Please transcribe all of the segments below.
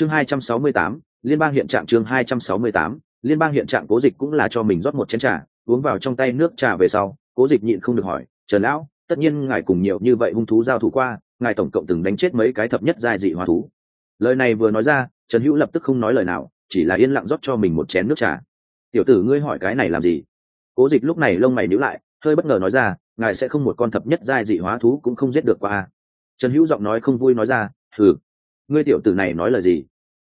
chương hai trăm sáu mươi tám, liên bang hiện trạng chương hai trăm sáu mươi tám, liên bang hiện trạng cố dịch cũng là cho mình rót một chén trà, uống vào trong tay nước trà về sau, cố dịch nhịn không được hỏi, trần lão, tất nhiên ngài cùng nhiều như vậy hung thú giao thủ qua, ngài tổng cộng từng đánh chết mấy cái thập nhất giai dị hóa thú? Lời này vừa nói ra, trần hữu lập tức không nói lời nào, chỉ là yên lặng rót cho mình một chén nước trà. Tiểu tử ngươi hỏi cái này làm gì? Cố dịch lúc này lông mày nhíu lại, hơi bất ngờ nói ra, ngài sẽ không một con thập nhất giai dị hóa thú cũng không giết được qua à? trần hữu giọng nói không vui nói ra, hừ ngươi tiểu tử này nói lời gì?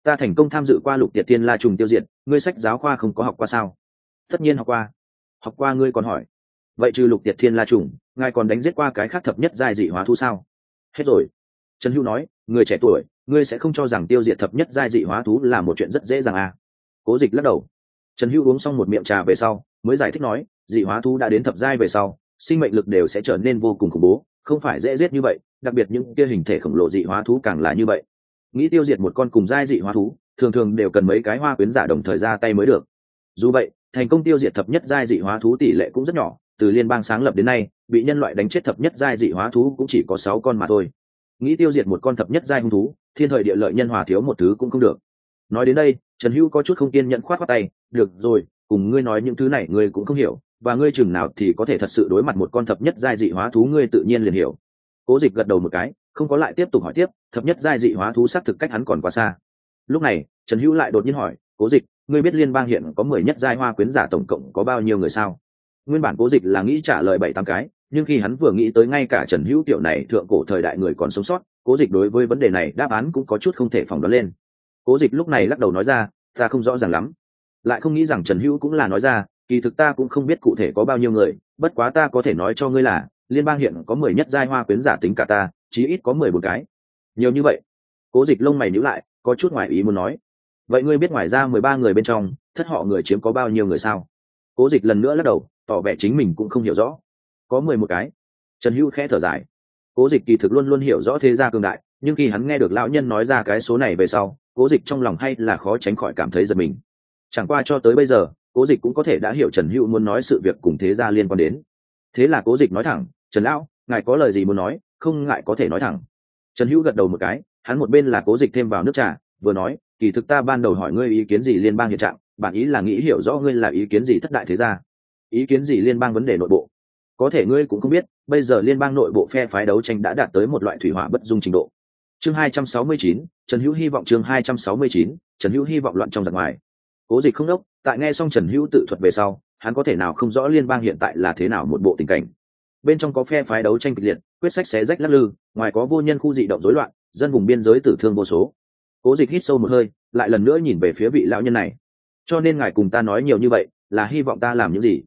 Ta thành công tham dự qua lục tiệt Thiên la trùng tiêu diệt, ngươi sách giáo khoa không có học qua sao? Tất nhiên học qua. Học qua ngươi còn hỏi. Vậy trừ lục tiệt thiên la trùng, ngài còn đánh giết qua cái khác thập nhất giai dị hóa thú sao? Hết rồi. Trần hữu nói, người trẻ tuổi, ngươi sẽ không cho rằng tiêu diệt thập nhất giai dị hóa thú là một chuyện rất dễ dàng à. cố dịch lắc đầu. Trần hữu uống xong một miệng trà về sau, mới giải thích nói, dị hóa thú đã đến thập giai về sau, sinh mệnh lực đều sẽ trở nên vô cùng khủng bố, không phải dễ giết như vậy, đặc biệt những kia hình thể khổng lồ dị hóa thú càng là như vậy nghĩ tiêu diệt một con cùng giai dị hóa thú, thường thường đều cần mấy cái hoa quyến giả đồng thời ra tay mới được. Dù vậy, thành công tiêu diệt thập nhất giai dị hóa thú tỷ lệ cũng rất nhỏ, từ liên bang sáng lập đến nay, bị nhân loại đánh chết thập nhất giai dị hóa thú cũng chỉ có sáu con mà thôi. Nghĩ tiêu diệt một con thập nhất giai hung thú, thiên thời địa lợi nhân hòa thiếu một thứ cũng không được. Nói đến đây, trần hữu có chút không kiên nhận khoát khoát tay, được rồi, cùng ngươi nói những thứ này ngươi cũng không hiểu, và ngươi chừng nào thì có thể thật sự đối mặt một con thập nhất giai dị hóa thú ngươi tự nhiên liền hiểu. Cố dịch gật đầu một cái không có lại tiếp tục hỏi tiếp, thập nhất giai dị hóa thú xác thực cách hắn còn quá xa. Lúc này, trần hữu lại đột nhiên hỏi, cố dịch, ngươi biết liên bang hiện có mười nhất giai hoa quyến giả tổng cộng có bao nhiêu người sao? Nguyên bản cố dịch là nghĩ trả lời bảy tám cái, nhưng khi hắn vừa nghĩ tới ngay cả trần hữu tiểu này thượng cổ thời đại người còn sống sót, cố dịch đối với vấn đề này đáp án cũng có chút không thể phỏng đoán lên. Cố dịch lúc này lắc đầu nói ra, ta không rõ ràng lắm. Lại không nghĩ rằng trần hữu cũng là nói ra, kỳ thực ta cũng không biết cụ thể có bao nhiêu người, bất quá ta có thể nói cho ngươi là, liên bang hiện có mười nhất giai hoa quyến giả tính cả ta chí ít có mười một cái. Nhiều như vậy. Cố dịch lông mày nhữ lại, có chút ngoài ý muốn nói. Vậy ngươi biết ngoài ra mười ba người bên trong, thất họ người chiếm có bao nhiêu người sao? Cố dịch lần nữa lắc đầu, tỏ vẻ chính mình cũng không hiểu rõ. Có mười một cái. Trần hữu khẽ thở dài. Cố dịch kỳ thực luôn luôn hiểu rõ thế gia cương đại, nhưng khi hắn nghe được lão nhân nói ra cái số này về sau, cố dịch trong lòng hay là khó tránh khỏi cảm thấy giật mình. Chẳng qua cho tới bây giờ, cố dịch cũng có thể đã hiểu trần hữu muốn nói sự việc cùng thế gia liên quan đến. Thế là cố dịch nói thẳng, trần lão, ngài có lời gì muốn nói? Không ngại có thể nói thẳng. Trần hữu gật đầu một cái hắn một bên là cố dịch thêm vào nước trà vừa nói kỳ thực ta ban đầu hỏi ngươi ý kiến gì liên bang hiện trạng bản ý là nghĩ hiểu rõ ngươi là ý kiến gì thất đại thế gia. Ý kiến gì liên bang vấn đề nội bộ? Có thể ngươi cũng không biết bây giờ liên bang nội bộ phe phái đấu tranh đã đạt tới một loại thủy hỏa bất dung trình độ. Chương 269, trần hữu hy vọng chương 269, trần hữu hy vọng loạn trong giặc ngoài. Cố dịch không đốc tại nghe xong trần hữu tự thuật về sau hắn có thể nào không rõ liên bang hiện tại là thế nào một bộ tình cảnh bên trong có phe phái đấu tranh kịch liệt, quyết sách xé rách lắc lư, ngoài có vô nhân khu dị động rối loạn, dân vùng biên giới tử thương vô số. Cố dịch hít sâu một hơi, lại lần nữa nhìn về phía vị lão nhân này. Cho nên ngài cùng ta nói nhiều như vậy, là hy vọng ta làm những gì?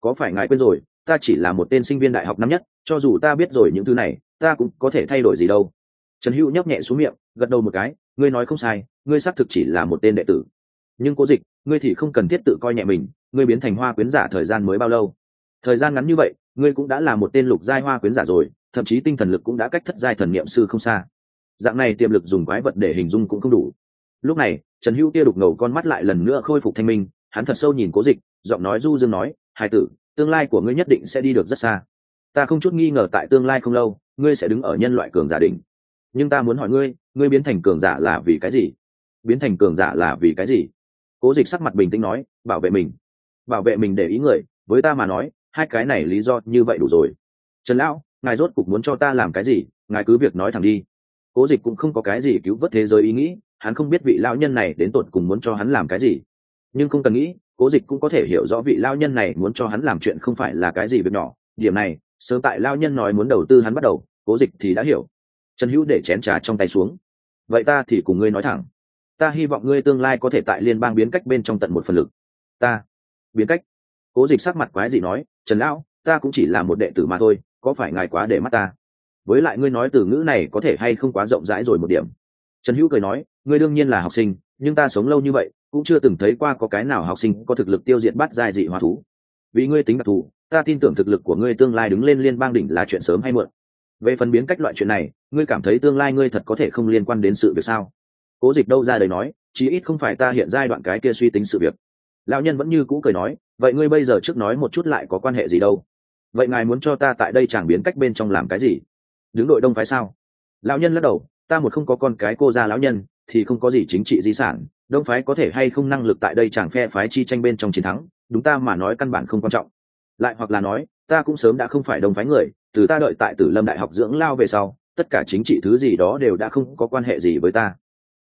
Có phải ngài quên rồi, ta chỉ là một tên sinh viên đại học năm nhất, cho dù ta biết rồi những thứ này, ta cũng có thể thay đổi gì đâu. Trần hữu nhấp nhẹ xuống miệng, gật đầu một cái, ngươi nói không sai, ngươi xác thực chỉ là một tên đệ tử. Nhưng cố dịch, ngươi thì không cần thiết tự coi nhẹ mình, ngươi biến thành hoa quyến giả thời gian mới bao lâu? Thời gian ngắn như vậy, ngươi cũng đã là một tên lục giai hoa quyến giả rồi, thậm chí tinh thần lực cũng đã cách thất giai thần niệm sư không xa. Dạng này tiềm lực dùng quái vật để hình dung cũng không đủ. Lúc này, trần hữu tia đục ngầu con mắt lại lần nữa khôi phục thanh minh, hắn thật sâu nhìn cố dịch, giọng nói du dương nói hai tử, tương lai của ngươi nhất định sẽ đi được rất xa. Ta không chút nghi ngờ tại tương lai không lâu, ngươi sẽ đứng ở nhân loại cường giả đỉnh. Nhưng ta muốn hỏi ngươi ngươi biến thành cường giả là vì cái gì? Biến thành cường giả là vì cái gì? Cố dịch sắc mặt bình tĩnh nói, bảo vệ mình. Bảo vệ mình để ý người, với ta mà nói hai cái này lý do như vậy đủ rồi. Trần lão, ngài rốt cục muốn cho ta làm cái gì? Ngài cứ việc nói thẳng đi. Cố dịch cũng không có cái gì cứu vớt thế giới ý nghĩ, hắn không biết vị lão nhân này đến tột cùng muốn cho hắn làm cái gì. Nhưng không cần nghĩ, cố dịch cũng có thể hiểu rõ vị lao nhân này muốn cho hắn làm chuyện không phải là cái gì việc nhỏ. Điểm này, sớm tại lao nhân nói muốn đầu tư hắn bắt đầu, cố dịch thì đã hiểu. Trần hữu để chén trà trong tay xuống. Vậy ta thì cùng ngươi nói thẳng. Ta hy vọng ngươi tương lai có thể tại liên bang biến cách bên trong tận một phần lực. Ta. Biến cách. Cố dịch sắc mặt quái dị nói trần lão, ta cũng chỉ là một đệ tử mà thôi, có phải ngài quá để mắt ta? Với lại ngươi nói từ ngữ này có thể hay không quá rộng rãi rồi một điểm. Trần hữu cười nói, ngươi đương nhiên là học sinh, nhưng ta sống lâu như vậy, cũng chưa từng thấy qua có cái nào học sinh có thực lực tiêu diệt bắt giai dị hóa thú. Vì ngươi tính đặc thù, ta tin tưởng thực lực của ngươi tương lai đứng lên liên bang đỉnh là chuyện sớm hay muộn. Về phần biến cách loại chuyện này, ngươi cảm thấy tương lai ngươi thật có thể không liên quan đến sự việc sao? Cố dịch đâu ra đời nói, chí ít không phải ta hiện giai đoạn cái kia suy tính sự việc lão nhân vẫn như cũ cười nói, vậy ngươi bây giờ trước nói một chút lại có quan hệ gì đâu? Vậy ngài muốn cho ta tại đây chẳng biến cách bên trong làm cái gì? Đứng đội đông phái sao? Lão nhân lắc đầu, ta một không có con cái cô ra lão nhân, thì không có gì chính trị di sản, đông phái có thể hay không năng lực tại đây chẳng phe phái chi tranh bên trong chiến thắng, đúng ta mà nói căn bản không quan trọng. Lại hoặc là nói, ta cũng sớm đã không phải đông phái người, từ ta đợi tại tử lâm đại học dưỡng lao về sau, tất cả chính trị thứ gì đó đều đã không có quan hệ gì với ta.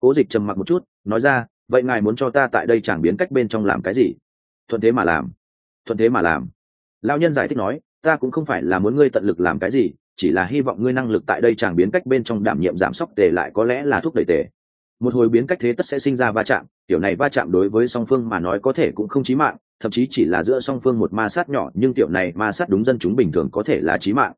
Cố dịch trầm mặc một chút, nói ra vậy ngài muốn cho ta tại đây chẳng biến cách bên trong làm cái gì? Thuận thế mà làm. Thuận thế mà làm. Lao nhân giải thích nói, ta cũng không phải là muốn ngươi tận lực làm cái gì, chỉ là hy vọng ngươi năng lực tại đây chẳng biến cách bên trong đảm nhiệm giảm sốc tề lại có lẽ là thúc đẩy tề. Một hồi biến cách thế tất sẽ sinh ra va chạm, kiểu này va chạm đối với song phương mà nói có thể cũng không chí mạng, thậm chí chỉ là giữa song phương một ma sát nhỏ, nhưng kiểu này ma sát đúng dân chúng bình thường có thể là chí mạng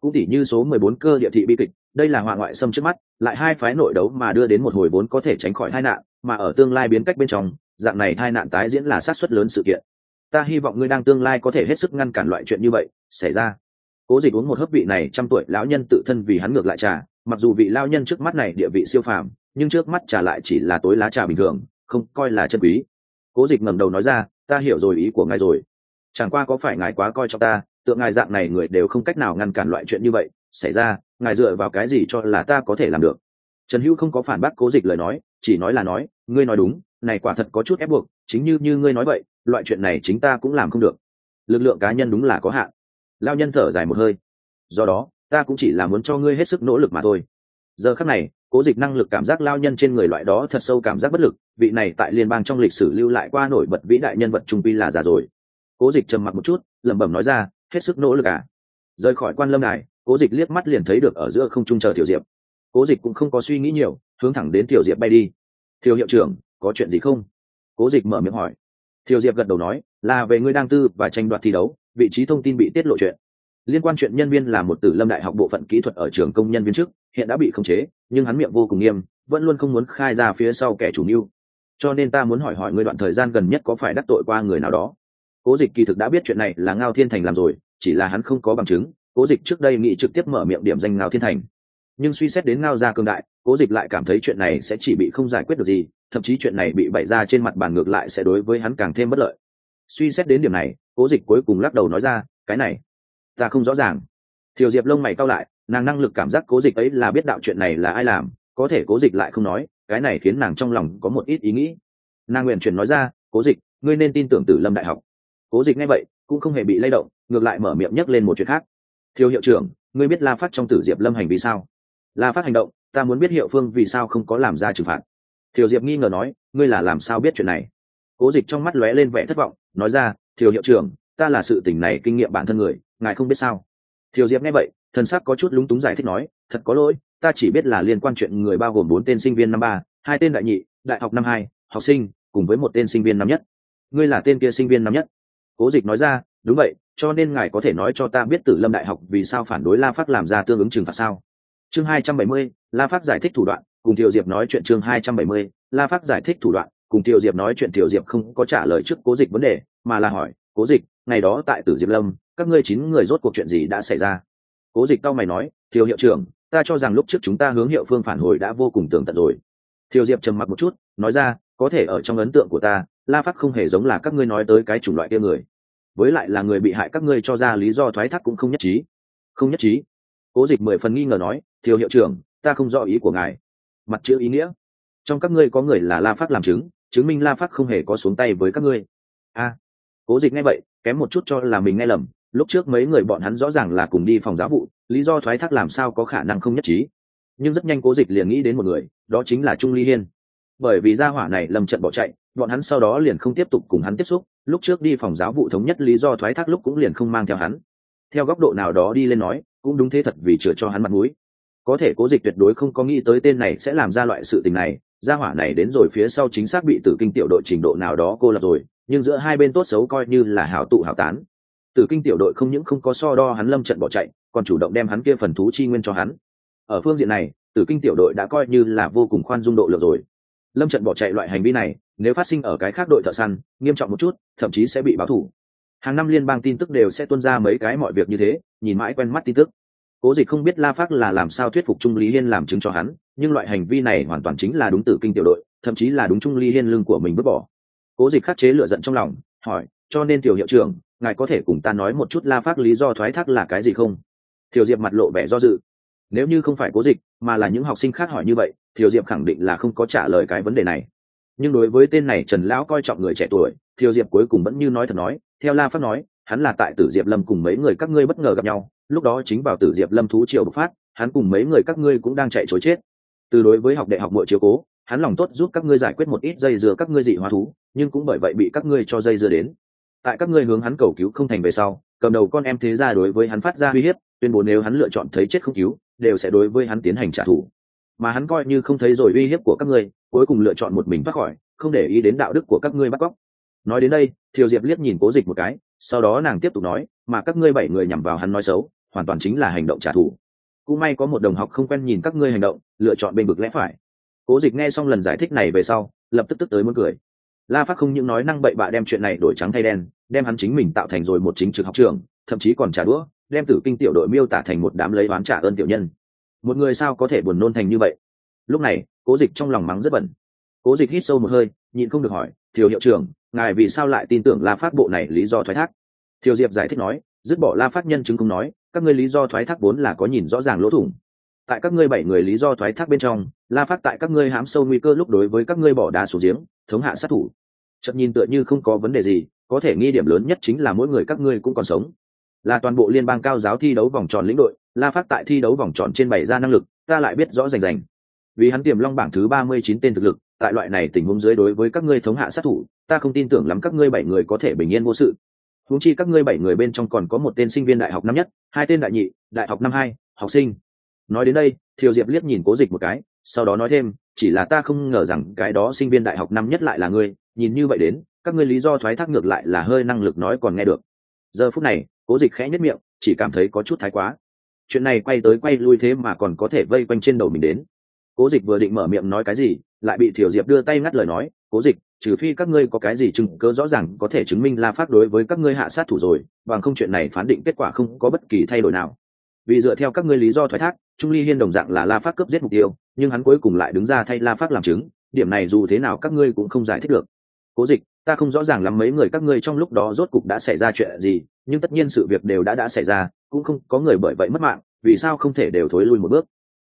cũng tỉ như số 14 cơ địa thị bi kịch, đây là họa ngoại xâm trước mắt, lại hai phái nội đấu mà đưa đến một hồi vốn có thể tránh khỏi tai nạn, mà ở tương lai biến cách bên trong, dạng này tai nạn tái diễn là sát suất lớn sự kiện. Ta hy vọng ngươi đang tương lai có thể hết sức ngăn cản loại chuyện như vậy, xảy ra. Cố dịch uống một hớp vị này, trăm tuổi lão nhân tự thân vì hắn ngược lại trà, mặc dù vị lão nhân trước mắt này địa vị siêu phàm, nhưng trước mắt trà lại chỉ là tối lá trà bình thường, không coi là chân quý. Cố dịch ngẩng đầu nói ra, ta hiểu rồi ý của ngài rồi. Chẳng qua có phải ngài quá coi trọng ta tượng ngài dạng này người đều không cách nào ngăn cản loại chuyện như vậy, xảy ra, ngài dựa vào cái gì cho là ta có thể làm được? Trần hữu không có phản bác cố dịch lời nói, chỉ nói là nói, ngươi nói đúng, này quả thật có chút ép buộc, chính như như ngươi nói vậy, loại chuyện này chính ta cũng làm không được. Lực lượng cá nhân đúng là có hạn. Lao nhân thở dài một hơi. Do đó, ta cũng chỉ là muốn cho ngươi hết sức nỗ lực mà thôi. Giờ khắc này, cố dịch năng lực cảm giác lao nhân trên người loại đó thật sâu cảm giác bất lực, vị này tại liên bang trong lịch sử lưu lại qua nổi bật vĩ đại nhân vật trung pi là già rồi. Cố dịch trầm mặc một chút, lẩm bẩm nói ra hết sức nỗ lực à. Rời khỏi quan lâm này, cố dịch liếc mắt liền thấy được ở giữa không trung chờ tiểu diệp. Cố dịch cũng không có suy nghĩ nhiều, hướng thẳng đến tiểu diệp bay đi. Thiều hiệu trưởng, có chuyện gì không? Cố dịch mở miệng hỏi. Thiều diệp gật đầu nói, là về ngươi đang tư và tranh đoạt thi đấu, vị trí thông tin bị tiết lộ chuyện. Liên quan chuyện nhân viên là một tử lâm đại học bộ phận kỹ thuật ở trường công nhân viên chức, hiện đã bị khống chế, nhưng hắn miệng vô cùng nghiêm, vẫn luôn không muốn khai ra phía sau kẻ chủ mưu. Cho nên ta muốn hỏi hỏi ngươi đoạn thời gian gần nhất có phải đắc tội qua người nào đó? Cố dịch kỳ thực đã biết chuyện này là ngao thiên thành làm rồi, chỉ là hắn không có bằng chứng. Cố dịch trước đây nghĩ trực tiếp mở miệng điểm danh ngao thiên thành. Nhưng suy xét đến ngao gia cương đại, cố dịch lại cảm thấy chuyện này sẽ chỉ bị không giải quyết được gì, thậm chí chuyện này bị bày ra trên mặt bàn ngược lại sẽ đối với hắn càng thêm bất lợi. Suy xét đến điểm này, cố dịch cuối cùng lắc đầu nói ra, cái này, ta không rõ ràng. Thiều diệp lông mày cao lại, nàng năng lực cảm giác cố dịch ấy là biết đạo chuyện này là ai làm, có thể cố dịch lại không nói, cái này khiến nàng trong lòng có một ít ý nghĩ. Nàng nguyện chuyển nói ra, cố dịch, ngươi nên tin tưởng tử lâm đại học cố dịch nghe vậy, cũng không hề bị lay động, ngược lại mở miệng nhấc lên một chuyện khác. Thiếu hiệu trưởng, ngươi biết la phát trong tử diệp lâm hành vì sao? La phát hành động, ta muốn biết hiệu phương vì sao không có làm ra trừng phạt. Thiều diệp nghi ngờ nói, ngươi là làm sao biết chuyện này? Cố dịch trong mắt lóe lên vẻ thất vọng, nói ra thiều hiệu trưởng, ta là sự tình này kinh nghiệm bản thân người, ngài không biết sao? Thiều diệp nghe vậy, thần sắc có chút lúng túng giải thích nói, thật có lỗi, ta chỉ biết là liên quan chuyện người bao gồm bốn tên sinh viên năm ba, hai tên đại nhị, đại học năm hai, học sinh, cùng với một tên sinh viên năm nhất. Ngươi là tên kia sinh viên năm nhất? Cố dịch nói ra, đúng vậy, cho nên ngài có thể nói cho ta biết tử lâm đại học vì sao phản đối la phát làm ra tương ứng trừng phạt sao? Chương hai trăm bảy mươi, la phát giải thích thủ đoạn, cùng thiều diệp nói chuyện chương hai trăm bảy mươi, la phát giải thích thủ đoạn, cùng thiều diệp nói chuyện thiều diệp không có trả lời trước cố dịch vấn đề, mà là hỏi, cố dịch, ngày đó tại tử diệp lâm, các ngươi chín người rốt cuộc chuyện gì đã xảy ra? Cố dịch cao mày nói, thiều hiệu trưởng, ta cho rằng lúc trước chúng ta hướng hiệu phương phản hồi đã vô cùng tường tận rồi. Thiều diệp trầm mặc một chút, nói ra, có thể ở trong ấn tượng của ta la phát không hề giống là các ngươi nói tới cái chủng loại kia người. Với lại là người bị hại các ngươi cho ra lý do thoái thác cũng không nhất trí. Không nhất trí? Cố dịch mười phần nghi ngờ nói thiếu hiệu trưởng, ta không rõ ý của ngài. Mặt chữ ý nghĩa. Trong các ngươi có người là la phát làm chứng chứng minh la phát không hề có xuống tay với các ngươi. A. Cố dịch nghe vậy, kém một chút cho là mình nghe lầm. Lúc trước mấy người bọn hắn rõ ràng là cùng đi phòng giáo vụ, lý do thoái thác làm sao có khả năng không nhất trí. Nhưng rất nhanh cố dịch liền nghĩ đến một người, đó chính là trung ly hiên. Bởi vì gia hỏa này lầm trận bỏ chạy bọn hắn sau đó liền không tiếp tục cùng hắn tiếp xúc, lúc trước đi phòng giáo vụ thống nhất lý do thoái thác lúc cũng liền không mang theo hắn. Theo góc độ nào đó đi lên nói, cũng đúng thế thật vì chừa cho hắn mặt mũi. Có thể cố dịch tuyệt đối không có nghĩ tới tên này sẽ làm ra loại sự tình này, gia hỏa này đến rồi phía sau chính xác bị tử kinh tiểu đội trình độ nào đó cô lập rồi, nhưng giữa hai bên tốt xấu coi như là hảo tụ hảo tán. Tử kinh tiểu đội không những không có so đo hắn lâm trận bỏ chạy, còn chủ động đem hắn kia phần thú chi nguyên cho hắn. Ở phương diện này, tử kinh tiểu đội đã coi như là vô cùng khoan dung độ lượng rồi. Lâm trận bỏ chạy loại hành vi này nếu phát sinh ở cái khác đội thợ săn, nghiêm trọng một chút, thậm chí sẽ bị báo thủ. Hàng năm liên bang tin tức đều sẽ tuân ra mấy cái mọi việc như thế, nhìn mãi quen mắt tin tức. Cố dịch không biết la phát là làm sao thuyết phục trung lý hiên làm chứng cho hắn, nhưng loại hành vi này hoàn toàn chính là đúng tử kinh tiểu đội, thậm chí là đúng trung lý hiên lưng của mình vứt bỏ. Cố dịch khắc chế lựa giận trong lòng, hỏi, cho nên tiểu hiệu trưởng, ngài có thể cùng ta nói một chút la phát lý do thoái thác là cái gì không? Thiều diệp mặt lộ vẻ do dự. Nếu như không phải cố dịch, mà là những học sinh khác hỏi như vậy, thiều diệp khẳng định là không có trả lời cái vấn đề này nhưng đối với tên này, trần lão coi trọng người trẻ tuổi, thiều diệp cuối cùng vẫn như nói thật nói, theo la pháp nói, hắn là tại tử diệp lâm cùng mấy người các ngươi bất ngờ gặp nhau, lúc đó chính vào tử diệp lâm thú triều bộc phát, hắn cùng mấy người các ngươi cũng đang chạy chối chết. Từ đối với học đại học mọi chiếu cố, hắn lòng tốt giúp các ngươi giải quyết một ít dây dưa các ngươi dị hóa thú, nhưng cũng bởi vậy bị các ngươi cho dây dưa đến. Tại các ngươi hướng hắn cầu cứu không thành về sau, cầm đầu con em thế ra đối với hắn phát ra uy hiếp, tuyên bố nếu hắn lựa chọn thấy chết không cứu, đều sẽ đối với hắn tiến hành trả thù mà hắn coi như không thấy rồi uy hiếp của các ngươi, cuối cùng lựa chọn một mình thoát khỏi, không để ý đến đạo đức của các ngươi bắt cóc. Nói đến đây, thiều diệp liếc nhìn cố dịch một cái, sau đó nàng tiếp tục nói, mà các ngươi bảy người nhằm vào hắn nói xấu, hoàn toàn chính là hành động trả thù. Cũng may có một đồng học không quen nhìn các ngươi hành động, lựa chọn bên vực lẽ phải. Cố dịch nghe xong lần giải thích này về sau, lập tức tức tới muốn cười. La phát không những nói năng bậy bạ đem chuyện này đổi trắng thay đen, đem hắn chính mình tạo thành rồi một chính trực học trường, thậm chí còn trả đũa, đem tử kinh tiểu đội miêu tả thành một đám lấy oán trả ơn tiểu nhân một người sao có thể buồn nôn thành như vậy? Lúc này, cố dịch trong lòng mắng rất bẩn. Cố dịch hít sâu một hơi, nhịn không được hỏi, thiều hiệu trưởng, ngài vì sao lại tin tưởng la phát bộ này lý do thoái thác? Thiều diệp giải thích nói, dứt bỏ la phát nhân chứng không nói, các ngươi lý do thoái thác vốn là có nhìn rõ ràng lỗ thủng. Tại các ngươi bảy người lý do thoái thác bên trong, la phát tại các ngươi hám sâu nguy cơ lúc đối với các ngươi bỏ đá xuống giếng, thống hạ sát thủ. Chậm nhìn tựa như không có vấn đề gì, có thể nghi điểm lớn nhất chính là mỗi người các ngươi cũng còn sống. Là toàn bộ liên bang cao giáo thi đấu vòng tròn lĩnh đội la phát tại thi đấu vòng tròn trên bảy ra năng lực, ta lại biết rõ rành rành. Vì hắn tiềm long bảng thứ ba mươi chín tên thực lực, tại loại này tình huống dưới đối với các ngươi thống hạ sát thủ, ta không tin tưởng lắm các ngươi bảy người có thể bình yên vô sự. Huống chi các ngươi bảy người bên trong còn có một tên sinh viên đại học năm nhất, hai tên đại nhị, đại học năm hai, học sinh. Nói đến đây, thiều diệp liếc nhìn cố dịch một cái, sau đó nói thêm, chỉ là ta không ngờ rằng cái đó sinh viên đại học năm nhất lại là ngươi, nhìn như vậy đến, các ngươi lý do thoái thác ngược lại là hơi năng lực nói còn nghe được. Giờ phút này, cố dịch khẽ nhất miệng, chỉ cảm thấy có chút thái quá chuyện này quay tới quay lui thế mà còn có thể vây quanh trên đầu mình đến. Cố dịch vừa định mở miệng nói cái gì, lại bị thiểu diệp đưa tay ngắt lời nói, cố dịch, trừ phi các ngươi có cái gì chứng cớ rõ ràng có thể chứng minh la phát đối với các ngươi hạ sát thủ rồi, bằng không chuyện này phán định kết quả không có bất kỳ thay đổi nào. Vì dựa theo các ngươi lý do thoái thác, trung ly hiên đồng dạng là la phát cướp giết mục tiêu, nhưng hắn cuối cùng lại đứng ra thay la phát làm chứng, điểm này dù thế nào các ngươi cũng không giải thích được. Cố dịch, ta không rõ ràng lắm mấy người các ngươi trong lúc đó rốt cục đã xảy ra chuyện gì, nhưng tất nhiên sự việc đều đã đã xảy ra cũng không có người bởi vậy mất mạng, vì sao không thể đều thối lui một bước?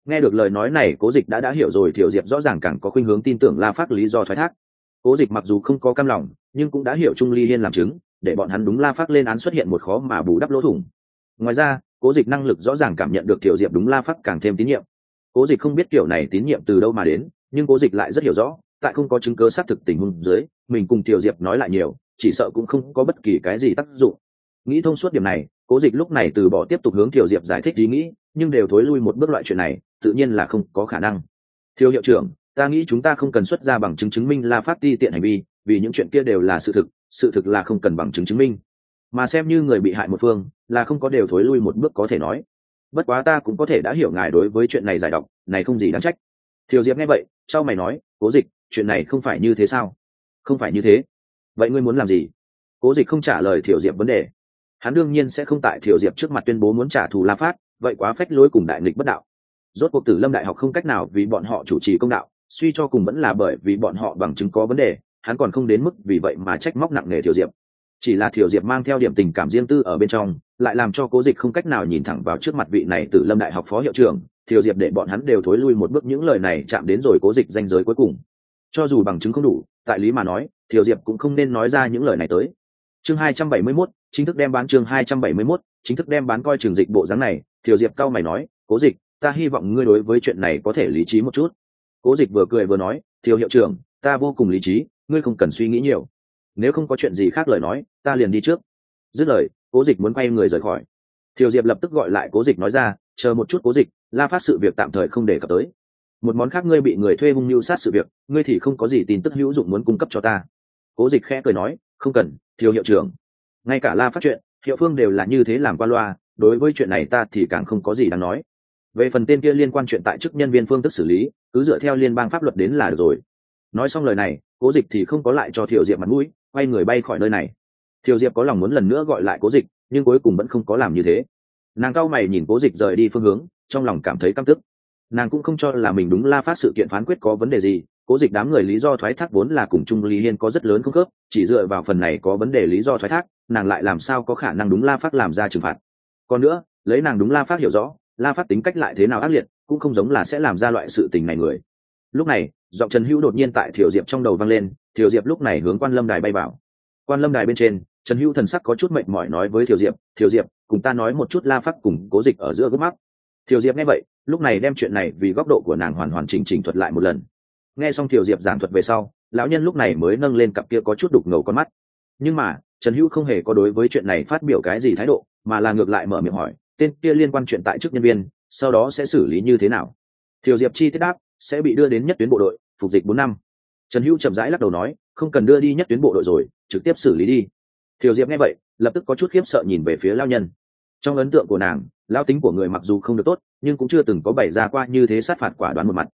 Nghe được lời nói này, cố dịch đã đã hiểu rồi thiểu diệp rõ ràng càng có khuynh hướng tin tưởng la phát lý do thoái thác. Cố dịch mặc dù không có cam lòng, nhưng cũng đã hiểu trung ly hiên làm chứng, để bọn hắn đúng la phát lên án xuất hiện một khó mà bù đắp lỗ thủng. Ngoài ra, cố dịch năng lực rõ ràng cảm nhận được thiểu diệp đúng la phát càng thêm tín nhiệm. Cố dịch không biết kiểu này tín nhiệm từ đâu mà đến, nhưng cố dịch lại rất hiểu rõ, tại không có chứng cớ xác thực tình huống dưới, mình cùng thiểu diệp nói lại nhiều, chỉ sợ cũng không có bất kỳ cái gì tác dụng nghĩ thông suốt điểm này, cố dịch lúc này từ bỏ tiếp tục hướng thiểu diệp giải thích ý nghĩ, nhưng đều thối lui một bước loại chuyện này, tự nhiên là không có khả năng. Thiếu hiệu trưởng, ta nghĩ chúng ta không cần xuất ra bằng chứng chứng minh la phát ti tiện hành vi, vì những chuyện kia đều là sự thực sự thực là không cần bằng chứng chứng minh. Mà xem như người bị hại một phương, là không có đều thối lui một bước có thể nói. Bất quá ta cũng có thể đã hiểu ngài đối với chuyện này giải độc, này không gì đáng trách. Thiều diệp nghe vậy sau mày nói, cố dịch, chuyện này không phải như thế sao? Không phải như thế. Vậy ngươi muốn làm gì? Cố dịch không trả lời thiều diệp vấn đề hắn đương nhiên sẽ không tại thiểu diệp trước mặt tuyên bố muốn trả thù la phát, vậy quá phách lối cùng đại nghịch bất đạo. Rốt cuộc tử lâm đại học không cách nào vì bọn họ chủ trì công đạo, suy cho cùng vẫn là bởi vì bọn họ bằng chứng có vấn đề, hắn còn không đến mức vì vậy mà trách móc nặng nề thiểu diệp. Chỉ là thiểu diệp mang theo điểm tình cảm riêng tư ở bên trong, lại làm cho cố dịch không cách nào nhìn thẳng vào trước mặt vị này từ lâm đại học phó hiệu trưởng thiểu diệp để bọn hắn đều thối lui một bước những lời này chạm đến rồi cố dịch danh giới cuối cùng. Cho dù bằng chứng không đủ, tại lý mà nói thiểu diệp cũng không nên nói ra những lời này tới. Chương hai trăm bảy mươi mốt chính thức đem bán chương hai trăm bảy mươi 271, chính thức đem bán coi trường dịch bộ dáng này Thiều diệp cao mày nói cố dịch ta hy vọng ngươi đối với chuyện này có thể lý trí một chút. Cố dịch vừa cười vừa nói "Thiều hiệu trưởng ta vô cùng lý trí ngươi không cần suy nghĩ nhiều. Nếu không có chuyện gì khác lời nói ta liền đi trước. Dứt lời cố dịch muốn quay người rời khỏi. Thiều diệp lập tức gọi lại cố dịch nói ra chờ một chút cố dịch la phát sự việc tạm thời không để cập tới. Một món khác ngươi bị người thuê hung nưu sát sự việc ngươi thì không có gì tin tức hữu dụng muốn cung cấp cho ta. Cố dịch khẽ cười nói không cần Thiều hiệu trưởng ngay cả la phát chuyện, hiệu phương đều là như thế làm qua loa, đối với chuyện này ta thì càng không có gì đáng nói. Về phần tên kia liên quan chuyện tại chức nhân viên phương tức xử lý, cứ dựa theo liên bang pháp luật đến là được rồi. Nói xong lời này, cố dịch thì không có lại cho thiệu diệp mặt mũi, quay người bay khỏi nơi này. Thiệu diệp có lòng muốn lần nữa gọi lại cố dịch, nhưng cuối cùng vẫn không có làm như thế. Nàng cao mày nhìn cố dịch rời đi phương hướng, trong lòng cảm thấy căm tức. Nàng cũng không cho là mình đúng la phát sự kiện phán quyết có vấn đề gì cố dịch đám người lý do thoái thác vốn là cùng trung lý hiên có rất lớn không khớp, chỉ dựa vào phần này có vấn đề lý do thoái thác, nàng lại làm sao có khả năng đúng la phát làm ra trừng phạt. Còn nữa, lấy nàng đúng la phát hiểu rõ, la phát tính cách lại thế nào ác liệt, cũng không giống là sẽ làm ra loại sự tình này người. Lúc này, giọng trần hữu đột nhiên tại thiểu diệp trong đầu vang lên thiểu diệp lúc này hướng quan lâm đài bay vào. Quan lâm đài bên trên, trần hữu thần sắc có chút mệnh mỏi nói với thiểu diệp thiểu diệp, cùng ta nói một chút la phát cùng cố dịch ở giữa gốc mắt thiểu diệp nghe vậy, lúc này đem chuyện này vì góc độ của nàng hoàn hoàn chỉnh chỉnh thuật lại một lần nghe xong thiểu diệp giảng thuật về sau, lão nhân lúc này mới nâng lên cặp kia có chút đục ngầu con mắt. Nhưng mà, trần hữu không hề có đối với chuyện này phát biểu cái gì thái độ, mà là ngược lại mở miệng hỏi, tên kia liên quan chuyện tại chức nhân viên, sau đó sẽ xử lý như thế nào? Thiều diệp chi tiết đáp, sẽ bị đưa đến nhất tuyến bộ đội, phục dịch bốn năm. Trần hữu chậm rãi lắc đầu nói, không cần đưa đi nhất tuyến bộ đội rồi, trực tiếp xử lý đi. Thiều diệp nghe vậy, lập tức có chút khiếp sợ nhìn về phía lao nhân. Trong ấn tượng của nàng lao tính của người mặc dù không được tốt, nhưng cũng chưa từng có bày ra qua như thế sát phạt quả đoán một mặt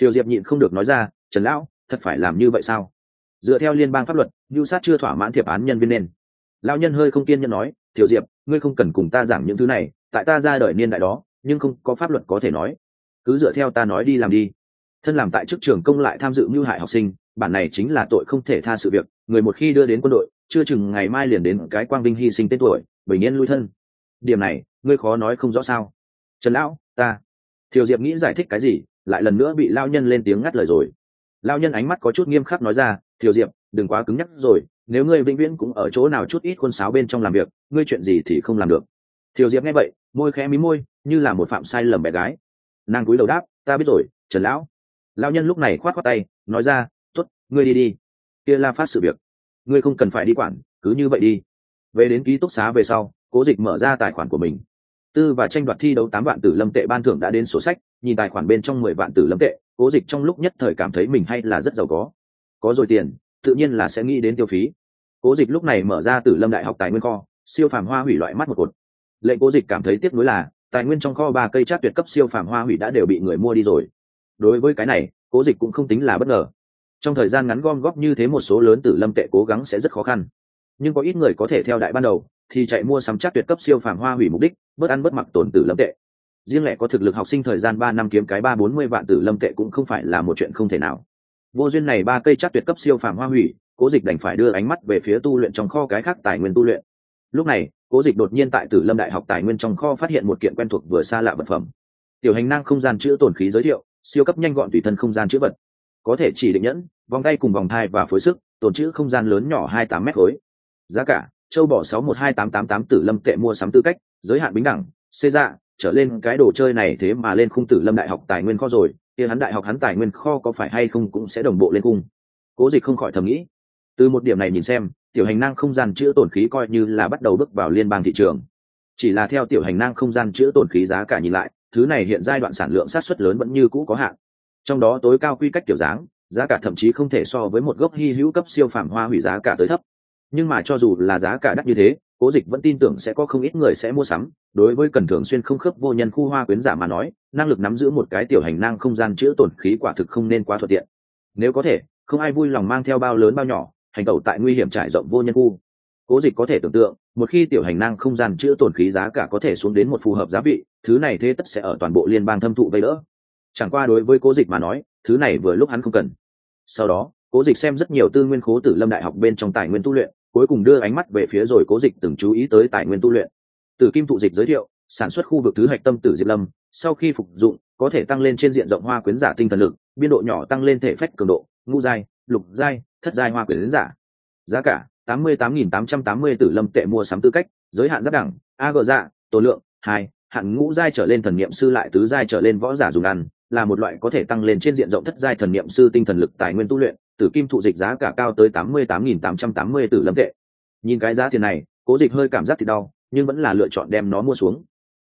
thiều diệp nhịn không được nói ra, trần lão, thật phải làm như vậy sao? Dựa theo liên bang pháp luật mưu sát chưa thỏa mãn thiệp án nhân viên nên. Lao nhân hơi không kiên nhẫn nói, thiều diệp, ngươi không cần cùng ta giảng những thứ này, tại ta ra đời niên đại đó, nhưng không có pháp luật có thể nói. Cứ dựa theo ta nói đi làm đi. Thân làm tại chức trường công lại tham dự mưu hại học sinh, bản này chính là tội không thể tha sự việc, người một khi đưa đến quân đội, chưa chừng ngày mai liền đến cái quang vinh hy sinh tên tuổi, bình yên lui thân. Điểm này, ngươi khó nói không rõ sao. Trần lão, ta. Thiều diệp nghĩ giải thích cái gì lại lần nữa bị lao nhân lên tiếng ngắt lời rồi. Lao nhân ánh mắt có chút nghiêm khắc nói ra, thiều diệp, đừng quá cứng nhắc rồi, nếu ngươi vĩnh viễn cũng ở chỗ nào chút ít khuôn sáo bên trong làm việc, ngươi chuyện gì thì không làm được. Thiều diệp nghe vậy, môi khẽ mí môi, như là một phạm sai lầm bé gái. Nàng cúi đầu đáp, ta biết rồi, trần lão. Lao nhân lúc này khoát khoát tay, nói ra t ố t ngươi đi đi. Kia la phát sự việc, ngươi không cần phải đi quản, cứ như vậy đi. Về đến ký túc xá về sau, cố dịch mở ra tài khoản của mình tư và tranh đoạt thi đấu tám vạn tử lâm tệ ban thưởng đã đến sổ sách, nhìn tài khoản bên trong mười vạn tử lâm tệ, cố dịch trong lúc nhất thời cảm thấy mình hay là rất giàu có. Có rồi tiền, tự nhiên là sẽ nghĩ đến tiêu phí. Cố dịch lúc này mở ra tử lâm đại học tài nguyên kho, siêu phàm hoa hủy loại mắt một cột. Lệnh cố dịch cảm thấy tiếc nuối là, tài nguyên trong kho ba cây chát tuyệt cấp siêu phàm hoa hủy đã đều bị người mua đi rồi. Đối với cái này, cố dịch cũng không tính là bất ngờ. Trong thời gian ngắn gom góp như thế một số lớn tử lâm tệ cố gắng sẽ rất khó khăn. Nhưng có ít người có thể theo đại ban đầu thì chạy mua sắm chắc tuyệt cấp siêu phàm hoa hủy mục đích, bớt ăn bớt mặc tổn tử lâm tệ. Riêng lẻ có thực lực học sinh thời gian ba năm kiếm cái ba bốn mươi vạn tử lâm tệ cũng không phải là một chuyện không thể nào. Vô duyên này ba cây chắc tuyệt cấp siêu phàm hoa hủy, cố dịch đành phải đưa ánh mắt về phía tu luyện trong kho cái khác tài nguyên tu luyện. Lúc này, cố dịch đột nhiên tại tử lâm đại học tài nguyên trong kho phát hiện một kiện quen thuộc vừa xa lạ vật phẩm. Tiểu hành năng không gian chữ tổn khí giới thiệu, siêu cấp nhanh gọn tùy thân không gian chữ vật. Có thể chỉ định nhẫn, vòng tay cùng vòng thai và phối sức tổn chữ không gian lớn nhỏ hai tám mét khối. Giá cả châu bỏ sáu một hai tám tám tám tử lâm tệ mua sắm tư cách, giới hạn bình đẳng, xê dạ trở lên cái đồ chơi này thế mà lên khung tử lâm đại học tài nguyên kho rồi, kia hắn đại học hắn tài nguyên kho có phải hay không cũng sẽ đồng bộ lên cung cố dịch không khỏi thầm nghĩ. Từ một điểm này nhìn xem, tiểu hành năng không gian chữa tổn khí coi như là bắt đầu bước vào liên bang thị trường. Chỉ là theo tiểu hành năng không gian chữa tổn khí giá cả nhìn lại, thứ này hiện giai đoạn sản lượng sát xuất lớn vẫn như cũ có hạn. Trong đó tối cao quy cách kiểu dáng, giá cả thậm chí không thể so với một gốc hy hữu cấp siêu phàm hoa hủy giá cả tới thấp nhưng mà cho dù là giá cả đắt như thế, cố dịch vẫn tin tưởng sẽ có không ít người sẽ mua sắm. Đối với cần thường xuyên không khớp vô nhân khu hoa quyến giả mà nói, năng lực nắm giữ một cái tiểu hành năng không gian chữa tổn khí quả thực không nên quá thuận tiện. Nếu có thể, không ai vui lòng mang theo bao lớn bao nhỏ, hành tẩu tại nguy hiểm trải rộng vô nhân khu. Cố dịch có thể tưởng tượng, một khi tiểu hành năng không gian chữa tổn khí giá cả có thể xuống đến một phù hợp giá vị, thứ này thế tất sẽ ở toàn bộ liên bang thâm thụ vây đỡ. Chẳng qua đối với cố dịch mà nói, thứ này vừa lúc hắn không cần. Sau đó, cố dịch xem rất nhiều tư nguyên khố tử lâm đại học bên trong tài nguyên tu luyện cuối cùng đưa ánh mắt về phía rồi cố dịch từng chú ý tới tài nguyên tu luyện. Từ kim thụ dịch giới thiệu, sản xuất khu vực thứ hạch tâm tử diệp lâm, sau khi phục dụng, có thể tăng lên trên diện rộng hoa quyến giả tinh thần lực, biên độ nhỏ tăng lên thể phách cường độ, ngũ giai, lục giai, thất giai hoa quyến giả. Giá cả, tám mươi tám nghìn tám trăm tám mươi tử lâm tệ mua sắm tư cách, giới hạn giáp đẳng, a gờ dạ tổ lượng, hai, hạn ngũ giai trở lên thần niệm sư lại tứ giai trở lên võ giả dùng ăn, là một loại có thể tăng lên trên diện rộng thất giai thần niệm sư tinh thần lực tài nguyên tu luyện tử kim thụ dịch giá cả cao tới tám mươi tám nghìn tám trăm tám mươi tử lâm tệ. Nhìn cái giá tiền này, cố dịch hơi cảm giác thì đau, nhưng vẫn là lựa chọn đem nó mua xuống.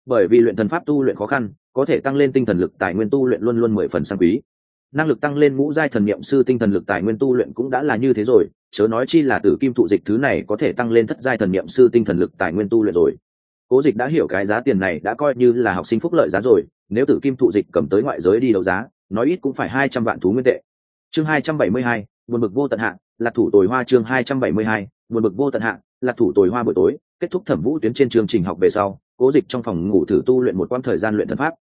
Bởi vì luyện thần pháp tu luyện khó khăn, có thể tăng lên tinh thần lực, tài nguyên tu luyện luôn luôn mười phần sang quý. Năng lực tăng lên ngũ giai thần niệm sư tinh thần lực, tài nguyên tu luyện cũng đã là như thế rồi, chớ nói chi là tử kim thụ dịch thứ này có thể tăng lên thất giai thần niệm sư tinh thần lực, tài nguyên tu luyện rồi. Cố dịch đã hiểu cái giá tiền này đã coi như là học sinh phúc lợi giá rồi, nếu tử kim thụ dịch cầm tới ngoại giới đi đấu giá nói ít cũng phải hai trăm vạn thú nguyên tệ chương hai trăm bảy mươi hai, buồn bực vô tận hạn là thủ tồi hoa chương hai trăm bảy mươi hai, buồn bực vô tận hạn là thủ tồi hoa buổi tối, kết thúc thẩm vũ tuyến trên chương trình học về sau, cố dịch trong phòng ngủ thử tu luyện một quãng thời gian luyện thần pháp.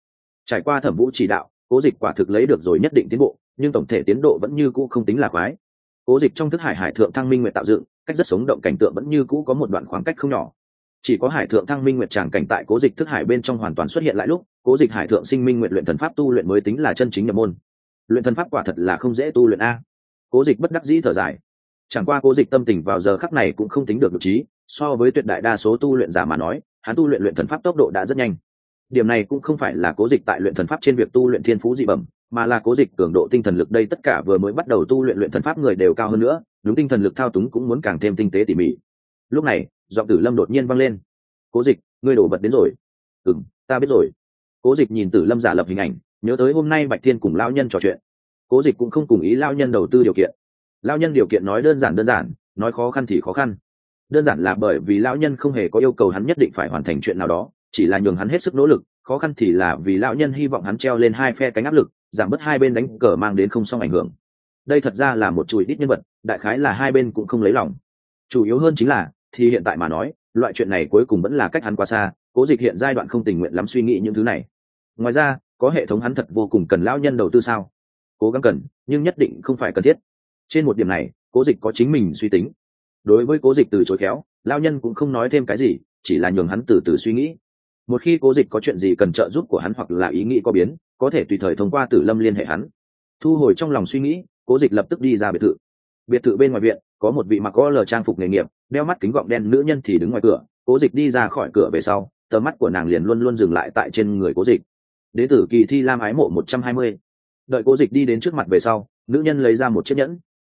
Trải qua thẩm vũ chỉ đạo, cố dịch quả thực lấy được rồi nhất định tiến bộ, nhưng tổng thể tiến độ vẫn như cũ không tính là quái. Cố dịch trong thức hải hải thượng thăng minh nguyện tạo dựng, cách rất sống động cảnh tượng vẫn như cũ có một đoạn khoảng cách không nhỏ. Chỉ có hải thượng thăng minh nguyệt tràng cảnh tại cố dịch thức hải bên trong hoàn toàn xuất hiện lại lúc, cố dịch hải thượng sinh minh nguyện luyện thần pháp tu luyện mới tính là chân chính nhập môn luyện thần pháp quả thật là không dễ tu luyện a. Cố dịch bất đắc dĩ thở dài. Chẳng qua cố dịch tâm tình vào giờ khắc này cũng không tính được được trí, so với tuyệt đại đa số tu luyện giả mà nói, hắn tu luyện luyện thần pháp tốc độ đã rất nhanh. Điểm này cũng không phải là cố dịch tại luyện thần pháp trên việc tu luyện thiên phú dị bẩm, mà là cố dịch cường độ tinh thần lực đây tất cả vừa mới bắt đầu tu luyện luyện thần pháp người đều cao hơn nữa, đúng tinh thần lực thao túng cũng muốn càng thêm tinh tế tỉ mỉ. Lúc này, giọng tử lâm đột nhiên vang lên. Cố dịch, ngươi đổ vật đến rồi. Ừ m ta biết rồi. Cố dịch nhìn tử lâm giả lập hình ảnh nhớ tới hôm nay bạch thiên cùng lao nhân trò chuyện, cố dịch cũng không cùng ý lao nhân đầu tư điều kiện. Lao nhân điều kiện nói đơn giản đơn giản, nói khó khăn thì khó khăn. Đơn giản là bởi vì lão nhân không hề có yêu cầu hắn nhất định phải hoàn thành chuyện nào đó, chỉ là nhường hắn hết sức nỗ lực, khó khăn thì là vì lão nhân hy vọng hắn treo lên hai phe cánh áp lực, giảm bớt hai bên đánh cờ mang đến không xong ảnh hưởng. Đây thật ra là một chùi ít nhân vật, đại khái là hai bên cũng không lấy lòng. Chủ yếu hơn chính là, thì hiện tại mà nói, loại chuyện này cuối cùng vẫn là cách hắn quá xa, cố dịch hiện giai đoạn không tình nguyện lắm suy nghĩ những thứ này. Ngoài ra có hệ thống hắn thật vô cùng cần lão nhân đầu tư sao? Cố gắng cần, nhưng nhất định không phải cần thiết. Trên một điểm này, cố dịch có chính mình suy tính. Đối với cố dịch từ chối khéo lao nhân cũng không nói thêm cái gì, chỉ là nhường hắn từ từ suy nghĩ. Một khi cố dịch có chuyện gì cần trợ giúp của hắn hoặc là ý nghĩ có biến, có thể tùy thời thông qua tử lâm liên hệ hắn. Thu hồi trong lòng suy nghĩ, cố dịch lập tức đi ra biệt thự. Biệt thự bên ngoài viện, có một vị mặc có lờ trang phục nghề nghiệp, đeo mắt kính gọng đen nữ nhân thì đứng ngoài cửa. Cố dịch đi ra khỏi cửa về sau, tầm mắt của nàng liền luôn luôn dừng lại tại trên người cố dịch đế tử kỳ thi lam ái mộ một trăm hai mươi. Đợi cố dịch đi đến trước mặt về sau, nữ nhân lấy ra một chiếc nhẫn.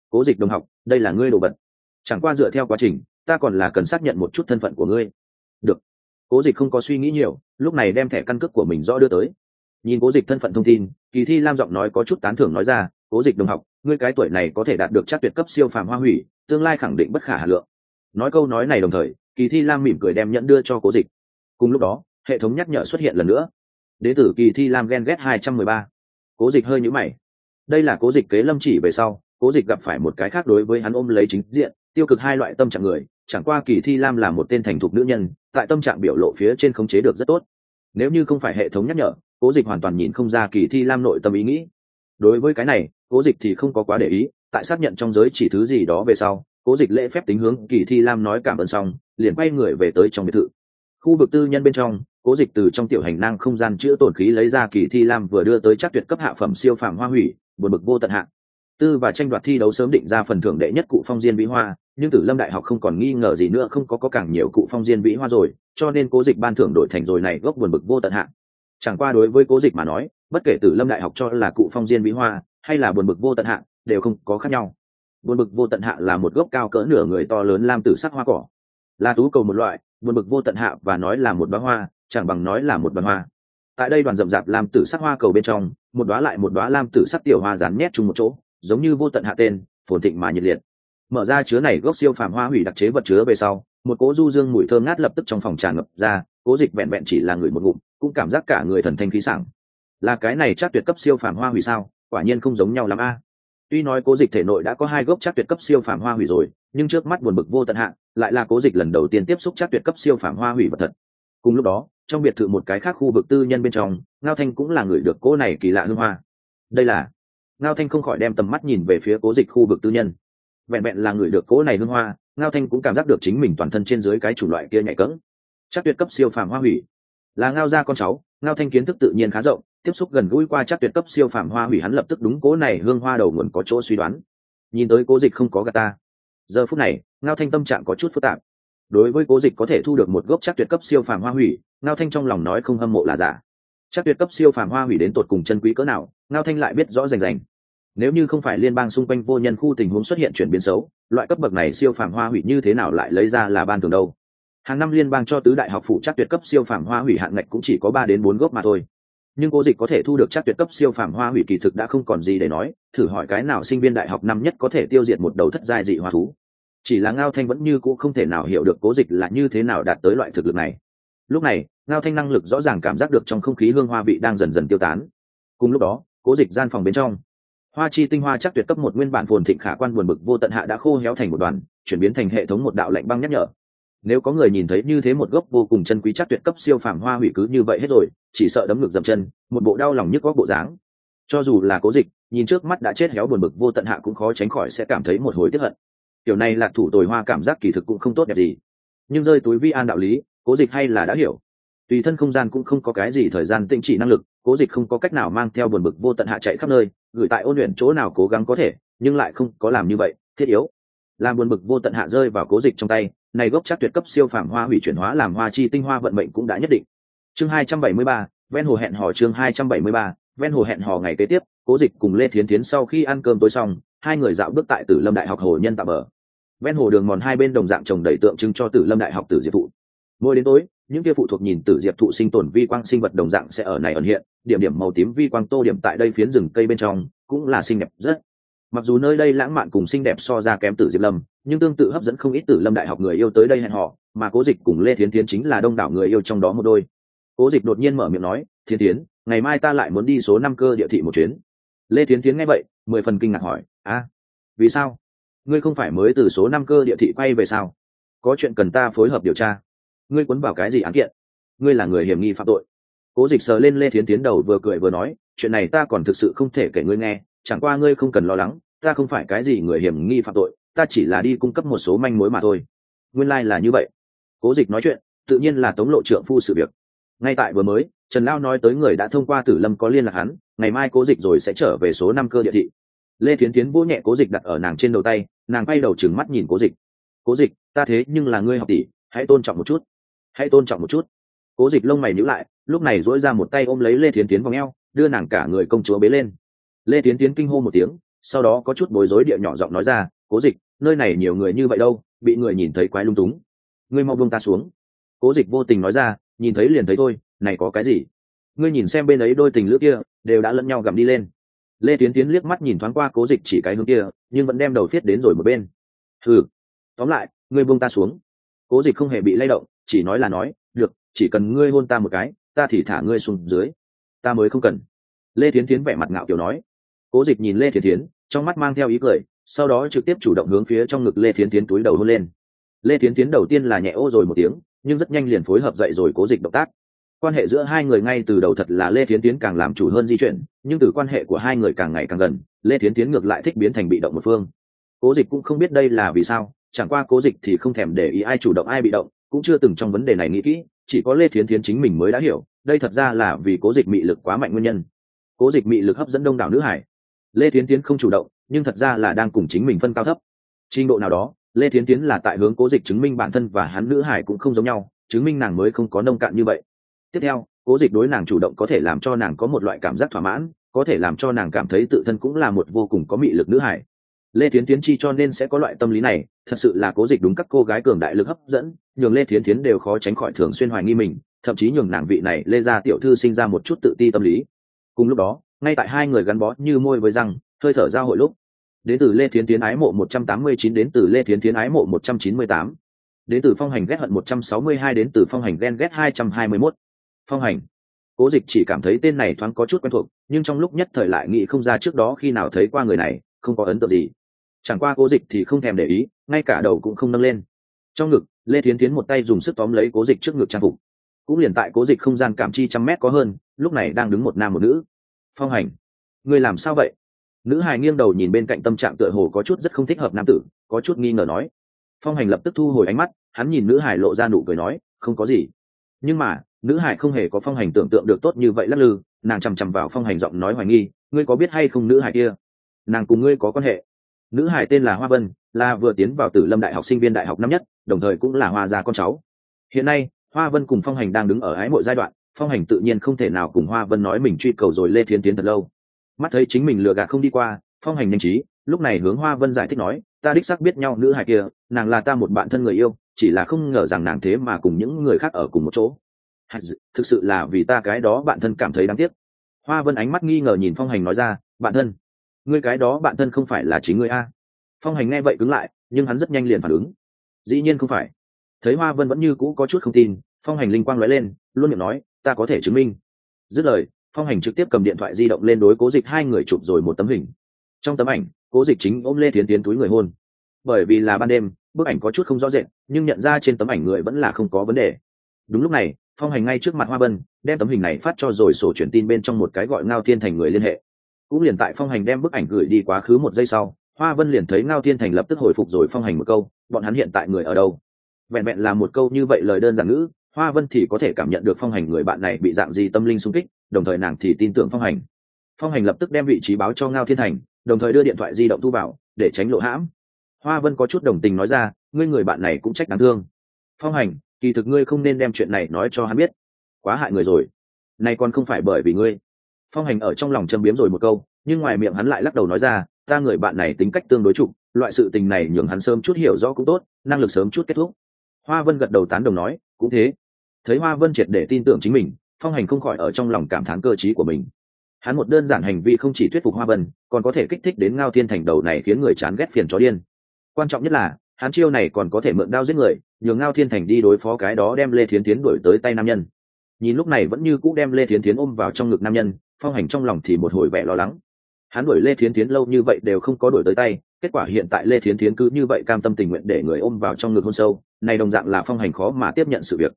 Cố dịch đồng học, đây là ngươi đồ vật. Chẳng qua dựa theo quá trình, ta còn là cần xác nhận một chút thân phận của ngươi. Được. Cố dịch không có suy nghĩ nhiều, lúc này đem thẻ căn cước của mình rõ đưa tới. Nhìn cố dịch thân phận thông tin, kỳ thi lam giọng nói có chút tán thưởng nói ra, cố dịch đồng học, ngươi cái tuổi này có thể đạt được chắc tuyệt cấp siêu phàm hoa hủy, tương lai khẳng định bất khả hà lượng. Nói câu nói này đồng thời, kỳ thi lam mỉm cười đem nhẫn đưa cho cố dịch. Cùng lúc đó, hệ thống nhắc nhở xuất hiện lần nữa đế tử kỳ thi lam ghen ghét hai trăm mười ba. Cố dịch hơi nhũ mày. Đây là cố dịch kế lâm chỉ về sau, cố dịch gặp phải một cái khác đối với hắn ôm lấy chính diện, tiêu cực hai loại tâm trạng người, chẳng qua kỳ thi lam là một tên thành thục nữ nhân, tại tâm trạng biểu lộ phía trên khống chế được rất tốt. Nếu như không phải hệ thống nhắc nhở, cố dịch hoàn toàn nhìn không ra kỳ thi lam nội tâm ý nghĩ. Đối với cái này, cố dịch thì không có quá để ý, tại xác nhận trong giới chỉ thứ gì đó về sau, cố dịch lễ phép tính hướng kỳ thi lam nói cảm ơn xong, liền quay người về tới trong biệt thự. Khu vực tư nhân bên trong cố dịch từ trong tiểu hành năng không gian chữa tổn khí lấy ra kỳ thi lam vừa đưa tới chắc tuyệt cấp hạ phẩm siêu phàm hoa hủy buồn bực vô tận hạng tư và tranh đoạt thi đấu sớm định ra phần thưởng đệ nhất cụ phong diên vĩ hoa nhưng tử lâm đại học không còn nghi ngờ gì nữa không có, có càng nhiều cụ phong diên vĩ hoa rồi cho nên cố dịch ban thưởng đổi thành rồi này gốc buồn bực vô tận hạng chẳng qua đối với cố dịch mà nói bất kể tử lâm đại học cho là cụ phong diên vĩ hoa hay là buồn bực vô tận hạng đều không có khác nhau. Buồn bực vô tận hạ là một gốc cao cỡ nửa người to lớn lam tử sắc hoa cỏ. Là tú cầu một loại buồn bực vô tận hạ và nói là một bá hoa chẳng bằng nói là một bàn hoa. Tại đây đoàn rậm rạp lam tử sắc hoa cầu bên trong một đoá lại một đoá lam tử sắc tiểu hoa rán nhét chung một chỗ giống như vô tận hạ tên phồn thịnh mà nhiệt liệt. Mở ra chứa này gốc siêu phàm hoa hủy đặc chế vật chứa về sau một cố du dương mùi thơm ngát lập tức trong phòng tràn ngập ra cố dịch vẹn vẹn chỉ là người một ngụm cũng cảm giác cả người thần thanh khí sảng. Là cái này chắc tuyệt cấp siêu phàm hoa hủy sao? Quả nhiên không giống nhau lắm a. Tuy nói cố dịch thể nội đã có hai gốc chắc tuyệt cấp siêu phàm hoa hủy rồi nhưng trước mắt buồn bực vô tận hạ, lại là cố dịch lần đầu tiên tiếp xúc chắc tuyệt cấp siêu phàm hoa hủy vật thật. Cùng lúc đó trong biệt thự một cái khác khu vực tư nhân bên trong, ngao thanh cũng là người được cô này kỳ lạ hương hoa. Đây là, ngao thanh không khỏi đem tầm mắt nhìn về phía cố dịch khu vực tư nhân. Vẹn vẹn là người được cố này hương hoa, ngao thanh cũng cảm giác được chính mình toàn thân trên dưới cái chủng loại kia nhạy cỡng chắc tuyệt cấp siêu phàm hoa hủy. Là ngao gia con cháu, ngao thanh kiến thức tự nhiên khá rộng, tiếp xúc gần gũi qua chắc tuyệt cấp siêu phàm hoa hủy hắn lập tức đúng cố này hương hoa đầu nguồn có chỗ suy đoán. Nhìn tới cố dịch không có gà ta. Giờ phút này, ngao thanh tâm trạng có chút phức tạp đối với cố dịch có thể thu được một gốc chắc tuyệt cấp siêu phàm hoa hủy, ngao thanh trong lòng nói không hâm mộ là giả. Chắc tuyệt cấp siêu phàm hoa hủy đến tột cùng chân quý cỡ nào, ngao thanh lại biết rõ rành rành. Nếu như không phải liên bang xung quanh vô nhân khu tình huống xuất hiện chuyển biến xấu, loại cấp bậc này siêu phàm hoa hủy như thế nào lại lấy ra là ban thường đâu? Hàng năm liên bang cho tứ đại học phụ chắc tuyệt cấp siêu phàm hoa hủy hạn ngạch cũng chỉ có ba đến bốn gốc mà thôi. Nhưng cố dịch có thể thu được chắc tuyệt cấp siêu phàm hoa hủy kỳ thực đã không còn gì để nói, thử hỏi cái nào sinh viên đại học năm nhất có thể tiêu diệt một đầu thất giai dị hoa thú? Chỉ là ngao thanh vẫn như cũ không thể nào hiểu được cố dịch là như thế nào đạt tới loại thực lực này. Lúc này, ngao thanh năng lực rõ ràng cảm giác được trong không khí hương hoa vị đang dần dần tiêu tán. Cùng lúc đó, cố dịch gian phòng bên trong. Hoa chi tinh hoa chắc tuyệt cấp một nguyên bản phồn thịnh khả quan buồn bực vô tận hạ đã khô héo thành một đoàn, chuyển biến thành hệ thống một đạo lạnh băng nhắc nhở. Nếu có người nhìn thấy như thế một gốc vô cùng chân quý chắc tuyệt cấp siêu phàm hoa hủy cứ như vậy hết rồi, chỉ sợ đấm ngực dầm chân, một bộ đau lòng nhức góc bộ dáng. Cho dù là cố dịch, nhìn trước mắt đã chết héo buồn bực vô tận hạ cũng khó tránh khỏi sẽ cảm thấy một hồi tiếp hận kiểu này là thủ tồi hoa cảm giác kỳ thực cũng không tốt đẹp gì. Nhưng rơi túi vi an đạo lý, cố dịch hay là đã hiểu. Tùy thân không gian cũng không có cái gì thời gian tĩnh trị năng lực, cố dịch không có cách nào mang theo buồn bực vô tận hạ chạy khắp nơi, gửi tại ôn luyện chỗ nào cố gắng có thể, nhưng lại không có làm như vậy, thiết yếu. Làm buồn bực vô tận hạ rơi vào cố dịch trong tay, này gốc chắc tuyệt cấp siêu phàm hoa hủy chuyển hóa làm hoa chi tinh hoa vận mệnh cũng đã nhất định. Chương hai trăm bảy mươi ba, ven hồ hẹn hò chương hai trăm bảy mươi ba, ven hồ hẹn hò ngày kế tiếp, cố dịch cùng lê thiến tiến sau khi ăn cơm tối xong hai người dạo bước tại tử lâm đại học hồ nhân tạm bờ. Ven hồ đường mòn hai bên đồng dạng trồng đầy tượng trưng cho tử lâm đại học tử diệp thụ. Mỗi đến tối, những kia phụ thuộc nhìn tử diệp thụ sinh tồn vi quang sinh vật đồng dạng sẽ ở này ẩn hiện, điểm điểm màu tím vi quang tô điểm tại đây phiến rừng cây bên trong, cũng là xinh đẹp rất. Mặc dù nơi đây lãng mạn cùng xinh đẹp so ra kém tử diệp lâm, nhưng tương tự hấp dẫn không ít tử lâm đại học người yêu tới đây hẹn họ mà cố dịch cùng lê thiến thiến chính là đông đảo người yêu trong đó một đôi. Cố dịch đột nhiên mở miệng nói thiên tiến ngày mai ta lại muốn đi số năm cơ địa thị một chuyến. Lê thiến tiến nghe vậy, mười phần kinh ngạc hỏi a vì sao? Ngươi không phải mới từ số năm cơ địa thị quay về sao? Có chuyện cần ta phối hợp điều tra. Ngươi quấn vào cái gì án kiện? Ngươi là người hiểm nghi phạm tội. Cố dịch sờ lên lê thiến tiến đầu vừa cười vừa nói, chuyện này ta còn thực sự không thể kể ngươi nghe, chẳng qua ngươi không cần lo lắng, ta không phải cái gì người hiểm nghi phạm tội, ta chỉ là đi cung cấp một số manh mối mà thôi. Nguyên lai、like、là như vậy. Cố dịch nói chuyện, tự nhiên là tống lộ trượng phu sự việc. Ngay tại vừa mới, trần lao nói tới người đã thông qua tử lâm có liên lạc hắn, ngày mai cố dịch rồi sẽ trở về số năm cơ địa thị lê thiến tiến vỗ nhẹ cố dịch đặt ở nàng trên đầu tay, nàng quay đầu trừng mắt nhìn cố dịch. Cố dịch, ta thế nhưng là ngươi học tỷ, hãy tôn trọng một chút. Hãy tôn trọng một chút. Cố dịch lông mày nhữ lại, lúc này dỗi ra một tay ôm lấy lê thiến tiến vào ngheo đưa nàng cả người công chúa bế lên. Lê Thiến tiến kinh hô một tiếng, sau đó có chút bối rối địa nhỏ giọng nói ra, cố dịch, nơi này nhiều người như vậy đâu, bị người nhìn thấy quái lung túng. Ngươi mau buông ta xuống. Cố dịch vô tình nói ra, nhìn thấy liền thấy thôi, này có cái gì? Ngươi nhìn xem bên ấy đôi tình lữ kia, đều đã lẫn nhau gặm đi lên lê tiến tiến liếc mắt nhìn thoáng qua cố dịch chỉ cái hướng kia, nhưng vẫn đem đầu thiết đến rồi một bên. Thử. tóm lại, ngươi buông ta xuống. Cố dịch không hề bị lay động, chỉ nói là nói, được, chỉ cần ngươi hôn ta một cái, ta thì thả ngươi xuống dưới. Ta mới không cần. Lê tiến tiến vẻ mặt ngạo kiểu nói. Cố dịch nhìn lê thiến tiến trong mắt mang theo ý cười, sau đó trực tiếp chủ động hướng phía trong ngực lê thiến tiến túi đầu hôn lên. Lê thiến tiến đầu tiên là nhẹ ô rồi một tiếng, nhưng rất nhanh liền phối hợp dậy rồi cố dịch động tác quan hệ giữa hai người ngay từ đầu thật là lê thiến tiến càng làm chủ hơn di chuyển, nhưng từ quan hệ của hai người càng ngày càng gần, lê thiến tiến ngược lại thích biến thành bị động một phương. Cố dịch cũng không biết đây là vì sao, chẳng qua cố dịch thì không thèm để ý ai chủ động ai bị động, cũng chưa từng trong vấn đề này nghĩ kỹ, chỉ có lê thiến tiến chính mình mới đã hiểu, đây thật ra là vì cố dịch mị lực quá mạnh nguyên nhân. Cố dịch mị lực hấp dẫn đông đảo nữ hải. Lê thiến tiến không chủ động, nhưng thật ra là đang cùng chính mình phân cao thấp. Trình độ nào đó, lê thiến tiến là tại hướng cố dịch chứng minh bản thân và hắn nữ hải cũng không giống nhau, chứng minh nàng mới không có nông cạn như vậy tiếp theo, cố dịch đối nàng chủ động có thể làm cho nàng có một loại cảm giác thỏa mãn, có thể làm cho nàng cảm thấy tự thân cũng là một vô cùng có mị lực nữ hải lê thiến tiến chi cho nên sẽ có loại tâm lý này, thật sự là cố dịch đúng các cô gái cường đại lực hấp dẫn, nhường lê thiến tiến đều khó tránh khỏi thường xuyên hoài nghi mình, thậm chí nhường nàng vị này lê ra tiểu thư sinh ra một chút tự ti tâm lý cùng lúc đó, ngay tại hai người gắn bó như môi với răng, hơi thở ra hội lúc, đến từ lê thiến tiến ái mộ 189 đến từ lê thiến tiến ái mộ 198. đến từ phong hành ghét hận 162 đến từ phong hành ghen ghét 221 phong hành. Cố dịch chỉ cảm thấy tên này thoáng có chút quen thuộc, nhưng trong lúc nhất thời lại nghĩ không ra trước đó khi nào thấy qua người này, không có ấn tượng gì. Chẳng qua cố dịch thì không thèm để ý, ngay cả đầu cũng không nâng lên. Trong ngực, lê thiến tiến một tay dùng sức tóm lấy cố dịch trước ngực trang phục. Cũng liền tại cố dịch không gian cảm chi trăm mét có hơn, lúc này đang đứng một nam một nữ. Phong hành người làm sao vậy? Nữ hài nghiêng đầu nhìn bên cạnh tâm trạng tựa hồ có chút rất không thích hợp nam tử, có chút nghi ngờ nói. Phong hành lập tức thu hồi ánh mắt, hắn nhìn nữ hải lộ ra nụ cười nói, không có gì. Nhưng mà nữ hải không hề có phong hành tưởng tượng được tốt như vậy lắc lư, nàng chằm chằm vào phong hành giọng nói hoài nghi, ngươi có biết hay không nữ hải kia? Nàng cùng ngươi có quan hệ? Nữ hải tên là hoa vân, là vừa tiến vào tử lâm đại học sinh viên đại học năm nhất, đồng thời cũng là hoa gia con cháu. Hiện nay, hoa vân cùng phong hành đang đứng ở ái mộ giai đoạn, phong hành tự nhiên không thể nào cùng hoa vân nói mình truy cầu rồi lê thiên tiến thật lâu. Mắt thấy chính mình lừa gạt không đi qua, phong hành nhanh trí, lúc này hướng hoa vân giải thích nói, ta đích xác biết nhau nữ hài kia, nàng là ta một bạn thân người yêu, chỉ là không ngờ rằng nàng thế mà cùng những người khác ở cùng một chỗ thực sự là vì ta cái đó bạn thân cảm thấy đáng tiếc. Hoa vân ánh mắt nghi ngờ nhìn phong hành nói ra, bạn thân, ngươi cái đó bạn thân không phải là chính ngươi a? Phong hành nghe vậy cứng lại, nhưng hắn rất nhanh liền phản ứng. Dĩ nhiên không phải. Thấy hoa vân vẫn như cũ có chút không tin, phong hành linh quang nói lên, luôn miệng nói, ta có thể chứng minh. Dứt lời, phong hành trực tiếp cầm điện thoại di động lên đối cố dịch hai người chụp rồi một tấm hình. Trong tấm ảnh, cố dịch chính ôm lê tiến tiến túi người hôn. Bởi vì là ban đêm, bức ảnh có chút không rõ rệt, nhưng nhận ra trên tấm ảnh người vẫn là không có vấn đề. Đúng lúc này phong hành ngay trước mặt hoa bân, đem tấm hình này phát cho rồi sổ truyền tin bên trong một cái gọi ngao thiên thành người liên hệ. Cũng liền tại phong hành đem bức ảnh gửi đi quá khứ một giây sau, hoa vân liền thấy ngao thiên thành lập tức hồi phục rồi phong hành một câu, bọn hắn hiện tại người ở đâu? Vẹn vẹn là một câu như vậy lời đơn giản ngữ, hoa vân thì có thể cảm nhận được phong hành người bạn này bị dạng gì tâm linh xung kích, đồng thời nàng thì tin tưởng phong hành. Phong hành lập tức đem vị trí báo cho ngao thiên thành, đồng thời đưa điện thoại di động thu vào, để tránh lộ hãm. Hoa vân có chút đồng tình nói ra, ngươi người bạn này cũng trách đáng thương. Phong hành kỳ thực ngươi không nên đem chuyện này nói cho hắn biết. Quá hại người rồi. Nay còn không phải bởi vì ngươi. Phong hành ở trong lòng châm biếm rồi một câu, nhưng ngoài miệng hắn lại lắc đầu nói ra, ta người bạn này tính cách tương đối trục, loại sự tình này nhường hắn sớm chút hiểu rõ cũng tốt, năng lực sớm chút kết thúc. Hoa vân gật đầu tán đồng nói, cũng thế. Thấy hoa vân triệt để tin tưởng chính mình, phong hành không khỏi ở trong lòng cảm thán cơ t của mình. Hắn một đơn giản hành vi không chỉ thuyết phục hoa vân, còn có thể kích thích đến ngao thiên thành đầu này khiến người chán ghét phiền chó điên. Quan trọng nhất là hắn chiêu này còn có thể mượn đao giết người nhường ngao thiên thành đi đối phó cái đó đem lê thiến tiến đuổi tới tay nam nhân. Nhìn lúc này vẫn như cũ đem lê thiến tiến ôm vào trong ngực nam nhân phong hành trong lòng thì một hồi vẻ lo lắng. Hắn đuổi lê thiến tiến lâu như vậy đều không có đuổi tới tay kết quả hiện tại lê thiến tiến cứ như vậy cam tâm tình nguyện để người ôm vào trong ngực hôn sâu này đồng dạng là phong hành khó mà tiếp nhận sự việc.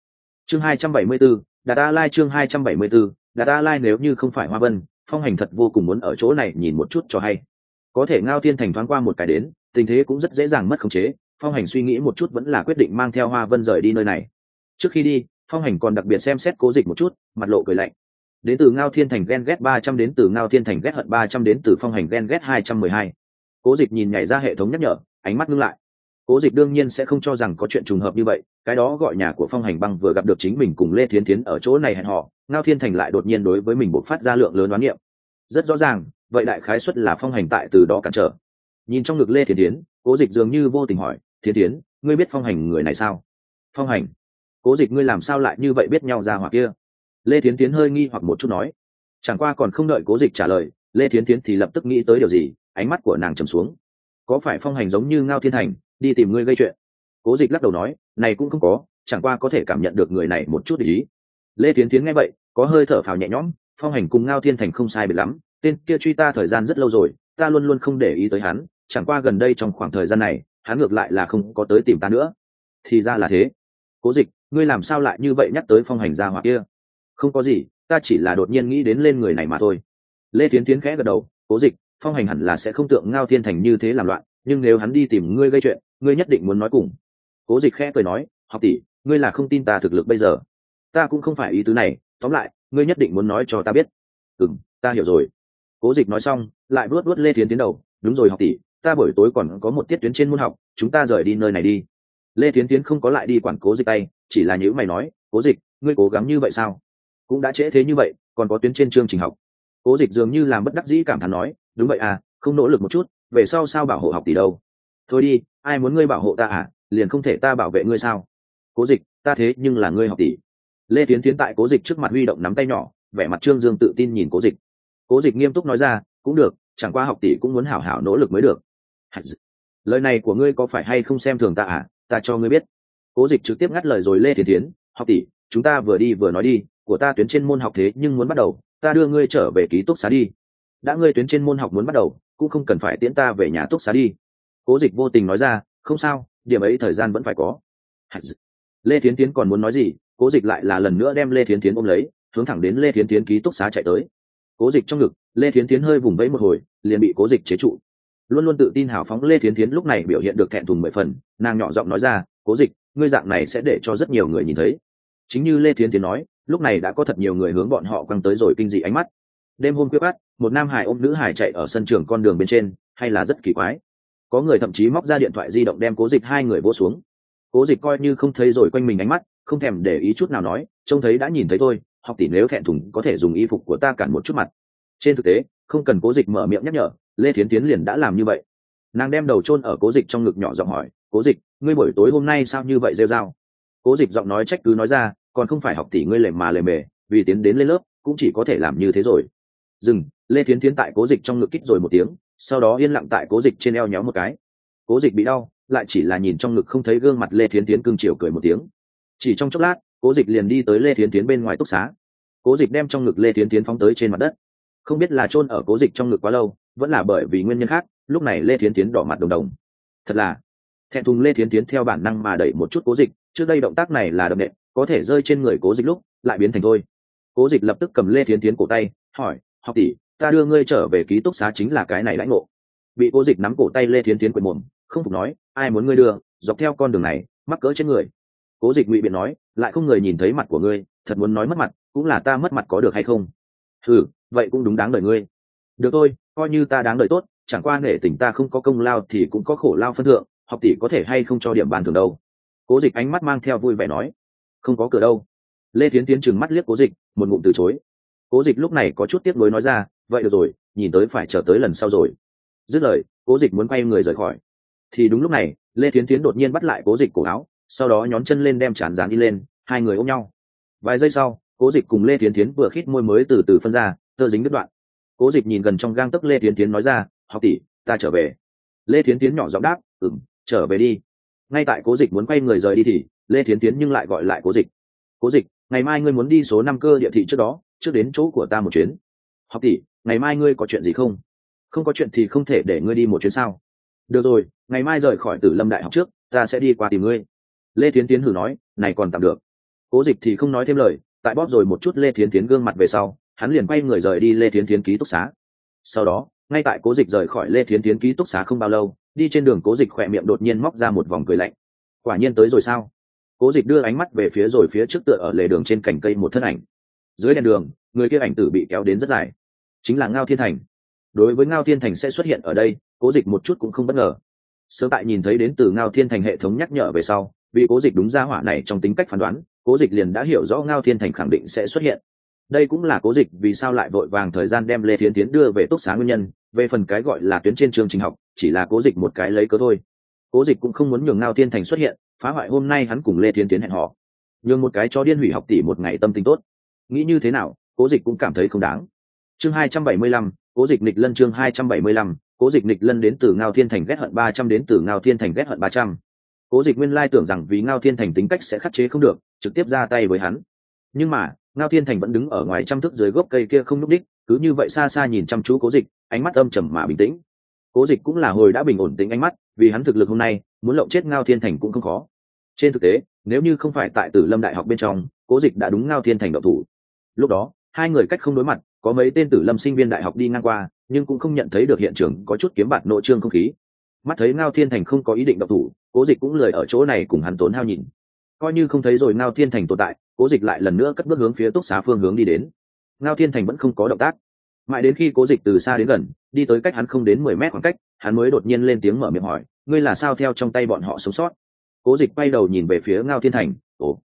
Chương hai trăm bảy mươi 274, đạt a lai chương hai trăm bảy mươi 274, đạt a lai nếu như không phải hoa vân phong hành thật vô cùng muốn ở chỗ này nhìn một chút cho hay. Có thể ngao thiên thành thoáng qua một cái đến tình thế cũng rất dễ dàng mất khống chế phong hành suy nghĩ một chút vẫn là quyết định mang theo hoa vân rời đi nơi này. Trước khi đi, phong hành còn đặc biệt xem xét cố dịch một chút, mặt lộ cười lạnh. Đến từ ngao thiên thành ghen ghét ba trăm đến từ ngao thiên thành ghét hận ba trăm đến từ phong hành ghen ghét hai trăm mười hai. Cố dịch nhìn nhảy ra hệ thống nhắc nhở, ánh mắt ngưng lại. Cố dịch đương nhiên sẽ không cho rằng có chuyện trùng hợp như vậy, cái đó gọi nhà của phong hành băng vừa gặp được chính mình cùng lê thiến tiến ở chỗ này hẹn họ ngao thiên thành lại đột nhiên đối với mình bộc phát ra lượng lớn đoán niệm. Rất rõ ràng, vậy đại khái xuất là phong hành tại từ đó cản trở. Nhìn trong ngực lê thiến tiến cố dịch dường như vô tình hỏi thiên tiến ngươi biết phong hành người này sao? Phong hành, cố dịch ngươi làm sao lại như vậy biết nhau ra hoặc kia? Lê thiến tiến hơi nghi hoặc một chút nói. Chẳng qua còn không đợi cố dịch trả lời, lê thiến tiến thì lập tức nghĩ tới điều gì, ánh mắt của nàng trầm xuống. Có phải phong hành giống như ngao thiên thành, đi tìm ngươi gây chuyện? Cố dịch lắc đầu nói, này cũng không có, chẳng qua có thể cảm nhận được người này một chút để ý. Lê Thiến tiến nghe vậy, có hơi thở phào nhẹ nhõm, phong hành cùng ngao thiên thành không sai biệt lắm, tên kia truy ta thời gian rất lâu rồi, ta luôn luôn không để ý tới hắn, chẳng qua gần đây trong khoảng thời gian này hắn ngược lại là không có tới tìm ta nữa. Thì ra là thế. Cố dịch, ngươi làm sao lại như vậy nhắc tới phong hành gia hỏa kia? Không có gì, ta chỉ là đột nhiên nghĩ đến lên người này mà thôi. Lê tiến tiến khẽ gật đầu, cố dịch, phong hành hẳn là sẽ không tượng ngao thiên thành như thế làm loạn, nhưng nếu hắn đi tìm ngươi gây chuyện, ngươi nhất định muốn nói cùng. Cố dịch khẽ cười nói, học tỷ, ngươi là không tin ta thực lực bây giờ. Ta cũng không phải ý tứ này, tóm lại, ngươi nhất định muốn nói cho ta biết. Ừ m ta hiểu rồi. Cố dịch nói xong, lại vuốt vuốt lê tiến tiến đầu, đúng rồi học tỷ ta buổi tối còn có một tiết tuyến trên môn học, chúng ta rời đi nơi này đi. Lê tiến tiến không có lại đi quản cố dịch tay, chỉ là nhữ mày nói, cố dịch, ngươi cố gắng như vậy sao? Cũng đã trễ thế như vậy, còn có tuyến trên chương trình học. Cố dịch dường như làm bất đắc dĩ cảm thán nói, đúng vậy à không nỗ lực một chút, về sau sao bảo hộ học tỷ đâu? Thôi đi, ai muốn ngươi bảo hộ ta à liền không thể ta bảo vệ ngươi sao? Cố dịch, ta thế nhưng là ngươi học tỷ. Lê tiến tiến tại cố dịch trước mặt huy động nắm tay nhỏ, vẻ mặt trương dương tự tin nhìn cố dịch. Cố dịch nghiêm túc nói ra, cũng được, chẳng qua học tỷ cũng muốn hảo hảo nỗ lực mới được lời này của ngươi có phải hay không xem thường ta à? Ta cho ngươi biết. Cố dịch trực tiếp ngắt lời rồi lê thiền tiến học tỷ, chúng ta vừa đi vừa nói đi, của ta tuyến trên môn học thế nhưng muốn bắt đầu, ta đưa ngươi trở về ký túc xá đi. Đã ngươi tuyến trên môn học muốn bắt đầu, cũng không cần phải tiễn ta về nhà túc xá đi. Cố dịch vô tình nói ra, không sao, điểm ấy thời gian vẫn phải có. Lê thiến tiến còn muốn nói gì, cố dịch lại là lần nữa đem lê thiến tiến ôm lấy, hướng thẳng đến lê thiến tiến ký túc xá chạy tới. Cố dịch trong ngực, lê thiến tiến hơi vùng vẫy một hồi, liền bị cố dịch chế trụ luôn luôn tự tin hào phóng lê thiến Thiến lúc này biểu hiện được thẹn thùng mười phần, nàng nhỏ giọng nói ra, cố dịch, ngươi dạng này sẽ để cho rất nhiều người nhìn thấy. Chính như lê thiến Thiến nói, lúc này đã có thật nhiều người hướng bọn họ quăng tới rồi kinh dị ánh mắt. Đêm hôm quyết bắt một nam hải ôm nữ hải chạy ở sân trường con đường bên trên, hay là rất kỳ quái. Có người thậm chí móc ra điện thoại di động đem cố dịch hai người vô xuống. Cố dịch coi như không thấy rồi quanh mình ánh mắt, không thèm để ý chút nào nói, trông thấy đã nhìn thấy tôi, học tỷ nếu thẹn thùng có thể dùng y phục của ta cản một chút mặt. Trên thực tế không cần cố dịch mở miệng nhắc nhở, lê thiến tiến liền đã làm như vậy. Nàng đem đầu chôn ở cố dịch trong ngực nhỏ giọng hỏi, cố dịch, ngươi buổi tối hôm nay sao như vậy rêu r a o cố dịch giọng nói trách cứ nói ra, còn không phải học tỷ ngươi lề mà lề mề, vì tiến đến lên lớp, cũng chỉ có thể làm như thế rồi. Dừng, lê thiến tiến tại cố dịch trong ngực kích rồi một tiếng, sau đó yên lặng tại cố dịch trên eo nhéo một cái. Cố dịch bị đau, lại chỉ là nhìn trong ngực không thấy gương mặt lê thiến tiến cưng chiều cười một tiếng. Chỉ trong chốc lát, cố dịch liền đi tới lê thiến tiến bên ngoài túc xá. Cố dịch đem trong ngực lê thiến tiến phóng tới trên mặt đất không biết là chôn ở cố dịch trong ngực quá lâu, vẫn là bởi vì nguyên nhân khác, lúc này lê thiến tiến đỏ mặt đồng đồng. Thật là, thẹn thùng lê thiến tiến theo bản năng mà đẩy một chút cố dịch, trước đây động tác này là đậm nệ có thể rơi trên người cố dịch lúc, lại biến thành thôi. Cố dịch lập tức cầm lê thiến tiến cổ tay, hỏi, học tỷ, ta đưa ngươi trở về ký túc xá chính là cái này lãnh ngộ. Bị cố dịch nắm cổ tay lê thiến tiến quệt mồm, không phục nói, ai muốn ngươi đưa, dọc theo con đường này, mắc cỡ trên người. Cố dịch ngụy biện nói, lại không người nhìn thấy mặt của ngươi, thật muốn nói mất mặt, cũng là ta mất mặt có được hay không? Ừ vậy cũng đúng đáng đời ngươi. Được thôi, coi như ta đáng đời tốt, chẳng qua nể tình ta không có công lao thì cũng có khổ lao phân thượng, học tỷ có thể hay không cho điểm bàn thường đâu. Cố dịch ánh mắt mang theo vui vẻ nói. Không có cửa đâu. Lê tiến tiến chừng mắt liếc cố dịch, một ngụm từ chối. Cố dịch lúc này có chút tiếc nuối nói ra, vậy được rồi, nhìn tới phải chờ tới lần sau rồi. Dứt lời, cố dịch muốn quay người rời khỏi. Thì đúng lúc này, lê tiến tiến đột nhiên bắt lại cố dịch cổ áo, sau đó nhón chân lên đem chán dán đi lên, hai người ôm nhau. Vài giây sau, cố dịch cùng lê tiến tiến vừa khít môi mới từ từ phân ra tơ dính đứt đoạn. Cố dịch nhìn gần trong gang tấc lê tiến tiến nói ra, học tỷ, ta trở về. Lê tiến tiến nhỏ giọng đáp ừng trở về đi. Ngay tại cố dịch muốn quay người rời đi thì, lê tiến tiến nhưng lại gọi lại cố dịch. Cố dịch, ngày mai ngươi muốn đi số năm cơ địa thị trước đó, trước đến chỗ của ta một chuyến. Học tỷ, ngày mai ngươi có chuyện gì không? Không có chuyện thì không thể để ngươi đi một chuyến sao? Được rồi, ngày mai rời khỏi tử lâm đại học trước, ta sẽ đi qua tìm ngươi. Lê tiến tiến hử nói, này còn tạm được. Cố dịch thì không nói thêm lời, tại bóp rồi một chút lê tiến tiến gương mặt về sau hắn liền quay người rời đi lê thiến tiến ký túc xá. Sau đó, ngay tại cố dịch rời khỏi lê thiến tiến ký túc xá không bao lâu, đi trên đường cố dịch khỏe miệng đột nhiên móc ra một vòng cười lạnh. Quả nhiên tới rồi sao? Cố dịch đưa ánh mắt về phía rồi phía trước tựa ở lề đường trên cành cây một thân ảnh. Dưới đèn đường, người kia ảnh tử bị kéo đến rất dài. Chính là ngao thiên thành. Đối với ngao thiên thành sẽ xuất hiện ở đây, cố dịch một chút cũng không bất ngờ. Sớm tại nhìn thấy đến từ ngao thiên thành hệ thống nhắc nhở về sau, vì cố dịch đúng ra hỏa này trong tính cách phán đoán, cố dịch liền đã hiểu rõ ngao thiên thành khẳng định sẽ xuất hiện đây cũng là cố dịch vì sao lại vội vàng thời gian đem lê thiến tiến đưa về túc xá nguyên nhân, về phần cái gọi là tuyến trên trường trình học, chỉ là cố dịch một cái lấy cớ thôi. Cố dịch cũng không muốn nhường ngao thiên thành xuất hiện, phá hoại hôm nay hắn cùng lê thiên tiến hẹn họ nhường một cái cho điên hủy học tỷ một ngày tâm tính tốt. Nghĩ như thế nào, cố dịch cũng cảm thấy không đáng. Chương hai trăm bảy mươi lăm, cố dịch nịch lân chương hai trăm bảy mươi lăm, cố dịch nịch lân đến từ ngao thiên thành ghét hận ba trăm đến từ ngao thiên thành ghét hận ba trăm. Cố dịch nguyên lai tưởng rằng vì ngao thiên thành tính cách sẽ khắc chế không được, trực tiếp ra tay với hắn. Nhưng mà ngao thiên thành vẫn đứng ở ngoài trăm thước dưới gốc cây kia không n ú c đích cứ như vậy xa xa nhìn chăm chú cố dịch, ánh mắt âm trầm mà bình tĩnh. Cố dịch cũng là hồi đã bình ổn tính ánh mắt, vì hắn thực lực hôm nay, muốn lộng chết ngao thiên thành cũng không khó. Trên thực tế, nếu như không phải tại tử lâm đại học bên trong, cố dịch đã đúng ngao thiên thành đậu thủ. Lúc đó, hai người cách không đối mặt, có mấy tên tử lâm sinh viên đại học đi ngang qua, nhưng cũng không nhận thấy được hiện trường có chút kiếm bạt nội trương không khí. Mắt thấy ngao thiên thành không có ý định độc thủ, cố dịch cũng lười ở chỗ này cùng hắn tốn hao nhìn. Coi như không thấy rồi ngao thiên thành tồn tại cố dịch lại lần nữa cất bước hướng phía túc xá phương hướng đi đến. Ngao thiên thành vẫn không có động tác. Mãi đến khi cố dịch từ xa đến gần, đi tới cách hắn không đến mười mét khoảng cách, hắn mới đột nhiên lên tiếng mở miệng hỏi, ngươi là sao theo trong tay bọn họ sống sót? Cố dịch quay đầu nhìn về phía ngao thiên thành, ồ,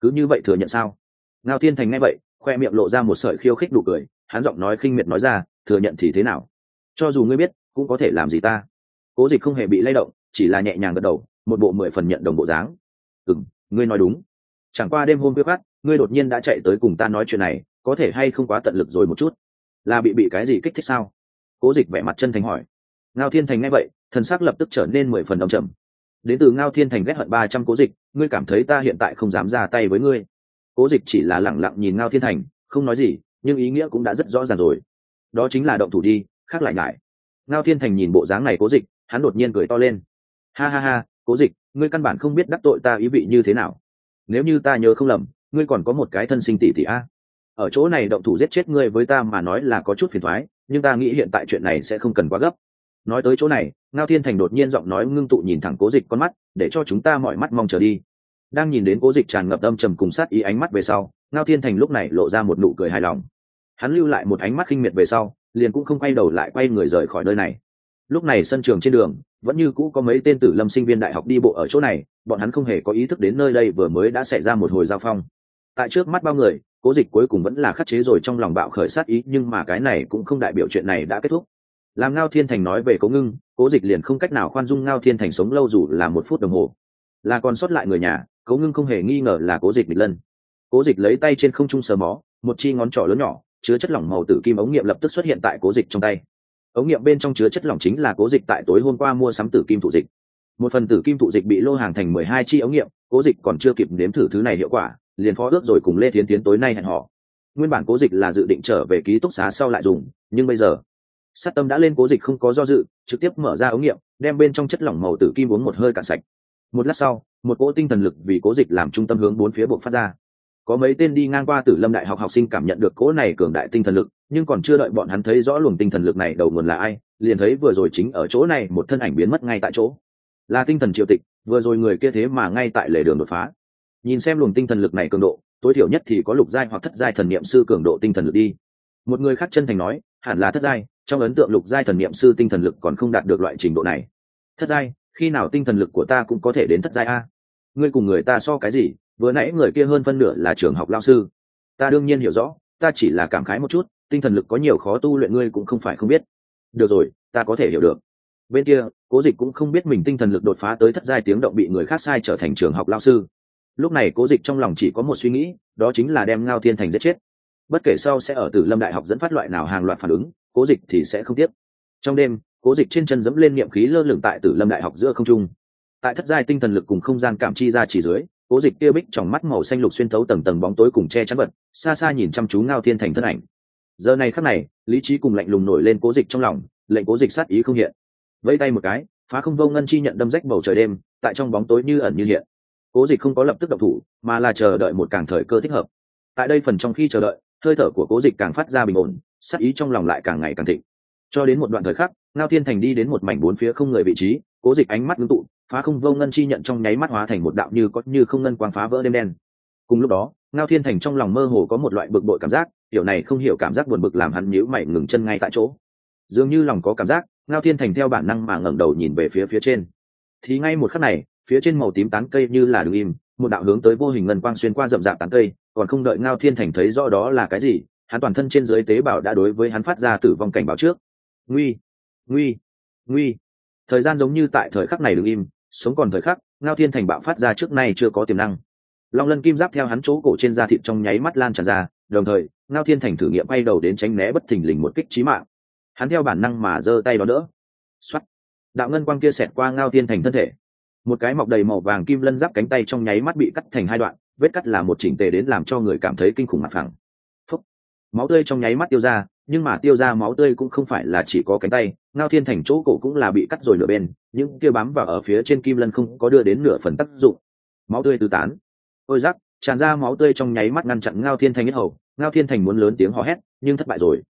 cứ như vậy thừa nhận sao? Ngao thiên thành nghe vậy, khoe miệng lộ ra một sợi khiêu khích đủ cười, hắn giọng nói khinh miệt nói ra, thừa nhận thì thế nào? Cho dù ngươi biết, cũng có thể làm gì ta? Cố dịch không hề bị lay động, chỉ là nhẹ nhàng gật đầu, một bộ mười phần nhận đồng bộ dáng. Ừ ngươi nói đúng chẳng qua đêm hôm khuya khát ngươi đột nhiên đã chạy tới cùng ta nói chuyện này, có thể hay không quá tận lực rồi một chút? Là bị bị cái gì kích thích sao? Cố dịch vẻ mặt chân thành hỏi. Ngao thiên thành nghe vậy, thần sắc lập tức trở nên mười phần đồng trầm. Đến từ ngao thiên thành ghét hận ba trăm cố dịch, ngươi cảm thấy ta hiện tại không dám ra tay với ngươi. Cố dịch chỉ là lẳng lặng nhìn ngao thiên thành, không nói gì, nhưng ý nghĩa cũng đã rất rõ ràng rồi. Đó chính là động thủ đi, khác lại ngại. Ngao thiên thành nhìn bộ dáng này cố dịch, hắn đột nhiên cười to lên. Ha ha ha, cố dịch, ngươi căn bản không biết đắc tội ta ý vị như thế nào nếu như ta nhớ không lầm, ngươi còn có một cái thân sinh tỷ tỷ a. Ở chỗ này động thủ giết chết ngươi với ta mà nói là có chút phiền thoái, nhưng ta nghĩ hiện tại chuyện này sẽ không cần quá gấp. Nói tới chỗ này, ngao thiên thành đột nhiên giọng nói ngưng tụ nhìn thẳng cố dịch con mắt, để cho chúng ta mọi mắt mong chờ đi. Đang nhìn đến cố dịch tràn ngập âm trầm cùng sát ý ánh mắt về sau, ngao thiên thành lúc này lộ ra một nụ cười hài lòng. Hắn lưu lại một ánh mắt khinh miệt về sau, liền cũng không quay đầu lại quay người rời khỏi nơi này lúc này sân trường trên đường, vẫn như cũ có mấy tên tử lâm sinh viên đại học đi bộ ở chỗ này, bọn hắn không hề có ý thức đến nơi đây vừa mới đã xảy ra một hồi giao phong. Tại trước mắt bao người, cố dịch cuối cùng vẫn là khắc chế rồi trong lòng bạo khởi sát ý, nhưng mà cái này cũng không đại biểu chuyện này đã kết thúc. Làm ngao thiên thành nói về cố ngưng, cố dịch liền không cách nào khoan dung ngao thiên thành sống lâu dù là một phút đồng hồ. Là còn sót lại người nhà, cố ngưng không hề nghi ngờ là cố dịch địch lân. Cố dịch lấy tay trên không trung sờ mó, một chi ngón trỏ lớn nhỏ, chứa chất lỏng màu tử kim ống nghiệm lập tức xuất hiện tại cố dịch trong tay ống nghiệm bên trong chứa chất lỏng chính là cố dịch tại tối hôm qua mua sắm tử kim thụ dịch. Một phần tử kim thụ dịch bị lô hàng thành mười hai chi ống nghiệm, cố dịch còn chưa kịp nếm thử thứ này hiệu quả, liền phó ước rồi cùng lê tiến tiến tối nay hẹn họ nguyên bản cố dịch là dự định trở về ký túc xá sau lại dùng, nhưng bây giờ, sát tâm đã lên cố dịch không có do dự, trực tiếp mở ra ống nghiệm, đem bên trong chất lỏng màu tử kim uống một hơi cạn sạch. Một lát sau, một cỗ tinh thần lực vì cố dịch làm trung tâm hướng bốn phía buộc phát ra có mấy tên đi ngang qua tử lâm đại học học sinh cảm nhận được cỗ này cường đại tinh thần lực, nhưng còn chưa đợi bọn hắn thấy rõ luồng tinh thần lực này đầu nguồn là ai, liền thấy vừa rồi chính ở chỗ này một thân ảnh biến mất ngay tại chỗ. Là tinh thần triều tịch, vừa rồi người kia thế mà ngay tại lề đường đột phá. Nhìn xem luồng tinh thần lực này cường độ, tối thiểu nhất thì có lục giai hoặc thất giai thần niệm sư cường độ tinh thần lực đi. Một người khác chân thành nói, hẳn là thất giai, trong ấn tượng lục giai thần niệm sư tinh thần lực còn không đạt được loại trình độ này. Thất giai, khi nào tinh thần lực của ta cũng có thể đến thất giai a? Ngươi cùng người ta so cái gì? Vừa nãy người kia hơn phân nửa là trường học lao sư. Ta đương nhiên hiểu rõ, ta chỉ là cảm khái một chút, tinh thần lực có nhiều khó tu luyện ngươi cũng không phải không biết. Được rồi, ta có thể hiểu được. Bên kia, cố dịch cũng không biết mình tinh thần lực đột phá tới thất giai tiếng động bị người khác sai trở thành trường học lao sư. Lúc này cố dịch trong lòng chỉ có một suy nghĩ, đó chính là đem ngao thiên thành giết chết. Bất kể sau sẽ ở tử lâm đại học dẫn phát loại nào hàng loạt phản ứng, cố dịch thì sẽ không tiếp. Trong đêm, cố dịch trên chân dẫm lên niệm khí lơ lửng tại tử lâm đại học giữa không trung. Tại thất giai tinh thần lực cùng không gian cảm chi ra chỉ dưới cố dịch kia bích trong mắt màu xanh lục xuyên thấu tầng tầng bóng tối cùng che chắn vật, xa xa nhìn chăm chú ngao thiên thành thân ảnh. Giờ này khắc này, lý trí cùng lạnh lùng nổi lên cố dịch trong lòng, lệnh cố dịch sát ý không hiện. Vẫy tay một cái, phá không vô ngân chi nhận đâm rách bầu trời đêm, tại trong bóng tối như ẩn như hiện. Cố dịch không có lập tức động thủ, mà là chờ đợi một càng thời cơ thích hợp. Tại đây phần trong khi chờ đợi, hơi thở của cố dịch càng phát ra bình ổn, sát ý trong lòng lại càng ngày càng thịnh. Cho đến một đoạn thời khắc, ngao thiên thành đi đến một mảnh bốn phía không người vị trí, cố dịch ánh mắt ngưng tụ phá không vô ngân chi nhận trong nháy mắt hóa thành một đạo như có như không ngân quang phá vỡ đêm đen. Cùng lúc đó, ngao thiên thành trong lòng mơ hồ có một loại bực bội cảm giác điều này không hiểu cảm giác buồn bực làm hắn nhíu mày ngừng chân ngay tại chỗ. Dường như lòng có cảm giác, ngao thiên thành theo bản năng mà ngẩng đầu nhìn về phía phía trên. Thì ngay một khắc này, phía trên màu tím tán cây như là đứng im, một đạo hướng tới vô hình ngân quang xuyên qua rậm rạp tán cây, còn không đợi ngao thiên thành thấy rõ đó là cái gì, hắn toàn thân trên dưới tế bào đã đối với hắn phát ra tử vong cảnh báo trước. Nguy nguy nguy thời gian giống như tại thời khắc này đứng im, sống còn thời khắc, ngao thiên thành bạo phát ra trước nay chưa có tiềm năng. Long lân kim giáp theo hắn chỗ cổ trên da thịt trong nháy mắt lan tràn ra, đồng thời, ngao thiên thành thử nghiệm bay đầu đến tránh né bất thình lình một kích trí mạng. Hắn theo bản năng mà giơ tay đó đỡ. X đạo ngân quang kia xẹt qua ngao thiên thành thân thể. Một cái mọc đầy màu vàng kim lân giáp cánh tay trong nháy mắt bị cắt thành hai đoạn, vết cắt là một chỉnh tề đến làm cho người cảm thấy kinh khủng mặt phẳng máu tươi trong nháy mắt tiêu ra nhưng mà tiêu ra máu tươi cũng không phải là chỉ có cánh tay ngao thiên thành chỗ cổ cũng là bị cắt rồi nửa bên những kia bám vào ở phía trên kim lân không có đưa đến nửa phần tác dụng. Máu tươi tứ tán. Ôi giắc tràn ra máu tươi trong nháy mắt ngăn chặn ngao thiên thành ít hầu ngao thiên thành muốn lớn tiếng hò hét nhưng thất bại rồi.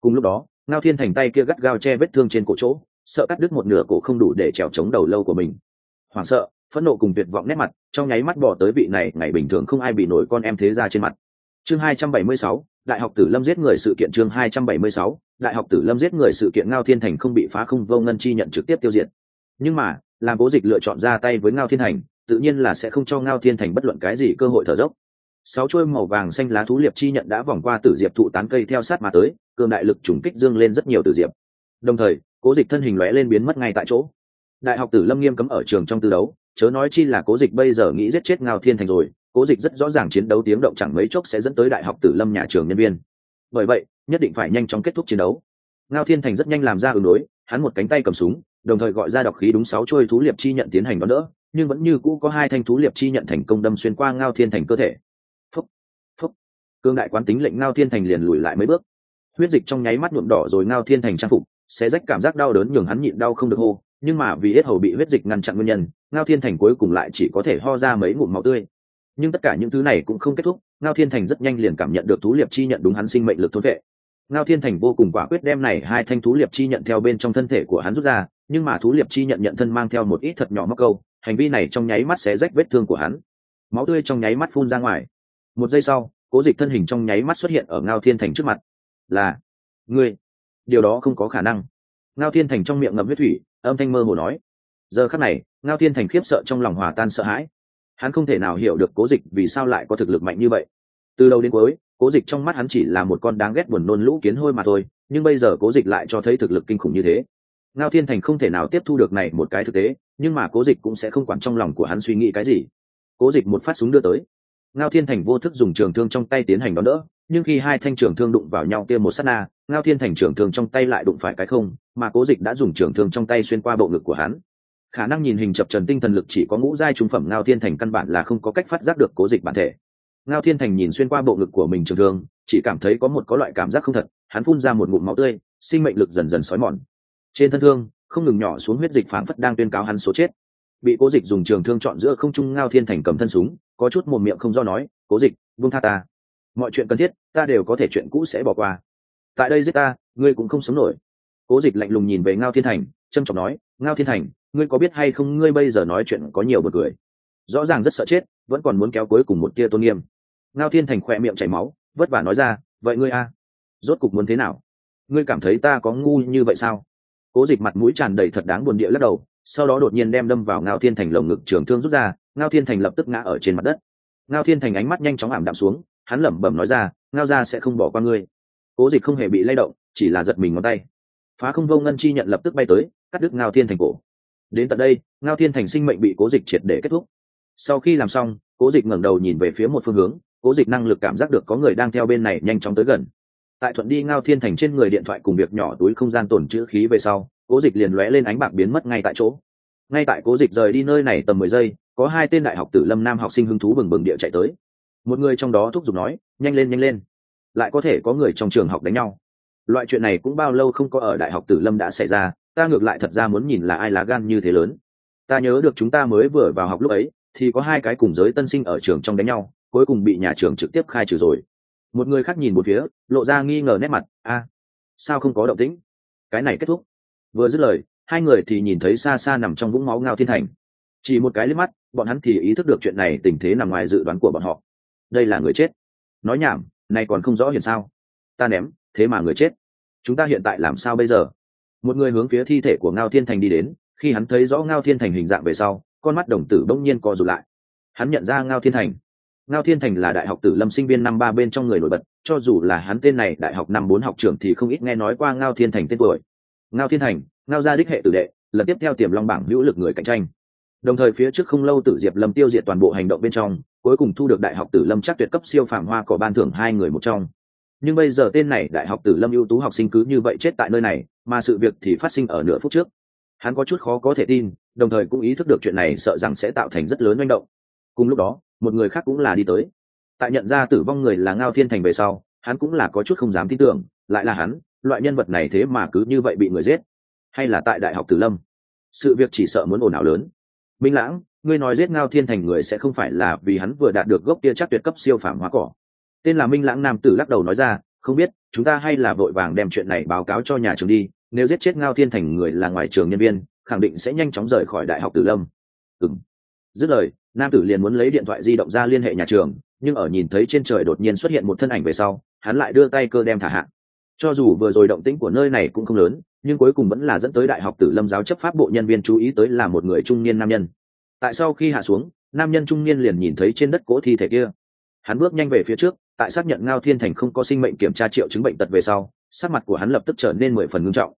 Cùng lúc đó ngao thiên thành tay kia gắt gao che vết thương trên cổ chỗ sợ cắt đứt một nửa cổ không đủ để trèo chống đầu lâu của mình. Hoảng sợ phẫn nộ cùng tuyệt vọng nét mặt trong nháy mắt bỏ tới vị này ngày bình thường không ai bị nổi con em thế ra trên mặt. Chương 276, đại học tử lâm giết người sự kiện chương 276, đại học tử lâm giết người sự kiện ngao thiên thành không bị phá không vô ngân chi nhận trực tiếp tiêu diệt. Nhưng mà làm cố dịch lựa chọn ra tay với ngao thiên thành tự nhiên là sẽ không cho ngao thiên thành bất luận cái gì cơ hội thở dốc. Sáu chuôi màu vàng xanh lá thú liệp chi nhận đã vòng qua tử diệp thụ tán cây theo sát mà tới cường đại lực trùng kích dương lên rất nhiều tử diệp. Đồng thời cố dịch thân hình lóe lên biến mất ngay tại chỗ. Đại học tử lâm nghiêm cấm ở trường trong tư đấu chớ nói chi là cố dịch bây giờ nghĩ giết chết ngao thiên thành rồi cố dịch rất rõ ràng chiến đấu tiếng động chẳng mấy chốc sẽ dẫn tới đại học tử lâm nhà trường nhân viên. Bởi vậy, nhất định phải nhanh chóng kết thúc chiến đấu. Ngao thiên thành rất nhanh làm ra ứng đối, hắn một cánh tay cầm súng, đồng thời gọi ra độc khí đúng sáu trôi thú liệp chi nhận tiến hành đón đỡ, nhưng vẫn như cũ có hai thanh thú liệp chi nhận thành công đâm xuyên qua ngao thiên thành cơ thể. Phúc phúc. Cương đại quán tính lệnh ngao thiên thành liền lùi lại mấy bước. Huyết dịch trong nháy mắt nhuộm đỏ rồi ngao thiên thành trang phục, sẽ rách cảm giác đau đớn nhường hắn nhịn đau không được hô, nhưng mà vì hết hầu bị huyết dịch ngăn chặn nguyên nhân, ngao thiên thành cuối cùng lại chỉ có thể ho ra mấy ngụm máu tươi nhưng tất cả những thứ này cũng không kết thúc, ngao thiên thành rất nhanh liền cảm nhận được thú liệp chi nhận đúng hắn sinh mệnh lực thốn vệ. Ngao thiên thành vô cùng quả quyết đem này hai thanh thú liệp chi nhận theo bên trong thân thể của hắn rút ra, nhưng mà thú liệp chi nhận nhận thân mang theo một ít thật nhỏ móc câu, hành vi này trong nháy mắt sẽ rách vết thương của hắn. Máu tươi trong nháy mắt phun ra ngoài. Một giây sau, cố dịch thân hình trong nháy mắt xuất hiện ở ngao thiên thành trước mặt. Là, ngươi. Điều đó không có khả năng. Ngao thiên thành trong miệng ngậm huyết thủy, âm thanh mơ hồ nói. Giờ khắc này, ngao thiên thành khiếp sợ trong lòng hòa tan sợ hãi hắn không thể nào hiểu được cố dịch vì sao lại có thực lực mạnh như vậy. Từ đầu đến cuối, cố dịch trong mắt hắn chỉ là một con đáng ghét buồn nôn lũ kiến hôi mà thôi, nhưng bây giờ cố dịch lại cho thấy thực lực kinh khủng như thế. Ngao thiên thành không thể nào tiếp thu được này một cái thực tế, nhưng mà cố dịch cũng sẽ không quản trong lòng của hắn suy nghĩ cái gì. Cố dịch một phát súng đưa tới. Ngao thiên thành vô thức dùng trường thương trong tay tiến hành đón đỡ, nhưng khi hai thanh trường thương đụng vào nhau kia một s á t na, ngao thiên thành trường thương trong tay lại đụng phải cái không, mà cố dịch đã dùng trường thương trong tay xuyên qua bộ ngực của hắn khả năng nhìn hình chập trần tinh thần lực chỉ có ngũ giai trung phẩm ngao thiên thành căn bản là không có cách phát giác được cố dịch bản thể. Ngao thiên thành nhìn xuyên qua bộ ngực của mình trường thương, chỉ cảm thấy có một có loại cảm giác không thật, hắn phun ra một ngụm máu tươi, sinh mệnh lực dần dần xói mòn. Trên thân thương, không ngừng nhỏ xuống huyết dịch phảng phất đang tuyên cáo hắn số chết. Bị cố dịch dùng trường thương chọn giữa không trung ngao thiên thành cầm thân súng, có chút một miệng không do nói, cố dịch, buông tha ta. Mọi chuyện cần thiết, ta đều có thể chuyện cũ sẽ bỏ qua. Tại đây giết ta, ngươi cũng không sống nổi. Cố dịch lạnh lùng nhìn về ngao thiên thành trâm trọng nói, ngao thiên thành ngươi có biết hay không ngươi bây giờ nói chuyện có nhiều bật cười. Rõ ràng rất sợ chết, vẫn còn muốn kéo cuối cùng một tia tôn nghiêm. Ngao thiên thành khỏe miệng chảy máu, vất vả nói ra, vậy ngươi a, rốt cục muốn thế nào? Ngươi cảm thấy ta có ngu như vậy sao? Cố dịch mặt mũi tràn đầy thật đáng buồn địa lắc đầu, sau đó đột nhiên đem đâm vào ngao thiên thành lồng ngực trường thương rút ra, ngao thiên thành lập tức ngã ở trên mặt đất. Ngao thiên thành ánh mắt nhanh chóng ảm đạm xuống, hắn lẩm bẩm nói ra, ngao ra sẽ không bỏ qua ngươi. Cố dịch không hề bị lay động, chỉ là giật mình ngón tay. Phá không vô ngân chi nhận lập tức bay tới, cắt đứt ngao thiên thành cổ đến tận đây, ngao thiên thành sinh mệnh bị cố dịch triệt để kết thúc. Sau khi làm xong, cố dịch ngẩng đầu nhìn về phía một phương hướng, cố dịch năng lực cảm giác được có người đang theo bên này nhanh chóng tới gần. Tại thuận đi ngao thiên thành trên người điện thoại cùng việc nhỏ túi không gian tổn chữ khí về sau, cố dịch liền lóe lên ánh bạc biến mất ngay tại chỗ. Ngay tại cố dịch rời đi nơi này tầm mười giây, có hai tên đại học tử lâm nam học sinh hứng thú bừng bừng địa chạy tới. Một người trong đó thúc giục nói, nhanh lên nhanh lên. Lại có thể có người trong trường học đánh nhau. Loại chuyện này cũng bao lâu không có ở đại học tử lâm đã xảy ra ta ngược lại thật ra muốn nhìn là ai lá gan như thế lớn. Ta nhớ được chúng ta mới vừa vào học lúc ấy, thì có hai cái cùng giới tân sinh ở trường trong đánh nhau, cuối cùng bị nhà trường trực tiếp khai trừ rồi. Một người khác nhìn một phía, lộ ra nghi ngờ nét mặt, a, sao không có động tĩnh? Cái này kết thúc. Vừa dứt lời, hai người thì nhìn thấy xa xa nằm trong vũng máu ngao thiên thành. Chỉ một cái liếc mắt, bọn hắn thì ý thức được chuyện này tình thế nằm ngoài dự đoán của bọn họ. Đây là người chết. Nói nhảm này còn không rõ hiện sao. Ta ném, thế mà người chết. Chúng ta hiện tại làm sao bây giờ? Một người hướng phía thi thể của ngao thiên thành đi đến, khi hắn thấy rõ ngao thiên thành hình dạng về sau, con mắt đồng tử bỗng nhiên co rụt lại. Hắn nhận ra ngao thiên thành. Ngao thiên thành là đại học tử lâm sinh viên năm ba bên trong người nổi bật, cho dù là hắn tên này đại học năm bốn học trưởng thì không ít nghe nói qua ngao thiên thành tên tuổi. Ngao thiên thành, ngao gia đích hệ tử đệ, lần tiếp theo tiềm long bảng hữu lực người cạnh tranh. Đồng thời phía trước không lâu tử diệp lâm tiêu diệt toàn bộ hành động bên trong, cuối cùng thu được đại học tử lâm chắc tuyệt cấp siêu phàm hoa có ban thưởng hai người một trong. Nhưng bây giờ tên này đại học tử lâm ưu tú học sinh cứ như vậy chết tại nơi này mà sự việc thì phát sinh ở nửa phút trước. Hắn có chút khó có thể tin, đồng thời cũng ý thức được chuyện này sợ rằng sẽ tạo thành rất lớn manh động. Cùng lúc đó, một người khác cũng là đi tới. Tại nhận ra tử vong người là ngao thiên thành về sau, hắn cũng là có chút không dám tin tưởng, lại là hắn, loại nhân vật này thế mà cứ như vậy bị người giết. Hay là tại đại học tử lâm? Sự việc chỉ sợ muốn ồn ào lớn. Minh lãng, ngươi nói giết ngao thiên thành người sẽ không phải là vì hắn vừa đạt được gốc kia chắc tuyệt cấp siêu phàm hóa cỏ. Tên là minh lãng nam tử lắc đầu nói ra, không biết chúng ta hay là vội vàng đem chuyện này báo cáo cho nhà trường đi, nếu giết chết ngao thiên thành người là ngoài trường nhân viên, khẳng định sẽ nhanh chóng rời khỏi đại học tử lâm. Ừng dứt lời, nam tử liền muốn lấy điện thoại di động ra liên hệ nhà trường, nhưng ở nhìn thấy trên trời đột nhiên xuất hiện một thân ảnh về sau, hắn lại đưa tay cơ đem thả hạ. Cho dù vừa rồi động tĩnh của nơi này cũng không lớn, nhưng cuối cùng vẫn là dẫn tới đại học tử lâm giáo chấp pháp bộ nhân viên chú ý tới là một người trung niên nam nhân. Tại sau khi hạ xuống, nam nhân trung niên liền nhìn thấy trên đất cỗ thi thể kia. Hắn bước nhanh về phía trước tại xác nhận ngao thiên thành không có sinh mệnh kiểm tra triệu chứng bệnh tật về sau, sắc mặt của hắn lập tức trở nên mười phần ngưng trọng.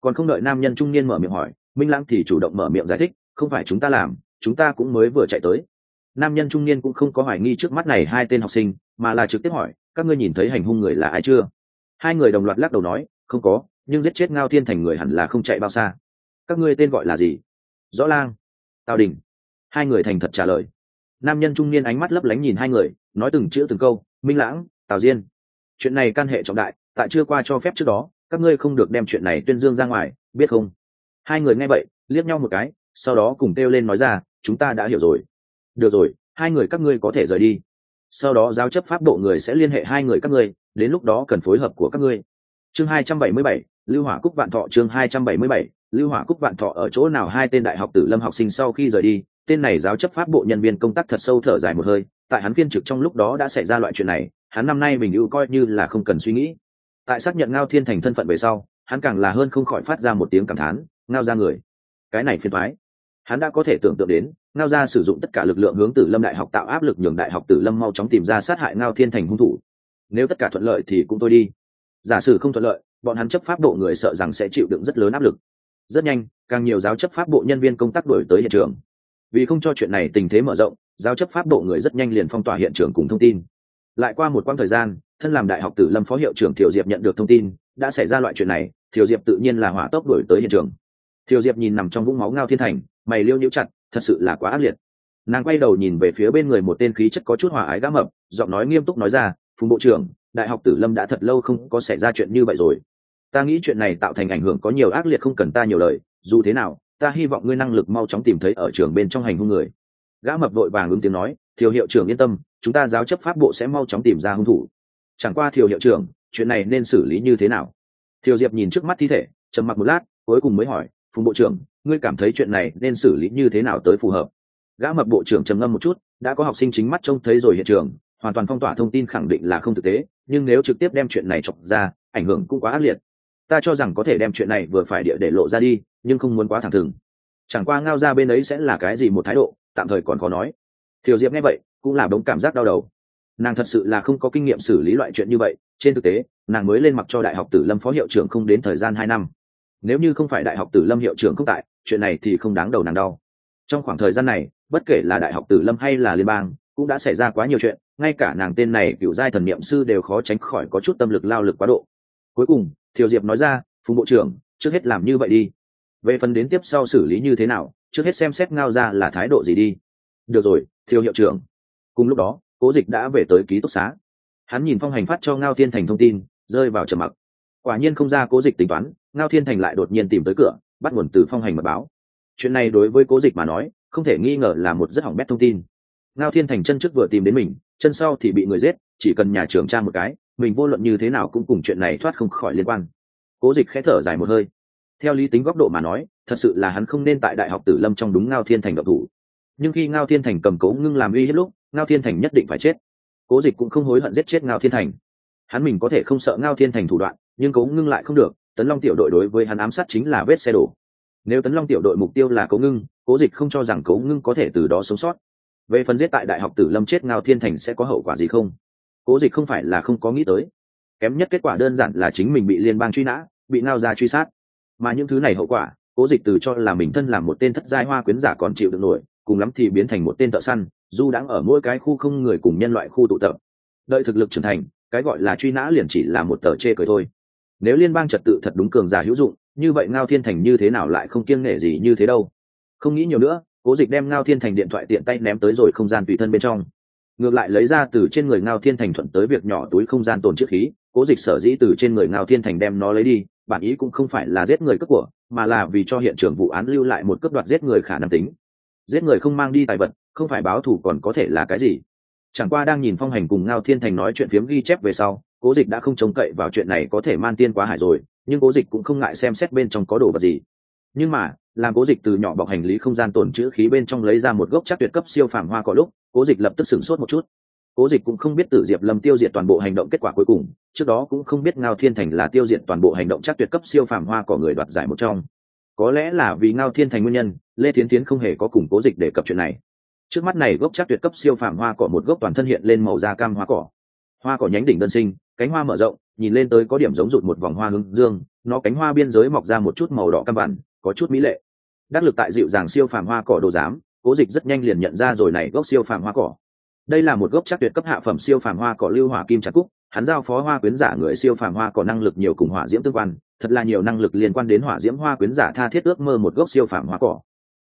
Còn không đợi nam nhân trung niên mở miệng hỏi, minh lãng thì chủ động mở miệng giải thích, không phải chúng ta làm, chúng ta cũng mới vừa chạy tới. Nam nhân trung niên cũng không có hoài nghi trước mắt này hai tên học sinh, mà là trực tiếp hỏi, các ngươi nhìn thấy hành hung người là ai chưa? Hai người đồng loạt lắc đầu nói, không có, nhưng giết chết ngao thiên thành người hẳn là không chạy bao xa. Các ngươi tên gọi là gì? Rõ lang. Tào đình. Hai người thành thật trả lời. Nam nhân trung niên ánh mắt lấp lánh nhìn hai người, nói từng chữ từng câu minh lãng, tào diên. Chuyện này can hệ trọng đại, tại chưa qua cho phép trước đó, các ngươi không được đem chuyện này tuyên dương ra ngoài, biết không? Hai người nghe vậy, liếc nhau một cái, sau đó cùng kêu lên nói ra, chúng ta đã hiểu rồi. Được rồi, hai người các ngươi có thể rời đi. Sau đó giáo chấp pháp độ người sẽ liên hệ hai người các ngươi, đến lúc đó cần phối hợp của các ngươi. Chương hai trăm bảy mươi bảy, lưu hỏa cúc vạn thọ, chương hai trăm bảy mươi bảy, lưu hỏa cúc vạn thọ ở chỗ nào hai tên đại học tử lâm học sinh sau khi rời đi tên này giáo chấp pháp bộ nhân viên công tác thật sâu thở dài một hơi, tại hắn phiên trực trong lúc đó đã xảy ra loại chuyện này, hắn năm nay mình ưu coi như là không cần suy nghĩ. Tại xác nhận ngao thiên thành thân phận về sau, hắn càng là hơn không khỏi phát ra một tiếng cảm thán, ngao ra người, cái này phiền thoái hắn đã có thể tưởng tượng đến, ngao ra sử dụng tất cả lực lượng hướng tử lâm đại học tạo áp lực nhường đại học tử lâm mau chóng tìm ra sát hại ngao thiên thành hung thủ. Nếu tất cả thuận lợi thì cũng tôi đi. Giả sử không thuận lợi, bọn hắn chấp pháp bộ người sợ rằng sẽ chịu đựng rất lớn áp lực. Rất nhanh, càng nhiều giáo chấp pháp bộ nhân viên công tác đổi tới hiện trường vì không cho chuyện này tình thế mở rộng, giáo chấp pháp bộ người rất nhanh liền phong tỏa hiện trường cùng thông tin. Lại qua một quãng thời gian, thân làm đại học tử lâm phó hiệu trưởng thiều diệp nhận được thông tin, đã xảy ra loại chuyện này, thiều diệp tự nhiên là hỏa tốc đổi tới hiện trường. Thiều diệp nhìn nằm trong vũng máu ngao thiên thành, mày liêu nhiễu chặt, thật sự là quá ác liệt. Nàng quay đầu nhìn về phía bên người một tên khí chất có chút hòa ái gã mập, giọng nói nghiêm túc nói ra, phùng bộ trưởng, đại học tử lâm đã thật lâu không có xảy ra chuyện như vậy rồi. Ta nghĩ chuyện này tạo thành ảnh hưởng có nhiều ác liệt không cần ta nhiều lời, dù thế nào ta hy vọng ngươi năng lực mau chóng tìm thấy ở trường bên trong hành hung người. Gã mập vội vàng ứng tiếng nói, thiều hiệu trưởng yên tâm, chúng ta giáo chấp pháp bộ sẽ mau chóng tìm ra hung thủ. Chẳng qua thiều hiệu trưởng, chuyện này nên xử lý như thế nào? Thiều diệp nhìn trước mắt thi thể, trầm mặc một lát, cuối cùng mới hỏi, phùng bộ trưởng, ngươi cảm thấy chuyện này nên xử lý như thế nào tới phù hợp? Gã mập bộ trưởng trầm ngâm một chút, đã có học sinh chính mắt trông thấy rồi hiện trường, hoàn toàn phong tỏa thông tin khẳng định là không thực tế, nhưng nếu trực tiếp đem chuyện này chọc ra, ảnh hưởng cũng quá ác liệt. Ta cho rằng có thể đem chuyện này vừa phải địa để lộ ra đi nhưng không muốn quá thẳng thừng. Chẳng qua ngao ra bên ấy sẽ là cái gì một thái độ, tạm thời còn khó nói. Thiều diệp nghe vậy, cũng là đống cảm giác đau đầu. Nàng thật sự là không có kinh nghiệm xử lý loại chuyện như vậy, trên thực tế, nàng mới lên mặc cho đại học tử lâm phó hiệu trưởng không đến thời gian hai năm. Nếu như không phải đại học tử lâm hiệu trưởng không tại, chuyện này thì không đáng đầu nàng đau. Trong khoảng thời gian này, bất kể là đại học tử lâm hay là liên bang, cũng đã xảy ra quá nhiều chuyện, ngay cả nàng tên này cựu giai thần niệm sư đều khó tránh khỏi có chút tâm lực lao lực quá độ. Cuối cùng, thiều diệp nói ra, phùng bộ trưởng, trước hết làm như vậy đi về phần đến tiếp sau xử lý như thế nào, trước hết xem xét ngao ra là thái độ gì đi. Được rồi thiêu hiệu trưởng. Cùng lúc đó, cố dịch đã về tới ký túc xá. Hắn nhìn phong hành phát cho ngao thiên thành thông tin, rơi vào trầm mặc. Quả nhiên không ra cố dịch tính toán, ngao thiên thành lại đột nhiên tìm tới cửa, bắt nguồn từ phong hành mật báo. Chuyện này đối với cố dịch mà nói, không thể nghi ngờ là một rất hỏng bét thông tin. Ngao thiên thành chân trước vừa tìm đến mình, chân sau thì bị người giết, chỉ cần nhà trưởng tra một cái, mình vô luận như thế nào cũng cùng chuyện này thoát không khỏi liên quan. Cố dịch khẽ thở dài một hơi theo lý tính góc độ mà nói, thật sự là hắn không nên tại đại học tử lâm trong đúng ngao thiên thành độc thủ. Nhưng khi ngao thiên thành cầm cố ngưng làm uy hết lúc, ngao thiên thành nhất định phải chết. Cố dịch cũng không hối hận giết chết ngao thiên thành. Hắn mình có thể không sợ ngao thiên thành thủ đoạn, nhưng cố ngưng lại không được, tấn long tiểu đội đối với hắn ám sát chính là vết xe đổ. Nếu tấn long tiểu đội mục tiêu là cố ngưng, cố dịch không cho rằng cố ngưng có thể từ đó sống sót. Về phần giết tại đại học tử lâm chết ngao thiên thành sẽ có hậu quả gì không? Cố dịch không phải là không có nghĩ tới. Kém nhất kết quả đơn giản là chính mình bị liên bang truy nã, bị ngao ra truy sát mà những thứ này hậu quả, cố dịch từ cho là mình thân làm một tên thất giai hoa quyến giả còn chịu được nổi, cùng lắm thì biến thành một tên thợ săn, dù đang ở mỗi cái khu không người cùng nhân loại khu tụ tập. Đợi thực lực trưởng thành, cái gọi là truy nã liền chỉ là một tờ chê cười thôi. Nếu liên bang trật tự thật đúng cường giả hữu dụng, như vậy ngao thiên thành như thế nào lại không kiêng nể gì như thế đâu? Không nghĩ nhiều nữa, cố dịch đem ngao thiên thành điện thoại tiện tay ném tới rồi không gian tùy thân bên trong. Ngược lại lấy ra từ trên người ngao thiên thành thuận tới việc nhỏ túi không gian tồn trước khí, cố dịch sở dĩ từ trên người ngao thiên thành đem nó lấy đi bản ý cũng không phải là giết người cướp của, mà là vì cho hiện trường vụ án lưu lại một cướp đoạt giết người khả năng tính. Giết người không mang đi tài vật, không phải báo thù còn có thể là cái gì? Chẳng qua đang nhìn phong hành cùng ngao thiên thành nói chuyện phiếm ghi chép về sau, cố dịch đã không trông cậy vào chuyện này có thể man tiên quá hải rồi, nhưng cố dịch cũng không ngại xem xét bên trong có đồ vật gì. Nhưng mà, làm cố dịch từ nhỏ bọc hành lý không gian tồn chữ khí bên trong lấy ra một gốc chắc tuyệt cấp siêu phàm hoa cỏ lúc, cố dịch lập tức sửng sốt một chút cố dịch cũng không biết tử diệp lâm tiêu diệt toàn bộ hành động kết quả cuối cùng, trước đó cũng không biết ngao thiên thành là tiêu diệt toàn bộ hành động chắc tuyệt cấp siêu phàm hoa cỏ người đoạt giải một trong. Có lẽ là vì ngao thiên thành nguyên nhân, lê thiến tiến không hề có củng cố dịch để cập chuyện này. Trước mắt này gốc chắc tuyệt cấp siêu phàm hoa cỏ một gốc toàn thân hiện lên màu da cam hoa cỏ. Hoa cỏ nhánh đỉnh đơn sinh, cánh hoa mở rộng, nhìn lên tới có điểm giống rụt một vòng hoa hướng dương, nó cánh hoa biên giới mọc ra một chút màu đỏ cam bản, có chút mỹ lệ. Đắc lực tại dịu dàng siêu phàm hoa cỏ đồ giám, cố dịch rất nhanh liền nhận ra rồi này gốc siêu phàm hoa cỏ đây là một gốc chắc tuyệt cấp hạ phẩm siêu phàm hoa cỏ lưu hỏa kim trạc cúc, hắn giao phó hoa quyến giả người siêu phàm hoa có năng lực nhiều cùng hỏa diễm tương quan, thật là nhiều năng lực liên quan đến hỏa diễm hoa quyến giả tha thiết ước mơ một gốc siêu phàm hoa cỏ.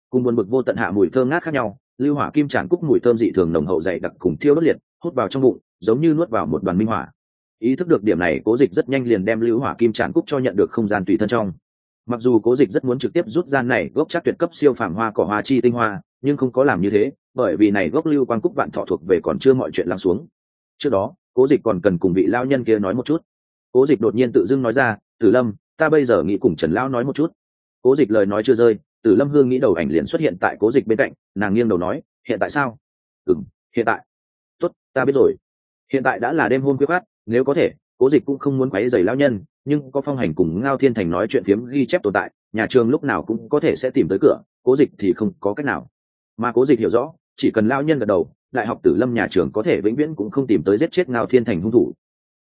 Cùng buồn bực vô tận hạ mùi thơm ngát khác nhau, lưu hỏa kim tràn cúc mùi thơm dị thường nồng hậu dày đặc cùng thiêu đốt liệt, hút vào trong bụng, giống như nuốt vào một đoàn minh hỏa. Ý thức được điểm này, cố dịch rất nhanh liền đem lưu hỏa kim tràn cúc cho nhận được không gian tùy thân trong mặc dù cố dịch rất muốn trực tiếp rút gian này gốc chắc tuyệt cấp siêu phàm hoa cỏ hoa chi tinh hoa, nhưng không có làm như thế, bởi vì này gốc lưu quan cúc vạn thọ thuộc về còn chưa mọi chuyện lắng xuống. Trước đó, cố dịch còn cần cùng vị lao nhân kia nói một chút. Cố dịch đột nhiên tự dưng nói ra, tử lâm, ta bây giờ nghĩ cùng trần lão nói một chút. Cố dịch lời nói chưa rơi, tử lâm hương nghĩ đầu ảnh liền xuất hiện tại cố dịch bên cạnh, nàng nghiêng đầu nói, hiện tại sao? Ừ hiện tại. Tốt, ta biết rồi. Hiện tại đã là đêm hôm quyết khát nếu có thể cố dịch cũng không muốn quáy dày lao nhân, nhưng có phong hành cùng ngao thiên thành nói chuyện phiếm ghi chép tồn tại, nhà trường lúc nào cũng có thể sẽ tìm tới cửa, cố dịch thì không có cách nào. Mà cố dịch hiểu rõ, chỉ cần lao nhân gật đầu, đại học tử lâm nhà trường có thể vĩnh viễn cũng không tìm tới giết chết ngao thiên thành hung thủ.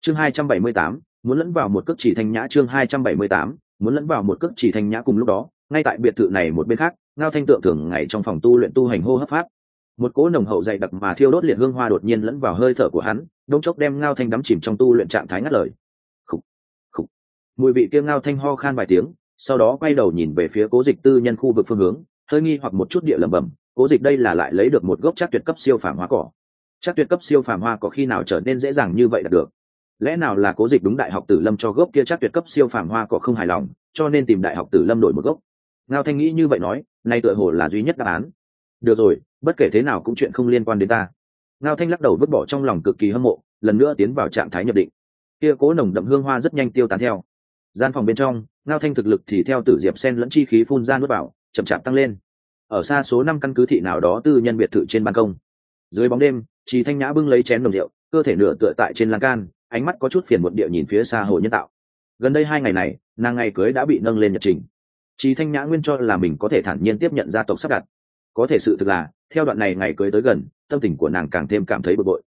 Chương hai trăm bảy mươi tám, muốn lẫn vào một cước chỉ thanh nhã chương hai trăm bảy mươi tám, muốn lẫn vào một cước chỉ thanh nhã cùng lúc đó, ngay tại biệt thự này một bên khác, ngao thanh tượng thường ngày trong phòng tu luyện tu hành hô hấp pháp một cỗ nồng hậu dày đặc mà thiêu đốt liệt hương hoa đột nhiên lẫn vào hơi thở của hắn, đông chốc đem ngao thanh đắm chìm trong tu luyện trạng thái ngắt lời. Khúc khúc mùi vị kia ngao thanh ho khan vài tiếng, sau đó quay đầu nhìn về phía cố dịch tư nhân khu vực phương hướng, hơi nghi hoặc một chút địa lẩm bẩm, cố dịch đây là lại lấy được một gốc chắc tuyệt cấp siêu phàm hoa cỏ. Chắc tuyệt cấp siêu phàm hoa cỏ khi nào trở nên dễ dàng như vậy đạt được? Lẽ nào là cố dịch đúng đại học tử lâm cho gốc kia chắc tuyệt cấp siêu phàm hoa cỏ không hài lòng, cho nên tìm đại học tử lâm đổi một gốc? Ngao thanh nghĩ như vậy nói, nay tựa hồ là duy nhất đáp án. Được rồi bất kể thế nào cũng chuyện không liên quan đến ta. Ngao thanh lắc đầu vứt bỏ trong lòng cực kỳ hâm mộ, lần nữa tiến vào trạng thái nhập định. Kia cố nồng đậm hương hoa rất nhanh tiêu tán theo. Gian phòng bên trong, ngao thanh thực lực thì theo tử diệp sen lẫn chi khí phun ra nuốt vào, chậm chạp tăng lên. Ở xa số năm căn cứ thị nào đó tư nhân biệt thự trên ban công. Dưới bóng đêm chị thanh nhã bưng lấy chén đồng rượu, cơ thể nửa tựa tại trên lan can, ánh mắt có chút phiền một địa nhìn phía xa hồ nhân tạo. Gần đây hai ngày này, nàng ngày cưới đã bị nâng lên nhật trình. Chị thanh nhã nguyên cho là mình có thể thản nhiên tiếp nhận gia tộc sắp đặt có thể sự thực là, theo đoạn này ngày cưới tới gần, tâm tình của nàng càng thêm cảm thấy bực bội.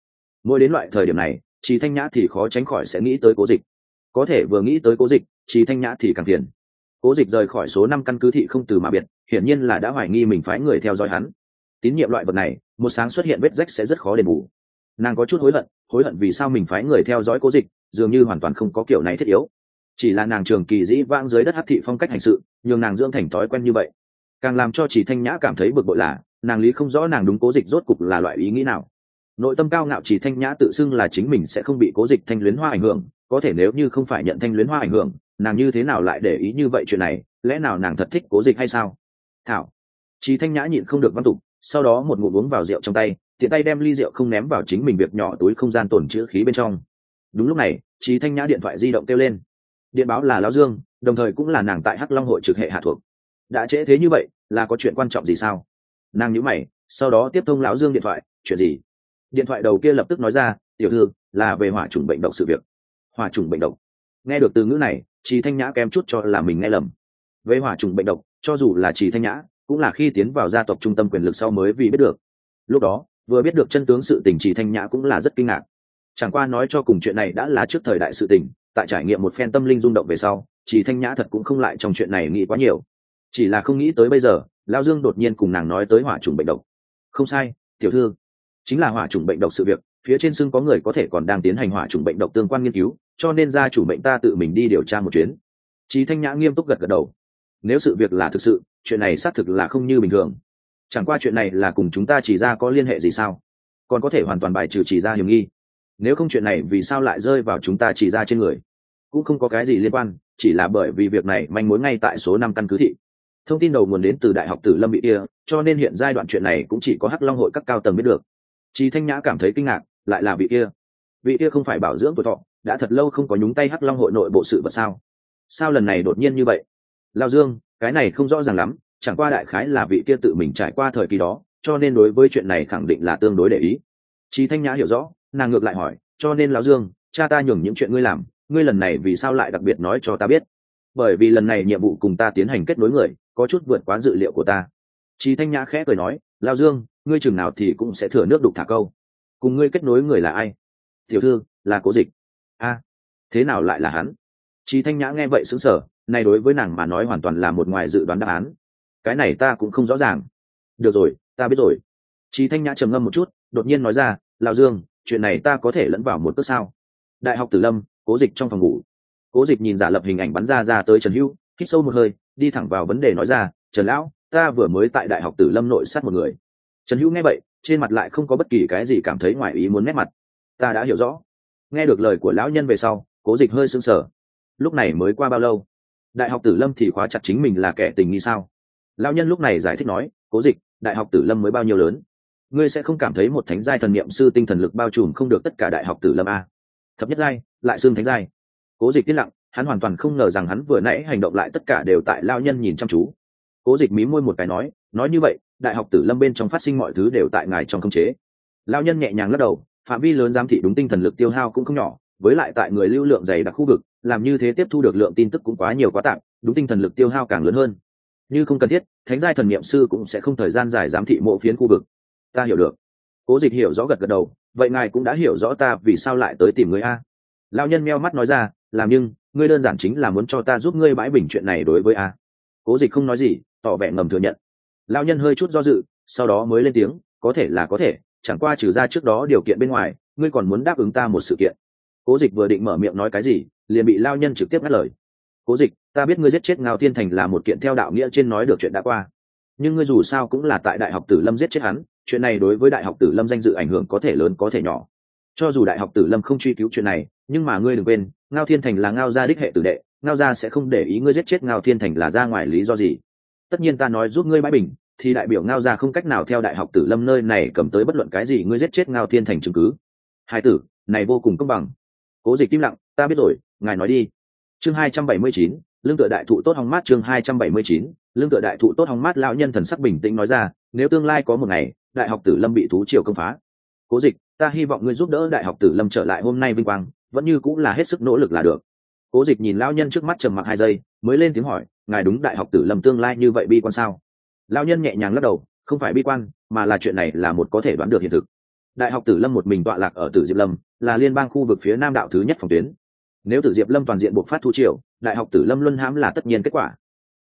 Mỗi đến loại thời điểm này chị thanh nhã thì khó tránh khỏi sẽ nghĩ tới cố dịch. Có thể vừa nghĩ tới cố dịch chị thanh nhã thì càng phiền. Cố dịch rời khỏi số năm căn cứ thị không từ mà biệt, hiển nhiên là đã hoài nghi mình phái người theo dõi hắn. Tín nhiệm loại vật này, một sáng xuất hiện vết rách sẽ rất khó đền bù. Nàng có chút hối hận hối hận vì sao mình phái người theo dõi cố dịch, dường như hoàn toàn không có kiểu này thiết yếu. Chỉ là nàng trường kỳ dĩ vãng dưới đất hát thị phong cách hành sự, nhường nàng dưỡng thành thói quen như vậy càng làm cho chỉ thanh nhã cảm thấy bực bội là, nàng lý không rõ nàng đúng cố dịch rốt cục là loại ý nghĩ nào. Nội tâm cao ngạo chỉ thanh nhã tự xưng là chính mình sẽ không bị cố dịch thanh luyến hoa ảnh hưởng, có thể nếu như không phải nhận thanh luyến hoa ảnh hưởng, nàng như thế nào lại để ý như vậy chuyện này, lẽ nào nàng thật thích cố dịch hay sao? Thảo. Chỉ thanh nhã nhịn không được văn tục, sau đó một ngụm uống vào rượu trong tay, tiện tay đem ly rượu không ném vào chính mình việc nhỏ túi không gian tồn chữ khí bên trong. Đúng lúc này trí thanh nhã điện thoại di động kêu lên. Điện báo là lão dương, đồng thời cũng là nàng tại hắc long hội trực hệ hạ thuộc đã trễ thế như vậy, là có chuyện quan trọng gì sao? Nàng nhữ mày, sau đó tiếp thông lão dương điện thoại, chuyện gì? Điện thoại đầu kia lập tức nói ra, tiểu thư, là về hỏa trùng bệnh độc sự việc. Hỏa trùng bệnh độc. Nghe được từ ngữ này chị thanh nhã kém chút cho là mình nghe lầm. Về hỏa trùng bệnh độc, cho dù là chị thanh nhã, cũng là khi tiến vào gia tộc trung tâm quyền lực sau mới vì biết được. Lúc đó, vừa biết được chân tướng sự tình chị thanh nhã cũng là rất kinh ngạc. Chẳng qua nói cho cùng chuyện này đã là trước thời đại sự tình, tại trải nghiệm một phen tâm linh rung động về sau chị thanh nhã thật cũng không lại trong chuyện này nghĩ quá nhiều chỉ là không nghĩ tới bây giờ, lao dương đột nhiên cùng nàng nói tới hỏa trùng bệnh độc. Không sai, tiểu thư, chính là hỏa trùng bệnh độc sự việc, phía trên xưng có người có thể còn đang tiến hành hỏa trùng bệnh độc tương quan nghiên cứu, cho nên gia chủ mệnh ta tự mình đi điều tra một chuyến. Chí thanh nhã nghiêm túc gật gật đầu. Nếu sự việc là thực sự, chuyện này xác thực là không như bình thường. Chẳng qua chuyện này là cùng chúng ta chỉ ra có liên hệ gì sao? Còn có thể hoàn toàn bài trừ chỉ ra hiểm nghi. Nếu không chuyện này vì sao lại rơi vào chúng ta chỉ ra trên người? Cũng không có cái gì liên quan, chỉ là bởi vì việc này manh mối ngay tại số năm căn cứ thị thông tin đầu nguồn đến từ đại học tử lâm bị kia, cho nên hiện giai đoạn chuyện này cũng chỉ có hắc long hội các cao tầng biết được. Chị thanh nhã cảm thấy kinh ngạc, lại là vị kia. Vị kia không phải bảo dưỡng tuổi thọ, đã thật lâu không có nhúng tay hắc long hội nội bộ sự vật sao? Sao lần này đột nhiên như vậy? Lao dương, cái này không rõ ràng lắm, chẳng qua đại khái là vị kia tự mình trải qua thời kỳ đó, cho nên đối với chuyện này khẳng định là tương đối để ý. Chị thanh nhã hiểu rõ, nàng ngược lại hỏi, cho nên lão dương, cha ta nhường những chuyện ngươi làm, ngươi lần này vì sao lại đặc biệt nói cho ta biết? Bởi vì lần này nhiệm vụ cùng ta tiến hành kết nối người, có chút vượt quá dự liệu của ta. Chí thanh nhã khẽ cười nói, lao dương, ngươi chừng nào thì cũng sẽ thừa nước đục thả câu. Cùng ngươi kết nối người là ai? Tiểu thư, là cố dịch. A, thế nào lại là hắn? Chí thanh nhã nghe vậy xứng sở này đối với nàng mà nói hoàn toàn là một ngoài dự đoán đáp án. Cái này ta cũng không rõ ràng. Được rồi, ta biết rồi. Chí thanh nhã trầm ngâm một chút, đột nhiên nói ra lão dương, chuyện này ta có thể lẫn vào một cước sao? Đại học tử lâm, cố dịch trong phòng ngủ cố dịch nhìn giả lập hình ảnh bắn ra ra tới trần hữu, hít sâu một hơi, đi thẳng vào vấn đề nói ra, trần lão, ta vừa mới tại đại học tử lâm nội sát một người. Trần hữu nghe vậy, trên mặt lại không có bất kỳ cái gì cảm thấy ngoài ý muốn nét mặt. Ta đã hiểu rõ. Nghe được lời của lão nhân về sau, cố dịch hơi sưng sở lúc này mới qua bao lâu? Đại học tử lâm thì khóa chặt chính mình là kẻ tình nghi sao? Lão nhân lúc này giải thích nói, cố dịch, đại học tử lâm mới bao nhiêu lớn? Ngươi sẽ không cảm thấy một thánh giai thần niệm sư tinh thần lực bao trùm không được tất cả đại học tử lâm a? Thập nhất giai, lại xương thánh giai cố dịch tiết lặng, hắn hoàn toàn không ngờ rằng hắn vừa nãy hành động lại tất cả đều tại lao nhân nhìn chăm chú. Cố dịch mí môi một cái nói nói như vậy, đại học tử lâm bên trong phát sinh mọi thứ đều tại ngài trong khống chế. Lao nhân nhẹ nhàng lắc đầu, phạm vi lớn giám thị đúng tinh thần lực tiêu hao cũng không nhỏ, với lại tại người lưu lượng dày đặc khu vực, làm như thế tiếp thu được lượng tin tức cũng quá nhiều quá tạm, đúng tinh thần lực tiêu hao càng lớn hơn. Như không cần thiết, thánh giai thần n i ệ m sư cũng sẽ không thời gian dài giám thị mộ phiến khu vực. Ta hiểu được. Cố dịch hiểu rõ gật gật đầu, vậy ngài cũng đã hiểu rõ ta vì sao lại tới tìm người a. Lao nhân meo mắt nói ra làm nhưng, ngươi đơn giản chính là muốn cho ta giúp ngươi bãi bình chuyện này đối với a. Cố dịch không nói gì, tỏ vẻ ngầm thừa nhận. Lao nhân hơi chút do dự, sau đó mới lên tiếng, có thể là có thể, chẳng qua trừ ra trước đó điều kiện bên ngoài, ngươi còn muốn đáp ứng ta một sự kiện. Cố dịch vừa định mở miệng nói cái gì, liền bị lao nhân trực tiếp ngắt lời. Cố dịch, ta biết ngươi giết chết ngao tiên thành là một kiện theo đạo nghĩa trên nói được chuyện đã qua. Nhưng ngươi dù sao cũng là tại đại học tử lâm giết chết hắn, chuyện này đối với đại học tử lâm danh dự ảnh hưởng có thể lớn có thể nhỏ. Cho dù đại học tử lâm không truy cứu chuyện này nhưng mà ngươi đừng quên, ngao thiên thành là ngao gia đích hệ tử đệ, ngao gia sẽ không để ý ngươi giết chết ngao thiên thành là ra ngoài lý do gì. Tất nhiên ta nói giúp ngươi bãi bình, thì đại biểu ngao gia không cách nào theo đại học tử lâm nơi này cầm tới bất luận cái gì ngươi giết chết ngao thiên thành chứng cứ. Hai tử, này vô cùng công bằng. Cố dịch im lặng, ta biết rồi, ngài nói đi. Chương hai trăm bảy mươi chín, lương tựa đại thụ tốt hóng mát chương hai trăm bảy mươi chín, lương tựa đại thụ tốt hóng mát lão nhân thần sắc bình tĩnh nói ra, nếu tương lai có một ngày, đại học tử lâm bị thú triều công phá. Cố dịch, ta hy vọng ngươi giúp đỡ đại học tử lâm trở lại hôm nay vinh quang vẫn như cũng là hết sức nỗ lực là được. Cố dịch nhìn lao nhân trước mắt trầm mặc hai giây, mới lên tiếng hỏi, ngài đúng đại học tử lâm tương lai như vậy bi quan sao? Lao nhân nhẹ nhàng lắc đầu, không phải bi quan, mà là chuyện này là một có thể đoán được hiện thực. Đại học tử lâm một mình tọa lạc ở tử diệp lâm, là liên bang khu vực phía nam đạo thứ nhất phòng tuyến. Nếu tử diệp lâm toàn diện buộc phát thu triều, đại học tử lâm luân hãm là tất nhiên kết quả.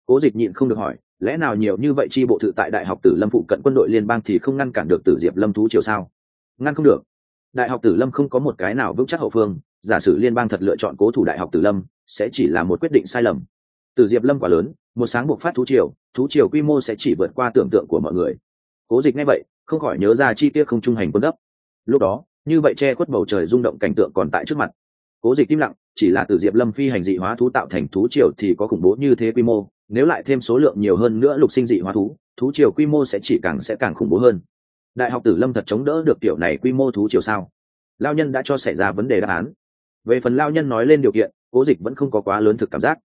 Cố dịch nhịn không được hỏi, lẽ nào nhiều như vậy chi bộ thự tại đại học tử lâm phụ cận quân đội liên bang thì không ngăn cản được tử diệp lâm thú triều sao? Ngăn không được. Đại học tử lâm không có một cái nào vững chắc hậu phương giả sử liên bang thật lựa chọn cố thủ đại học tử lâm, sẽ chỉ là một quyết định sai lầm. Từ diệp lâm quá lớn, một sáng buộc phát thú triều thú triều quy mô sẽ chỉ vượt qua tưởng tượng của mọi người. Cố dịch ngay vậy, không khỏi nhớ ra chi tiết không trung hành quân gấp. Lúc đó, như vậy che khuất bầu trời rung động cảnh tượng còn tại trước mặt. Cố dịch im lặng, chỉ là từ diệp lâm phi hành dị hóa thú tạo thành thú triều thì có khủng bố như thế quy mô, nếu lại thêm số lượng nhiều hơn nữa lục sinh dị hóa thú thú triều quy mô sẽ chỉ càng sẽ càng khủng bố hơn. Đại học tử lâm thật chống đỡ được kiểu này quy mô thú triều sao? Lao nhân đã cho xảy ra vấn đề đáp án về phần lao nhân nói lên điều kiện, cố dịch vẫn không có quá lớn thực cảm giác.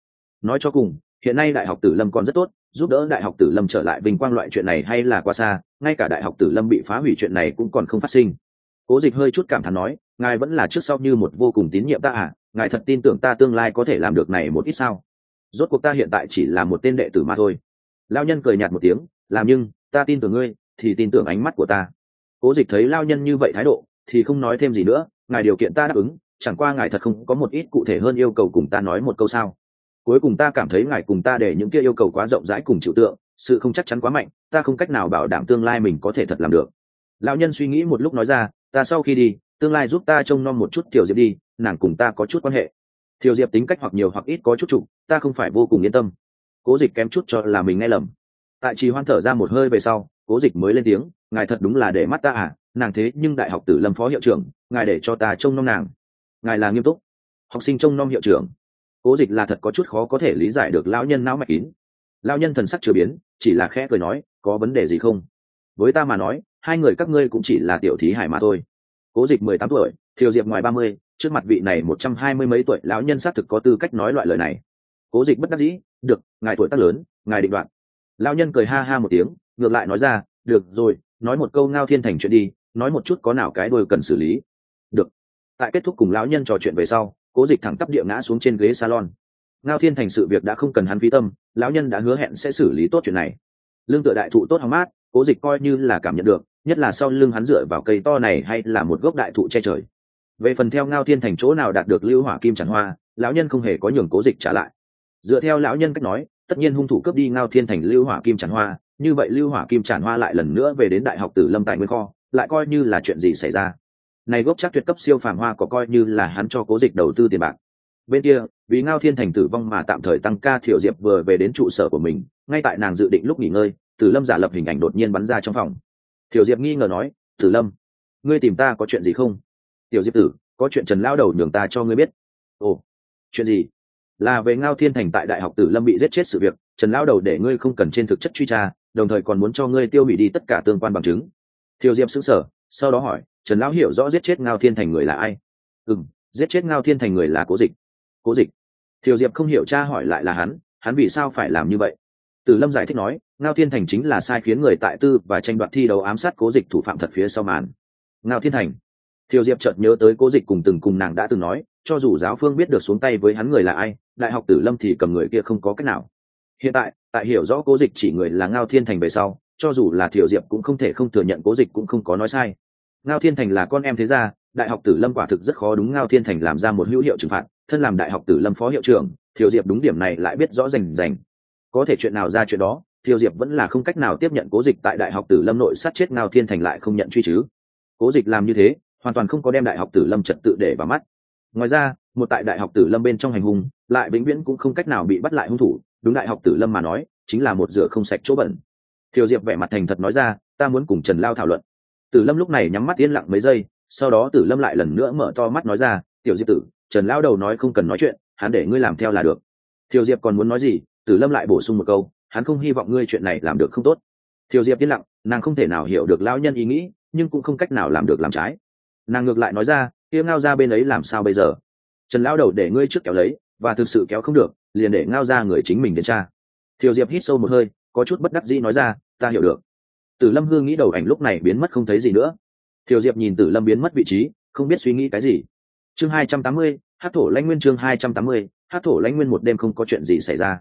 Nói cho cùng, hiện nay đại học tử lâm còn rất tốt, giúp đỡ đại học tử lâm trở lại vinh quang loại chuyện này hay là quá xa, ngay cả đại học tử lâm bị phá hủy chuyện này cũng còn không phát sinh. Cố dịch hơi chút cảm thán nói, ngài vẫn là trước sau như một vô cùng tín nhiệm ta à ngài thật tin tưởng ta tương lai có thể làm được này một ít sao? Rốt cuộc ta hiện tại chỉ là một tên đệ tử mà thôi. Lao nhân cười nhạt một tiếng, làm nhưng, ta tin tưởng ngươi, thì tin tưởng ánh mắt của ta. Cố dịch thấy lao nhân như vậy thái độ, thì không nói thêm gì nữa, ngài điều kiện ta đáp ứng chẳng qua ngài thật không có một ít cụ thể hơn yêu cầu cùng ta nói một câu sao? Cuối cùng ta cảm thấy ngài cùng ta để những kia yêu cầu quá rộng rãi cùng chịu tượng, sự không chắc chắn quá mạnh, ta không cách nào bảo đảm tương lai mình có thể thật làm được. Lão nhân suy nghĩ một lúc nói ra, ta sau khi đi, tương lai giúp ta trông nom một chút tiểu diệp đi, nàng cùng ta có chút quan hệ. Tiểu diệp tính cách hoặc nhiều hoặc ít có chút trục, ta không phải vô cùng yên tâm. Cố dịch kém chút cho là mình nghe lầm. Tại trì hoan thở ra một hơi về sau, cố dịch mới lên tiếng, ngài thật đúng là để mắt ta à nàng thế nhưng đại học tử lâm phó hiệu trưởng, ngài để cho ta trông nom nàng ngài là nghiêm túc. Học sinh trông nom hiệu trưởng. Cố dịch là thật có chút khó có thể lý giải được lão nhân não mạch kín. Lão nhân thần sắc chưa biến, chỉ là khẽ cười nói, có vấn đề gì không? Với ta mà nói, hai người các ngươi cũng chỉ là tiểu thí hải mà thôi. Cố dịch mười tám tuổi, thiều diệp ngoài ba mươi, trước mặt vị này một trăm hai mươi mấy tuổi lão nhân xác thực có tư cách nói loại lời này. Cố dịch bất đắc dĩ, được, ngài tuổi tác lớn, ngài định đoạn. Lão nhân cười ha ha một tiếng, ngược lại nói ra, được rồi, nói một câu ngao thiên thành chuyện đi, nói một chút có nào cái đôi cần xử lý. Được tại kết thúc cùng lão nhân trò chuyện về sau, cố dịch thẳng tắp địa ngã xuống trên ghế salon. Ngao thiên thành sự việc đã không cần hắn phí tâm, lão nhân đã hứa hẹn sẽ xử lý tốt chuyện này. Lương tựa đại thụ tốt hóng mát, cố dịch coi như là cảm nhận được, nhất là sau lưng hắn dựa vào cây to này hay là một gốc đại thụ che trời. Về phần theo ngao thiên thành chỗ nào đạt được lưu hỏa kim tràn hoa, lão nhân không hề có nhường cố dịch trả lại. Dựa theo lão nhân cách nói, tất nhiên hung thủ cướp đi ngao thiên thành lưu hỏa kim tràn hoa, như vậy lưu hỏa kim tràn hoa lại lần nữa về đến đại học tử lâm tài nguyên kho, lại coi như là chuyện gì xảy ra này gốc chắc tuyệt cấp siêu phàm hoa có coi như là hắn cho cố dịch đầu tư tiền bạc. Bên kia, vì ngao thiên thành tử vong mà tạm thời tăng ca thiểu diệp vừa về đến trụ sở của mình, ngay tại nàng dự định lúc nghỉ ngơi, tử lâm giả lập hình ảnh đột nhiên bắn ra trong phòng. Thiểu diệp nghi ngờ nói, tử lâm, ngươi tìm ta có chuyện gì không? Tiểu diệp tử, có chuyện trần lao đầu nhường ta cho ngươi biết. Ồ, chuyện gì? Là về ngao thiên thành tại đại học tử lâm bị giết chết sự việc, trần lao đầu để ngươi không cần trên thực chất truy tra, đồng thời còn muốn cho ngươi tiêu hủy đi tất cả tương quan bằng chứng. Thiều diệp xứng sở sau đó hỏi trần lão hiểu rõ giết chết ngao thiên thành người là ai. Ừ m giết chết ngao thiên thành người là cố dịch. Cố dịch. Thiều diệp không hiểu cha hỏi lại là hắn hắn vì sao phải làm như vậy? Tử lâm giải thích nói, ngao thiên thành chính là sai khiến người tại tư và tranh đoạt thi đấu ám sát cố dịch thủ phạm thật phía sau màn. Ngao thiên thành. Thiều diệp chợt nhớ tới cố dịch cùng từng cùng nàng đã từng nói, cho dù giáo phương biết được xuống tay với hắn người là ai, đại học tử lâm thì cầm người kia không có cách nào. Hiện tại tại hiểu rõ cố dịch chỉ người là ngao thiên thành về sau, cho dù là thiều diệp cũng không thể không thừa nhận cố dịch cũng không có nói sai ngao thiên thành là con em thế gia, đại học tử lâm quả thực rất khó đúng ngao thiên thành làm ra một hữu hiệu trừng phạt, thân làm đại học tử lâm phó hiệu trưởng, thiều diệp đúng điểm này lại biết rõ rành rành. Có thể chuyện nào ra chuyện đó, thiều diệp vẫn là không cách nào tiếp nhận cố dịch tại đại học tử lâm nội sát chết ngao thiên thành lại không nhận truy chứ. Cố dịch làm như thế, hoàn toàn không có đem đại học tử lâm trật tự để vào mắt. Ngoài ra, một tại đại học tử lâm bên trong hành hung, lại vĩnh viễn cũng không cách nào bị bắt lại hung thủ, đúng đại học tử lâm mà nói, chính là một rửa không sạch chỗ bẩn. Thiều diệp vẻ mặt thành thật nói ra, ta muốn cùng trần lao thảo luận tử lâm lúc này nhắm mắt yên lặng mấy giây, sau đó tử lâm lại lần nữa mở to mắt nói ra, tiểu diệp tử, trần Lão đầu nói không cần nói chuyện, hắn để ngươi làm theo là được. Thiều diệp còn muốn nói gì, tử lâm lại bổ sung một câu, hắn không hy vọng ngươi chuyện này làm được không tốt. Thiều diệp yên lặng, nàng không thể nào hiểu được lão nhân ý nghĩ, nhưng cũng không cách nào làm được làm trái. Nàng ngược lại nói ra, kia ngao ra bên ấy làm sao bây giờ? Trần Lão đầu để ngươi trước kéo lấy, và thực sự kéo không được, liền để ngao ra người chính mình đến cha thiều diệp hít sâu một hơi, có chút bất đắc dĩ nói ra, ta hiểu được tử lâm hương nghĩ đầu ảnh lúc này biến mất không thấy gì nữa. Thiều diệp nhìn tử lâm biến mất vị trí, không biết suy nghĩ cái gì. Chương hai trăm tám mươi hát thổ lãnh nguyên chương hai trăm tám mươi hát thổ lãnh nguyên một đêm không có chuyện gì xảy ra.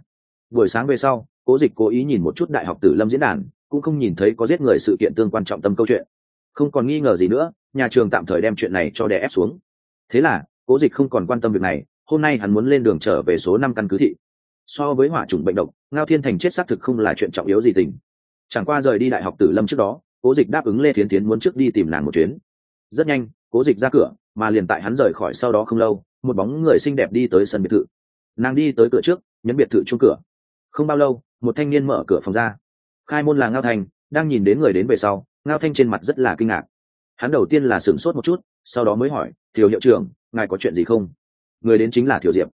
Buổi sáng về sau, cố dịch cố ý nhìn một chút đại học tử lâm diễn đàn, cũng không nhìn thấy có giết người sự kiện tương quan trọng tâm câu chuyện. Không còn nghi ngờ gì nữa, nhà trường tạm thời đem chuyện này cho đè ép xuống. Thế là, cố dịch không còn quan tâm việc này, hôm nay hắn muốn lên đường trở về số năm căn cứ thị. So với hỏa chủng bệnh độc, ngao thiên thành chết xác thực không là chuyện trọng yếu gì tình chẳng qua rời đi đại học tử lâm trước đó, cố dịch đáp ứng lê thiến tiến muốn trước đi tìm nàng một chuyến. Rất nhanh, cố dịch ra cửa, mà liền tại hắn rời khỏi sau đó không lâu, một bóng người xinh đẹp đi tới sân biệt thự. Nàng đi tới cửa trước, nhấn biệt thự chung cửa. Không bao lâu, một thanh niên mở cửa phòng ra. Khai môn là ngao thành đang nhìn đến người đến về sau, ngao thanh trên mặt rất là kinh ngạc. Hắn đầu tiên là sửng sốt một chút, sau đó mới hỏi thiều hiệu trưởng, ngài có chuyện gì không? Người đến chính là thiều diệp.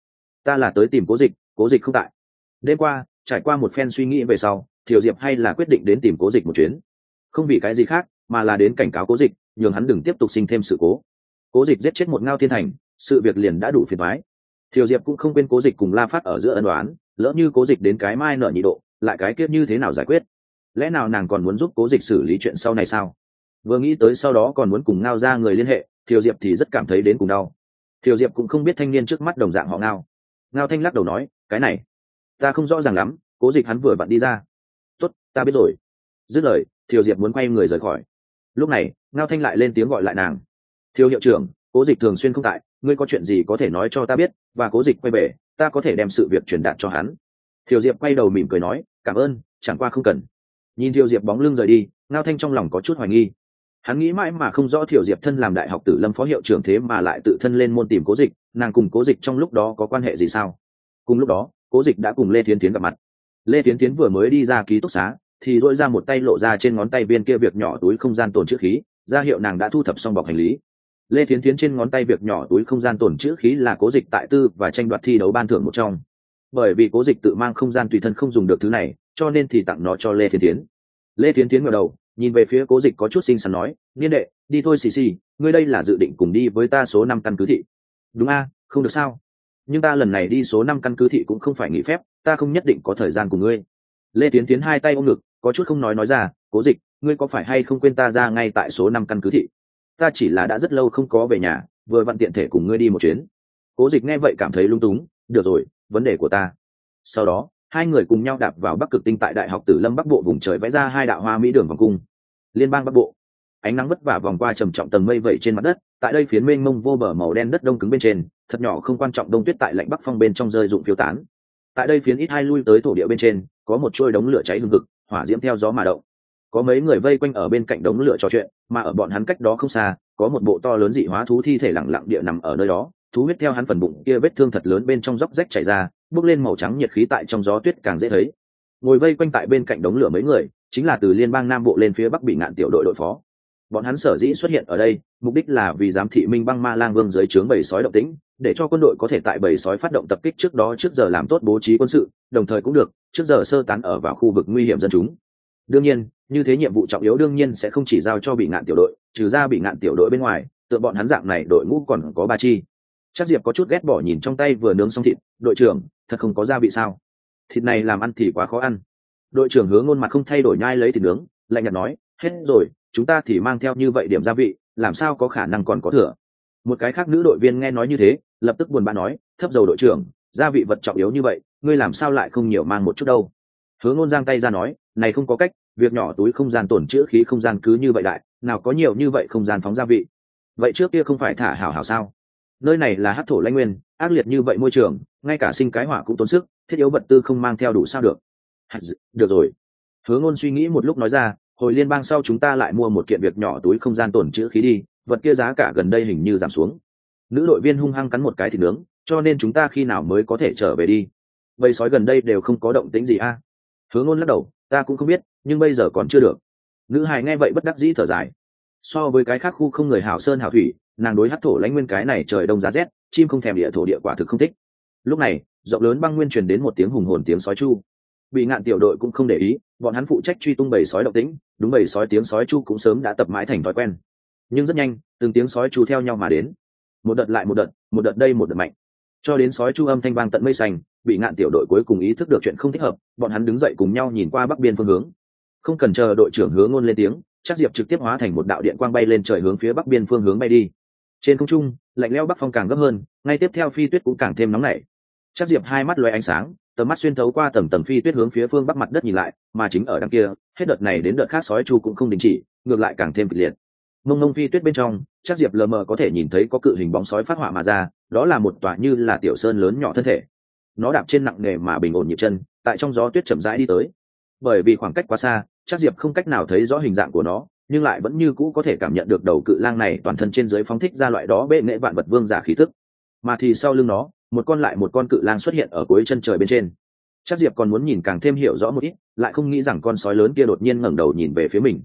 Ta là tới tìm cố dịch cố dịch không tại. Đêm qua, trải qua một phen suy nghĩ về sau thiều diệp hay là quyết định đến tìm cố dịch một chuyến. Không vì cái gì khác, mà là đến cảnh cáo cố dịch, nhường hắn đừng tiếp tục sinh thêm sự cố. Cố dịch giết chết một ngao thiên thành, sự việc liền đã đủ phiền thoái thiều diệp cũng không quên cố dịch cùng la phát ở giữa ân đoán lỡ như cố dịch đến cái mai nợ nhị độ, lại cái kiếp như thế nào giải quyết? Lẽ nào nàng còn muốn giúp cố dịch xử lý chuyện sau này sao? Vừa nghĩ tới sau đó còn muốn cùng ngao ra người liên hệ, thiều diệp thì rất cảm thấy đến cùng đau. Thiều diệp cũng không biết thanh niên trước mắt đồng dạng họ ngao. Ngao thanh lắc đầu nói, cái này, ta không rõ ràng lắm, cố dịch hắn vừa vặn đi ra tốt, ta biết rồi. Dứt lời, thiều diệp muốn quay người rời khỏi. Lúc này, ngao thanh lại lên tiếng gọi lại nàng. Thiều hiệu trưởng, cố dịch thường xuyên không tại, ngươi có chuyện gì có thể nói cho ta biết, và cố dịch quay về, ta có thể đem sự việc truyền đạt cho hắn. Thiều diệp quay đầu mỉm cười nói, cảm ơn, chẳng qua không cần. Nhìn thiều diệp bóng lưng rời đi, ngao thanh trong lòng có chút hoài nghi. Hắn nghĩ mãi mà không rõ thiều diệp thân làm đại học tử lâm phó hiệu trưởng thế mà lại tự thân lên môn tìm cố dịch, nàng cùng cố dịch trong lúc đó có quan hệ gì sao? Cùng lúc đó, cố dịch đã cùng lê Thiên tiến gặp mặt lê thiến tiến vừa mới đi ra ký túc xá, thì dỗi ra một tay lộ ra trên ngón tay viên kia việc nhỏ túi không gian tồn chữ khí, ra hiệu nàng đã thu thập xong bọc hành lý. Lê thiến tiến trên ngón tay việc nhỏ túi không gian tồn chữ khí là cố dịch tại tư và tranh đoạt thi đấu ban thưởng một trong. Bởi vì cố dịch tự mang không gian tùy thân không dùng được thứ này, cho nên thì tặng nó cho lê thiến tiến. Lê thiến tiến ngờ đầu, nhìn về phía cố dịch có chút xinh xắn nói, niên đệ, đi thôi xì xì, ngươi đây là dự định cùng đi với ta số năm căn cứ thị. Đúng a, không được sao nhưng ta lần này đi số năm căn cứ thị cũng không phải nghỉ phép, ta không nhất định có thời gian cùng ngươi. Lê tiến tiến hai tay ôm ngực, có chút không nói nói ra, cố dịch, ngươi có phải hay không quên ta ra ngay tại số năm căn cứ thị? Ta chỉ là đã rất lâu không có về nhà, vừa vặn tiện thể cùng ngươi đi một chuyến. Cố dịch nghe vậy cảm thấy lung túng, được rồi, vấn đề của ta. Sau đó, hai người cùng nhau đạp vào bắc cực tinh tại đại học tử lâm bắc bộ vùng trời vẽ ra hai đạo hoa mỹ đường vòng cung. Liên bang bắc bộ. Ánh nắng vất vả vòng qua trầm trọng tầng mây vẩy trên mặt đất tại đây phiến mênh mông vô bờ màu đen đất đông cứng bên trên, thật nhỏ không quan trọng đông tuyết tại lạnh bắc phong bên trong rơi rụng phiêu tán. Tại đây phiến ít hai lui tới thổ địa bên trên, có một chuôi đống lửa cháy hừng hực, hỏa diễm theo gió mà động. Có mấy người vây quanh ở bên cạnh đống lửa trò chuyện, mà ở bọn hắn cách đó không xa, có một bộ to lớn dị hóa thú thi thể lẳng lặng địa nằm ở nơi đó, thú huyết theo hắn phần bụng kia vết thương thật lớn bên trong dốc rách chảy ra, bước lên màu trắng nhiệt khí tại trong gió tuyết càng dễ thấy. Ngồi vây quanh tại bên cạnh đống lửa mấy người, chính là từ liên bang nam bộ lên phía bắc bị ngạn tiểu đội đội phó bọn hắn sở dĩ xuất hiện ở đây, mục đích là vì giám thị minh băng ma lang vương dưới trướng bầy sói động tĩnh, để cho quân đội có thể tại bầy sói phát động tập kích trước đó trước giờ làm tốt bố trí quân sự, đồng thời cũng được, trước giờ sơ tán ở vào khu vực nguy hiểm dân chúng. Đương nhiên, như thế nhiệm vụ trọng yếu đương nhiên sẽ không chỉ giao cho bị ngạn tiểu đội, trừ ra bị ngạn tiểu đội bên ngoài, tựa bọn hắn dạng này đội ngũ còn có ba chi. Chắc diệp có chút ghét bỏ nhìn trong tay vừa nướng xong thịt, đội trưởng, thật không có gia vị sao? Thịt này làm ăn thì quá khó ăn. Đội trưởng hướng ngôn mặt không thay đổi nhai lấy thịt nướng, lạnh nhạt nói, hết rồi chúng ta thì mang theo như vậy điểm gia vị, làm sao có khả năng còn có thừa? Một cái khác nữ đội viên nghe nói như thế, lập tức buồn bã nói, thấp dầu đội trưởng, gia vị vật trọng yếu như vậy, ngươi làm sao lại không nhiều mang một chút đâu? Hứa ngôn giang tay ra nói, này không có cách, việc nhỏ túi không gian tổn chữa khí không gian cứ như vậy đại nào có nhiều như vậy không gian phóng gia vị. Vậy trước kia không phải thả hảo hảo sao? Nơi này là hát thổ lãnh nguyên, ác liệt như vậy môi trường, ngay cả sinh cái hỏa cũng tốn sức, thiết yếu vật tư không mang theo đủ sao được. Được rồi. Hứa ngôn suy nghĩ một lúc nói ra hồi liên bang sau chúng ta lại mua một kiện việc nhỏ túi không gian tổn chữ khí đi, vật kia giá cả gần đây hình như giảm xuống. Nữ đội viên hung hăng cắn một cái thịt nướng, cho nên chúng ta khi nào mới có thể trở về đi? Bầy sói gần đây đều không có động tĩnh gì a. À? hứa ngôn lắc đầu, ta cũng không biết, nhưng bây giờ còn chưa được. Nữ hài nghe vậy bất đắc dĩ thở dài. So với cái khác khu không người hảo sơn hảo thủy, nàng đối hát thổ lãnh nguyên cái này trời đông giá rét, chim không thèm địa thổ địa quả thực không thích. Lúc này, rộng lớn băng nguyên truyền đến một tiếng hùng hồn tiếng sói chu bị ngạn tiểu đội cũng không để ý, bọn hắn phụ trách truy tung bầy sói động tĩnh, đúng bầy sói tiếng sói chu cũng sớm đã tập mãi thành thói quen. Nhưng rất nhanh, từng tiếng sói chu theo nhau mà đến. Một đợt lại một đợt một đợt đây một đợt mạnh. Cho đến sói chu âm thanh vang tận mây xanh, bị ngạn tiểu đội cuối cùng ý thức được chuyện không thích hợp, bọn hắn đứng dậy cùng nhau nhìn qua bắc biên phương hướng. Không cần chờ đội trưởng hướng ngôn lên tiếng, chắc diệp trực tiếp hóa thành một đạo điện quang bay lên trời hướng phía bắc biên phương hướng bay đi. Trên không trung, lạnh leo bắc phong càng gấp hơn, ngay tiếp theo phi tuyết cũng càng thêm nóng nảy. Chắc diệp hai mắt loay ánh sáng tầm mắt xuyên thấu qua tầng tầng phi tuyết hướng phía phương bắc mặt đất nhìn lại, mà chính ở đằng kia, hết đợt này đến đợt khác sói chu cũng không đình chỉ, ngược lại càng thêm kịch liệt. Mông mông phi tuyết bên trong, chắc diệp lờ mờ có thể nhìn thấy có cự hình bóng sói phát họa mà ra, đó là một tòa như là tiểu sơn lớn nhỏ thân thể. Nó đạp trên nặng nề mà bình ổn nhịp chân, tại trong gió tuyết chậm rãi đi tới. Bởi vì khoảng cách quá xa, chắc diệp không cách nào thấy rõ hình dạng của nó, nhưng lại vẫn như cũ có thể cảm nhận được đầu cự lang này toàn thân trên dưới phóng thích ra loại đó bệ nghệ vạn vật vương giả khí thức. Mà thì sau lưng nó một con lại một con cự lang xuất hiện ở cuối chân trời bên trên. Chắc diệp còn muốn nhìn càng thêm hiểu rõ một ít, lại không nghĩ rằng con sói lớn kia đột nhiên ngẩng đầu nhìn về phía mình.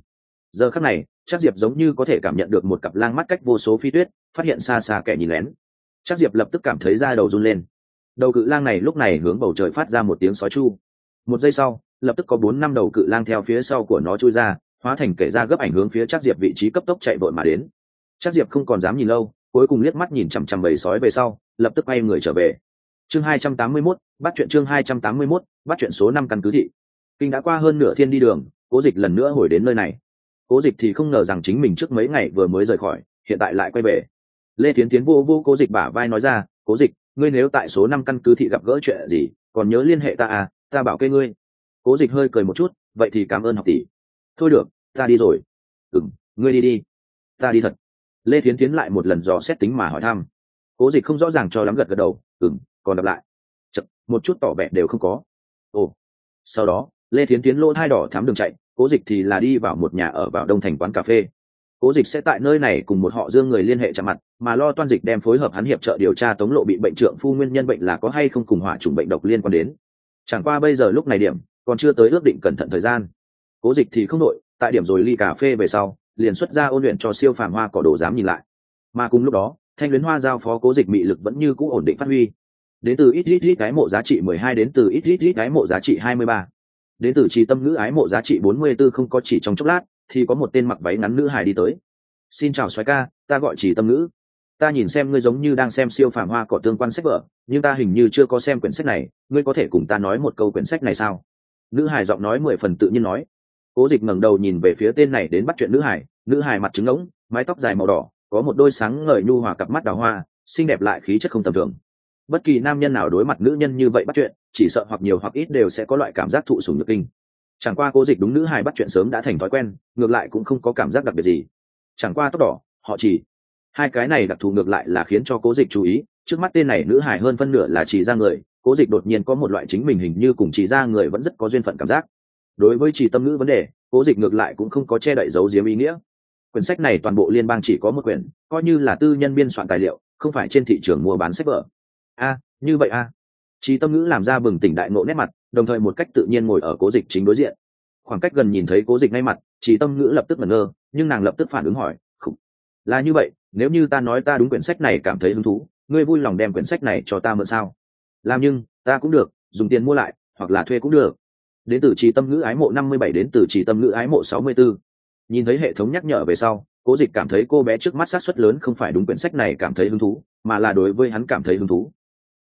Giờ khắc này, chắc diệp giống như có thể cảm nhận được một cặp lang mắt cách vô số phi tuyết, phát hiện xa xa kẻ nhìn lén. Chắc diệp lập tức cảm thấy da đầu run lên. Đầu cự lang này lúc này hướng bầu trời phát ra một tiếng sói chu. Một giây sau, lập tức có bốn năm đầu cự lang theo phía sau của nó chui ra, hóa thành kể ra gấp ảnh hướng phía chắc diệp vị trí cấp tốc chạy vội mà đến. Chắc diệp không còn dám nhìn lâu cuối cùng liếc mắt nhìn chằm chằm bầy sói về sau lập tức quay người trở về. Chương hai trăm tám mươi 281, bắt chuyện chương hai trăm tám mươi 281, bắt chuyện số năm căn cứ thị. Kinh đã qua hơn nửa thiên đi đường cố dịch lần nữa hồi đến nơi này. Cố dịch thì không ngờ rằng chính mình trước mấy ngày vừa mới rời khỏi hiện tại lại quay về. Lê tiến tiến vô vô cố dịch bả vai nói ra cố dịch ngươi nếu tại số năm căn cứ thị gặp gỡ chuyện gì còn nhớ liên hệ ta à ta bảo kê ngươi. Cố dịch hơi cười một chút vậy thì cảm ơn học tỷ. Thôi được ta đi rồi. Ừ ngươi đi đi. Ta đi thật lê thiến tiến lại một lần dò xét tính mà hỏi thăm. Cố dịch không rõ ràng cho lắm gật gật đầu ừng còn đập lại. Chật, một chút tỏ vẻ đều không có. Ồ. Sau đó lê thiến tiến lỗ hai đỏ thám đường chạy cố dịch thì là đi vào một nhà ở vào đông thành quán cà phê. Cố dịch sẽ tại nơi này cùng một họ dương người liên hệ chạm mặt mà lo toan dịch đem phối hợp hắn hiệp trợ điều tra tống lộ bị bệnh trượng phu nguyên nhân bệnh là có hay không cùng hỏa chủng bệnh độc liên quan đến. Chẳng qua bây giờ lúc này điểm còn chưa tới ước định cẩn thận thời gian. Cố dịch thì không đội tại điểm rồi ly cà phê về sau liền xuất ra ôn luyện cho siêu phàm hoa cỏ đồ dám nhìn lại. Mà cùng lúc đó, thanh luyến hoa giao phó cố dịch mị lực vẫn như cũ ổn định phát huy. Đến từ ít ít ít cái mộ giá trị mười hai đến từ ít ít ít cái mộ giá trị hai mươi ba. Đến từ trì tâm ngữ ái mộ giá trị bốn mươi b ố không có chỉ trong chốc lát, thì có một tên mặc váy ngắn nữ hài đi tới. Xin chào xoái ca, ta gọi trì tâm ngữ. Ta nhìn xem ngươi giống như đang xem siêu phàm hoa cỏ tương quan sách vở, nhưng ta hình như chưa có xem quyển sách này, ngươi có thể cùng ta nói một câu quyển sách này sao? Nữ hải giọng nói mười phần tự nhiên nói cố dịch ngẩng đầu nhìn về phía tên này đến bắt chuyện nữ hải nữ hải mặt trứng ngỗng mái tóc dài màu đỏ, có một đôi sáng ngời nhu hòa cặp mắt đào hoa, xinh đẹp lại khí chất không tầm thường. Bất kỳ nam nhân nào đối mặt nữ nhân như vậy bắt chuyện, chỉ sợ hoặc nhiều hoặc ít đều sẽ có loại cảm giác thụ sùng nhược kinh. Chẳng qua cố dịch đúng nữ hài bắt chuyện sớm đã thành thói quen, ngược lại cũng không có cảm giác đặc biệt gì. Chẳng qua tóc đỏ, họ chỉ. Hai cái này đặc thù ngược lại là khiến cho cố dịch chú ý, trước mắt tên này nữ hài hơn phân nửa là chỉ ra người, cố dịch đột nhiên có một loại chính mình hình như cùng chỉ ra người vẫn rất có duyên phận cảm giác đối với chỉ tâm ngữ vấn đề cố dịch ngược lại cũng không có che đậy giấu diếm ý nghĩa quyển sách này toàn bộ liên bang chỉ có một quyển coi như là tư nhân biên soạn tài liệu không phải trên thị trường mua bán sách vở a như vậy a Trí tâm ngữ làm ra bừng tỉnh đại ngộ nét mặt, đồng thời một cách tự nhiên ngồi ở cố dịch chính đối diện. Khoảng cách gần nhìn thấy cố dịch ngay mặt, trí tâm ngữ lập tức ngẩn ngơ, nhưng nàng lập tức phản ứng hỏi, không. Là như vậy, nếu như ta nói ta đúng quyển sách này cảm thấy hứng thú, ngươi vui lòng đem quyển sách này cho ta mượn sao? Làm nhưng, ta cũng được, dùng tiền mua lại, hoặc là thuê cũng được. Đến từ trí tâm ngữ ái mộ năm mươi bảy đến từ trí tâm ngữ ái mộ sáu mươi 64. Nhìn thấy hệ thống nhắc nhở về sau, cố dịch cảm thấy cô bé trước mắt sát suất lớn không phải đúng quyển sách này cảm thấy hứng thú mà là đối với hắn cảm thấy hứng thú.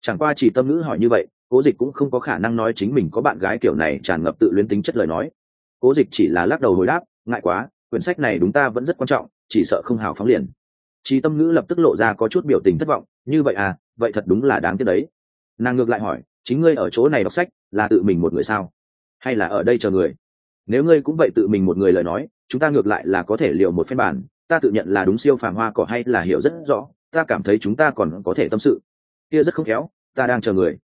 Chẳng qua chỉ tâm ngữ hỏi như vậy cố dịch cũng không có khả năng nói chính mình có bạn gái kiểu này tràn ngập tự luyến tính chất lời nói. Cố dịch chỉ là lắc đầu hồi đáp ngại quá quyển sách này đúng ta vẫn rất quan trọng chỉ sợ không hào phóng liền. Chỉ tâm ngữ lập tức lộ ra có chút biểu tình thất vọng như vậy à vậy thật đúng là đáng tiếc đấy. Nàng ngược lại hỏi chính ngươi ở chỗ này đọc sách là tự mình một người sao? Hay là ở đây chờ người? Nếu ngươi cũng vậy tự mình một người lời nói, chúng ta ngược lại là có thể liệu một phiên bản ta tự nhận là đúng siêu phàm hoa cỏ hay là hiểu rất rõ. Ta cảm thấy chúng ta còn có thể tâm sự. Kia rất không khéo, ta đang chờ người.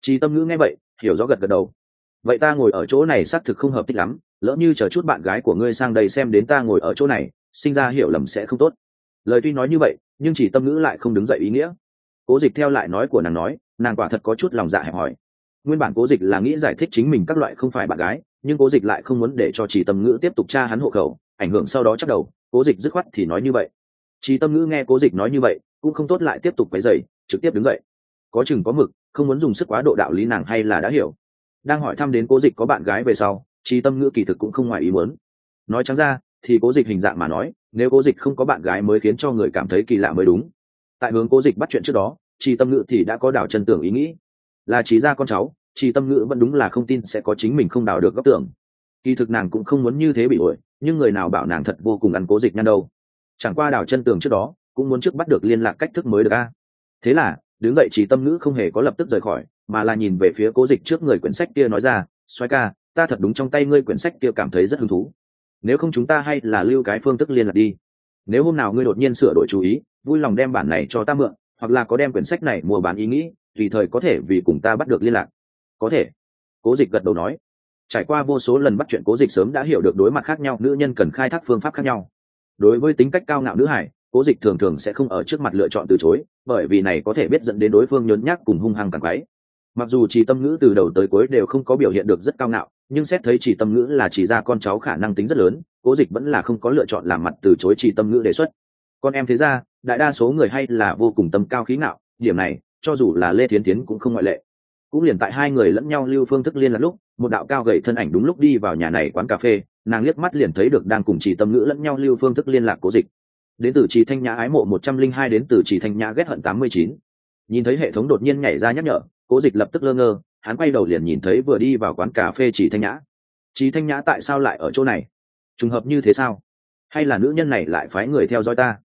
Chi tâm ngữ nghe vậy, hiểu rõ gật gật đầu. Vậy ta ngồi ở chỗ này xác thực không hợp thích lắm. Lỡ như chờ chút bạn gái của ngươi sang đây xem đến ta ngồi ở chỗ này, sinh ra hiểu lầm sẽ không tốt. Lời tuy nói như vậy, nhưng chỉ tâm ngữ lại không đứng dậy ý nghĩa. Cố dịch theo lại nói của nàng nói, nàng quả thật có chút lòng dạ hẹp hòi nguyên bản cố dịch là nghĩ giải thích chính mình các loại không phải bạn gái, nhưng cố dịch lại không muốn để cho chỉ tâm ngữ tiếp tục tra hắn hộ khẩu, ảnh hưởng sau đó chắc đầu, cố dịch dứt khoát thì nói như vậy. Chỉ tâm ngữ nghe cố dịch nói như vậy, cũng không tốt lại tiếp tục quấy dày trực tiếp đứng dậy. Có chừng có mực, không muốn dùng sức quá độ đạo lý nàng hay là đã hiểu. Đang hỏi thăm đến cố dịch có bạn gái về sau trí tâm ngữ kỳ thực cũng không ngoài ý muốn. Nói trắng ra, thì cố dịch hình dạng mà nói, nếu cố dịch không có bạn gái mới khiến cho người cảm thấy kỳ lạ mới đúng. Tại hướng cố dịch bắt chuyện trước đó trí tâm ngữ thì đã có đảo chân tưởng ý nghĩ là trí ra con cháu trí tâm ngữ vẫn đúng là không tin sẽ có chính mình không đào được góc tưởng. Kỳ thực nàng cũng không muốn như thế bị ổi nhưng người nào bảo nàng thật vô cùng ăn cố dịch nhăn đâu. Chẳng qua đào chân tường trước đó, cũng muốn trước bắt được liên lạc cách thức mới được a. Thế là, đứng dậy chỉ tâm ngữ không hề có lập tức rời khỏi, mà là nhìn về phía cố dịch trước người quyển sách kia nói ra xoay ca, ta thật đúng trong tay ngươi quyển sách kia cảm thấy rất hứng thú. Nếu không chúng ta hay là lưu cái phương thức liên lạc đi. Nếu hôm nào ngươi đột nhiên sửa đổi chú ý, vui lòng đem bản này cho ta mượn, hoặc là có đem quyển sách này mua bán ý nghĩ tùy thời có thể vì cùng ta bắt được liên lạc. Có thể. Cố dịch gật đầu nói. Trải qua vô số lần bắt chuyện, cố dịch sớm đã hiểu được đối mặt khác nhau, nữ nhân cần khai thác phương pháp khác nhau. Đối với tính cách cao ngạo nữ hải, cố dịch thường thường sẽ không ở trước mặt lựa chọn từ chối, bởi vì này có thể biết dẫn đến đối phương nhốn nhác cùng hung hăng càng quáy mặc dù chỉ tâm ngữ từ đầu tới cuối đều không có biểu hiện được rất cao ngạo, nhưng xét thấy chỉ tâm ngữ là chỉ ra con cháu khả năng tính rất lớn, cố dịch vẫn là không có lựa chọn làm mặt từ chối chỉ tâm ngữ đề xuất. Con em thế ra đại đa số người hay là vô cùng tâm cao khí ngạo, điểm này cho dù là lê thiến tiến cũng không ngoại lệ. Cũng liền tại hai người lẫn nhau lưu phương thức liên lạc lúc, một đạo cao gầy thân ảnh đúng lúc đi vào nhà này quán cà phê, nàng liếc mắt liền thấy được đang cùng chỉ tâm ngữ lẫn nhau lưu phương thức liên lạc cố dịch. Đến từ chỉ thanh nhã ái mộ một trăm linh hai đến từ chỉ thanh nhã ghét hận tám mươi chín. Nhìn thấy hệ thống đột nhiên nhảy ra nhắc nhở, cố dịch lập tức lơ ngơ, hắn quay đầu liền nhìn thấy vừa đi vào quán cà phê chỉ thanh nhã. Chỉ thanh nhã tại sao lại ở chỗ này? Trùng hợp như thế sao? Hay là nữ nhân này lại phái người theo dõi ta?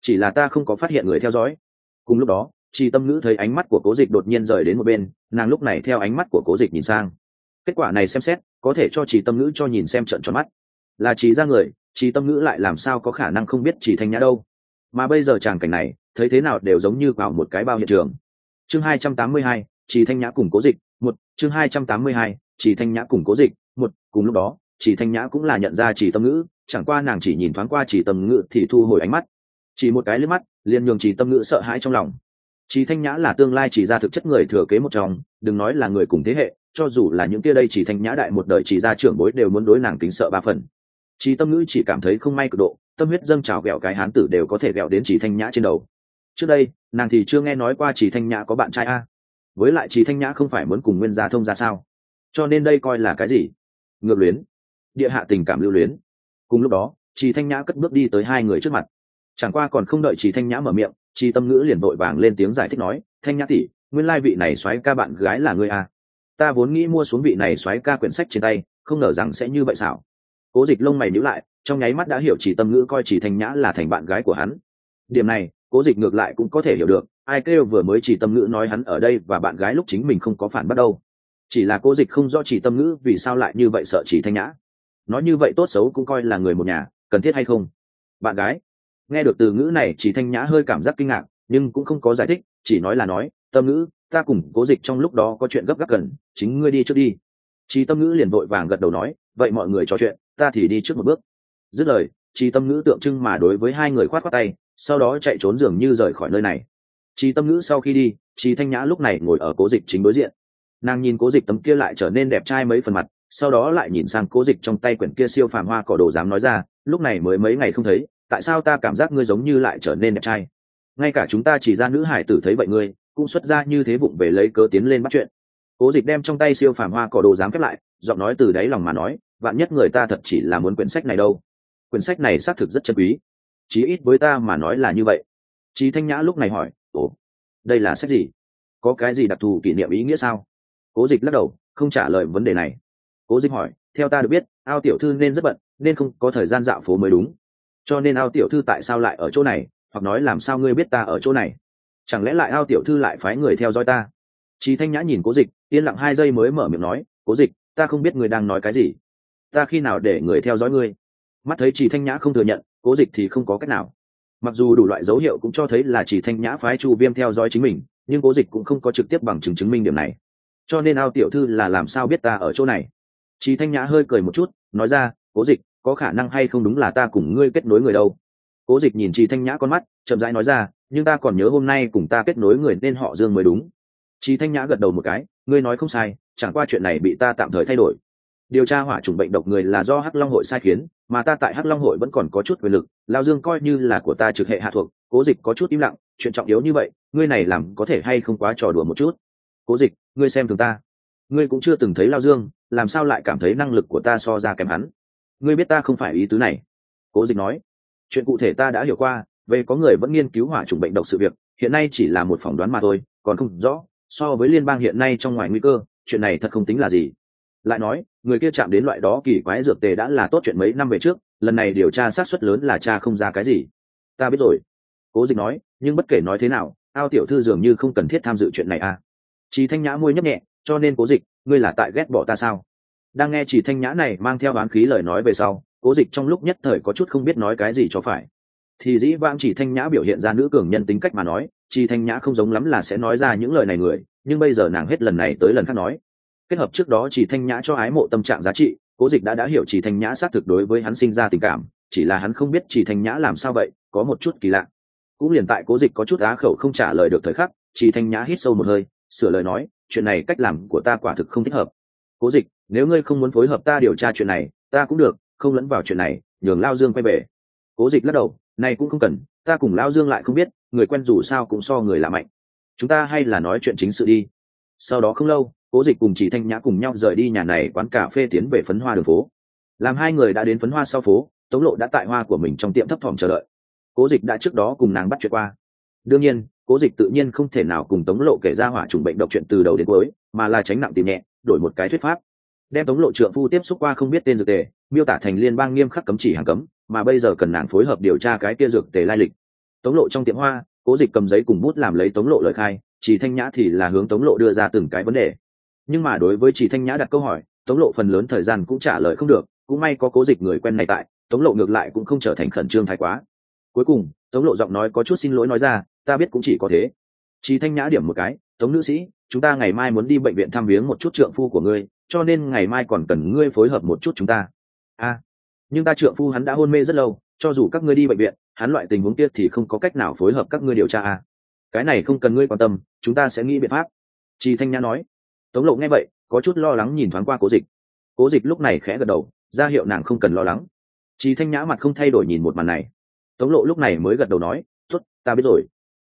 Chỉ là ta không có phát hiện người theo dõi. Cùng lúc đó chỉ tâm ngữ thấy ánh mắt của cố dịch đột nhiên rời đến một bên, nàng lúc này theo ánh mắt của cố dịch nhìn sang. Kết quả này xem xét, có thể cho chỉ tâm ngữ cho nhìn xem trận tròn mắt. Là chỉ ra người chỉ tâm ngữ lại làm sao có khả năng không biết chỉ thanh nhã đâu? Mà bây giờ tràng cảnh này, thấy thế nào đều giống như vào một cái bao hiện trường. Chương hai trăm tám mươi hai thanh nhã cùng cố dịch, một, chương hai trăm tám mươi hai thanh nhã cùng cố dịch, một, cùng lúc đó chỉ thanh nhã cũng là nhận ra chỉ tâm ngữ, chẳng qua nàng chỉ nhìn thoáng qua chỉ tâm ngữ thì thu hồi ánh mắt. Chỉ một cái liếc mắt, liền nhường chỉ tâm ngữ sợ hãi trong lòng chỉ thanh nhã là tương lai chỉ ra thực chất người thừa kế một trong, đừng nói là người cùng thế hệ, cho dù là những kia đây chỉ thanh nhã đại một đời chỉ ra trưởng bối đều muốn đối nàng kính sợ ba phần. Chỉ tâm ngữ chỉ cảm thấy không may cực độ, tâm huyết dâng trào gẹo cái hán tử đều có thể gẹo đến chỉ thanh nhã trên đầu. Trước đây, nàng thì chưa nghe nói qua chỉ thanh nhã có bạn trai a. Với lại chỉ thanh nhã không phải muốn cùng nguyên gia thông ra sao? Cho nên đây coi là cái gì? Ngược luyến. Địa hạ tình cảm lưu luyến. Cùng lúc đó chỉ thanh nhã cất bước đi tới hai người trước mặt. Chẳng qua còn không đợi chỉ thanh nhã mở miệng Chi tâm ngữ liền vội vàng lên tiếng giải thích nói, thanh nhã tỷ, nguyên lai vị này xoáy ca bạn gái là ngươi à? ta vốn nghĩ mua xuống vị này xoáy ca quyển sách trên tay, không ngờ rằng sẽ như vậy xảo. Cố dịch lông mày nhíu lại, trong nháy mắt đã hiểu chỉ tâm ngữ coi chỉ thanh nhã là thành bạn gái của hắn. Điểm này, cố dịch ngược lại cũng có thể hiểu được, ai kêu vừa mới chỉ tâm ngữ nói hắn ở đây và bạn gái lúc chính mình không có phản bắt đâu. Chỉ là cố dịch không rõ chỉ tâm ngữ vì sao lại như vậy sợ chỉ thanh nhã. Nói như vậy tốt xấu cũng coi là người một nhà, cần thiết hay không? Bạn gái nghe được từ ngữ này, chỉ thanh nhã hơi cảm giác kinh ngạc, nhưng cũng không có giải thích, chỉ nói là nói, tâm ngữ, ta cùng cố dịch trong lúc đó có chuyện gấp gáp cần chính ngươi đi trước đi. Chị tâm ngữ liền vội vàng gật đầu nói, vậy mọi người trò chuyện, ta thì đi trước một bước. Dứt lời chị tâm ngữ tượng trưng mà đối với hai người khoát khoát tay, sau đó chạy trốn dường như rời khỏi nơi này. Chị tâm ngữ sau khi đi chị thanh nhã lúc này ngồi ở cố dịch chính đối diện. Nàng nhìn cố dịch tấm kia lại trở nên đẹp trai mấy phần mặt, sau đó lại nhìn sang cố dịch trong tay quyển kia siêu phàm hoa cỏ đồ dám nói ra, lúc này mới mấy ngày không thấy tại sao ta cảm giác ngươi giống như lại trở nên đẹp trai? Ngay cả chúng ta chỉ ra nữ hải tử thấy vậy ngươi, cũng xuất ra như thế bụng về lấy cớ tiến lên bắt chuyện. Cố dịch đem trong tay siêu phàm hoa cỏ đồ dám khép lại, giọng nói từ đáy lòng mà nói, vạn nhất người ta thật chỉ là muốn quyển sách này đâu. Quyển sách này xác thực rất chân quý. Chí ít với ta mà nói là như vậy. Chí thanh nhã lúc này hỏi, ồ, đây là sách gì? Có cái gì đặc thù kỷ niệm ý nghĩa sao? Cố dịch lắc đầu, không trả lời vấn đề này. Cố dịch hỏi, theo ta được biết, ao tiểu thư nên rất bận, nên không có thời gian dạo phố mới đúng cho nên ao tiểu thư tại sao lại ở chỗ này? Hoặc nói làm sao ngươi biết ta ở chỗ này? Chẳng lẽ lại ao tiểu thư lại phái người theo dõi ta? Chí thanh nhã nhìn cố dịch, yên lặng hai giây mới mở miệng nói, cố dịch, ta không biết người đang nói cái gì. Ta khi nào để người theo dõi ngươi? Mắt thấy chỉ thanh nhã không thừa nhận, cố dịch thì không có cách nào. Mặc dù đủ loại dấu hiệu cũng cho thấy là chỉ thanh nhã phái chu viêm theo dõi chính mình, nhưng cố dịch cũng không có trực tiếp bằng chứng chứng minh điểm này. Cho nên ao tiểu thư là làm sao biết ta ở chỗ này? Chỉ thanh nhã hơi cười một chút, nói ra, cố dịch có khả năng hay không đúng là ta cùng ngươi kết nối người đâu. Cố dịch nhìn chị thanh nhã con mắt, chậm rãi nói ra, nhưng ta còn nhớ hôm nay cùng ta kết nối người nên họ dương mới đúng. Chị thanh nhã gật đầu một cái, ngươi nói không sai, chẳng qua chuyện này bị ta tạm thời thay đổi. Điều tra hỏa chủng bệnh độc người là do hắc long hội sai khiến, mà ta tại hắc long hội vẫn còn có chút quyền lực, lao dương coi như là của ta trực hệ hạ thuộc, cố dịch có chút im lặng, chuyện trọng yếu như vậy, ngươi này làm có thể hay không quá trò đùa một chút? Cố dịch, ngươi xem thường ta. Ngươi cũng chưa từng thấy lao dương, làm sao lại cảm thấy năng lực của ta so ra kém hắn? Ngươi biết ta không phải ý tứ này. Cố dịch nói, chuyện cụ thể ta đã hiểu qua, về có người vẫn nghiên cứu hỏa chủng bệnh độc sự việc, hiện nay chỉ là một phỏng đoán mà thôi, còn không rõ, so với liên bang hiện nay trong ngoài nguy cơ, chuyện này thật không tính là gì. Lại nói, người kia chạm đến loại đó kỳ quái dược tề đã là tốt chuyện mấy năm về trước, lần này điều tra sát xuất lớn là cha không ra cái gì. Ta biết rồi. Cố dịch nói, nhưng bất kể nói thế nào, ao tiểu thư dường như không cần thiết tham dự chuyện này à. Chí thanh nhã môi nhấp nhẹ, cho nên cố dịch, ngươi là tại ghét bỏ ta sao? Đang nghe chỉ thanh nhã này mang theo bán khí lời nói về sau, cố dịch trong lúc nhất thời có chút không biết nói cái gì cho phải. Thì dĩ vãng chỉ thanh nhã biểu hiện ra nữ cường nhân tính cách mà nói, chỉ thanh nhã không giống lắm là sẽ nói ra những lời này người, nhưng bây giờ nàng hết lần này tới lần khác nói. Kết hợp trước đó chỉ thanh nhã cho ái mộ tâm trạng giá trị, cố dịch đã đã hiểu chỉ thanh nhã xác thực đối với hắn sinh ra tình cảm, chỉ là hắn không biết chỉ thanh nhã làm sao vậy, có một chút kỳ lạ. Cũng liền tại cố dịch có chút á khẩu không trả lời được thời khắc, chỉ thanh nhã hít sâu một hơi, sửa lời nói, chuyện này cách làm của ta quả thực không thích hợp. Cố dịch nếu ngươi không muốn phối hợp ta điều tra chuyện này, ta cũng được, không lẫn vào chuyện này, nhường lao dương quay về. Cố dịch lắc đầu, này cũng không cần, ta cùng lao dương lại không biết, người quen dù sao cũng so người lạ mạnh. Chúng ta hay là nói chuyện chính sự đi. Sau đó không lâu, cố dịch cùng chị thanh nhã cùng nhau rời đi nhà này quán cà phê tiến về phấn hoa đường phố. Làm hai người đã đến phấn hoa sau phố, tống lộ đã tại hoa của mình trong tiệm thấp thỏm chờ đợi. Cố dịch đã trước đó cùng nàng bắt chuyện qua. Đương nhiên, cố dịch tự nhiên không thể nào cùng tống lộ kể ra hỏa trùng bệnh độc chuyện từ đầu đến cuối, mà là tránh nặng tìm nhẹ, đổi một cái thuyết pháp đem tống lộ trượng phu tiếp xúc qua không biết tên dược tề, miêu tả thành liên bang nghiêm khắc cấm chỉ hàng cấm, mà bây giờ cần nàng phối hợp điều tra cái kia dược tề lai lịch. Tống lộ trong tiệm hoa, cố dịch cầm giấy cùng bút làm lấy tống lộ lời khai chỉ thanh nhã thì là hướng tống lộ đưa ra từng cái vấn đề. Nhưng mà đối với chỉ thanh nhã đặt câu hỏi, tống lộ phần lớn thời gian cũng trả lời không được, cũng may có cố dịch người quen này tại, tống lộ ngược lại cũng không trở thành khẩn trương thái quá. Cuối cùng, tống lộ giọng nói có chút xin lỗi nói ra, ta biết cũng chỉ có thế. Chỉ thanh nhã điểm một cái, tống nữ sĩ, chúng ta ngày mai muốn đi bệnh viện thăm viếng một chút trượng phu của ngươi cho nên ngày mai còn cần ngươi phối hợp một chút chúng ta. A, nhưng ta trượng phu hắn đã hôn mê rất lâu, cho dù các ngươi đi bệnh viện, hắn loại tình huống kia thì không có cách nào phối hợp các ngươi điều tra a. Cái này không cần ngươi quan tâm, chúng ta sẽ nghĩ biện pháp. Chị thanh nhã nói. Tống lộ nghe vậy, có chút lo lắng nhìn thoáng qua cố dịch. Cố dịch lúc này khẽ gật đầu, ra hiệu nàng không cần lo lắng. Chị thanh nhã mặt không thay đổi nhìn một màn này. Tống lộ lúc này mới gật đầu nói t ố t ta biết rồi.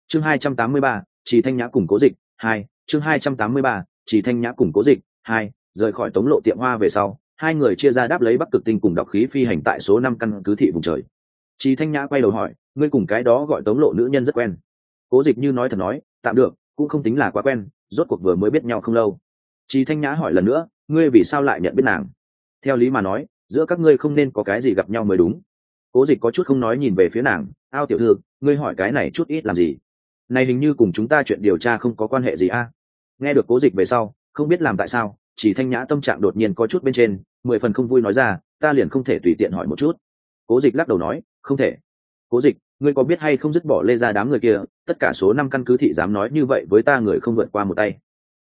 Chương hai trăm tám mươi ba chị thanh nhã cùng cố dịch, hai. Chương hai trăm tám mươi ba chị thanh nhã cùng cố dịch, hai rời khỏi tống lộ tiệm hoa về sau, hai người chia ra đáp lấy bắc cực tinh cùng đọc khí phi hành tại số năm căn cứ thị vùng trời. Chị thanh nhã quay đầu hỏi, ngươi cùng cái đó gọi tống lộ nữ nhân rất quen. Cố dịch như nói thật nói, tạm được, cũng không tính là quá quen, rốt cuộc vừa mới biết nhau không lâu. Chị thanh nhã hỏi lần nữa, ngươi vì sao lại nhận biết nàng? Theo lý mà nói, giữa các ngươi không nên có cái gì gặp nhau mới đúng. Cố dịch có chút không nói nhìn về phía nàng, ao tiểu thư, ngươi hỏi cái này chút ít làm gì? Này hình như cùng chúng ta chuyện điều tra không có quan hệ gì a. Nghe được cố dịch về sau, không biết làm tại sao chỉ thanh nhã tâm trạng đột nhiên có chút bên trên mười phần không vui nói ra ta liền không thể tùy tiện hỏi một chút. Cố dịch lắc đầu nói không thể. Cố dịch ngươi có biết hay không dứt bỏ lê ra đám người kia tất cả số năm căn cứ thị dám nói như vậy với ta người không vượt qua một tay?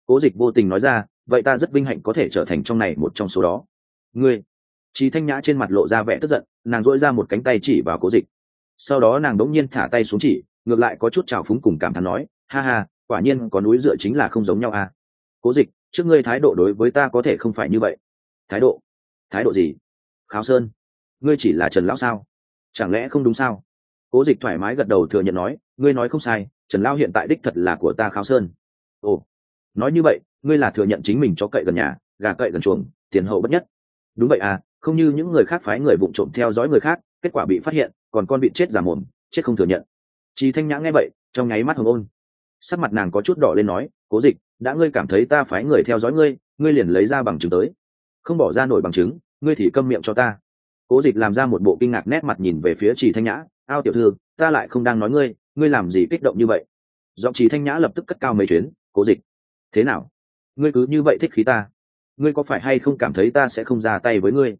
Cố dịch vô tình nói ra vậy ta rất vinh hạnh có thể trở thành trong này một trong số đó. Ngươi? Chí Thanh Nhã trên mặt lộ ra vẻ tức giận, nàng duỗi ra một cánh tay chỉ vào Cố Dịch. Sau đó nàng đống nhiên thả tay xuống chỉ, ngược lại có chút trào phúng cùng cảm thán nói, ha ha, quả nhiên có núi dựa chính là không giống nhau à. Cố Dịch, trước ngươi thái độ đối với ta có thể không phải như vậy. Thái độ? Thái độ gì? Kháo Sơn, ngươi chỉ là Trần lão sao? Chẳng lẽ không đúng sao? Cố Dịch thoải mái gật đầu thừa nhận nói, ngươi nói không sai, Trần lão hiện tại đích thật là của ta Kháo Sơn. Ồ, nói như vậy, ngươi là thừa nhận chính mình cho cậy gần nhà, gà cậy gần chuồng, tiền hậu bất nhất. Đúng vậy à, không như những người khác phái người vụng trộm theo dõi người khác kết quả bị phát hiện còn con bị chết giả mồm chết không thừa nhận chị thanh nhã nghe vậy trong nháy mắt hồng ôn sắc mặt nàng có chút đỏ lên nói cố dịch đã ngươi cảm thấy ta phái người theo dõi ngươi ngươi liền lấy ra bằng chứng tới. Không bỏ ra nổi bằng chứng, ngươi thì câm miệng cho ta. Cố dịch làm ra một bộ kinh ngạc nét mặt nhìn về phía trì thanh nhã, ao tiểu thư, ta lại không đang nói ngươi ngươi làm gì kích động như vậy? Giọng trì thanh nhã lập tức cất cao mấy chuyến, cố dịch, thế nào? Ngươi cứ như vậy thích khí ta, ngươi có phải hay không cảm thấy ta sẽ không ra tay với ngươi?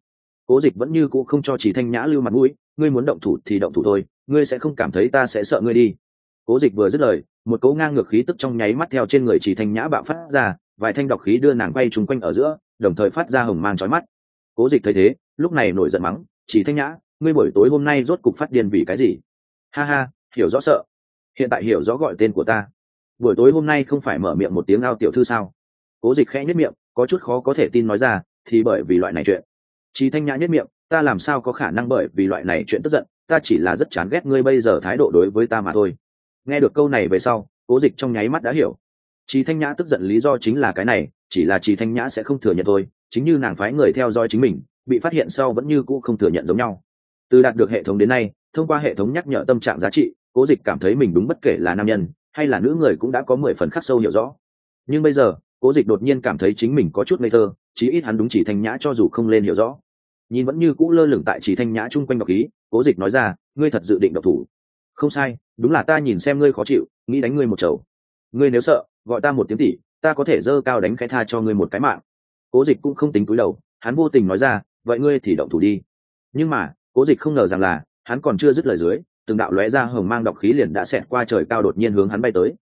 Cố dịch vẫn như cũ không cho chỉ thanh nhã lưu mặt mũi, ngươi muốn động thủ thì động thủ thôi, ngươi sẽ không cảm thấy ta sẽ sợ ngươi đi. Cố dịch vừa dứt lời một cấu ngang ngược khí tức trong nháy mắt theo trên người chỉ thanh nhã bạo phát ra vài thanh độc khí đưa nàng quay trúng quanh ở giữa đồng thời phát ra hồng mang trói mắt. Cố dịch thấy thế lúc này nổi giận mắng chỉ thanh nhã ngươi buổi tối hôm nay rốt cục phát điên vì cái gì? Ha ha hiểu rõ sợ. Hiện tại hiểu rõ gọi tên của ta. Buổi tối hôm nay không phải mở miệng một tiếng ao tiểu thư sao? Cố dịch khẽ nhất miệng có chút khó có thể tin nói ra thì bởi vì loại này chuyện. Chỉ Thanh Nhã nhất miệng, ta làm sao có khả năng bởi vì loại này chuyện tức giận, ta chỉ là rất chán ghét ngươi bây giờ thái độ đối với ta mà thôi. Nghe được câu này về sau, Cố Dịch trong nháy mắt đã hiểu. Chí Thanh Nhã tức giận lý do chính là cái này, chỉ là Chí Thanh Nhã sẽ không thừa nhận thôi, chính như nàng phái người theo dõi chính mình, bị phát hiện sau vẫn như cũ không thừa nhận giống nhau. Từ đạt được hệ thống đến nay, thông qua hệ thống nhắc nhở tâm trạng giá trị, Cố Dịch cảm thấy mình đúng bất kể là nam nhân hay là nữ người cũng đã có mười phần khắc sâu hiểu rõ. Nhưng bây giờ, Cố Dịch đột nhiên cảm thấy chính mình có chút ngây thơ, chí ít hắn đúng chỉ thanh nhã cho dù không lên hiểu rõ nhìn vẫn như cũ lơ lửng tại chỉ thanh nhã chung quanh độc ý, cố dịch nói ra ngươi thật dự định độc thủ không sai đúng là ta nhìn xem ngươi khó chịu nghĩ đánh ngươi một chầu. Ngươi nếu sợ gọi ta một tiếng tỷ, ta có thể dơ cao đánh cái tha cho ngươi một cái mạng. Cố dịch cũng không tính cúi đầu hắn vô tình nói ra vậy ngươi thì động thủ đi. Nhưng mà cố dịch không ngờ rằng là hắn còn chưa dứt lời dưới từng đạo lóe ra hồng mang độc khí liền đã xẹt qua trời cao đột nhiên hướng hắn bay tới.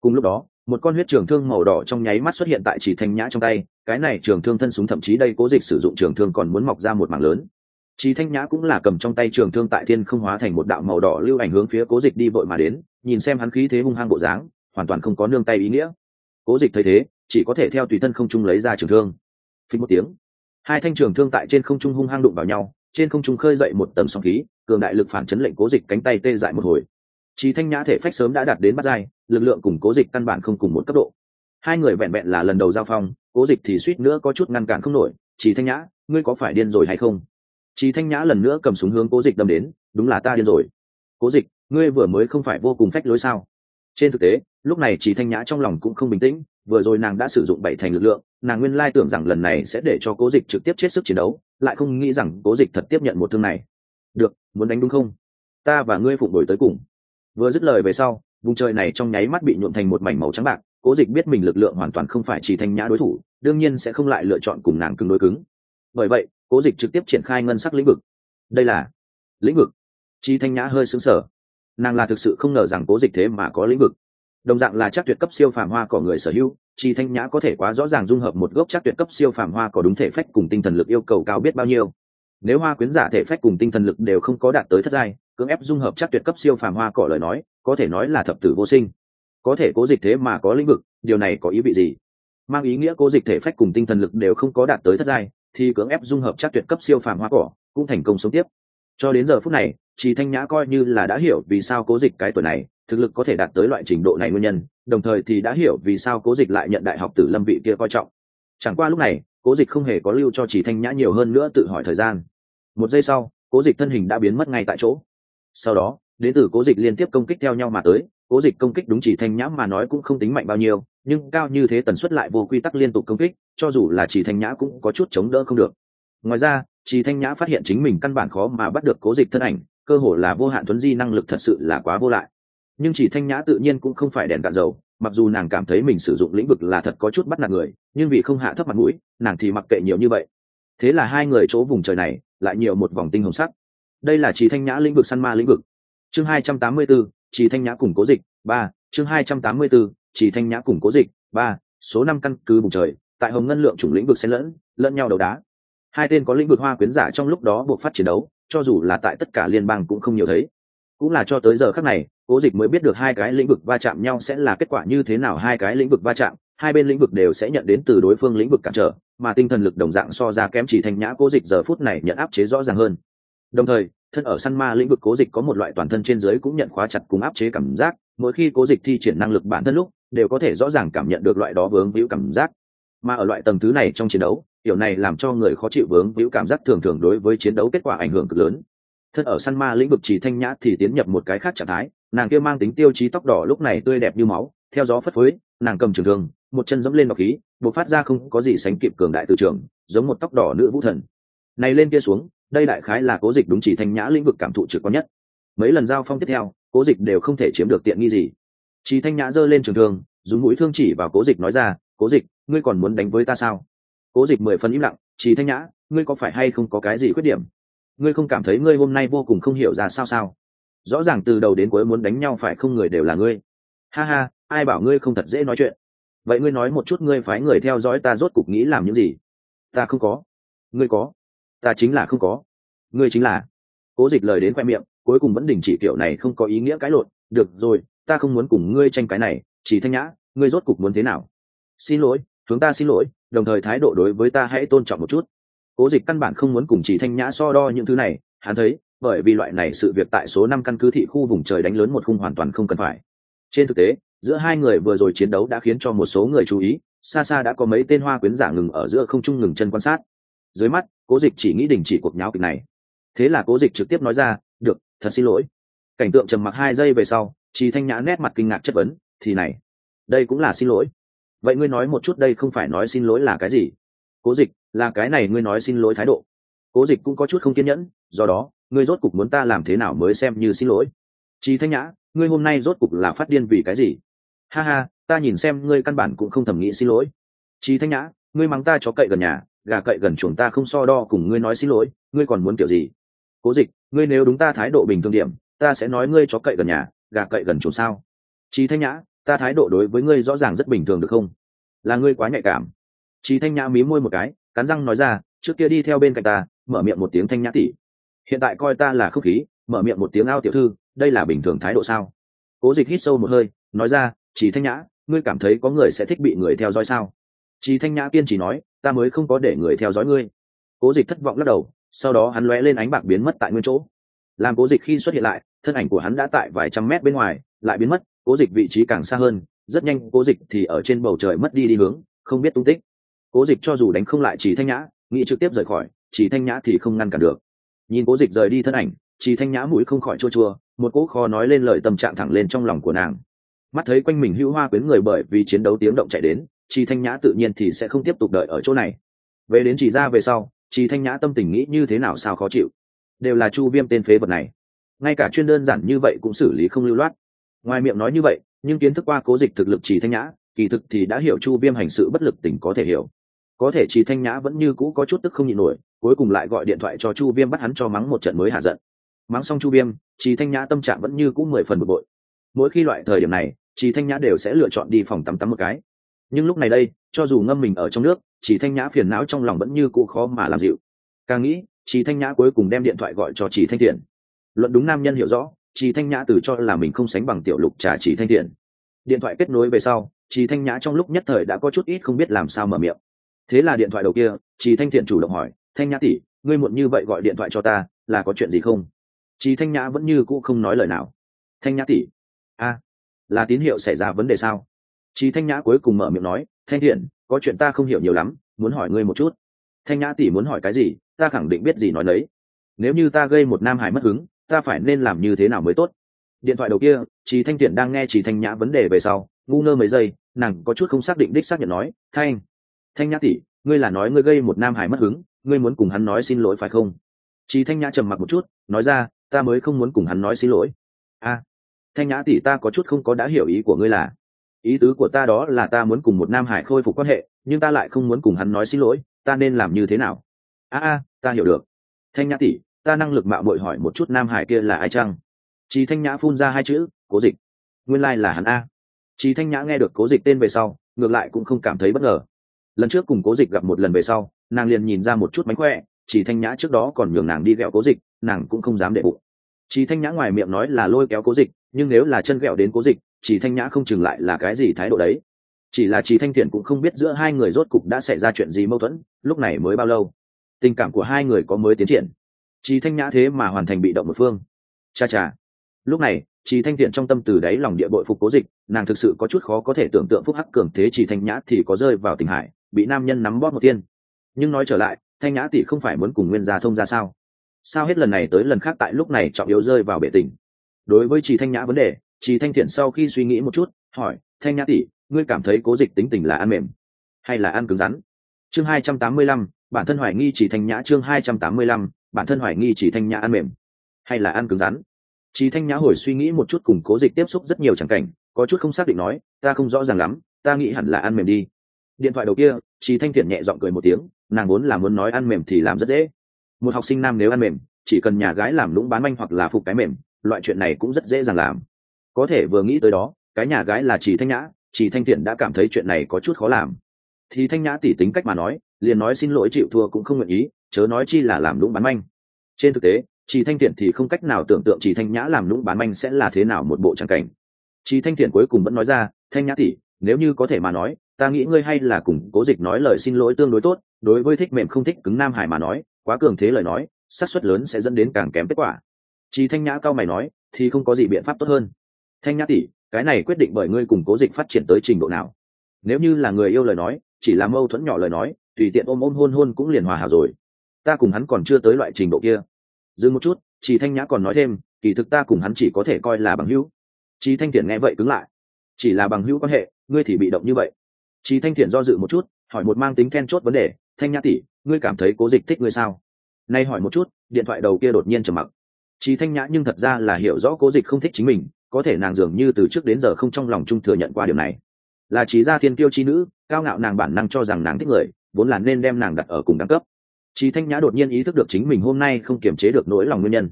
Cùng lúc đó một con huyết trường thương màu đỏ trong nháy mắt xuất hiện tại chỉ thanh nhã trong tay cái này trường thương thân súng thậm chí đây cố dịch sử dụng trường thương còn muốn mọc ra một mảng lớn chỉ thanh nhã cũng là cầm trong tay trường thương tại thiên không hóa thành một đạo màu đỏ lưu ảnh hướng phía cố dịch đi vội mà đến, nhìn xem hắn khí thế hung hăng bộ dáng, hoàn toàn không có nương tay ý nghĩa. Cố dịch thấy thế, chỉ có thể theo tùy thân không trung lấy ra trường thương. Phí một tiếng, hai thanh trường thương tại trên không trung hung hăng đụng vào nhau, trên không trung khơi dậy một tầng sóng khí, cường đại lực phản chấn lệnh cố dịch cánh tay tê dại một hồi. Chỉ thanh nhã thể phách sớm đã đạt đến bắt giai, lực lượng cùng cố dịch căn bản không cùng một cấp độ. Hai người vẹn vẹn là lần đầu giao phong, cố dịch thì suýt nữa có chút ngăn cản không nổi. Chỉ thanh nhã, ngươi có phải điên rồi hay không? Chí thanh nhã lần nữa cầm súng hướng cố dịch đâm đến, đúng là ta điên rồi. Cố dịch, ngươi vừa mới không phải vô cùng phách lối sao? Trên thực tế, lúc này Chí thanh nhã trong lòng cũng không bình tĩnh, vừa rồi nàng đã sử dụng bảy thành lực lượng, nàng nguyên lai tưởng rằng lần này sẽ để cho cố dịch trực tiếp chết sức chiến đấu, lại không nghĩ rằng cố dịch thật tiếp nhận một thương này. Được, muốn đánh đúng không? Ta và ngươi phụng đổi tới cùng. Vừa dứt lời về sau, vùng trời này trong nháy mắt bị nhuộm thành một mảnh màu trắng bạc, cố dịch biết mình lực lượng hoàn toàn không phải Chí thanh nhã đối thủ, đương nhiên sẽ không lại lựa chọn cùng nàng cứng đối cứng. Bởi vậy cố dịch trực tiếp triển khai ngân sắc lĩnh vực. Đây là lĩnh vực. Chi thanh nhã hơi xứng sở nàng là thực sự không ngờ rằng cố dịch thế mà có lĩnh vực. Đồng dạng là chắc tuyệt cấp siêu phàm hoa cỏ người sở hữu, chi thanh nhã có thể quá rõ ràng dung hợp một gốc chắc tuyệt cấp siêu phàm hoa cỏ đúng thể phách cùng tinh thần lực yêu cầu cao biết bao nhiêu. Nếu hoa quyến giả thể phách cùng tinh thần lực đều không có đạt tới thất giai, cưỡng ép dung hợp chắc tuyệt cấp siêu phàm hoa cỏ lời nói, có thể nói là thập tử vô sinh. Có thể cố dịch thế mà có lĩnh vực, điều này có ý vị gì? Mang ý nghĩa cố dịch thể phách cùng tinh thần lực đều không có đạt tới thất giai thì cưỡng ép dung hợp chắc tuyệt cấp siêu phàm hoa cỏ, cũng thành công sống tiếp. Cho đến giờ phút này chị thanh nhã coi như là đã hiểu vì sao cố dịch cái tuổi này, thực lực có thể đạt tới loại trình độ này nguyên nhân, đồng thời thì đã hiểu vì sao cố dịch lại nhận đại học tử lâm vị kia coi trọng. Chẳng qua lúc này, cố dịch không hề có lưu cho chỉ thanh nhã nhiều hơn nữa tự hỏi thời gian. Một giây sau, cố dịch thân hình đã biến mất ngay tại chỗ. Sau đó, đến từ cố dịch liên tiếp công kích theo nhau mà tới, cố dịch công kích đúng chỉ thanh nhã mà nói cũng không tính mạnh bao nhiêu nhưng cao như thế tần suất lại vô quy tắc liên tục công kích cho dù là chỉ thanh nhã cũng có chút chống đỡ không được. Ngoài ra chỉ thanh nhã phát hiện chính mình căn bản khó mà bắt được cố dịch thân ảnh cơ hồ là vô hạn tuấn di năng lực thật sự là quá vô lại. Nhưng chỉ thanh nhã tự nhiên cũng không phải đèn cạn dầu mặc dù nàng cảm thấy mình sử dụng lĩnh vực là thật có chút bắt nạt người nhưng vì không hạ thấp mặt mũi nàng thì mặc kệ nhiều như vậy. Thế là hai người chỗ vùng trời này lại nhiều một vòng tinh hồng sắc. Đây là chỉ thanh nhã lĩnh vực săn ma lĩnh vực. Chương hai trăm tám mươi 284, chỉ thanh nhã cùng cố dịch. Ba chương hai trăm tám mươi 284, chỉ thanh nhã cùng cố dịch, ba, số năm căn cứ vùng trời, tại hồng ngân lượng chủng lĩnh vực xen lẫn lẫn nhau đầu đá. Hai tên có lĩnh vực hoa quyến giả trong lúc đó buộc phát chiến đấu, cho dù là tại tất cả liên bang cũng không nhiều thấy. Cũng là cho tới giờ khác này, cố dịch mới biết được hai cái lĩnh vực va chạm nhau sẽ là kết quả như thế nào, hai cái lĩnh vực va chạm, hai bên lĩnh vực đều sẽ nhận đến từ đối phương lĩnh vực cản trở, mà tinh thần lực đồng dạng so ra kém chỉ thanh nhã, cố dịch giờ phút này nhận áp chế rõ ràng hơn. Đồng thời, thân ở săn ma lĩnh vực cố dịch có một loại toàn thân trên dưới cũng nhận khóa chặt cùng áp chế cảm giác, mỗi khi cố dịch thi triển năng lực bản thân lúc đều có thể rõ ràng cảm nhận được loại đó vướng víu cảm giác. Mà ở loại tầng thứ này trong chiến đấu, điều này làm cho người khó chịu vướng víu cảm giác thường thường đối với chiến đấu kết quả ảnh hưởng cực lớn. Thân ở săn ma lĩnh vực chỉ thanh nhã thì tiến nhập một cái khác trạng thái, nàng kia mang tính tiêu chí tóc đỏ lúc này tươi đẹp như máu, theo gió phất phới, nàng cầm trường thương, một chân dẫm lên bọc khí b ộ c phát ra không có gì sánh kịp cường đại từ trường, giống một tóc đỏ nữ vũ thần. Này lên kia xuống, đây đại khái là cố dịch đúng chỉ thanh nhã lĩnh vực cảm thụ trực quan nhất. Mấy lần giao phong tiếp theo, cố dịch đều không thể chiếm được tiện nghi gì chỉ thanh nhã giơ lên trường thương, dùng mũi thương chỉ vào cố dịch nói ra, cố dịch, ngươi còn muốn đánh với ta sao? Cố dịch mười phần im lặng chỉ thanh nhã, ngươi có phải hay không có cái gì khuyết điểm? Ngươi không cảm thấy ngươi hôm nay vô cùng không hiểu ra sao sao? Rõ ràng từ đầu đến cuối muốn đánh nhau phải không người đều là ngươi. Ha ha, ai bảo ngươi không thật dễ nói chuyện? Vậy ngươi nói một chút ngươi phái người theo dõi ta rốt cục nghĩ làm những gì? Ta không có. Ngươi có? Ta chính là không có. Ngươi chính là? Cố dịch lời đến khoe miệng, cuối cùng vẫn đình chỉ kiểu này không có ý nghĩa cái lộn. Được rồi ta không muốn cùng ngươi tranh cái này, chỉ thanh nhã, ngươi rốt cục muốn thế nào? Xin lỗi, chúng ta xin lỗi, đồng thời thái độ đối với ta hãy tôn trọng một chút. Cố dịch căn bản không muốn cùng chỉ thanh nhã so đo những thứ này, hắn thấy, bởi vì loại này sự việc tại số năm căn cứ thị khu vùng trời đánh lớn một khung hoàn toàn không cần phải. Trên thực tế, giữa hai người vừa rồi chiến đấu đã khiến cho một số người chú ý, xa xa đã có mấy tên hoa quyến giả ngừng ở giữa không trung ngừng chân quan sát. Dưới mắt, cố dịch chỉ nghĩ đình chỉ cuộc nháo kịch này. Thế là cố dịch trực tiếp nói ra, được, thật xin lỗi. Cảnh tượng trầm mặc hai giây về sau chị thanh nhã nét mặt kinh ngạc chất vấn, thì này, đây cũng là xin lỗi. Vậy ngươi nói một chút đây không phải nói xin lỗi là cái gì? Cố dịch, là cái này ngươi nói xin lỗi thái độ. Cố dịch cũng có chút không kiên nhẫn, do đó, ngươi rốt cục muốn ta làm thế nào mới xem như xin lỗi? Chi thanh nhã, ngươi hôm nay rốt cục là phát điên vì cái gì? Ha ha, ta nhìn xem ngươi căn bản cũng không thầm nghĩ xin lỗi. Chi thanh nhã, ngươi mắng ta chó cậy gần nhà, gà cậy gần chuồng ta không so đo cùng ngươi nói xin lỗi, ngươi còn muốn kiểu gì? Cố dịch, ngươi nếu đúng ta thái độ bình thường điểm, ta sẽ nói ngươi chó cậy gần nhà gà cậy gần chuồng sao? Chi thanh nhã, ta thái độ đối với ngươi rõ ràng rất bình thường được không? Là ngươi quá nhạy cảm. Chi thanh nhã mí môi một cái, cắn răng nói ra, trước kia đi theo bên cạnh ta, mở miệng một tiếng thanh nhã tỷ. Hiện tại coi ta là không khí, mở miệng một tiếng ao tiểu thư, đây là bình thường thái độ sao? Cố dịch hít sâu một hơi, nói ra chỉ thanh nhã, ngươi cảm thấy có người sẽ thích bị người theo dõi sao? Chỉ thanh nhã kiên trì nói, ta mới không có để người theo dõi ngươi. Cố dịch thất vọng lắc đầu, sau đó hắn lóe lên ánh bạc biến mất tại nguyên chỗ làm cố dịch khi xuất hiện lại, thân ảnh của hắn đã tại vài trăm mét bên ngoài, lại biến mất, cố dịch vị trí càng xa hơn, rất nhanh, cố dịch thì ở trên bầu trời mất đi đi hướng, không biết tung tích. Cố dịch cho dù đánh không lại chỉ thanh nhã, nghĩ trực tiếp rời khỏi chỉ thanh nhã thì không ngăn cản được. Nhìn cố dịch rời đi thân ảnh chỉ thanh nhã mũi không khỏi chua chua, một cỗ khó nói lên lời tâm trạng thẳng lên trong lòng của nàng. Mắt thấy quanh mình hữu hoa quyến người bởi vì chiến đấu tiếng động chạy đến chỉ thanh nhã tự nhiên thì sẽ không tiếp tục đợi ở chỗ này. Về đến chỉ ra về sau chỉ thanh nhã tâm tình nghĩ như thế nào sao khó chịu đều là chu viêm tên phế vật này. Ngay cả chuyên đơn giản như vậy cũng xử lý không lưu loát. Ngoài miệng nói như vậy, nhưng kiến thức qua cố dịch thực lực chỉ thanh nhã, kỳ thực thì đã hiểu chu viêm hành sự bất lực tỉnh có thể hiểu. Có thể chỉ thanh nhã vẫn như cũ có chút tức không nhịn nổi, cuối cùng lại gọi điện thoại cho chu viêm bắt hắn cho mắng một trận mới hạ giận. Mắng xong chu viêm chỉ thanh nhã tâm trạng vẫn như cũ mười phần bực bội. Mỗi khi loại thời điểm này chỉ thanh nhã đều sẽ lựa chọn đi phòng tắm tắm một cái. Nhưng lúc này đây, cho dù ngâm mình ở trong nước chỉ thanh nhã phiền não trong lòng vẫn như cũ khó mà làm dịu. Càng nghĩ chị thanh nhã cuối cùng đem điện thoại gọi cho chị thanh thiện. Luận đúng nam nhân hiểu rõ chị thanh nhã từ cho là mình không sánh bằng tiểu lục trả chị thanh thiện. Điện thoại kết nối về sau chị thanh nhã trong lúc nhất thời đã có chút ít không biết làm sao mở miệng. Thế là điện thoại đầu kia chị thanh thiện chủ động hỏi, thanh nhã tỷ, ngươi muộn như vậy gọi điện thoại cho ta, là có chuyện gì không? Chị thanh nhã vẫn như cũ không nói lời nào. Thanh nhã tỷ, a, là tín hiệu xảy ra vấn đề sao? Chị thanh nhã cuối cùng mở miệng nói, thanh thiện, có chuyện ta không hiểu nhiều lắm, muốn hỏi ngươi một chút. Thanh nhã tỷ muốn hỏi cái gì? Ta khẳng định biết gì nói lấy. nếu như ta gây một nam hải mất hứng, ta phải nên làm như thế nào mới tốt? Điện thoại đầu kia chị thanh thiện đang nghe chị thanh nhã vấn đề về sau, ngu ngơ mấy giây, nàng có chút không xác định đích xác nhận nói, thanh thanh nhã tỷ, ngươi là nói ngươi gây một nam hải mất hứng, ngươi muốn cùng hắn nói xin lỗi phải không? Chị thanh nhã trầm mặc một chút, nói ra, ta mới không muốn cùng hắn nói xin lỗi. A, thanh nhã tỷ, ta có chút không có đã hiểu ý của ngươi là, ý tứ của ta đó là ta muốn cùng một nam hải khôi phục quan hệ, nhưng ta lại không muốn cùng hắn nói xin lỗi, ta nên làm như thế nào? A a, ta hiểu được. Thanh nhã tỷ, ta năng lực mạo muội hỏi một chút nam hải kia là ai chăng? Chí thanh nhã phun ra hai chữ, cố dịch. Nguyên lai、like、là hắn a. Chí thanh nhã nghe được cố dịch tên về sau, ngược lại cũng không cảm thấy bất ngờ. Lần trước cùng cố dịch gặp một lần về sau, nàng liền nhìn ra một chút mánh khỏe chỉ thanh nhã trước đó còn nhường nàng đi ghẹo cố dịch, nàng cũng không dám để bụng. Chỉ thanh nhã ngoài miệng nói là lôi kéo cố dịch, nhưng nếu là chân ghẹo đến cố dịch chỉ thanh nhã không chừng lại là cái gì thái độ đấy. Chỉ là chỉ thanh thiện cũng không biết giữa hai người rốt cục đã xảy ra chuyện gì mâu thuẫn, lúc này mới bao lâu tình cảm của hai người có mới tiến triển. Chỉ thanh nhã thế mà hoàn thành bị động một phương. Cha cha. Lúc này chỉ thanh thiện trong tâm từ đáy lòng địa bội phục cố dịch, nàng thực sự có chút khó có thể tưởng tượng phúc hắc cường thế chỉ thanh nhã thì có rơi vào tình hải, bị nam nhân nắm bóp một tiên nhưng nói trở lại, thanh nhã tỷ không phải muốn cùng nguyên gia thông ra sao? Sao hết lần này tới lần khác tại lúc này trọng yếu rơi vào bể tình? Đối với chị thanh nhã vấn đề chị thanh thiện sau khi suy nghĩ một chút, hỏi, thanh nhã tỷ, ngươi cảm thấy cố dịch tính tình là ăn mềm hay là ăn cứng rắn? Chương hai trăm tám mươi lăm bản thân hoài nghi chỉ thanh nhã chương hai trăm tám mươi lăm, bản thân hoài nghi chỉ thanh nhã ăn mềm. Hay là ăn cứng rắn? Chỉ thanh nhã hồi suy nghĩ một chút cùng cố dịch tiếp xúc rất nhiều chẳng cảnh, có chút không xác định nói, ta không rõ ràng lắm, ta nghĩ hẳn là ăn mềm đi. Điện thoại đầu kia, chỉ thanh thiện nhẹ giọng cười một tiếng, nàng vốn là muốn nói ăn mềm thì làm rất dễ. Một học sinh nam nếu ăn mềm, chỉ cần nhà gái làm lũng bán manh hoặc là phục cái mềm, loại chuyện này cũng rất dễ dàng làm. Có thể vừa nghĩ tới đó, cái nhà gái là chỉ thanh nhã, chỉ thanh thiện đã cảm thấy chuyện này có chút khó làm. Thì thanh nhã tỉ tính cách mà nói liền nói xin lỗi chịu thua cũng không nguyện ý, chớ nói chi là làm lũng bán manh. Trên thực tế chị thanh thiện thì không cách nào tưởng tượng chị thanh nhã làm lũng bán manh sẽ là thế nào một bộ trang cảnh. Chị thanh thiện cuối cùng vẫn nói ra, thanh nhã thì nếu như có thể mà nói, ta nghĩ ngươi hay là cùng cố dịch nói lời xin lỗi tương đối tốt, đối với thích mềm không thích cứng nam hải mà nói, quá cường thế lời nói, xác suất lớn sẽ dẫn đến càng kém kết quả. Chỉ thanh nhã cao mày nói, thì không có gì biện pháp tốt hơn. Thanh nhã tỷ, cái này quyết định bởi ngươi cùng cố dịch phát triển tới trình độ nào? Nếu như là người yêu lời nói, chỉ là mâu thuẫn nhỏ lời nói tùy tiện ôm ôm hôn hôn cũng liền hòa hảo rồi. Ta cùng hắn còn chưa tới loại trình độ kia. Dừng một chút chị thanh nhã còn nói thêm, kỳ thực ta cùng hắn chỉ có thể coi là bằng hữu. Chị thanh thiện nghe vậy cứng lại. Chỉ là bằng hữu quan hệ, ngươi thì bị động như vậy. Chị thanh thiện do dự một chút, hỏi một mang tính then chốt vấn đề, thanh nhã tỷ, ngươi cảm thấy cố dịch thích ngươi sao? Nay hỏi một chút, điện thoại đầu kia đột nhiên trầm mặc. Chị thanh nhã nhưng thật ra là hiểu rõ cố dịch không thích chính mình, có thể nàng dường như từ trước đến giờ không trong lòng chung thừa nhận qua điều này. Là trí gia thiên kiêu chi nữ, cao ngạo nàng bản năng cho rằng nàng thích người vốn là nên đem nàng đặt ở cùng đẳng cấp. Chị thanh nhã đột nhiên ý thức được chính mình hôm nay không kiềm chế được nỗi lòng nguyên nhân.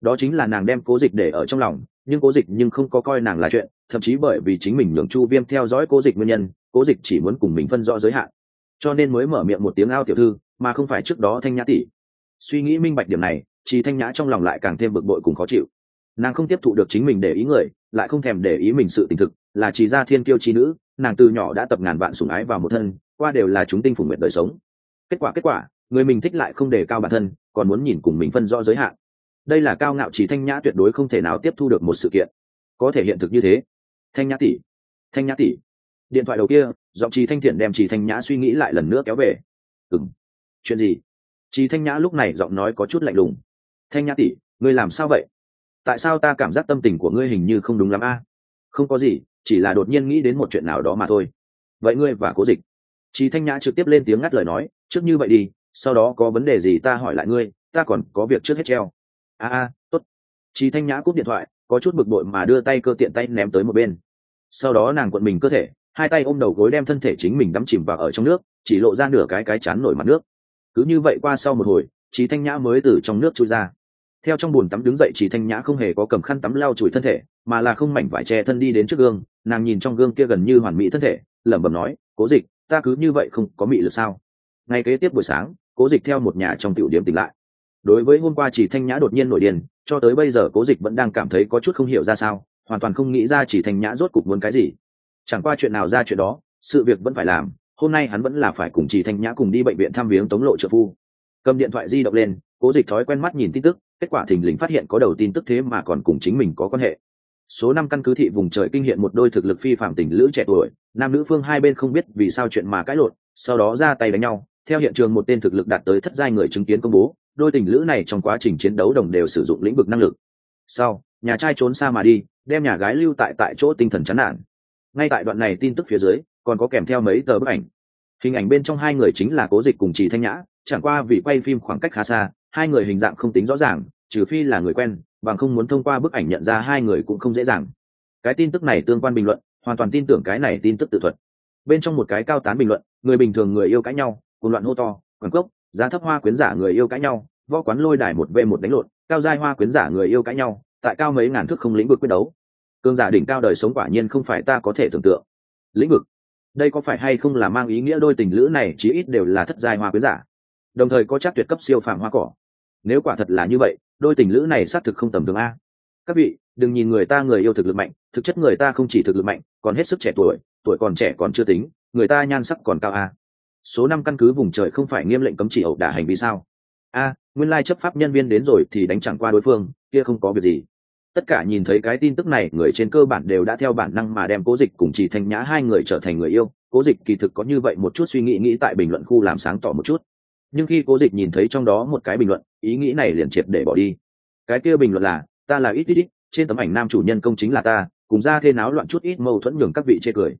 Đó chính là nàng đem cố dịch để ở trong lòng, nhưng cố dịch nhưng không có coi nàng là chuyện, thậm chí bởi vì chính mình nhường chu viêm theo dõi cố dịch nguyên nhân, cố dịch chỉ muốn cùng mình phân rõ giới hạn. Cho nên mới mở miệng một tiếng ao tiểu thư, mà không phải trước đó thanh nhã tỷ. Suy nghĩ minh bạch điểm này chị thanh nhã trong lòng lại càng thêm bực bội cùng khó chịu. Nàng không tiếp thụ được chính mình để ý người, lại không thèm để ý mình sự tình thực, là chỉ ra thiên kiêu chi nữ, nàng từ nhỏ đã tập ngàn vạn sủng ái vào một thân qua đều là chúng tinh phủ nguyện đời sống. Kết quả kết quả, người mình thích lại không đề cao bản thân, còn muốn nhìn cùng mình phân rõ giới hạn. Đây là cao ngạo chỉ thanh nhã tuyệt đối không thể nào tiếp thu được một sự kiện. Có thể hiện thực như thế. Thanh nhã tỷ, thanh nhã tỷ. Điện thoại đầu kia, giọng trì thanh thiện đem trì thanh nhã suy nghĩ lại lần nữa kéo về. Ừng chuyện gì? Trì thanh nhã lúc này giọng nói có chút lạnh lùng. Thanh nhã tỷ, ngươi làm sao vậy? Tại sao ta cảm giác tâm tình của ngươi hình như không đúng lắm a? Không có gì, chỉ là đột nhiên nghĩ đến một chuyện nào đó mà thôi. Vậy ngươi và cố dịch? Trì thanh nhã trực tiếp lên tiếng ngắt lời nói trước như vậy đi sau đó có vấn đề gì ta hỏi lại ngươi ta còn có việc trước hết treo. A a tốt. Trì thanh nhã cúp điện thoại có chút bực bội mà đưa tay cơ tiện tay ném tới một bên. Sau đó nàng quận mình cơ thể hai tay ôm đầu gối đem thân thể chính mình đắm chìm vào ở trong nước chỉ lộ ra nửa cái cái chán nổi mặt nước. Cứ như vậy qua sau một hồi Trí Thanh Nhã mới từ trong nước trôi ra. Theo trong bồn tắm đứng dậy Trí Thanh Nhã không hề có cầm khăn tắm lau chùi thân thể, mà là không mảnh vải che thân đi đến trước gương, nàng nhìn trong gương kia gần như hoàn mỹ thân thể, lẩm bẩm nói, "Cố Dịch, ta cứ như vậy không có mị lực sao?" Ngay kế tiếp buổi sáng, Cố Dịch theo một nhà trong tiểu điểm tỉnh lại. Đối với hôm qua Chỉ Thanh Nhã đột nhiên nổi điên, cho tới bây giờ Cố Dịch vẫn đang cảm thấy có chút không hiểu ra sao, hoàn toàn không nghĩ ra Chỉ Thanh Nhã rốt cục muốn cái gì. Chẳng qua chuyện nào ra chuyện đó, sự việc vẫn phải làm, hôm nay hắn vẫn là phải cùng Chỉ Thanh Nhã cùng đi bệnh viện thăm viếng Tống Lộ trợ phu cầm điện thoại di động lên cố dịch thói quen mắt nhìn tin tức kết quả thình lình phát hiện có đầu tin tức thế mà còn cùng chính mình có quan hệ số năm căn cứ thị vùng trời kinh hiện một đôi thực lực phi phạm tình lữ trẻ tuổi, nam nữ phương hai bên không biết vì sao chuyện mà cãi lộn, sau đó ra tay đánh nhau. Theo hiện trường một tên thực lực đạt tới thất giai người chứng kiến công bố, đôi tình lữ này trong quá trình chiến đấu đồng đều sử dụng lĩnh vực năng lực. Sau, nhà trai trốn xa mà đi, đem nhà gái lưu tại tại chỗ tinh thần chán nản. Ngay tại đoạn này tin tức phía dưới, còn có kèm theo mấy tờ bức ảnh. Hình ảnh bên trong hai người chính là cố dịch cùng trì thanh nhã, chẳng qua vì quay phim khoảng cách khá xa, hai người hình dạng không tính rõ ràng, trừ phi là người quen bằng không muốn thông qua bức ảnh nhận ra hai người cũng không dễ dàng. Cái tin tức này tương quan bình luận, hoàn toàn tin tưởng cái này tin tức tự thuật. Bên trong một cái cao tán bình luận, người bình thường người yêu cãi nhau, cùng loạn hô to quần cốc, giá thấp hoa quyến giả người yêu cãi nhau, võ quán lôi đài một v một đánh lộn, cao giai hoa quyến giả người yêu cãi nhau, tại cao mấy ngàn thước không lĩnh vực quyết đấu. Cương giả đỉnh cao đời sống quả nhiên không phải ta có thể tưởng tượng. Lĩnh vực? Đây có phải hay không là mang ý nghĩa đôi tình lữ này chí ít đều là thất giai hoa quyến giả? Đồng thời có chắc tuyệt cấp siêu phàm hoa cỏ. Nếu quả thật là như vậy đôi tình lữ này xác thực không tầm thường a. Các vị, đừng nhìn người ta người yêu thực lực mạnh, thực chất người ta không chỉ thực lực mạnh, còn hết sức trẻ tuổi tuổi còn trẻ còn chưa tính, người ta nhan sắc còn cao a. Số năm căn cứ vùng trời không phải nghiêm lệnh cấm chỉ ẩu đả hành vi sao? A, nguyên lai chấp pháp nhân viên đến rồi thì đánh chẳng qua đối phương, kia không có việc gì. Tất cả nhìn thấy cái tin tức này, người trên cơ bản đều đã theo bản năng mà đem cố dịch cùng chỉ thanh nhã hai người trở thành người yêu. Cố dịch kỳ thực có như vậy một chút suy nghĩ nghĩ tại bình luận khu làm sáng tỏ một chút. Nhưng khi cố dịch nhìn thấy trong đó một cái bình luận ý nghĩ này liền triệt để bỏ đi. Cái kia bình luận là, ta là ít ít ít, trên tấm ảnh nam chủ nhân công chính là ta, cùng ra thế náo loạn chút ít mâu thuẫn nhường các vị chê cười.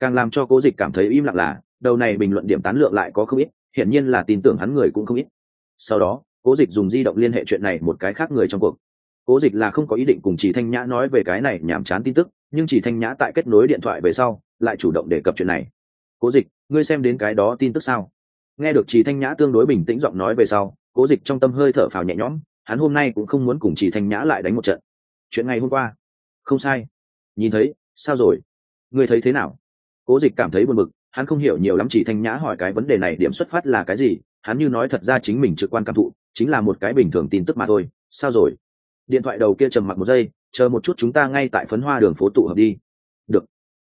Càng làm cho cố dịch cảm thấy im lặng là, đầu này bình luận điểm tán lượng lại có không ít, hiển nhiên là tin tưởng hắn người cũng không ít. Sau đó, cố dịch dùng di động liên hệ chuyện này một cái khác người trong cuộc. Cố dịch là không có ý định cùng chỉ thanh nhã nói về cái này nhảm chán tin tức, nhưng chỉ thanh nhã tại kết nối điện thoại về sau, lại chủ động đề cập chuyện này. Cố dịch, ngươi xem đến cái đó tin tức sao? Nghe được chị thanh nhã tương đối bình tĩnh giọng nói về sau cố dịch trong tâm hơi thở phào nhẹ nhõm hắn hôm nay cũng không muốn cùng chị thanh nhã lại đánh một trận. Chuyện ngày hôm qua. Không sai. Nhìn thấy sao rồi? Ngươi thấy thế nào? Cố dịch cảm thấy buồn bực hắn không hiểu nhiều lắm chỉ thanh nhã hỏi cái vấn đề này điểm xuất phát là cái gì hắn như nói thật ra chính mình trực quan cảm thụ chính là một cái bình thường tin tức mà thôi. Sao rồi? Điện thoại đầu kia trầm mặc một giây chờ một chút chúng ta ngay tại phấn hoa đường phố tụ hợp đi. Được.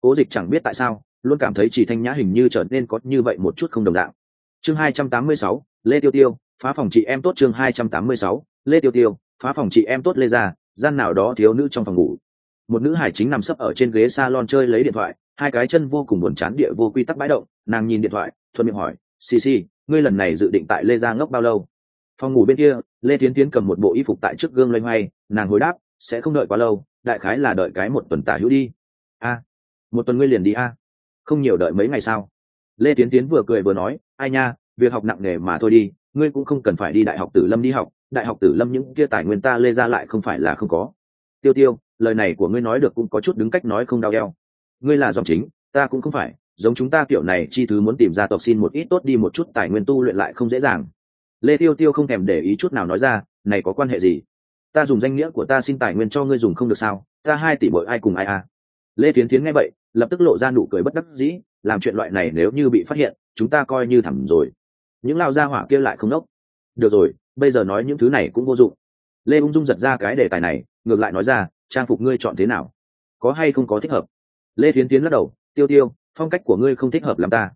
Cố dịch chẳng biết tại sao luôn cảm thấy chỉ thanh nhã hình như trở nên có như vậy một chút không đồng dạng. Chương 286, lê tiêu tiêu phá phòng chị em tốt chương 286, lê tiêu tiêu phá phòng chị em tốt lê ra gian nào đó thiếu nữ trong phòng ngủ. Một nữ hải chính nằm sấp ở trên ghế salon chơi lấy điện thoại hai cái chân vô cùng buồn chán địa vô quy tắc bãi động nàng nhìn điện thoại thuận miệng hỏi xì xì ngươi lần này dự định tại lê gia ngốc bao lâu? Phòng ngủ bên kia lê tiến tiến cầm một bộ y phục tại trước gương loay hoay nàng hồi đáp sẽ không đợi quá lâu đại khái là đợi cái một tuần tả hữu đi. A một tuần ngươi liền đi a? Không nhiều đợi mấy ngày sao? Lê tiến tiến vừa cười vừa nói ai nha việc học nặng nề mà thôi đi, ngươi cũng không cần phải đi đại học tử lâm đi học, đại học tử lâm những kia tài nguyên ta lê ra lại không phải là không có. Tiêu tiêu, lời này của ngươi nói được cũng có chút đứng cách nói không đau đeo. ngươi là dòng chính, ta cũng không phải, giống chúng ta kiểu này chi thứ muốn tìm ra tộc xin một ít tốt đi một chút tài nguyên tu luyện lại không dễ dàng. Lê tiêu tiêu không thèm để ý chút nào nói ra, này có quan hệ gì? Ta dùng danh nghĩa của ta xin tài nguyên cho ngươi dùng không được sao? Ta hai tỷ bội ai cùng ai à? Lê tiến tiến nghe vậy, lập tức lộ ra nụ cười bất đắc dĩ, làm chuyện loại này nếu như bị phát hiện, chúng ta coi như thẳm rồi những lao gia hỏa kia lại không nốc được rồi, bây giờ nói những thứ này cũng vô dụng. Lê ung dung giật ra cái đề tài này, ngược lại nói ra, trang phục ngươi chọn thế nào? Có hay không có thích hợp? Lê thiến tiến lắc đầu, tiêu tiêu, phong cách của ngươi không thích hợp làm ta.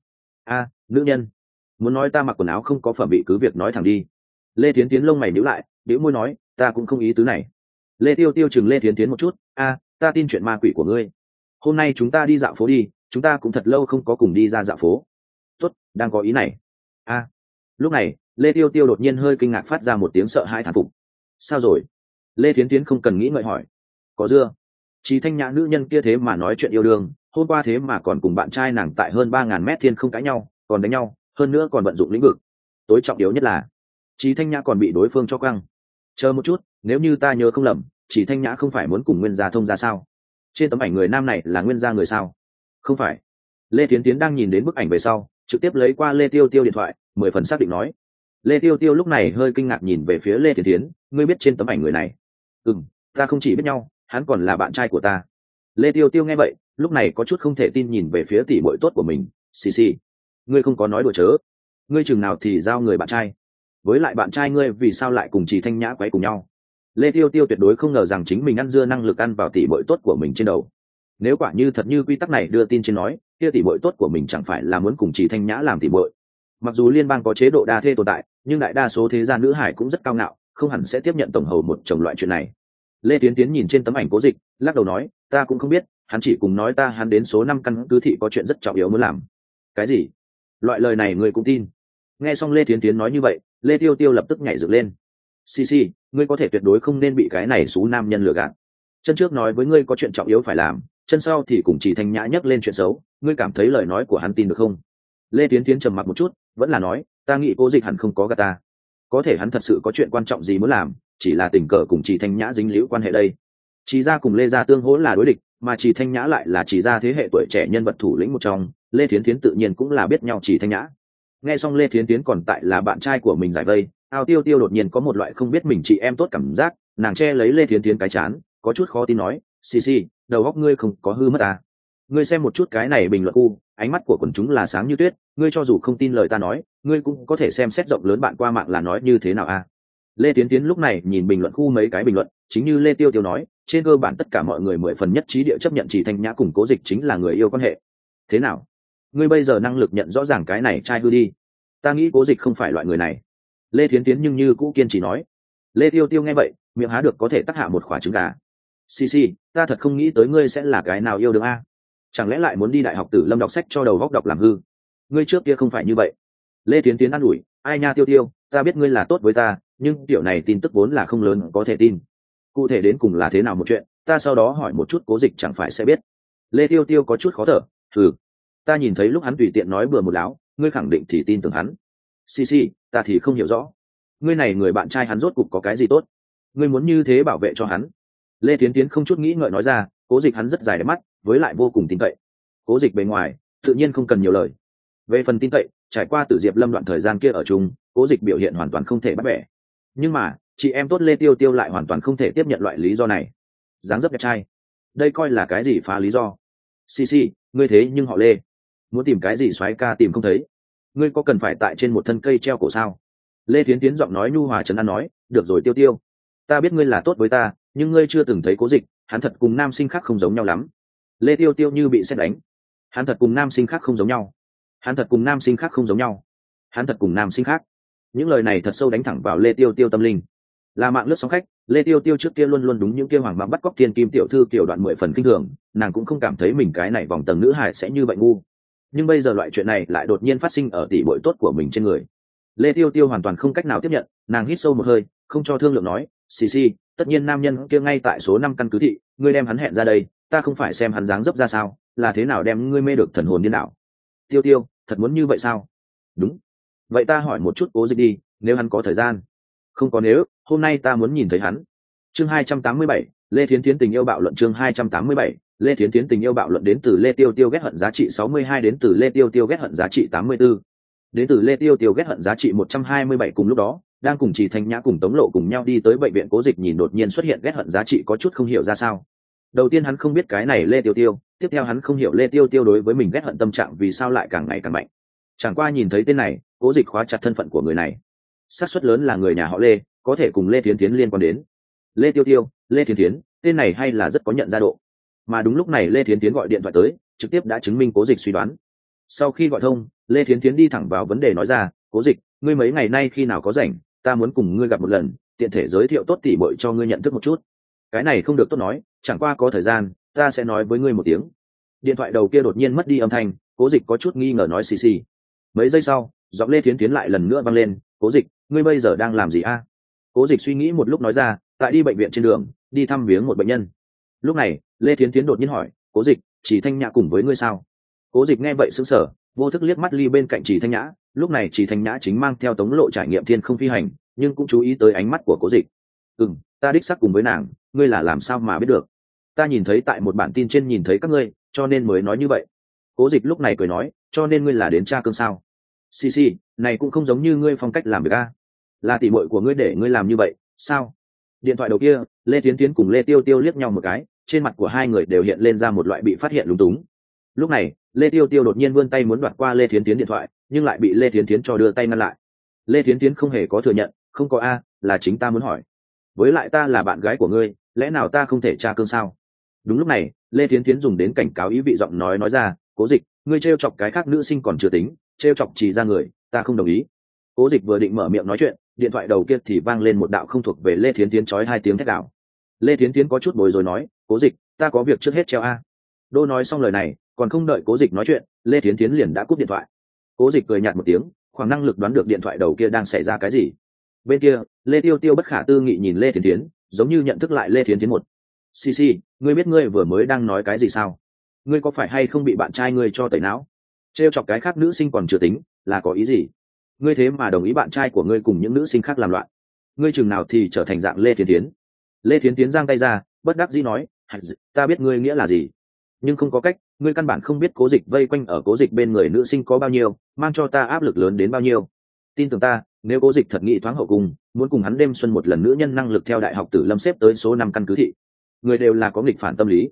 A, nữ nhân, muốn nói ta mặc quần áo không có phẩm bị cứ việc nói thẳng đi. Lê thiến tiến lông mày nhíu lại nhíu môi nói, ta cũng không ý tứ này. Lê tiêu tiêu chừng lê thiến tiến một chút, a, ta tin chuyện ma quỷ của ngươi. Hôm nay chúng ta đi dạo phố đi, chúng ta cũng thật lâu không có cùng đi ra dạo phố. Tốt, đang có ý này. A lúc này, lê tiêu tiêu đột nhiên hơi kinh ngạc phát ra một tiếng sợ hãi thản phục. Sao rồi? Lê thiến tiến không cần nghĩ ngợi hỏi. Có dưa. Chị thanh nhã nữ nhân kia thế mà nói chuyện yêu đương, hôm qua thế mà còn cùng bạn trai nàng tại hơn ba ngàn mét thiên không cãi nhau, còn đánh nhau, hơn nữa còn vận dụng lĩnh vực. Tối trọng yếu nhất là chị thanh nhã còn bị đối phương cho căng chờ một chút, nếu như ta nhớ không lầm chị thanh nhã không phải muốn cùng nguyên gia thông ra sao? Trên tấm ảnh người nam này là nguyên gia người sao? Không phải. Lê tiến tiến đang nhìn đến bức ảnh về sau, trực tiếp lấy qua lê tiêu tiêu điện thoại mười phần xác định nói. Lê tiêu tiêu lúc này hơi kinh ngạc nhìn về phía lê thiện tiến ngươi biết trên tấm ảnh người này? Ừ m ta không chỉ biết nhau, hắn còn là bạn trai của ta. Lê tiêu tiêu nghe vậy, lúc này có chút không thể tin nhìn về phía tỷ bội tốt của mình, xì xì, ngươi không có nói đùa chớ. Ngươi chừng nào thì giao người bạn trai. Với lại bạn trai ngươi vì sao lại cùng chị thanh nhã quấy cùng nhau? Lê tiêu tiêu tuyệt đối không ngờ rằng chính mình ăn dưa năng lực ăn vào tỷ bội tốt của mình trên đầu. Nếu quả như thật như quy tắc này đưa tin trên nói, kia tỷ bội tốt của mình chẳng phải là muốn cùng chị thanh nhã làm tỷ bội mặc dù liên bang có chế độ đa thê tồn tại, nhưng đại đa số thế gia nữ hải cũng rất cao ngạo, không hẳn sẽ tiếp nhận tổng hầu một chồng loại chuyện này. Lê tiến tiến nhìn trên tấm ảnh cố dịch, lắc đầu nói, ta cũng không biết, hắn chỉ cùng nói ta, hắn đến số năm căn cứ thị có chuyện rất trọng yếu muốn làm. Cái gì? Loại lời này người cũng tin. Nghe xong lê tiến tiến nói như vậy, lê tiêu tiêu lập tức nhảy dựng lên. Xì xì, ngươi có thể tuyệt đối không nên bị cái này xú nam nhân lừa gạt. Chân trước nói với ngươi có chuyện trọng yếu phải làm, chân sau thì cũng chỉ thanh nhã nhắc lên chuyện xấu, ngươi cảm thấy lời nói của hắn tin được không? Lê tiến tiến trầm mặc một chút vẫn là nói, ta nghĩ cố dịch hẳn không có gà ta. Có thể hắn thật sự có chuyện quan trọng gì muốn làm, chỉ là tình cờ cùng chị thanh nhã dính liễu quan hệ đây. Chị ra cùng lê gia tương hỗ là đối địch, mà chị thanh nhã lại là chỉ ra thế hệ tuổi trẻ nhân vật thủ lĩnh một trong, lê thiến tiến tự nhiên cũng là biết nhau chị thanh nhã. Nghe xong lê thiến tiến còn tại là bạn trai của mình giải vây, ao tiêu tiêu đột nhiên có một loại không biết mình chị em tốt cảm giác, nàng che lấy lê thiến tiến cái chán, có chút khó tin nói, xì xì, đầu góc ngươi không có hư mất à ngươi xem một chút cái này bình luận khu, ánh mắt của quần chúng là sáng như tuyết, ngươi cho dù không tin lời ta nói, ngươi cũng có thể xem xét rộng lớn bạn qua mạng là nói như thế nào a? À? lê tiến tiến lúc này nhìn bình luận khu mấy cái bình luận, chính như lê tiêu tiêu nói, trên cơ bản tất cả mọi người mười phần nhất trí địa chấp nhận chỉ thanh nhã cùng cố dịch chính là người yêu quan hệ. Thế nào? Ngươi bây giờ năng lực nhận rõ ràng cái này trai hư đi. Ta nghĩ cố dịch không phải loại người này. Lê Tiến tiến nhưng như cũ kiên trì nói. Lê tiêu tiêu nghe vậy, miệng há được có thể tắc hạ một quả trứng gà. Xì xì, ta thật không nghĩ tới ngươi sẽ là cái nào yêu được a chẳng lẽ lại muốn đi đại học tử lâm đọc sách cho đầu góc đọc làm hư? Ngươi trước kia không phải như vậy. Lê tiến tiến an ủi, ai nha tiêu tiêu, ta biết ngươi là tốt với ta, nhưng tiểu này tin tức vốn là không lớn có thể tin. Cụ thể đến cùng là thế nào một chuyện, ta sau đó hỏi một chút cố dịch chẳng phải sẽ biết. Lê tiêu tiêu có chút khó thở thử ta nhìn thấy lúc hắn tùy tiện nói bừa một láo, ngươi khẳng định thì tin tưởng hắn. Xì xì, ta thì không hiểu rõ. Ngươi này người bạn trai hắn rốt cục có cái gì tốt? Ngươi muốn như thế bảo vệ cho hắn? Lê tiến tiến không chút nghĩ ngợi nói ra, cố dịch hắn rất dài đẹp mắt với lại vô cùng tin cậy. Cố dịch bề ngoài, tự nhiên không cần nhiều lời. Về phần tin cậy, trải qua từ diệp lâm đoạn thời gian kia ở chung, cố dịch biểu hiện hoàn toàn không thể bắt bẻ. Nhưng mà, chị em tốt lê tiêu tiêu lại hoàn toàn không thể tiếp nhận loại lý do này. Dáng dấp đẹp trai. Đây coi là cái gì phá lý do? Xì xì, ngươi thế nhưng họ lê. Muốn tìm cái gì xoáy ca tìm không thấy? Ngươi có cần phải tại trên một thân cây treo cổ sao? Lê tiến tiến giọng nói nhu hòa trấn an nói, được rồi tiêu tiêu. Ta biết ngươi là tốt với ta, nhưng ngươi chưa từng thấy cố dịch. Hắn thật cùng nam sinh khác không giống nhau lắm lê tiêu tiêu như bị xét đánh. Hắn thật cùng nam sinh khác không giống nhau. Hắn thật cùng nam sinh khác không giống nhau. Hắn thật cùng nam sinh khác. Những lời này thật sâu đánh thẳng vào lê tiêu tiêu tâm linh. Là mạng lướt sóng khách, lê tiêu tiêu trước kia luôn luôn đúng những kia hoàng băng bắt cóc thiên kim tiểu thư kiểu đoạn mười phần kinh thường, nàng cũng không cảm thấy mình cái này vòng tầng nữ hải sẽ như vậy ngu. Nhưng bây giờ loại chuyện này lại đột nhiên phát sinh ở tỷ bội tốt của mình trên người. Lê tiêu tiêu hoàn toàn không cách nào tiếp nhận, nàng hít sâu một hơi, không cho thương lượng nói, xì xì, tất nhiên nam nhân kia ngay tại số năm căn cứ thị, ngươi đem hắn hẹn ra đây ta không phải xem hắn dáng dấp ra sao, là thế nào đem ngươi mê được thần hồn điên đảo? Tiêu tiêu, thật muốn như vậy sao? Đúng. Vậy ta hỏi một chút cố dịch đi, nếu hắn có thời gian. Không có nếu, hôm nay ta muốn nhìn thấy hắn. Chương hai trăm tám mươi bảy, lê thiến tiến tình yêu bạo luận chương hai trăm tám mươi bảy, lê thiến tiến tình yêu bạo luận đến từ lê tiêu tiêu ghét hận giá trị sáu mươi hai đến từ lê tiêu tiêu ghét hận giá trị tám mươi 84. đến từ lê tiêu tiêu ghét hận giá trị một trăm hai mươi bảy cùng lúc đó, đang cùng chỉ thanh nhã cùng tống lộ cùng nhau đi tới bệnh viện cố dịch nhìn đột nhiên xuất hiện ghét hận giá trị có chút không hiểu ra sao đầu tiên hắn không biết cái này lê tiêu tiêu, tiếp theo hắn không hiểu lê tiêu tiêu đối với mình ghét hận tâm trạng vì sao lại càng ngày càng mạnh. Chẳng qua nhìn thấy tên này, cố dịch khóa chặt thân phận của người này. Xác suất lớn là người nhà họ lê, có thể cùng lê thiến tiến liên quan đến. Lê tiêu tiêu, lê thiến tiến tên này hay là rất có nhận ra độ. Mà đúng lúc này lê thiến tiến gọi điện thoại tới, trực tiếp đã chứng minh cố dịch suy đoán. Sau khi gọi thông, lê thiến tiến đi thẳng vào vấn đề nói ra, cố dịch, ngươi mấy ngày nay khi nào có rảnh, ta muốn cùng ngươi gặp một lần, tiện thể giới thiệu tốt tỉ bội cho ngươi nhận thức một chút. Cái này không được tốt nói chẳng qua có thời gian, ta sẽ nói với ngươi một tiếng. Điện thoại đầu kia đột nhiên mất đi âm thanh, cố dịch có chút nghi ngờ nói xì xì. Mấy giây sau, giọng lê thiến tiến lại lần nữa vang lên, cố dịch, ngươi bây giờ đang làm gì a? Cố dịch suy nghĩ một lúc nói ra, tại đi bệnh viện trên đường, đi thăm viếng một bệnh nhân. Lúc này, lê thiến tiến đột nhiên hỏi, cố dịch, chỉ thanh nhã cùng với ngươi sao? Cố dịch nghe vậy xứng sở vô thức liếc mắt ly bên cạnh chỉ thanh nhã. Lúc này chỉ thanh nhã chính mang theo tống lộ trải nghiệm thiên không phi hành, nhưng cũng chú ý tới ánh mắt của cố dịch. Ừ m ta đích sắc cùng với nàng, ngươi là làm sao mà biết được? Ta nhìn thấy tại một bản tin trên nhìn thấy các ngươi, cho nên mới nói như vậy. Cố dịch lúc này cười nói, cho nên ngươi là đến cha cương sao? Xì xì, này cũng không giống như ngươi phong cách làm việc a. Là tỉ mội của ngươi để ngươi làm như vậy, sao? Điện thoại đầu kia, lê tiến tiến cùng lê tiêu tiêu liếc nhau một cái, trên mặt của hai người đều hiện lên ra một loại bị phát hiện lúng túng. Lúc này, lê tiêu tiêu đột nhiên vươn tay muốn đoạt qua lê tiến tiến điện thoại, nhưng lại bị lê tiến tiến cho đưa tay ngăn lại. Lê tiến tiến không hề có thừa nhận, không có a, là chính ta muốn hỏi. Với lại ta là bạn gái của ngươi, lẽ nào ta không thể tra cương sao? Đúng lúc này, lê thiến tiến dùng đến cảnh cáo ý vị giọng nói nói ra, cố dịch, ngươi t chọc cái khác nữ sinh còn chưa tính t chọc chỉ ra người, ta không đồng ý. Cố dịch vừa định mở miệng nói chuyện, điện thoại đầu kia thì vang lên một đạo không thuộc về lê thiến tiến trói hai tiếng thét đạo lê thiến tiến có chút bối rối nói, cố dịch, ta có việc trước hết treo a. Đô nói xong lời này, còn không đợi cố dịch nói chuyện, lê thiến tiến liền đã cúp điện thoại. Cố dịch cười nhạt một tiếng, khoảng năng lực đoán được điện thoại đầu kia đang xảy ra cái gì. Bên kia, lê tiêu tiêu bất khả tư nghị nhìn lê thiến tiến giống như nhận thức lại lê thiến tiến một xì xì, ngươi biết ngươi vừa mới đang nói cái gì sao? Ngươi có phải hay không bị bạn trai ngươi cho tẩy não? T r e o chọc cái khác nữ sinh còn chưa tính, là có ý gì? Ngươi thế mà đồng ý bạn trai của ngươi cùng những nữ sinh khác làm loạn. Ngươi chừng nào thì trở thành dạng lê thiến tiến? Lê thiến tiến giang tay ra, bất đắc dĩ nói ta biết ngươi nghĩa là gì. Nhưng không có cách, ngươi căn bản không biết cố dịch vây quanh ở cố dịch bên người nữ sinh có bao nhiêu, mang cho ta áp lực lớn đến bao nhiêu. Tin tưởng ta, nếu cố dịch thật nghị thoáng hậu cung muốn cùng hắn đêm xuân một lần nữ nhân năng lực theo đại học tử lâm xếp tới số năm căn cứ thị người đều là có nghịch phản tâm lý.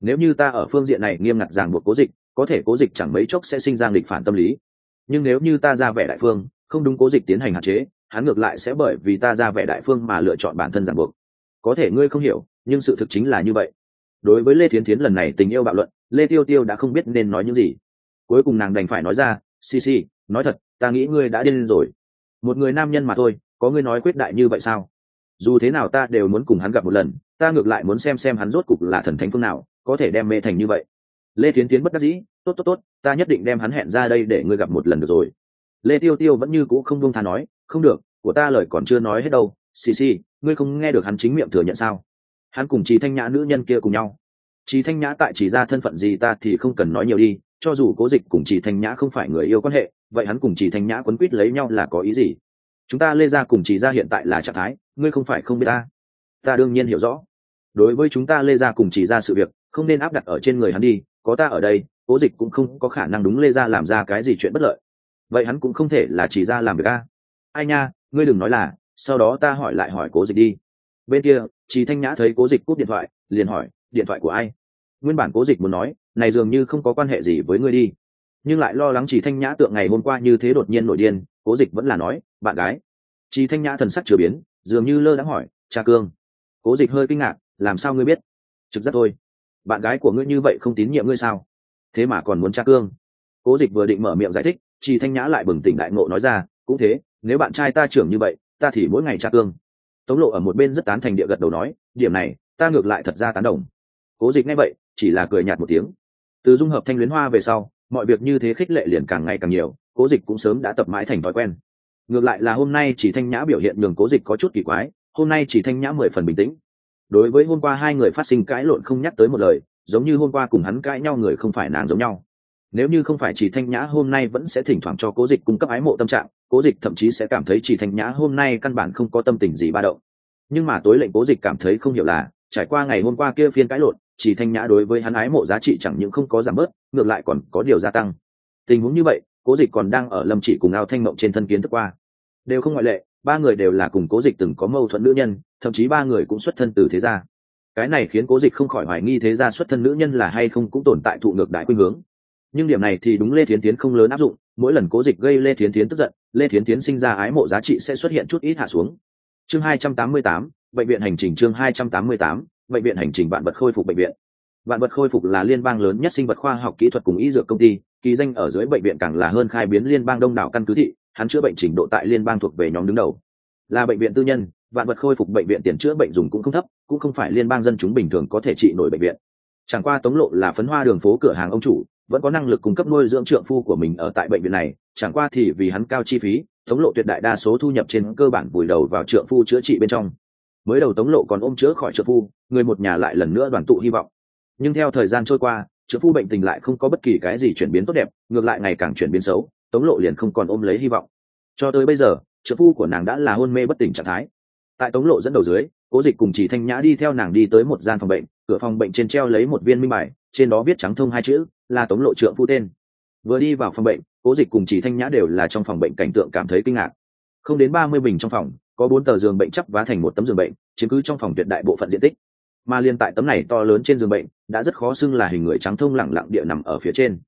Nếu như ta ở phương diện này nghiêm ngặt ràng buộc cố dịch, có thể cố dịch chẳng mấy chốc sẽ sinh ra nghịch phản tâm lý. Nhưng nếu như ta ra vẻ đại phương, không đúng cố dịch tiến hành hạn chế, hắn ngược lại sẽ bởi vì ta ra vẻ đại phương mà lựa chọn bản thân ràng buộc. Có thể ngươi không hiểu, nhưng sự thực chính là như vậy. Đối với lê thiến thiến lần này tình yêu bạo luận, lê tiêu tiêu đã không biết nên nói những gì. Cuối cùng nàng đành phải nói ra, xì xì, nói thật, ta nghĩ ngươi đã điên rồi. Một người nam nhân mà thôi, có ngươi nói quyết đại như vậy sao? Dù thế nào ta đều muốn cùng hắn gặp một lần ta ngược lại muốn xem xem hắn rốt cục là thần thánh phương nào, có thể đem mê thành như vậy. Lê tiến tiến bất đắc dĩ, tốt tốt tốt, ta nhất định đem hắn hẹn ra đây để ngươi gặp một lần được rồi. Lê tiêu tiêu vẫn như cũ không buông tha nói, không được, của ta lời còn chưa nói hết đâu, xì xì, ngươi không nghe được hắn chính miệng thừa nhận sao? Hắn cùng Chí thanh nhã nữ nhân kia cùng nhau. Chí thanh nhã tại chỉ ra thân phận gì ta thì không cần nói nhiều đi, cho dù cố dịch cùng chỉ thanh nhã không phải người yêu quan hệ, vậy hắn cùng chỉ thanh nhã quấn quýt lấy nhau là có ý gì? Chúng ta lê ra cùng chỉ ra hiện tại là trạng thái, ngươi không phải không biết ta ta đương nhiên hiểu rõ. Đối với chúng ta lê gia cùng chỉ ra sự việc, không nên áp đặt ở trên người hắn đi, có ta ở đây, cố dịch cũng không có khả năng đúng lê gia làm ra cái gì chuyện bất lợi. Vậy hắn cũng không thể là chỉ ra làm việc a. Ai nha, ngươi đừng nói là, sau đó ta hỏi lại hỏi cố dịch đi. Bên kia chị thanh nhã thấy cố dịch cúp điện thoại, liền hỏi, điện thoại của ai? Nguyên bản cố dịch muốn nói, này dường như không có quan hệ gì với ngươi đi. Nhưng lại lo lắng chỉ thanh nhã tượng ngày hôm qua như thế đột nhiên nổi điên, cố dịch vẫn là nói, bạn gái. Chị thanh nhã thần sắc chưa biến, dường như lơ đãng hỏi, cha cương cố dịch hơi kinh ngạc, làm sao ngươi biết? Trực giác thôi. Bạn gái của ngươi như vậy không tín nhiệm ngươi sao? Thế mà còn muốn tra cương. Cố dịch vừa định mở miệng giải thích chị thanh nhã lại bừng tỉnh đại ngộ nói ra, cũng thế, nếu bạn trai ta trưởng như vậy, ta thì mỗi ngày tra cương. Tống lộ ở một bên rất tán thành địa gật đầu nói, điểm này, ta ngược lại thật ra tán đồng. Cố dịch nghe vậy, chỉ là cười nhạt một tiếng. Từ dung hợp thanh luyến hoa về sau, mọi việc như thế khích lệ liền càng ngày càng nhiều, cố dịch cũng sớm đã tập mãi thành thói quen. Ngược lại là hôm nay chỉ thanh nhã biểu hiện đường cố dịch có chút kỳ quái hôm nay chỉ thanh nhã mười phần bình tĩnh. Đối với hôm qua hai người phát sinh cãi lộn không nhắc tới một lời, giống như hôm qua cùng hắn cãi nhau người không phải nàng giống nhau. Nếu như không phải chỉ thanh nhã hôm nay vẫn sẽ thỉnh thoảng cho cố dịch cung cấp ái mộ tâm trạng, cố dịch thậm chí sẽ cảm thấy chỉ thanh nhã hôm nay căn bản không có tâm tình gì ba động. Nhưng mà tối lệnh cố dịch cảm thấy không hiểu là, trải qua ngày hôm qua kia phiên cãi lộn, chỉ thanh nhã đối với hắn ái mộ giá trị chẳng những không có giảm bớt, ngược lại còn có điều gia tăng. Tình huống như vậy, cố dịch còn đang ở lâm chỉ cùng ao thanh mộng trên thân kiến thức qua. Đều không ngoại lệ ba người đều là cùng cố dịch từng có mâu thuẫn nữ nhân, thậm chí ba người cũng xuất thân từ thế gia. Cái này khiến cố dịch không khỏi hoài nghi thế gia xuất thân nữ nhân là hay không cũng tồn tại thụ ngược đại khuynh hướng. Nhưng điểm này thì đúng lê thiến tiến không lớn áp dụng, mỗi lần cố dịch gây lê thiến tiến tức giận, lê thiến tiến sinh ra ái mộ giá trị sẽ xuất hiện chút ít hạ xuống. Chương hai trăm tám mươi tám, bệnh viện hành trình chương hai trăm tám mươi tám, bệnh viện hành trình vạn vật khôi phục bệnh viện. Vạn vật khôi phục là liên bang lớn nhất sinh vật khoa học kỹ thuật cùng y dược công ty kỳ danh ở dưới bệnh viện càng là hơn khai biến liên bang đông đảo căn cứ thị hắn chữa bệnh trình độ tại liên bang thuộc về nhóm đứng đầu. Là bệnh viện tư nhân, vạn vật khôi phục bệnh viện tiền chữa bệnh dùng cũng không thấp, cũng không phải liên bang dân chúng bình thường có thể trị nổi bệnh viện. Chẳng qua tống lộ là phấn hoa đường phố cửa hàng ông chủ, vẫn có năng lực cung cấp nuôi dưỡng trượng phu của mình ở tại bệnh viện này, chẳng qua thì vì hắn cao chi phí, tống lộ tuyệt đại đa số thu nhập trên cơ bản vùi đầu vào trượng phu chữa trị bên trong. Mới đầu tống lộ còn ôm chữa khỏi trượng phu, người một nhà lại lần nữa đoàn tụ hy vọng. Nhưng theo thời gian trôi qua, trượng phu bệnh tình lại không có bất kỳ cái gì chuyển biến tốt đẹp, ngược lại ngày càng chuyển biến xấu tống lộ liền không còn ôm lấy hy vọng. Cho tới bây giờ, trợ phu của nàng đã là hôn mê bất tỉnh trạng thái. Tại tống lộ dẫn đầu dưới, cố dịch cùng chỉ thanh nhã đi theo nàng đi tới một gian phòng bệnh, cửa phòng bệnh trên treo lấy một viên minh bài, trên đó viết trắng thông hai chữ, là tống lộ trượng phu tên. Vừa đi vào phòng bệnh, cố dịch cùng chỉ thanh nhã đều là trong phòng bệnh cảnh tượng cảm thấy kinh ngạc. Không đến ba mươi bình trong phòng, có bốn tờ giường bệnh chắp vá thành một tấm giường bệnh, chiếm cứ trong phòng tuyệt đại bộ phận diện tích. Mà liên tại tấm này to lớn trên giường bệnh, đã rất khó xưng là hình người trắng thông lẳng lặng địa nằm ở phía trên.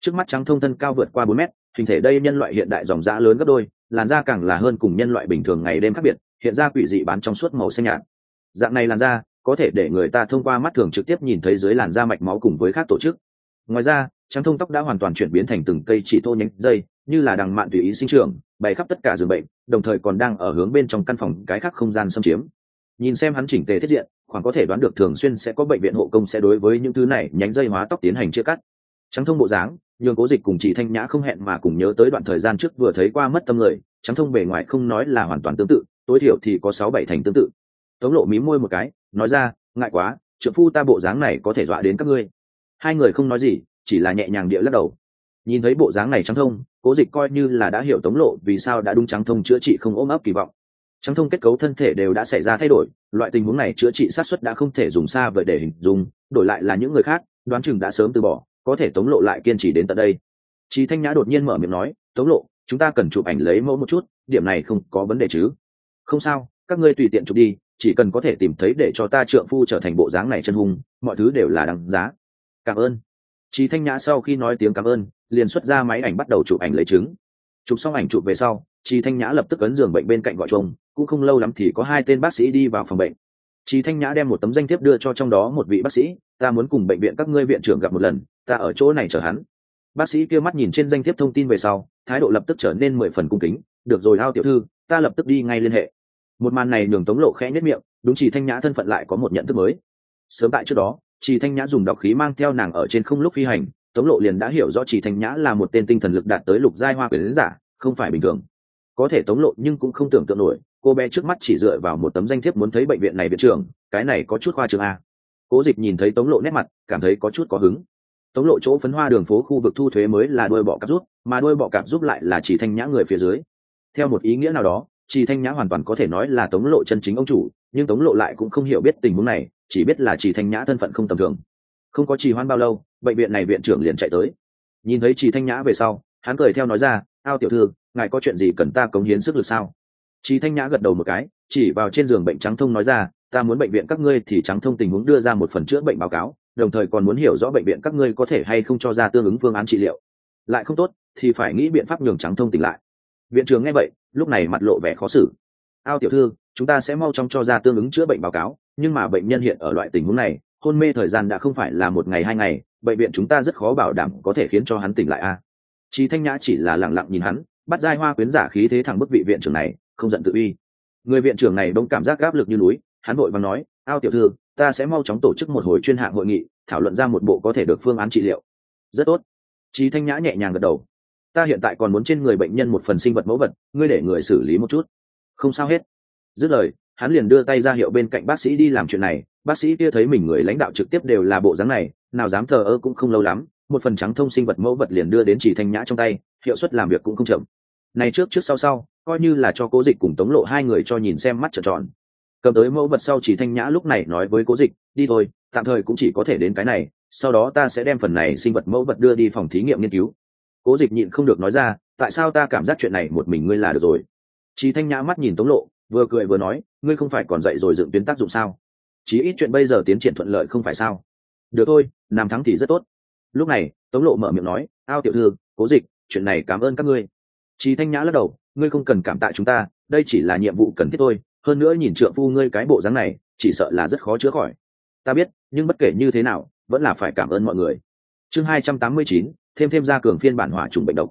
Trước mắt trắng thông thân cao vượt qua bốn mét hình thể đây nhân loại hiện đại dòng dã lớn gấp đôi, làn da càng là hơn cùng nhân loại bình thường ngày đêm khác biệt, hiện ra quỷ dị bán trong suốt màu xanh nhạt. Dạng này làn da, có thể để người ta thông qua mắt thường trực tiếp nhìn thấy dưới làn da mạch máu cùng với các tổ chức. Ngoài ra, trắng thông tóc đã hoàn toàn chuyển biến thành từng cây chỉ thô nhánh dây, như là đằng mạn tùy ý sinh trưởng, bày khắp tất cả giường bệnh, đồng thời còn đang ở hướng bên trong căn phòng cái khác không gian xâm chiếm. Nhìn xem hắn chỉnh tề thiết diện, khoảng có thể đoán được thường xuyên sẽ có bệnh viện hộ công sẽ đối với những thứ này nhánh dây hóa tóc tiến hành chia cắt. Trắng thông bộ dáng nhường cố dịch cùng chị thanh nhã không hẹn mà cùng nhớ tới đoạn thời gian trước vừa thấy qua mất tâm lời trắng thông bề ngoài không nói là hoàn toàn tương tự, tối thiểu thì có sáu bảy thành tương tự. Tống lộ mí môi một cái, nói ra, ngại quá trợ phu ta bộ dáng này có thể dọa đến các ngươi. Hai người không nói gì, chỉ là nhẹ nhàng địa lắc đầu. Nhìn thấy bộ dáng này trắng thông, cố dịch coi như là đã hiểu tống lộ vì sao đã đúng trắng thông chữa trị không ôm ấp kỳ vọng. Trắng thông kết cấu thân thể đều đã xảy ra thay đổi, loại tình huống này chữa trị sát xuất đã không thể dùng xa vậy để hình dung, đổi lại là những người khác, đoán chừng đã sớm từ bỏ có thể tống lộ lại kiên trì đến tận đây. Chị thanh nhã đột nhiên mở miệng nói, tống lộ, chúng ta cần chụp ảnh lấy mẫu một chút, điểm này không có vấn đề chứ? Không sao, các ngươi tùy tiện chụp đi, chỉ cần có thể tìm thấy để cho ta trượng phu trở thành bộ dáng này chân hung, mọi thứ đều là đằng giá. Cảm ơn. Chị thanh nhã sau khi nói tiếng cảm ơn, liền xuất ra máy ảnh bắt đầu chụp ảnh lấy chứng chụp xong ảnh chụp về sau chị thanh nhã lập tức ấn giường bệnh bên cạnh gọi chồng cũng không lâu lắm thì có hai tên bác sĩ đi vào phòng bệnh. Chí thanh nhã đem một tấm danh thiếp đưa cho trong đó một vị bác sĩ, ta muốn cùng bệnh viện các ngươi viện trưởng gặp một lần, ta ở chỗ này chờ hắn. Bác sĩ kia mắt nhìn trên danh thiếp thông tin về sau, thái độ lập tức trở nên mười phần cung kính, được rồi Hao tiểu thư, ta lập tức đi ngay liên hệ. Một màn này nhường tống lộ khẽ nhếch miệng, đúng chỉ thanh nhã thân phận lại có một nhận thức mới. Sớm tại trước đó chỉ thanh nhã dùng đọc khí mang theo nàng ở trên không lúc phi hành, tống lộ liền đã hiểu rõ chỉ thanh nhã là một tên tinh thần lực đạt tới lục giai hoa quyến giả, không phải bình thường. Có thể tống lộ nhưng cũng không tưởng tượng nổi cô bé trước mắt chỉ dựa vào một tấm danh thiếp muốn thấy bệnh viện này viện trưởng, cái này có chút khoa trường a. Cố dịch nhìn thấy tống lộ nét mặt, cảm thấy có chút có hứng. Tống lộ chỗ phấn hoa đường phố khu vực thu thuế mới là đuôi bọ cạp rút mà đuôi bọ cạp giúp lại là chỉ thanh nhã người phía dưới. Theo một ý nghĩa nào đó chỉ thanh nhã hoàn toàn có thể nói là tống lộ chân chính ông chủ, nhưng tống lộ lại cũng không hiểu biết tình huống này, chỉ biết là chỉ thanh nhã thân phận không tầm thường. Không có trì hoãn bao lâu, bệnh viện này viện trưởng liền chạy tới. Nhìn thấy chỉ thanh nhã về sau, hắn cười theo nói ra, ao tiểu thư, ngài có chuyện gì cần ta cống hiến sức lực sao? Chỉ thanh nhã gật đầu một cái chỉ vào trên giường bệnh trắng thông nói ra ta muốn bệnh viện các ngươi thì trắng thông tình huống đưa ra một phần chữa bệnh báo cáo đồng thời còn muốn hiểu rõ bệnh viện các ngươi có thể hay không cho ra tương ứng phương án trị liệu. Lại không tốt thì phải nghĩ biện pháp nhường trắng thông tỉnh lại. Viện trưởng nghe vậy lúc này mặt lộ vẻ khó xử. Ao tiểu thư chúng ta sẽ mau chóng cho ra tương ứng chữa bệnh báo cáo nhưng mà bệnh nhân hiện ở loại tình huống này hôn mê thời gian đã không phải là một ngày hai ngày bệnh viện chúng ta rất khó bảo đảm có thể khiến cho hắn tỉnh lại a. À. Chí Thanh Nhã chỉ là lặng lặng nhìn hắn, bắt giai hoa quyến giả khí thế thẳng bức vị viện trưởng này, không giận tự uy. Người viện trưởng này bỗng cảm giác áp lực như núi, hắn vội vàng nói, "Ao tiểu thư, ta sẽ mau chóng tổ chức một hồi chuyên hạng hội nghị, thảo luận ra một bộ có thể được phương án trị liệu." "Rất tốt." trí Thanh Nhã nhẹ nhàng gật đầu. "Ta hiện tại còn muốn trên người bệnh nhân một phần sinh vật mẫu vật, ngươi để người xử lý một chút." "Không sao hết." Dứt lời, hắn liền đưa tay ra hiệu bên cạnh bác sĩ đi làm chuyện này, bác sĩ kia thấy mình người lãnh đạo trực tiếp đều là bộ dáng này, nào dám thờ ơ cũng không lâu lắm, một phần trắng thông sinh vật mẫu vật liền đưa đến chỉ thanh nhã trong tay hiệu suất làm việc cũng không chậm này trước trước sau sau, coi như là cho cố dịch cùng tống lộ hai người cho nhìn xem mắt trợn tròn. Cầm tới mẫu vật sau chỉ thanh nhã lúc này nói với cố dịch, đi thôi, tạm thời cũng chỉ có thể đến cái này, sau đó ta sẽ đem phần này sinh vật mẫu vật đưa đi phòng thí nghiệm nghiên cứu. Cố dịch nhịn không được nói ra, tại sao ta cảm giác chuyện này một mình ngươi là được rồi? Chỉ thanh nhã mắt nhìn tống lộ, vừa cười vừa nói, ngươi không phải còn dậy rồi dựng tuyến tác dụng sao? Chí ít chuyện bây giờ tiến triển thuận lợi không phải sao? Được thôi làm thắng thì rất tốt. Lúc này, tống lộ mở miệng nói, ao tiểu thư, cố dịch, chuyện này cảm ơn các ngươi. Chí thanh nhã lắc đầu ngươi không cần cảm tạ chúng ta đây chỉ là nhiệm vụ cần thiết thôi hơn nữa nhìn trượng phu ngươi cái bộ dáng này chỉ sợ là rất khó chữa khỏi. Ta biết nhưng bất kể như thế nào vẫn là phải cảm ơn mọi người. Chương 289, thêm thêm ra cường phiên bản hỏa trùng bệnh độc.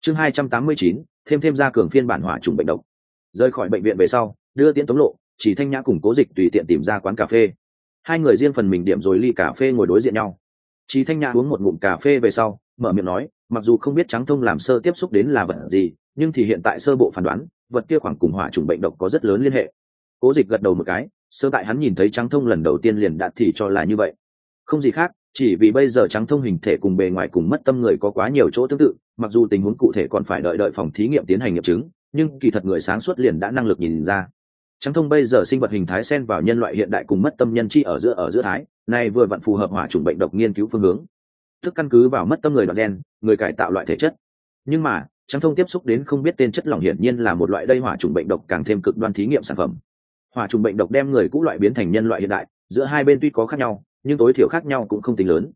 Chương 289, thêm thêm ra cường phiên bản hỏa trùng bệnh độc. Rời khỏi bệnh viện về sau đưa tiễn tống lộ chỉ thanh nhã cùng cố dịch tùy tiện tìm ra quán cà phê. Hai người riêng phần mình điểm rồi ly cà phê ngồi đối diện nhau. Chỉ thanh nhã uống một ngụm cà phê về sau mở miệng nói mặc dù không biết trắng thông làm sơ tiếp xúc đến là vật gì, nhưng thì hiện tại sơ bộ phán đoán, vật kia khoảng cùng hỏa trùng bệnh độc có rất lớn liên hệ. Cố dịch gật đầu một cái, sơ tại hắn nhìn thấy trắng thông lần đầu tiên liền đạt thì cho là như vậy. Không gì khác, chỉ vì bây giờ trắng thông hình thể cùng bề ngoài cùng mất tâm người có quá nhiều chỗ tương tự, mặc dù tình huống cụ thể còn phải đợi đợi phòng thí nghiệm tiến hành nghiệm chứng, nhưng kỳ thật người sáng suốt liền đã năng lực nhìn ra. Trắng thông bây giờ sinh vật hình thái xen vào nhân loại hiện đại cùng mất tâm nhân chi ở giữa ở giữa thái, này vừa vặn phù hợp hỏa chủng bệnh độc nghiên cứu phương hướng tức căn cứ vào mất tâm người đoạn gen, người cải tạo loại thể chất. Nhưng mà trắng thông tiếp xúc đến không biết tên chất lỏng hiển nhiên là một loại đây hỏa trùng bệnh độc càng thêm cực đoan thí nghiệm sản phẩm. Hỏa trùng bệnh độc đem người cũ loại biến thành nhân loại hiện đại, giữa hai bên tuy có khác nhau, nhưng tối thiểu khác nhau cũng không tính lớn.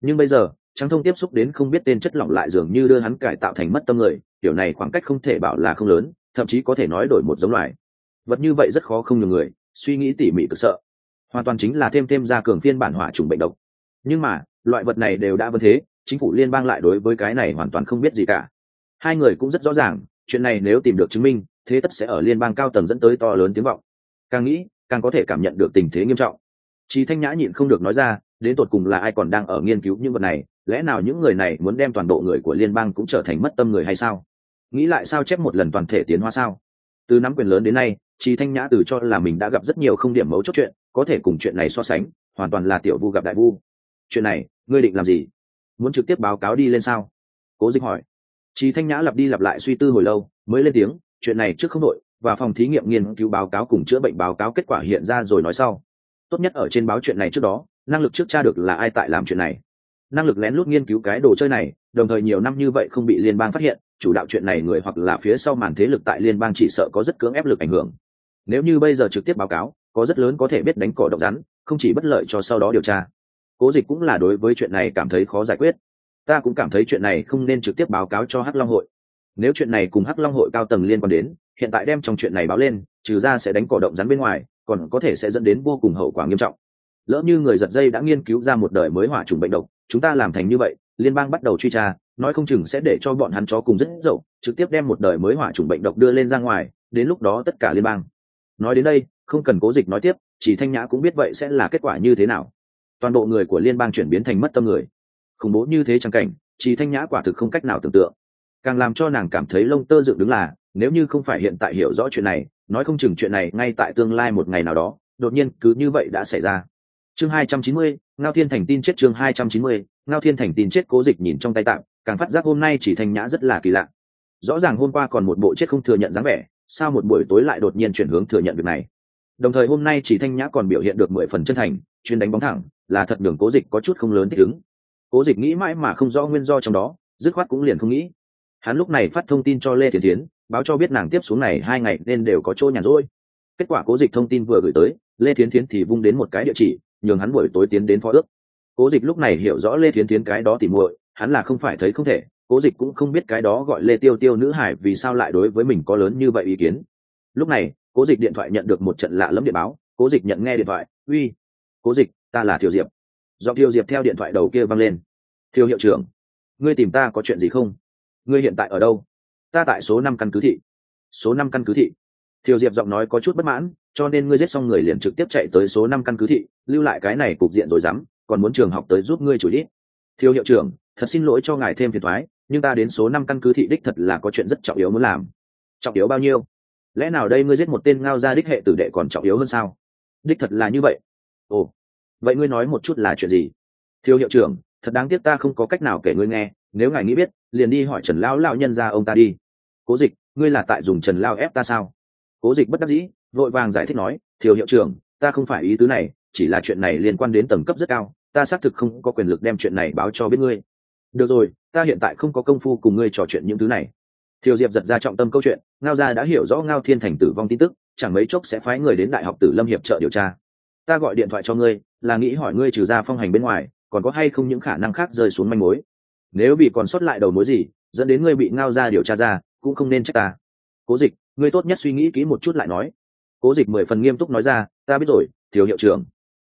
Nhưng bây giờ trắng thông tiếp xúc đến không biết tên chất lỏng lại dường như đưa hắn cải tạo thành mất tâm người, kiểu này khoảng cách không thể bảo là không lớn, thậm chí có thể nói đổi một giống loài. Vật như vậy rất khó không nhiều người, suy nghĩ tỉ mỉ cực sợ. Hoàn toàn chính là thêm thêm ra cường phiên bản hỏa trùng bệnh độc. Nhưng mà loại vật này đều đã vân thế chính phủ liên bang lại đối với cái này hoàn toàn không biết gì cả hai người cũng rất rõ ràng chuyện này nếu tìm được chứng minh thế tất sẽ ở liên bang cao tầng dẫn tới to lớn tiếng vọng càng nghĩ càng có thể cảm nhận được tình thế nghiêm trọng Chí Thanh Nhã nhịn không được nói ra, đến tột cùng là ai còn đang ở nghiên cứu những vật này, lẽ nào những người này muốn đem toàn bộ người của liên bang cũng trở thành mất tâm người hay sao? Nghĩ lại sao chép một lần toàn thể tiến hóa sao? Từ nắm quyền lớn đến nay, Chí Thanh Nhã từ cho là mình đã gặp rất nhiều không điểm mấu chốt chuyện, có thể cùng chuyện này so sánh, hoàn toàn là tiểu vu gặp đại vu. Chuyện này, ngươi định làm gì? Muốn trực tiếp báo cáo đi lên sao? Cố Dịch hỏi. Chí Thanh Nhã lặp đi lặp lại suy tư hồi lâu, mới lên tiếng, chuyện này trước không đội, và phòng thí nghiệm nghiên cứu báo cáo cùng chữa bệnh báo cáo kết quả hiện ra rồi nói sau tốt nhất ở trên báo chuyện này trước đó năng lực trước tra được là ai tại làm chuyện này năng lực lén lút nghiên cứu cái đồ chơi này đồng thời nhiều năm như vậy không bị liên bang phát hiện chủ đạo chuyện này người hoặc là phía sau màn thế lực tại liên bang chỉ sợ có rất cưỡng ép lực ảnh hưởng nếu như bây giờ trực tiếp báo cáo có rất lớn có thể biết đánh cỏ độc rắn không chỉ bất lợi cho sau đó điều tra cố dịch cũng là đối với chuyện này cảm thấy khó giải quyết. Ta cũng cảm thấy chuyện này không nên trực tiếp báo cáo cho hắc long hội. Nếu chuyện này cùng hắc long hội cao tầng liên quan đến, hiện tại đem trong chuyện này báo lên, trừ ra sẽ đánh cỏ động rắn bên ngoài, còn có thể sẽ dẫn đến vô cùng hậu quả nghiêm trọng. Lỡ như người giật dây đã nghiên cứu ra một đời mới hỏa trùng bệnh độc, chúng ta làm thành như vậy, liên bang bắt đầu truy tra, nói không chừng sẽ để cho bọn hắn chó cùng rất dậu, trực tiếp đem một đời mới hỏa trùng bệnh độc đưa lên ra ngoài, đến lúc đó tất cả liên bang. Nói đến đây, không cần cố dịch nói tiếp, chỉ thanh nhã cũng biết vậy sẽ là kết quả như thế nào toàn bộ người của liên bang chuyển biến thành mất tâm người. Khủng bố như thế chẳng cảnh chỉ thanh nhã quả thực không cách nào tưởng tượng. Càng làm cho nàng cảm thấy lông tơ dựng đứng là, nếu như không phải hiện tại hiểu rõ chuyện này, nói không chừng chuyện này ngay tại tương lai một ngày nào đó, đột nhiên cứ như vậy đã xảy ra. Chương hai trăm chín mươi, ngao thiên thành tin chết chương hai trăm chín mươi, ngao thiên thành tin chết cố dịch nhìn trong tay tạm, càng phát giác hôm nay chỉ thanh nhã rất là kỳ lạ. Rõ ràng hôm qua còn một bộ chết không thừa nhận dáng vẻ, sao một buổi tối lại đột nhiên chuyển hướng thừa nhận việc này? Đồng thời hôm nay chỉ thanh nhã còn biểu hiện được mười phần chân thành, chuyên đánh bóng thẳng là thật đường cố dịch có chút không lớn thích ứng. Cố dịch nghĩ mãi mà không rõ nguyên do trong đó, dứt khoát cũng liền không nghĩ. Hắn lúc này phát thông tin cho lê thiện tiến báo cho biết nàng tiếp xuống này hai ngày nên đều có chỗ nhàn rỗi. Kết quả cố dịch thông tin vừa gửi tới, lê thiến thiến thì vung đến một cái địa chỉ, nhường hắn buổi tối tiến đến phó ước. Cố dịch lúc này hiểu rõ lê thiến thiến cái đó tỉ muội, hắn là không phải thấy không thể, cố dịch cũng không biết cái đó gọi lê tiêu tiêu nữ hải vì sao lại đối với mình có lớn như vậy ý kiến. Lúc này, cố dịch điện thoại nhận được một trận lạ lẫm điện báo, cố dịch nhận nghe điện thoại, uy, cố dịch ta là thiều diệp. Do thiều diệp theo điện thoại đầu kia văng lên. Thiều hiệu trưởng, ngươi tìm ta có chuyện gì không? Ngươi hiện tại ở đâu? Ta tại số năm căn cứ thị. Số năm căn cứ thị. Thiều diệp giọng nói có chút bất mãn, cho nên ngươi giết xong người liền trực tiếp chạy tới số năm căn cứ thị, lưu lại cái này cục diện rồi dám, còn muốn trường học tới giúp ngươi chủ ít thiều hiệu trưởng, thật xin lỗi cho ngài thêm phiền thoái nhưng ta đến số năm căn cứ thị đích thật là có chuyện rất trọng yếu muốn làm. Trọng yếu bao nhiêu? Lẽ nào đây ngươi giết một tên ngao gia đích hệ tử đệ còn trọng yếu hơn sao? Đích thật là như vậy. Ồ vậy ngươi nói một chút là chuyện gì? Thiếu hiệu trưởng, thật đáng tiếc ta không có cách nào kể ngươi nghe, nếu ngài nghĩ biết, liền đi hỏi trần lão lão nhân ra ông ta đi. Cố dịch, ngươi là tại dùng trần lao ép ta sao? Cố dịch bất đắc dĩ, vội vàng giải thích nói, Thiếu hiệu trưởng, ta không phải ý tứ này, chỉ là chuyện này liên quan đến tầng cấp rất cao, ta xác thực không có quyền lực đem chuyện này báo cho biết ngươi. Được rồi, ta hiện tại không có công phu cùng ngươi trò chuyện những thứ này. Thiều diệp giật ra trọng tâm câu chuyện, ngao gia đã hiểu rõ ngao thiên thành tử vong tin tức, chẳng mấy chốc sẽ phái người đến đại học tử lâm hiệp trợ điều tra ta gọi điện thoại cho ngươi, là nghĩ hỏi ngươi trừ ra phong hành bên ngoài, còn có hay không những khả năng khác rơi xuống manh mối? Nếu bị còn sót lại đầu mối gì, dẫn đến ngươi bị ngao ra điều tra ra, cũng không nên trách ta. Cố dịch, ngươi tốt nhất suy nghĩ kỹ một chút lại nói. Cố dịch mười phần nghiêm túc nói ra, ta biết rồi, thiếu hiệu trưởng.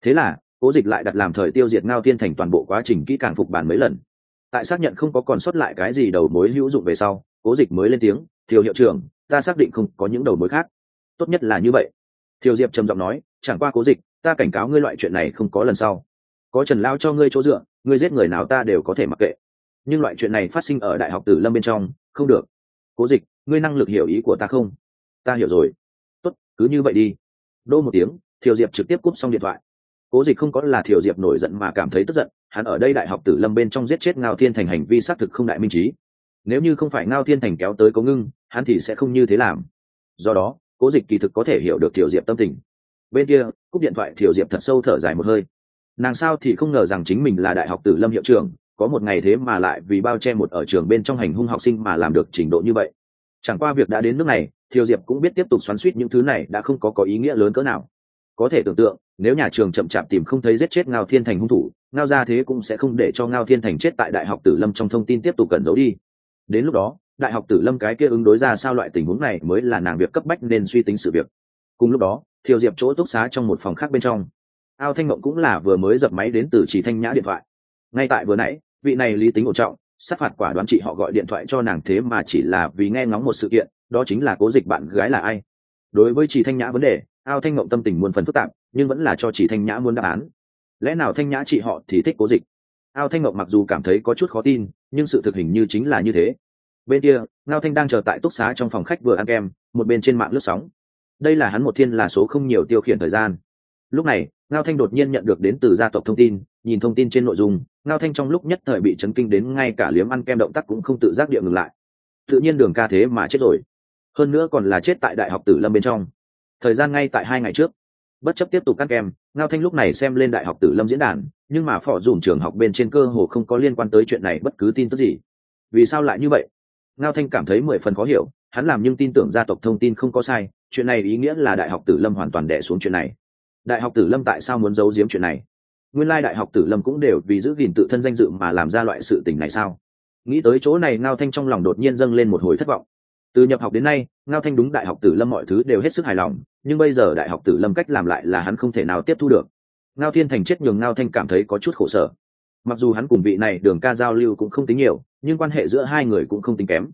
Thế là, cố dịch lại đặt làm thời tiêu diệt ngao thiên thành toàn bộ quá trình kỹ càng phục bản mấy lần. Tại xác nhận không có còn sót lại cái gì đầu mối hữu dụng về sau, cố dịch mới lên tiếng, thiếu hiệu trưởng, ta xác định không có những đầu mối khác. Tốt nhất là như vậy. Thiều diệp trầm giọng nói, chẳng qua cố dịch ta cảnh cáo ngươi loại chuyện này không có lần sau. Có trần lao cho ngươi chỗ dựa, ngươi giết người nào ta đều có thể mặc kệ. Nhưng loại chuyện này phát sinh ở đại học tử lâm bên trong, không được. Cố dịch, ngươi năng lực hiểu ý của ta không? Ta hiểu rồi. Tốt, cứ như vậy đi. Đô một tiếng, thiều diệp trực tiếp cúp xong điện thoại. Cố dịch không có là thiều diệp nổi giận mà cảm thấy tức giận, hắn ở đây đại học tử lâm bên trong giết chết ngao thiên thành hành vi xác thực không đại minh trí. Nếu như không phải ngao thiên thành kéo tới cố ngưng, hắn thì sẽ không như thế làm. Do đó, cố dịch kỳ thực có thể hiểu được thiều diệp tâm tình bên kia, cúp điện thoại thiểu diệp thật sâu thở dài một hơi. Nàng sao thì không ngờ rằng chính mình là đại học tử lâm hiệu trưởng, có một ngày thế mà lại vì bao che một ở trường bên trong hành hung học sinh mà làm được trình độ như vậy. Chẳng qua việc đã đến nước này, thiều diệp cũng biết tiếp tục xoắn suýt những thứ này đã không có có ý nghĩa lớn cỡ nào. Có thể tưởng tượng, nếu nhà trường chậm chạp tìm không thấy giết chết ngao thiên thành hung thủ, ngao ra thế cũng sẽ không để cho ngao thiên thành chết tại đại học tử lâm trong thông tin tiếp tục cần giấu đi. Đến lúc đó, đại học tử lâm cái kia ứng đối ra sao loại tình huống này mới là nàng việc cấp bách nên suy tính sự việc. Cùng lúc đó thiều diệp chỗ túc xá trong một phòng khác bên trong. Ao thanh mộng cũng là vừa mới dập máy đến từ chỉ thanh nhã điện thoại. Ngay tại vừa nãy, vị này lý tính ổn trọng, sát phạt quả đoán chị họ gọi điện thoại cho nàng thế mà chỉ là vì nghe ngóng một sự kiện, đó chính là cố dịch bạn gái là ai. Đối với chị thanh nhã vấn đề, ao thanh mộng tâm tình muôn phần phức tạp, nhưng vẫn là cho chị thanh nhã muốn đáp án. Lẽ nào thanh nhã chị họ thì thích cố dịch? Ao thanh mộng mặc dù cảm thấy có chút khó tin, nhưng sự thực hình như chính là như thế. Bên kia, ngao thanh đang chờ tại túc xá trong phòng khách vừa ăn kem, một bên trên mạng lướt sóng đây là hắn một thiên là số không nhiều tiêu khiển thời gian. Lúc này, ngao thanh đột nhiên nhận được đến từ gia tộc thông tin, nhìn thông tin trên nội dung, ngao thanh trong lúc nhất thời bị chấn kinh đến ngay cả liếm ăn kem động tác cũng không tự giác địa ngừng lại. Tự nhiên đường ca thế mà chết rồi. Hơn nữa còn là chết tại đại học tử lâm bên trong. Thời gian ngay tại hai ngày trước. Bất chấp tiếp tục cắt kem, ngao thanh lúc này xem lên đại học tử lâm diễn đàn, nhưng mà phỏ dùm trường học bên trên cơ hồ không có liên quan tới chuyện này bất cứ tin tức gì. Vì sao lại như vậy? Ngao thanh cảm thấy mười phần khó hiểu hắn làm nhưng tin tưởng gia tộc thông tin không có sai, chuyện này ý nghĩa là đại học tử lâm hoàn toàn đẻ xuống chuyện này. Đại học tử lâm tại sao muốn giấu giếm chuyện này? Nguyên lai đại học tử lâm cũng đều vì giữ gìn tự thân danh dự mà làm ra loại sự tình này sao? Nghĩ tới chỗ này, ngao thanh trong lòng đột nhiên dâng lên một hồi thất vọng. Từ nhập học đến nay, ngao thanh đúng đại học tử lâm mọi thứ đều hết sức hài lòng, nhưng bây giờ đại học tử lâm cách làm lại là hắn không thể nào tiếp thu được. Ngao thiên thành chết nhường ngao thanh cảm thấy có chút khổ sở. Mặc dù hắn cùng vị này đường ca giao lưu cũng không tính nhiều, nhưng quan hệ giữa hai người cũng không tính kém.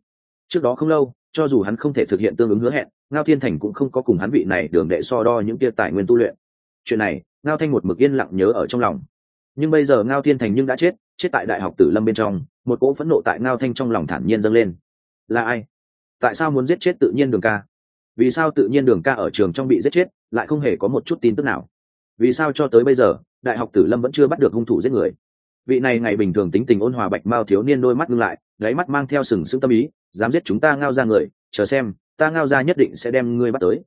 Trước đó không lâu cho dù hắn không thể thực hiện tương ứng hứa hẹn, ngao thiên thành cũng không có cùng hắn vị này đường đệ so đo những kia tài nguyên tu luyện. Chuyện này, ngao thanh một mực yên lặng nhớ ở trong lòng. Nhưng bây giờ ngao thiên thành nhưng đã chết chết tại đại học tử lâm bên trong, một cỗ phẫn nộ tại ngao thanh trong lòng thản nhiên dâng lên. Là ai? Tại sao muốn giết chết tự nhiên đường ca? Vì sao tự nhiên đường ca ở trường trong bị giết chết, lại không hề có một chút tin tức nào? Vì sao cho tới bây giờ, đại học tử lâm vẫn chưa bắt được hung thủ giết người? Vị này ngày bình thường tính tình ôn hòa bạch mao thiếu niên đôi mắt ngưng lại đáy mắt mang theo sừng sững tâm ý dám giết chúng ta ngao ra người chờ xem ta ngao ra nhất định sẽ đem ngươi bắt tới.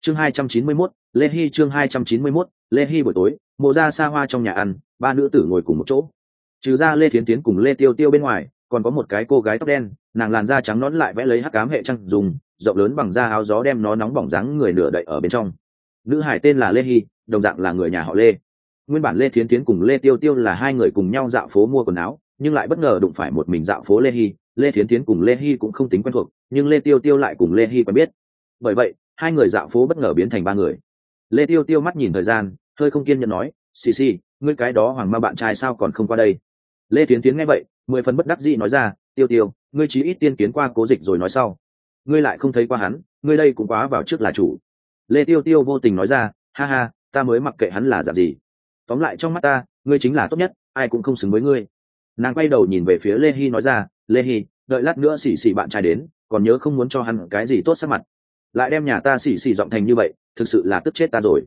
Chương hai trăm chín mươi 291, lê hy chương hai trăm chín mươi 291, lê hy buổi tối mộ ra xa hoa trong nhà ăn ba nữ tử ngồi cùng một chỗ. Trừ ra lê thiến tiến cùng lê tiêu tiêu bên ngoài còn có một cái cô gái tóc đen nàng làn da trắng nón lại vẽ lấy hắc cám hệ trăng dùng rộng lớn bằng da áo gió đem nó nóng bỏng dáng người nửa đậy ở bên trong. Nữ hải tên là lê hy đồng dạng là người nhà họ lê nguyên bản lê thiến tiến cùng lê tiêu tiêu là hai người cùng nhau dạo phố mua quần áo, nhưng lại bất ngờ đụng phải một mình dạo phố lê hy lê thiến tiến cùng lê hy cũng không tính quen thuộc, nhưng lê tiêu tiêu lại cùng lê hy quen biết. Bởi vậy, hai người dạo phố bất ngờ biến thành ba người. Lê tiêu tiêu mắt nhìn thời gian, hơi không kiên nhẫn nói, xì xì, ngươi cái đó hoàng ma bạn trai sao còn không qua đây? Lê Thiến tiến nghe vậy, mười phần bất đắc dĩ nói ra, tiêu tiêu, ngươi chí ít tiên kiến qua cố dịch rồi nói sau. Ngươi lại không thấy qua hắn, ngươi đây cũng quá vào trước là chủ. Lê tiêu tiêu vô tình nói ra, ha ha, ta mới mặc kệ hắn là dạng gì tóm lại trong mắt ta, ngươi chính là tốt nhất, ai cũng không xứng với ngươi. Nàng quay đầu nhìn về phía lê hy nói ra, lê hy đợi lát nữa xỉ xỉ bạn trai đến, còn nhớ không muốn cho hắn cái gì tốt sắc mặt. Lại đem nhà ta xỉ xỉ giọng thành như vậy, thực sự là tức chết ta rồi.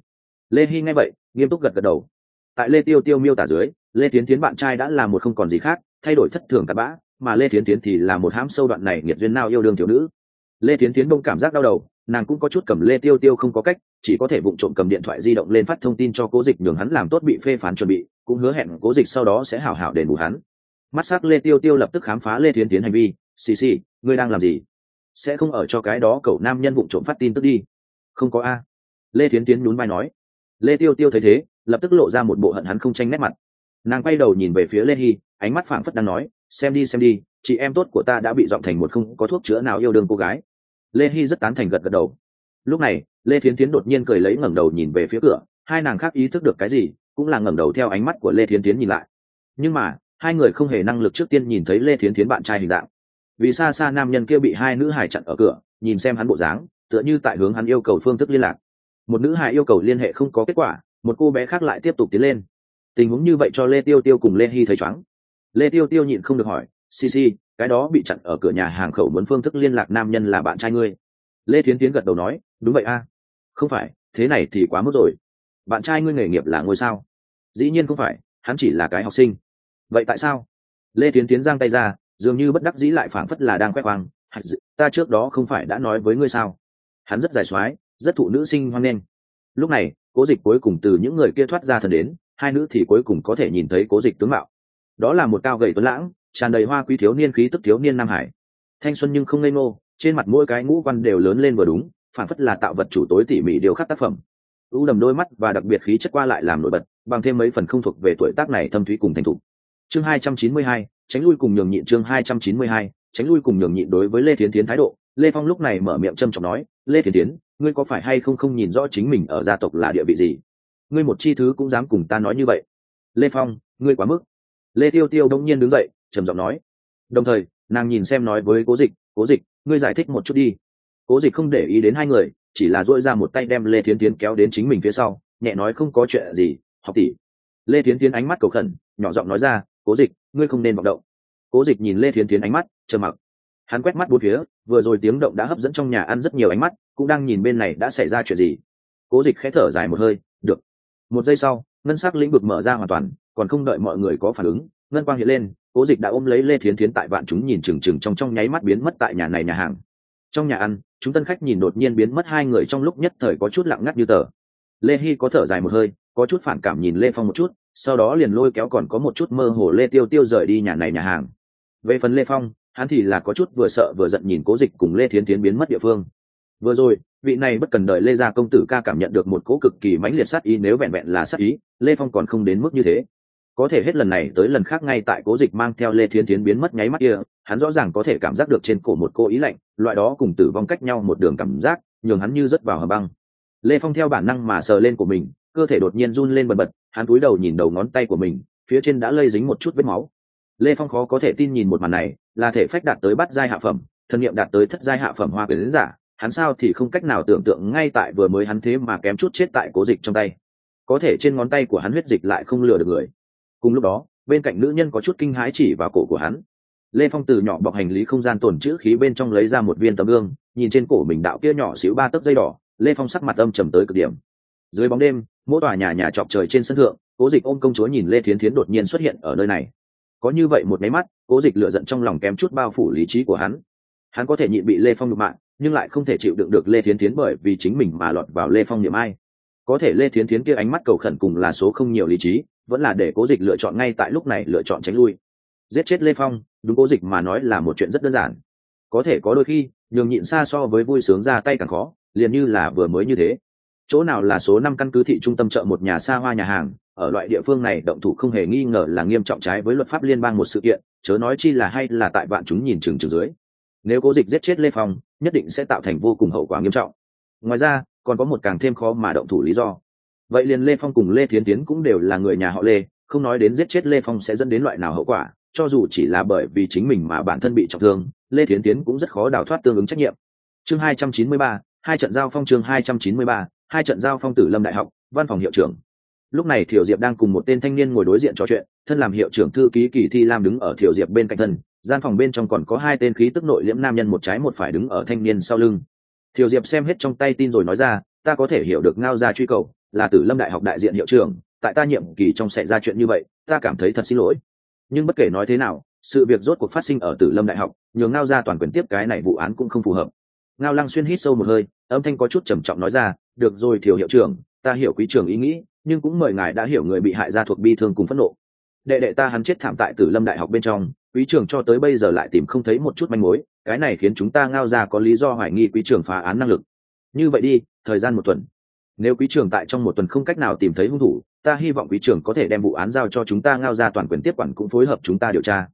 Lê hy nghe vậy, nghiêm túc gật gật đầu. Tại lê tiêu tiêu miêu tả dưới, lê tiến tiến bạn trai đã là một không còn gì khác, thay đổi thất thường cặp bã, mà lê tiến tiến thì là một hãm sâu đoạn này nghiệt duyên nào yêu đương thiếu nữ. Lê tiến tiến bông cảm giác đau đầu nàng cũng có chút cầm lê tiêu tiêu không có cách, chỉ có thể vụng trộm cầm điện thoại di động lên phát thông tin cho cố dịch nhường hắn làm tốt bị phê phán chuẩn bị, cũng hứa hẹn cố dịch sau đó sẽ hảo hảo đền bù hắn. Mắt s á c lê tiêu tiêu lập tức khám phá lê Thiến tiến hành vi, xì xì, ngươi đang làm gì? Sẽ không ở cho cái đó cậu nam nhân vụng trộm phát tin tức đi. Không có a. Lê Thiến tiến nhún vai nói. Lê tiêu tiêu thấy thế, lập tức lộ ra một bộ hận hắn không tranh nét mặt. Nàng quay đầu nhìn về phía lê hy ánh mắt phảng phất đang nói, xem đi xem đi, chị em tốt của ta đã bị dọn thành một không có thuốc chữa nào yêu đương cô gái lê hy rất tán thành gật gật đầu. Lúc này, lê thiến tiến đột nhiên cười lấy ngẩng đầu nhìn về phía cửa, hai nàng khác ý thức được cái gì, cũng là ngẩng đầu theo ánh mắt của lê thiến tiến nhìn lại. Nhưng mà, hai người không hề năng lực trước tiên nhìn thấy lê thiến tiến bạn trai hình dạng. Vì xa xa nam nhân kia bị hai nữ hải chặn ở cửa, nhìn xem hắn bộ dáng, tựa như tại hướng hắn yêu cầu phương thức liên lạc. Một nữ hải yêu cầu liên hệ không có kết quả, một cô bé khác lại tiếp tục tiến lên. Tình huống như vậy cho lê tiêu tiêu cùng lê hy thấy chóng. Lê tiêu tiêu nhịn không được hỏi cc cái đó bị chặn ở cửa nhà hàng khẩu muốn phương thức liên lạc nam nhân là bạn trai ngươi. Lê thiến tiến gật đầu nói, đúng vậy a. Không phải, thế này thì quá mức rồi. Bạn trai ngươi nghề nghiệp là ngôi sao? Dĩ nhiên không phải, hắn chỉ là cái học sinh. Vậy tại sao? Lê Thiến tiến giang tay ra, dường như bất đắc dĩ lại phảng phất là đang khoe khoang ta trước đó không phải đã nói với ngươi sao? Hắn rất dài soái rất thụ nữ sinh hoang nghênh. Lúc này, cố dịch cuối cùng từ những người kia thoát ra thần đến, hai nữ thì cuối cùng có thể nhìn thấy cố dịch tướng mạo. Đó là một cao gầy tuấn lãng tràn đầy hoa quý thiếu niên khí tức thiếu niên nam hải. Thanh xuân nhưng không ngây ngô trên mặt mỗi cái ngũ quan đều lớn lên vừa đúng phản phất là tạo vật chủ tối tỉ mỉ điều khắc tác phẩm. U đầm đôi mắt và đặc biệt khí chất qua lại làm nổi bật bằng thêm mấy phần không thuộc về tuổi tác này thâm thúy cùng thành thục. Chương 292, tránh lui cùng nhường nhịn chương 292, tránh lui cùng nhường nhịn đối với lê thiến tiến thái độ. Lê phong lúc này mở miệng trâm trọng nói lê thiến tiến ngươi có phải hay không không nhìn rõ chính mình ở gia tộc là địa vị gì? Ngươi một chi thứ cũng dám cùng ta nói như vậy. Lê phong ngươi quá mức. Lê tiêu tiêu đông nhiên đứng dậy trầm giọng nói. Đồng thời, nàng nhìn xem nói với cố dịch cố dịch, ngươi giải thích một chút đi. Cố dịch không để ý đến hai người, chỉ là duỗi ra một tay đem lê thiến tiến kéo đến chính mình phía sau, nhẹ nói không có chuyện gì, học tỷ. Lê thiến tiến ánh mắt cầu khẩn, nhỏ giọng nói ra, cố dịch, ngươi không nên vọng động. Cố dịch nhìn lê thiến tiến ánh mắt chờ mặc. Hắn quét mắt bốn phía, vừa rồi tiếng động đã hấp dẫn trong nhà ăn rất nhiều ánh mắt, cũng đang nhìn bên này đã xảy ra chuyện gì. Cố dịch khẽ thở dài một hơi, được. Một giây sau, ngân sắc lĩnh vực mở ra hoàn toàn, còn không đợi mọi người có phản ứng ngân quang hiện lên, cố dịch đã ôm lấy lê thiến thiến tại vạn chúng nhìn chừng chừng trong trong nháy mắt biến mất tại nhà này nhà hàng. Trong nhà ăn, chúng tân khách nhìn đột nhiên biến mất hai người trong lúc nhất thời có chút lặng ngắt như tờ. Lê hy có thở dài một hơi, có chút phản cảm nhìn lê phong một chút, sau đó liền lôi kéo còn có một chút mơ hồ lê tiêu tiêu rời đi nhà này nhà hàng. Về phần lê phong, hắn thì là có chút vừa sợ vừa giận nhìn cố dịch cùng lê thiến tiến biến mất địa phương. Vừa rồi, vị này bất cần đợi lê gia công tử ca cảm nhận được một cố cực kỳ mãnh liệt sát ý, nếu vẹn vẹn là sát ý, lê phong còn không đến mức như thế có thể hết lần này tới lần khác ngay tại cố dịch mang theo lê thiên tiến biến mất nháy mắt kia, hắn rõ ràng có thể cảm giác được trên cổ một cô ý lạnh, loại đó cùng tử vong cách nhau một đường cảm giác, nhường hắn như rớt vào hầm băng. Lê phong theo bản năng mà sờ lên của mình, cơ thể đột nhiên run lên bần bật, hắn cúi đầu nhìn đầu ngón tay của mình, phía trên đã lây dính một chút vết máu. Lê phong khó có thể tin nhìn một màn này, là thể phách đạt tới bắt giai hạ phẩm, thân nhiệm đạt tới thất giai hạ phẩm hoa quyển giả, hắn sao thì không cách nào tưởng tượng ngay tại vừa mới hắn thế mà kém chút chết tại cố dịch trong tay. Có thể trên ngón tay của hắn huyết dịch lại không lừa được người cùng lúc đó, bên cạnh nữ nhân có chút kinh hãi chỉ vào cổ của hắn. Lê phong từ nhỏ bọc hành lý không gian tồn chữ khí bên trong lấy ra một viên tấm gương, nhìn trên cổ mình đạo kia nhỏ xíu ba tấc dây đỏ, lê phong sắc mặt âm trầm tới cực điểm. Dưới bóng đêm, mỗi tòa nhà nhà chọc trời trên sân thượng, cố dịch ôm công chúa nhìn lê thiến thiến đột nhiên xuất hiện ở nơi này. Có như vậy một máy mắt, cố dịch lựa giận trong lòng kém chút bao phủ lý trí của hắn. Hắn có thể nhịn bị lê phong nhục mạng nhưng lại không thể chịu đựng được lê thiến thiến bởi vì chính mình mà lọt vào lê phong niệm ai. Có thể lê thiến thiến kia ánh mắt cầu khẩn cùng là số không nhiều lý trí vẫn là để cố dịch lựa chọn ngay tại lúc này lựa chọn tránh lui. Giết chết lê phong, đúng cố dịch mà nói là một chuyện rất đơn giản. Có thể có đôi khi, nhường nhịn xa so với vui sướng ra tay càng khó, liền như là vừa mới như thế. Chỗ nào là số năm căn cứ thị trung tâm chợ một nhà xa hoa nhà hàng, ở loại địa phương này động thủ không hề nghi ngờ là nghiêm trọng trái với luật pháp liên bang một sự kiện, chớ nói chi là hay là tại bạn chúng nhìn chừng chừng dưới. Nếu cố dịch giết chết lê phong, nhất định sẽ tạo thành vô cùng hậu quả nghiêm trọng. Ngoài ra, còn có một càng thêm khó mà động thủ lý do vậy liền lê phong cùng lê thiến tiến cũng đều là người nhà họ lê, không nói đến giết chết lê phong sẽ dẫn đến loại nào hậu quả, cho dù chỉ là bởi vì chính mình mà bản thân bị trọng thương, lê thiến tiến cũng rất khó đào thoát tương ứng trách nhiệm. Chương hai trăm chín mươi ba, hai trận giao phong chương hai trăm chín mươi ba, hai trận giao phong tử lâm đại học, văn phòng hiệu trưởng. Lúc này thiểu diệp đang cùng một tên thanh niên ngồi đối diện trò chuyện, thân làm hiệu trưởng thư ký kỳ thi lam đứng ở thiểu diệp bên cạnh thân, gian phòng bên trong còn có hai tên khí tức nội liễm nam nhân một trái một phải đứng ở thanh niên sau lưng. Thiểu diệp xem hết trong tay tin rồi nói ra, ta có thể hiểu được ngao ra truy cầu là tử lâm đại học đại diện hiệu trưởng, tại ta nhiệm kỳ trong xảy ra chuyện như vậy, ta cảm thấy thật xin lỗi. Nhưng bất kể nói thế nào, sự việc rốt cuộc phát sinh ở tử lâm đại học, nhường ngao ra toàn quyền tiếp cái này vụ án cũng không phù hợp. Ngao lăng xuyên hít sâu một hơi, âm thanh có chút trầm trọng nói ra, được rồi thiểu hiệu trưởng, ta hiểu quý trưởng ý nghĩ, nhưng cũng mời ngài đã hiểu người bị hại ra thuộc bi thương cùng phẫn nộ. Đệ đệ ta hắn chết thảm tại tử lâm đại học bên trong, quý trưởng cho tới bây giờ lại tìm không thấy một chút manh mối, cái này khiến chúng ta ngao ra có lý do hoài nghi quý trưởng phá án năng lực. Như vậy đi, thời gian một tuần nếu quý trưởng tại trong một tuần không cách nào tìm thấy hung thủ, ta hy vọng quý trưởng có thể đem vụ án giao cho chúng ta ngao ra toàn quyền tiếp quản cũng phối hợp chúng ta điều tra.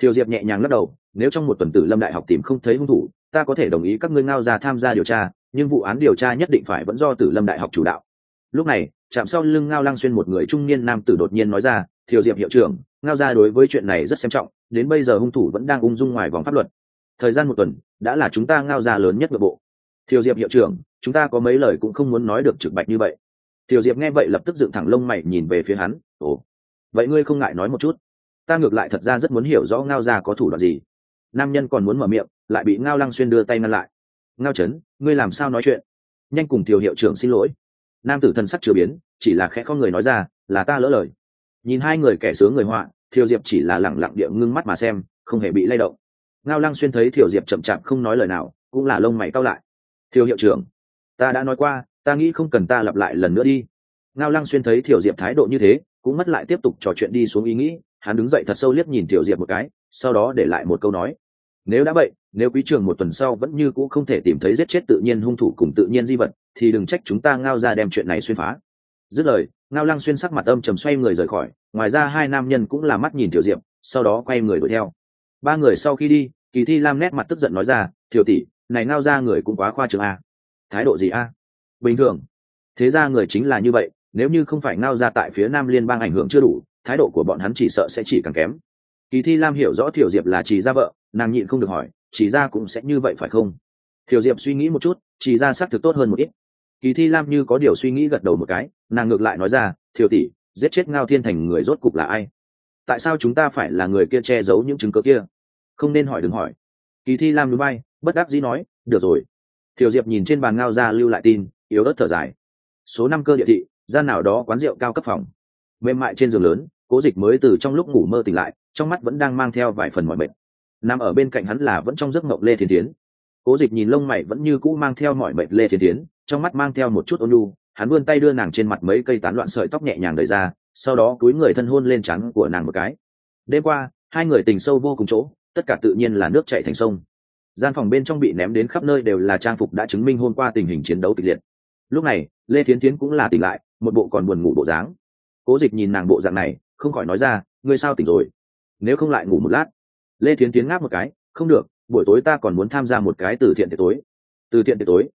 Thiều diệp nhẹ nhàng lắc đầu, nếu trong một tuần tử lâm đại học tìm không thấy hung thủ, ta có thể đồng ý các ngươi ngao ra tham gia điều tra, nhưng vụ án điều tra nhất định phải vẫn do tử lâm đại học chủ đạo. Lúc này, chạm sau lưng ngao lăng xuyên một người trung niên nam tử đột nhiên nói ra, thiều diệp hiệu trưởng, ngao ra đối với chuyện này rất xem trọng, đến bây giờ hung thủ vẫn đang ung dung ngoài vòng pháp luật. Thời gian một tuần, đã là chúng ta ngao ra lớn nhất nội bộ. Thiều diệp hiệu trưởng chúng ta có mấy lời cũng không muốn nói được trực bạch như vậy. Tiểu diệp nghe vậy lập tức dựng thẳng lông mày nhìn về phía hắn, ồ, vậy ngươi không ngại nói một chút? Ta ngược lại thật ra rất muốn hiểu rõ ngao ra có thủ đoạn gì. Nam nhân còn muốn mở miệng, lại bị ngao lăng xuyên đưa tay ngăn lại. Ngao trấn, ngươi làm sao nói chuyện? Nhanh cùng Tiểu hiệu trưởng xin lỗi. Nam tử thân sắc chưa biến, chỉ là khẽ con người nói ra, là ta lỡ lời. Nhìn hai người kẻ sướng người họa thiều diệp chỉ là lẳng lặng địa ngưng mắt mà xem, không hề bị lay động. Ngao lăng xuyên thấy thiều diệp chậm chạp không nói lời nào, cũng là lông mày cao lại. Thiều hiệu trưởng ta đã nói qua, ta nghĩ không cần ta lặp lại lần nữa đi. Ngao lăng xuyên thấy thiểu diệp thái độ như thế, cũng mất lại tiếp tục trò chuyện đi xuống ý nghĩ, hắn đứng dậy thật sâu liếc nhìn thiểu diệp một cái, sau đó để lại một câu nói. Nếu đã vậy, nếu quý trường một tuần sau vẫn như cũ không thể tìm thấy giết chết tự nhiên hung thủ cùng tự nhiên di vật, thì đừng trách chúng ta ngao ra đem chuyện này xuyên phá. Dứt lời, ngao lăng xuyên sắc mặt âm trầm xoay người rời khỏi, ngoài ra hai nam nhân cũng là mắt nhìn tiểu diệp, sau đó quay người đuổi theo. Ba người sau khi đi, kỳ thi lam nét mặt tức giận nói ra thiểu tỷ, này ngao ra người cũng quá khoa trường a à thái độ gì a? Bình thường. Thế ra người chính là như vậy, nếu như không phải ngao ra tại phía nam liên bang ảnh hưởng chưa đủ, thái độ của bọn hắn chỉ sợ sẽ chỉ càng kém. Kỳ thi lam hiểu rõ thiểu diệp là chỉ ra vợ, nàng nhịn không được hỏi chỉ ra cũng sẽ như vậy phải không? Thiểu diệp suy nghĩ một chút chỉ ra xác thực tốt hơn một ít. Kỳ thi lam như có điều suy nghĩ gật đầu một cái, nàng ngược lại nói ra thiểu tỷ, giết chết ngao thiên thành người rốt cục là ai? Tại sao chúng ta phải là người kia che giấu những chứng cớ kia? Không nên hỏi, đừng hỏi. Kỳ thi lam núi bay bất đắc dĩ nói, được rồi Tiểu diệp nhìn trên bàn ngao ra lưu lại tin, yếu ớt thở dài. Số năm cơ địa thị, gian nào đó quán rượu cao cấp phòng. Mềm mại trên giường lớn, cố dịch mới từ trong lúc ngủ mơ tỉnh lại, trong mắt vẫn đang mang theo vài phần mọi mệt. Nằm ở bên cạnh hắn là vẫn trong giấc mộng lê thiên tiến cố dịch nhìn lông mày vẫn như cũ mang theo mọi mệt lê thiên tiến trong mắt mang theo một chút ôn lu hắn vươn tay đưa nàng trên mặt mấy cây tán loạn sợi tóc nhẹ nhàng đời ra, sau đó cúi người thân hôn lên trắng của nàng một cái. Đêm qua, hai người tình sâu vô cùng chỗ, tất cả tự nhiên là nước chạy thành sông gian phòng bên trong bị ném đến khắp nơi đều là trang phục đã chứng minh hôm qua tình hình chiến đấu kịch liệt. Lúc này, lê thiến tiến cũng là tỉnh lại, một bộ còn buồn ngủ bộ dáng. Cố dịch nhìn nàng bộ dạng này, không khỏi nói ra, ngươi sao tỉnh rồi? Nếu không lại ngủ một lát. Lê thiến tiến ngáp một cái, không được, buổi tối ta còn muốn tham gia một cái từ thiện tiệc tối. Từ thiện tiệc tối?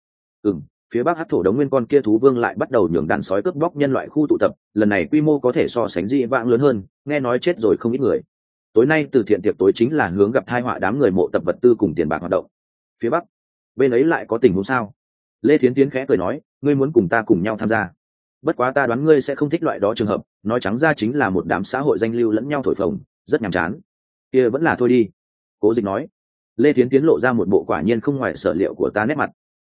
Ừ m phía bắc hát thổ đống nguyên con kia thú vương lại bắt đầu nhường đàn sói cướp bóc nhân loại khu tụ tập, lần này quy mô có thể so sánh dị vãng lớn hơn, nghe nói chết rồi không ít người tối nay từ thiện tiệc tối chính là hướng gặp thai họa đám người mộ tập vật tư cùng tiền bạc hoạt động. Phía bắc, bên ấy lại có tình huống sao? Lê thiến tiến khẽ cười nói, ngươi muốn cùng ta cùng nhau tham gia. Bất quá ta đoán ngươi sẽ không thích loại đó trường hợp, nói trắng ra chính là một đám xã hội danh lưu lẫn nhau thổi phồng, rất nhàm chán. Kia vẫn là thôi đi. Cố dịch nói. Lê Thiến tiến lộ ra một bộ quả nhiên không ngoài sở liệu của ta nét mặt.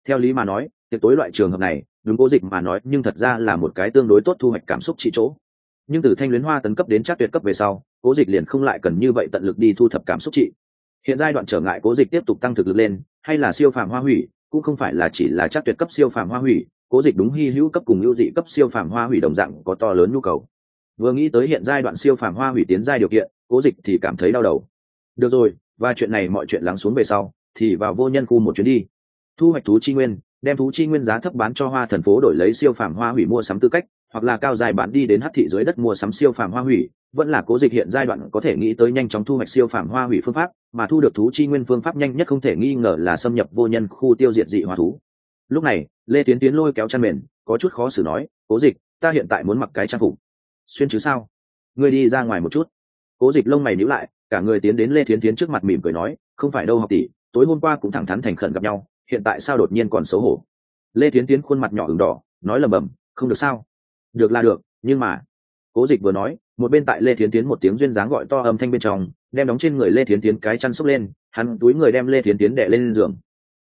Theo lý mà nói, tiệc tối loại trường hợp này, đúng cố dịch mà nói, nhưng thật ra là một cái tương đối tốt thu hoạch cảm xúc trị chỗ. Nhưng từ thanh luyến hoa tấn cấp đến chắc tuyệt cấp về sau cố dịch liền không lại cần như vậy tận lực đi thu thập cảm xúc trị. Hiện giai đoạn trở ngại cố dịch tiếp tục tăng thực lực lên, hay là siêu phàm hoa hủy, cũng không phải là chỉ là chắc tuyệt cấp siêu phàm hoa hủy, cố dịch đúng hy hữu cấp cùng hữu dị cấp siêu phàm hoa hủy đồng dạng có to lớn nhu cầu. Vừa nghĩ tới hiện giai đoạn siêu phàm hoa hủy tiến giai điều kiện, cố dịch thì cảm thấy đau đầu. Được rồi, và chuyện này mọi chuyện lắng xuống về sau, thì vào vô nhân khu một chuyến đi. Thu hoạch thú chi nguyên, đem thú chi nguyên giá thấp bán cho hoa thần phố đổi lấy siêu phàm hoa hủy mua sắm tư cách hoặc là cao dài bán đi đến hắc thị dưới đất mua sắm siêu phàm hoa hủy, vẫn là cố dịch hiện giai đoạn có thể nghĩ tới nhanh chóng thu hoạch siêu phàm hoa hủy phương pháp, mà thu được thú chi nguyên phương pháp nhanh nhất không thể nghi ngờ là xâm nhập vô nhân khu tiêu diệt dị hoa thú. Lúc này, lê tiến tiến lôi kéo chăn mền, có chút khó xử nói, cố dịch, ta hiện tại muốn mặc cái trang phục. Xuyên chứ sao? Ngươi đi ra ngoài một chút. Cố dịch lông mày níu lại, cả người tiến đến lê tiến tiến trước mặt mỉm cười nói, không phải đâu học tỷ, tối hôm qua cũng thẳng thắn thành khẩn gặp nhau, hiện tại sao đột nhiên còn xấu hổ? Lê tiến tiến khuôn mặt nhỏ ửng đỏ, nói lầm bầm không được sao được là được, nhưng mà, cố dịch vừa nói, một bên tại lê thiến tiến một tiếng duyên dáng gọi to âm thanh bên trong, đem đóng trên người lê thiến tiến cái chăn xốc lên, hắn túi người đem lê thiến tiến đệ lên giường.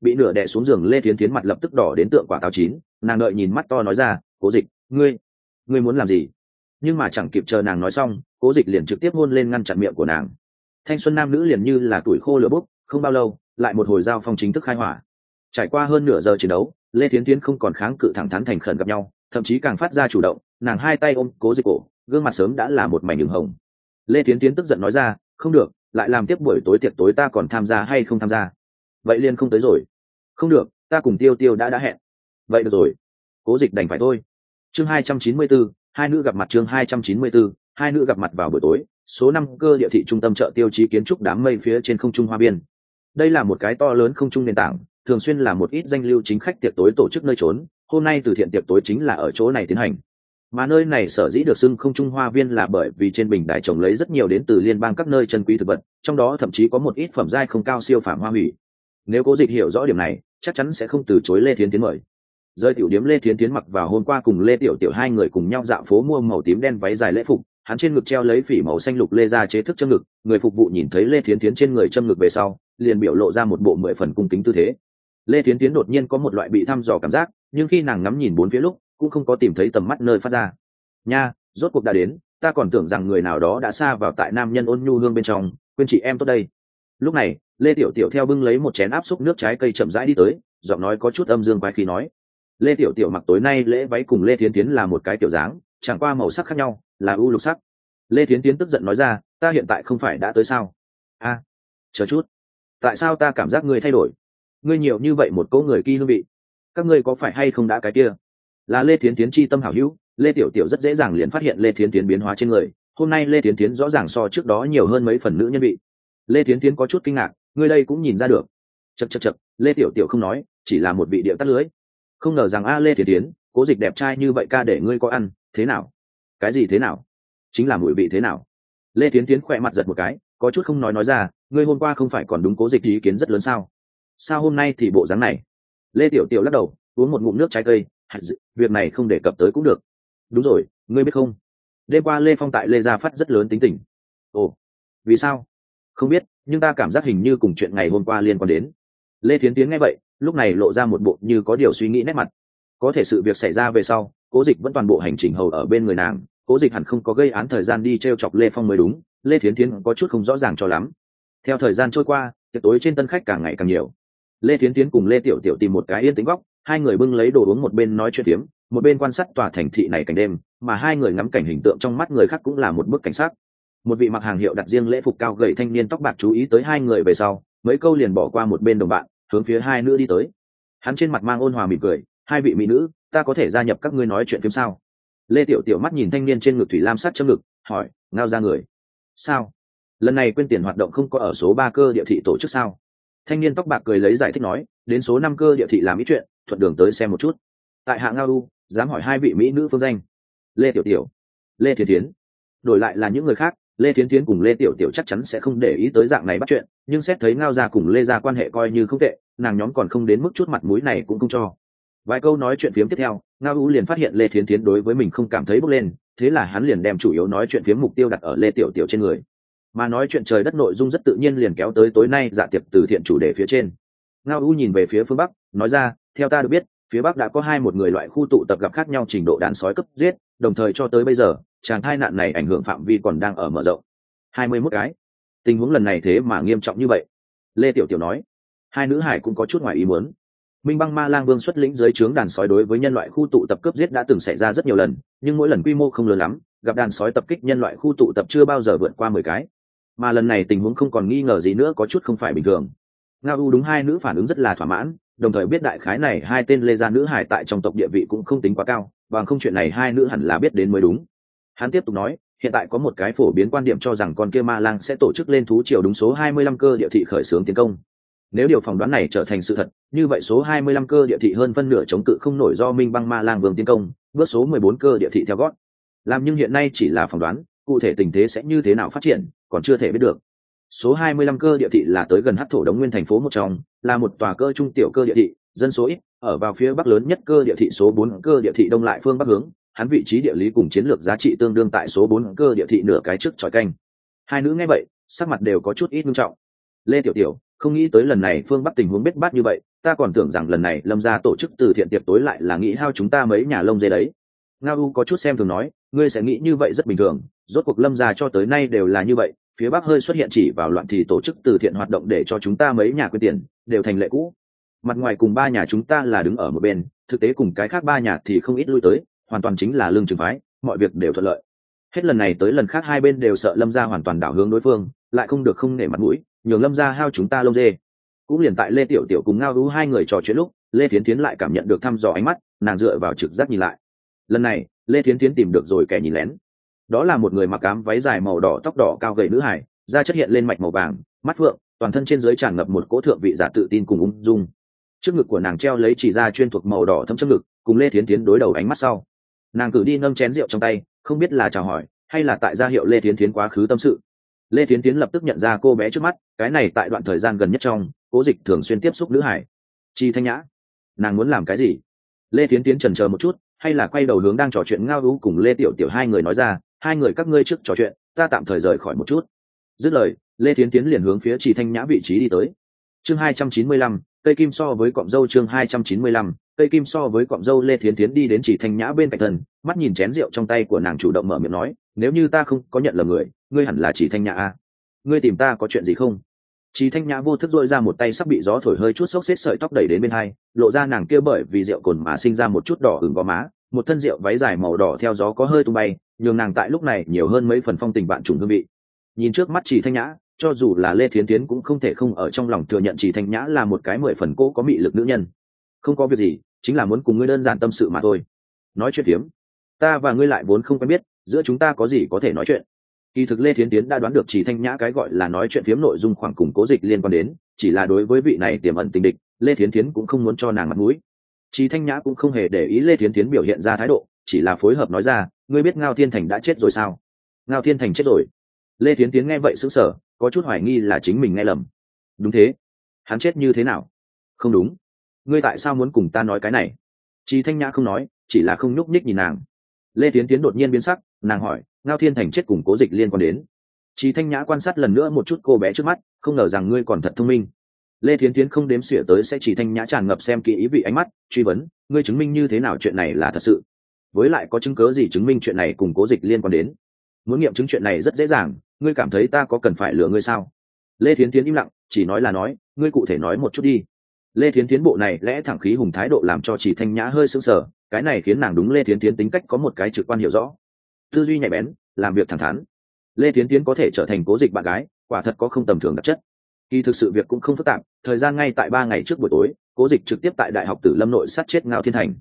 Bị nửa đệ xuống giường, lê thiến tiến mặt lập tức đỏ đến tượng quả táo chín, nàng đợi nhìn mắt to nói ra, cố dịch, ngươi ngươi muốn làm gì? Nhưng mà chẳng kịp chờ nàng nói xong, cố dịch liền trực tiếp hôn lên ngăn chặn miệng của nàng. Thanh xuân nam nữ liền như là tuổi khô lửa bốc, không bao lâu, lại một hồi giao phong chính thức khai hỏa. Trải qua hơn nửa giờ chiến đấu, lê thiến tiến không còn kháng cự thẳng thắn thành khẩn gặp nhau thậm chí càng phát ra chủ động, nàng hai tay ôm cố dịch cổ, gương mặt sớm đã là một mảnh đường hồng. Lê Tiến tiến tức giận nói ra, không được, lại làm tiếp buổi tối tiệc tối ta còn tham gia hay không tham gia? Vậy liên không tới rồi. Không được, ta cùng tiêu tiêu đã đã hẹn. Vậy được rồi. Cố dịch đành phải thôi. Chương hai trăm chín mươi bốn hai nữ gặp mặt chương hai trăm chín mươi bốn hai nữ gặp mặt vào buổi tối, số năm cơ địa thị trung tâm chợ tiêu chí kiến trúc đám mây phía trên không trung hoa biên. Đây là một cái to lớn không trung nền tảng, thường xuyên là một ít danh lưu chính khách tiệc tối tổ chức nơi trốn hôm nay từ thiện tiệc tối chính là ở chỗ này tiến hành. Mà nơi này sở dĩ được xưng không trung hoa viên là bởi vì trên bình đài trồng lấy rất nhiều đến từ liên bang các nơi chân quý thực vật, trong đó thậm chí có một ít phẩm giai không cao siêu phàm hoa hủy. Nếu cố dịch hiểu rõ điểm này, chắc chắn sẽ không từ chối lê thiến tiến mời. Rơi tiểu điếm lê thiến tiến mặc vào hôm qua cùng lê tiểu tiểu hai người cùng nhau dạo phố mua màu tím đen váy dài lễ phục, hắn trên ngực treo lấy phỉ màu xanh lục lê ra chế thức châm ngực, người phục vụ nhìn thấy lê thiến tiến trên người châm ngực về sau, liền biểu lộ ra một bộ mười phần cung kính tư thế. Lê thiến tiến đột nhiên có một loại bị thăm dò cảm giác nhưng khi nàng ngắm nhìn bốn phía lúc, cũng không có tìm thấy tầm mắt nơi phát ra. Nha, rốt cuộc đã đến, ta còn tưởng rằng người nào đó đã xa vào tại nam nhân ôn nhu hương bên trong, quên chị em tốt đây. Lúc này, lê tiểu tiểu theo bưng lấy một chén áp xúc nước trái cây chậm rãi đi tới, giọng nói có chút âm dương quái khí nói. Lê tiểu tiểu mặc tối nay lễ váy cùng lê thiến tiến là một cái tiểu dáng, chẳng qua màu sắc khác nhau, là ưu lục sắc. Lê thiến tiến tức giận nói ra, ta hiện tại không phải đã tới sao? A, chờ chút. Tại sao ta cảm giác ngươi thay đổi? Ngươi nhiều như vậy một cỗ người kỳ hương vị các ngươi có phải hay không đã cái kia? Là lê thiến tiến chi tâm hảo hữu, lê tiểu tiểu rất dễ dàng liền phát hiện lê thiến tiến biến hóa trên người, hôm nay lê thiến tiến rõ ràng so trước đó nhiều hơn mấy phần nữ nhân vị. Lê thiến tiến có chút kinh ngạc, ngươi đây cũng nhìn ra được. Chật chật chật lê tiểu tiểu không nói, chỉ là một vị điệu tắt lưới. Không ngờ rằng, a, lê thiến tiến cố dịch đẹp trai như vậy ca để ngươi có ăn, thế nào? Cái gì thế nào? Chính là mùi vị thế nào? Lê thiến tiến khỏe mặt giật một cái, có chút không nói nói ra, ngươi hôm qua không phải còn đúng cố dịch ý kiến rất lớn sao? Sao hôm nay thì bộ dáng này? Lê tiểu tiểu lắc đầu, uống một ngụm nước trái cây việc này không đề cập tới cũng được. Đúng rồi, ngươi biết không? Đêm qua lê phong tại lê gia phát rất lớn tính tình. Ồ, vì sao? Không biết, nhưng ta cảm giác hình như cùng chuyện ngày hôm qua liên quan đến. Lê thiến tiến nghe vậy, lúc này lộ ra một bộ như có điều suy nghĩ nét mặt. Có thể sự việc xảy ra về sau, cố dịch vẫn toàn bộ hành trình hầu ở bên người nàng, cố dịch hẳn không có gây án thời gian đi t r e o chọc lê phong mới đúng, lê thiến tiến có chút không rõ ràng cho lắm. Theo thời gian trôi qua, tiệc tối trên tân khách càng ngày càng nhiều lê Tiến tiến cùng lê tiểu tiểu tìm một cái yên tĩnh góc hai người bưng lấy đồ uống một bên nói chuyện tiếng, một bên quan sát tòa thành thị này cảnh đêm mà hai người ngắm cảnh hình tượng trong mắt người khác cũng là một bức cảnh sát một vị mặc hàng hiệu đặt riêng lễ phục cao gầy thanh niên tóc bạc chú ý tới hai người về sau mấy câu liền bỏ qua một bên đồng bạn hướng phía hai nữ đi tới. Hắn trên mặt mang ôn hòa mỉm cười hai vị mỹ nữ ta có thể gia nhập các ngươi nói chuyện phim sao? Lê tiểu tiểu mắt nhìn thanh niên trên ngực thủy lam sắt châm ngực hỏi ngao ra người? Sao? Lần này quên tiền hoạt động không có ở số ba cơ địa thị tổ chức sao? Thanh niên tóc bạc cười lấy giải thích nói, đến số năm cơ địa thị làm ít chuyện, thuận đường tới xem một chút. Tại hạ ngao u, dám hỏi hai vị mỹ nữ phương danh. Lê tiểu tiểu. Lê thiến tiến đổi lại là những người khác, lê thiến tiến cùng lê tiểu tiểu chắc chắn sẽ không để ý tới dạng này bắt chuyện, nhưng xét thấy ngao ra cùng lê ra quan hệ coi như không tệ, nàng nhóm còn không đến mức chút mặt mũi này cũng không cho. Vài câu nói chuyện phiếm tiếp theo, ngao u liền phát hiện lê thiến tiến đối với mình không cảm thấy bốc lên, thế là hắn liền đem chủ yếu nói chuyện phiếm mục tiêu đặt ở lê tiểu tiểu trên người mà nói chuyện trời đất nội dung rất tự nhiên liền kéo tới tối nay dạ tiệc từ thiện chủ đề phía trên. Ngao u nhìn về phía phương bắc, nói ra, theo ta được biết, phía bắc đã có hai một người loại khu tụ tập gặp khác nhau trình độ đàn sói cấp giết, đồng thời cho tới bây giờ, chàng thai nạn này ảnh hưởng phạm vi còn đang ở mở rộng. Hai mươi mốt cái. Tình huống lần này thế mà nghiêm trọng như vậy. Lê tiểu tiểu nói, hai nữ hải cũng có chút ngoài ý muốn. Minh băng ma lang vương xuất lĩnh dưới trướng đàn sói đối với nhân loại khu tụ tập cướp giết đã từng xảy ra rất nhiều lần, nhưng mỗi lần quy mô không lớn lắm, gặp đàn sói tập kích nhân loại khu tụ tập chưa bao giờ vượt qua mười cái mà lần này tình huống không còn nghi ngờ gì nữa, có chút không phải bình thường. Nga u đúng hai nữ phản ứng rất là thỏa mãn, đồng thời biết đại khái này hai tên lê gia nữ hải tại trong tộc địa vị cũng không tính quá cao, bằng không chuyện này hai nữ hẳn là biết đến mới đúng. Hắn tiếp tục nói, hiện tại có một cái phổ biến quan điểm cho rằng con kia ma lang sẽ tổ chức lên thú triều đúng số 25 cơ địa thị khởi xướng tiến công. Nếu điều phỏng đoán này trở thành sự thật, như vậy số 25 cơ địa thị hơn phân nửa chống cự không nổi do minh băng ma lang vương tiến công, bước số 14 cơ địa thị theo gót. Làm nhưng hiện nay chỉ là phỏng đoán, cụ thể tình thế sẽ như thế nào phát triển còn chưa thể biết được. Số 25 cơ địa thị là tới gần hắc thổ đống nguyên thành phố một trong, là một tòa cơ trung tiểu cơ địa thị, dân số ít, ở vào phía bắc lớn nhất cơ địa thị số 4 cơ địa thị đông lại phương bắc hướng, hắn vị trí địa lý cùng chiến lược giá trị tương đương tại số 4 cơ địa thị nửa cái trước tròi canh. Hai nữ nghe vậy, sắc mặt đều có chút ít nghiêm trọng. Lê tiểu tiểu, không nghĩ tới lần này phương bắc tình huống bết bát như vậy, ta còn tưởng rằng lần này lâm gia tổ chức từ thiện tiệc tối lại là nghĩ hao chúng ta mấy nhà lông dê đấy. Ngao u có chút xem thường nói, ngươi sẽ nghĩ như vậy rất bình thường, rốt cuộc lâm gia cho tới nay đều là như vậy phía bắc hơi xuất hiện chỉ vào loạn thì tổ chức từ thiện hoạt động để cho chúng ta mấy nhà quyên tiền, đều thành lệ cũ. Mặt ngoài cùng ba nhà chúng ta là đứng ở một bên, thực tế cùng cái khác ba nhà thì không ít lui tới, hoàn toàn chính là lương trường phái, mọi việc đều thuận lợi. Hết lần này tới lần khác hai bên đều sợ lâm gia hoàn toàn đảo hướng đối phương, lại không được không nể mặt mũi, nhường lâm gia hao chúng ta lông dê. Cũng liền tại lê tiểu tiểu cùng ngao đú hai người trò chuyện lúc, lê thiến tiến lại cảm nhận được thăm dò ánh mắt, nàng dựa vào trực giác nhìn lại. Lần này, lê thiến tiến tìm được rồi kẻ nhìn lén đó là một người mặc cám váy dài màu đỏ tóc đỏ cao gầy nữ hải da chất hiện lên mạch màu vàng, mắt phượng, toàn thân trên dưới tràn ngập một cỗ thượng vị giả tự tin cùng ung dung. Trước ngực của nàng treo lấy chỉ da chuyên thuộc màu đỏ thâm châm ngực, cùng lê thiến tiến đối đầu ánh mắt sau. Nàng cử đi nâng chén rượu trong tay, không biết là chào hỏi, hay là tại gia hiệu lê thiến tiến quá khứ tâm sự. Lê thiến tiến lập tức nhận ra cô bé trước mắt, cái này tại đoạn thời gian gần nhất trong, cố dịch thường xuyên tiếp xúc nữ hải chi thanh nhã, nàng muốn làm cái gì? Lê thiến tiến trần chờ một chút, hay là quay đầu hướng đang trò chuyện ngao hú cùng lê tiểu tiểu hai người nói ra hai người các ngươi trước trò chuyện, ta tạm thời rời khỏi một chút. Dứt lời, lê thiến tiến liền hướng phía chị thanh nhã vị trí đi tới. Chương hai trăm chín mươi lăm, cây kim so với cọng dâu chương hai trăm chín mươi lăm, cây kim so với cọng dâu lê thiến tiến đi đến chỉ thanh nhã bên cạnh thần, mắt nhìn chén rượu trong tay của nàng chủ động mở miệng nói, nếu như ta không có nhận lầm người, ngươi hẳn là chỉ thanh nhã a. Ngươi tìm ta có chuyện gì không? Chỉ thanh nhã vô thức dội ra một tay sắp bị gió thổi hơi chút xốc xếp sợi tóc đẩy đến bên hai, lộ ra nàng kia bởi vì rượu cồn mà sinh ra một chút đỏ ửng gò má, một thân rượu váy dài màu đỏ theo gió có hơi tung bay nhường nàng tại lúc này nhiều hơn mấy phần phong tình bạn trùng hương vị. Nhìn trước mắt chỉ thanh nhã, cho dù là lê thiến tiến cũng không thể không ở trong lòng thừa nhận chỉ thanh nhã là một cái mười phần cố có mị lực nữ nhân. Không có việc gì, chính là muốn cùng ngươi đơn giản tâm sự mà thôi. Nói chuyện phiếm. Ta và ngươi lại vốn không quen biết, giữa chúng ta có gì có thể nói chuyện. Kỳ thực lê thiến tiến đã đoán được chỉ thanh nhã cái gọi là nói chuyện phiếm nội dung khoảng cùng cố dịch liên quan đến, chỉ là đối với vị này tiềm ẩn tình địch, lê thiến tiến cũng không muốn cho nàng mặt mũi. Chỉ thanh nhã cũng không hề để ý lê thiến tiến biểu hiện ra thái độ chỉ là phối hợp nói ra, ngươi biết ngao thiên thành đã chết rồi sao? Ngao thiên thành chết rồi. Lê tiến tiến nghe vậy sững sờ, có chút hoài nghi là chính mình nghe lầm. Đúng thế. Hắn chết như thế nào? Không đúng. Ngươi tại sao muốn cùng ta nói cái này? Chị thanh nhã không nói, chỉ là không nhúc nhích nhìn nàng. Lê tiến tiến đột nhiên biến sắc, nàng hỏi, ngao thiên thành chết cùng cố dịch liên quan đến? Chị thanh nhã quan sát lần nữa một chút cô bé trước mắt, không ngờ rằng ngươi còn thật thông minh. Lê tiến tiến không đếm xỉa tới sẽ chỉ thanh nhã tràn ngập xem kỹ ý vị ánh mắt, truy vấn, ngươi chứng minh như thế nào chuyện này là thật sự? Với lại có chứng cớ gì chứng minh chuyện này cùng cố dịch liên quan đến? Muốn nghiệm chứng chuyện này rất dễ dàng, ngươi cảm thấy ta có cần phải lừa ngươi sao? Lê thiến tiến im lặng, chỉ nói là nói, ngươi cụ thể nói một chút đi. Lê thiến tiến bộ này lẽ thẳng khí hùng thái độ làm cho chỉ thanh nhã hơi sững sờ, cái này khiến nàng đúng lê thiến tiến tính cách có một cái trực quan hiểu rõ. Tư duy nhạy bén, làm việc thẳng thắn. Lê thiến tiến có thể trở thành cố dịch bạn gái, quả thật có không tầm thường đặc chất. Kỳ thực sự việc cũng không phức tạp, thời gian ngay tại ba ngày trước buổi tối, cố dịch trực tiếp tại đại học tử lâm nội sát chết ngao thiên thành.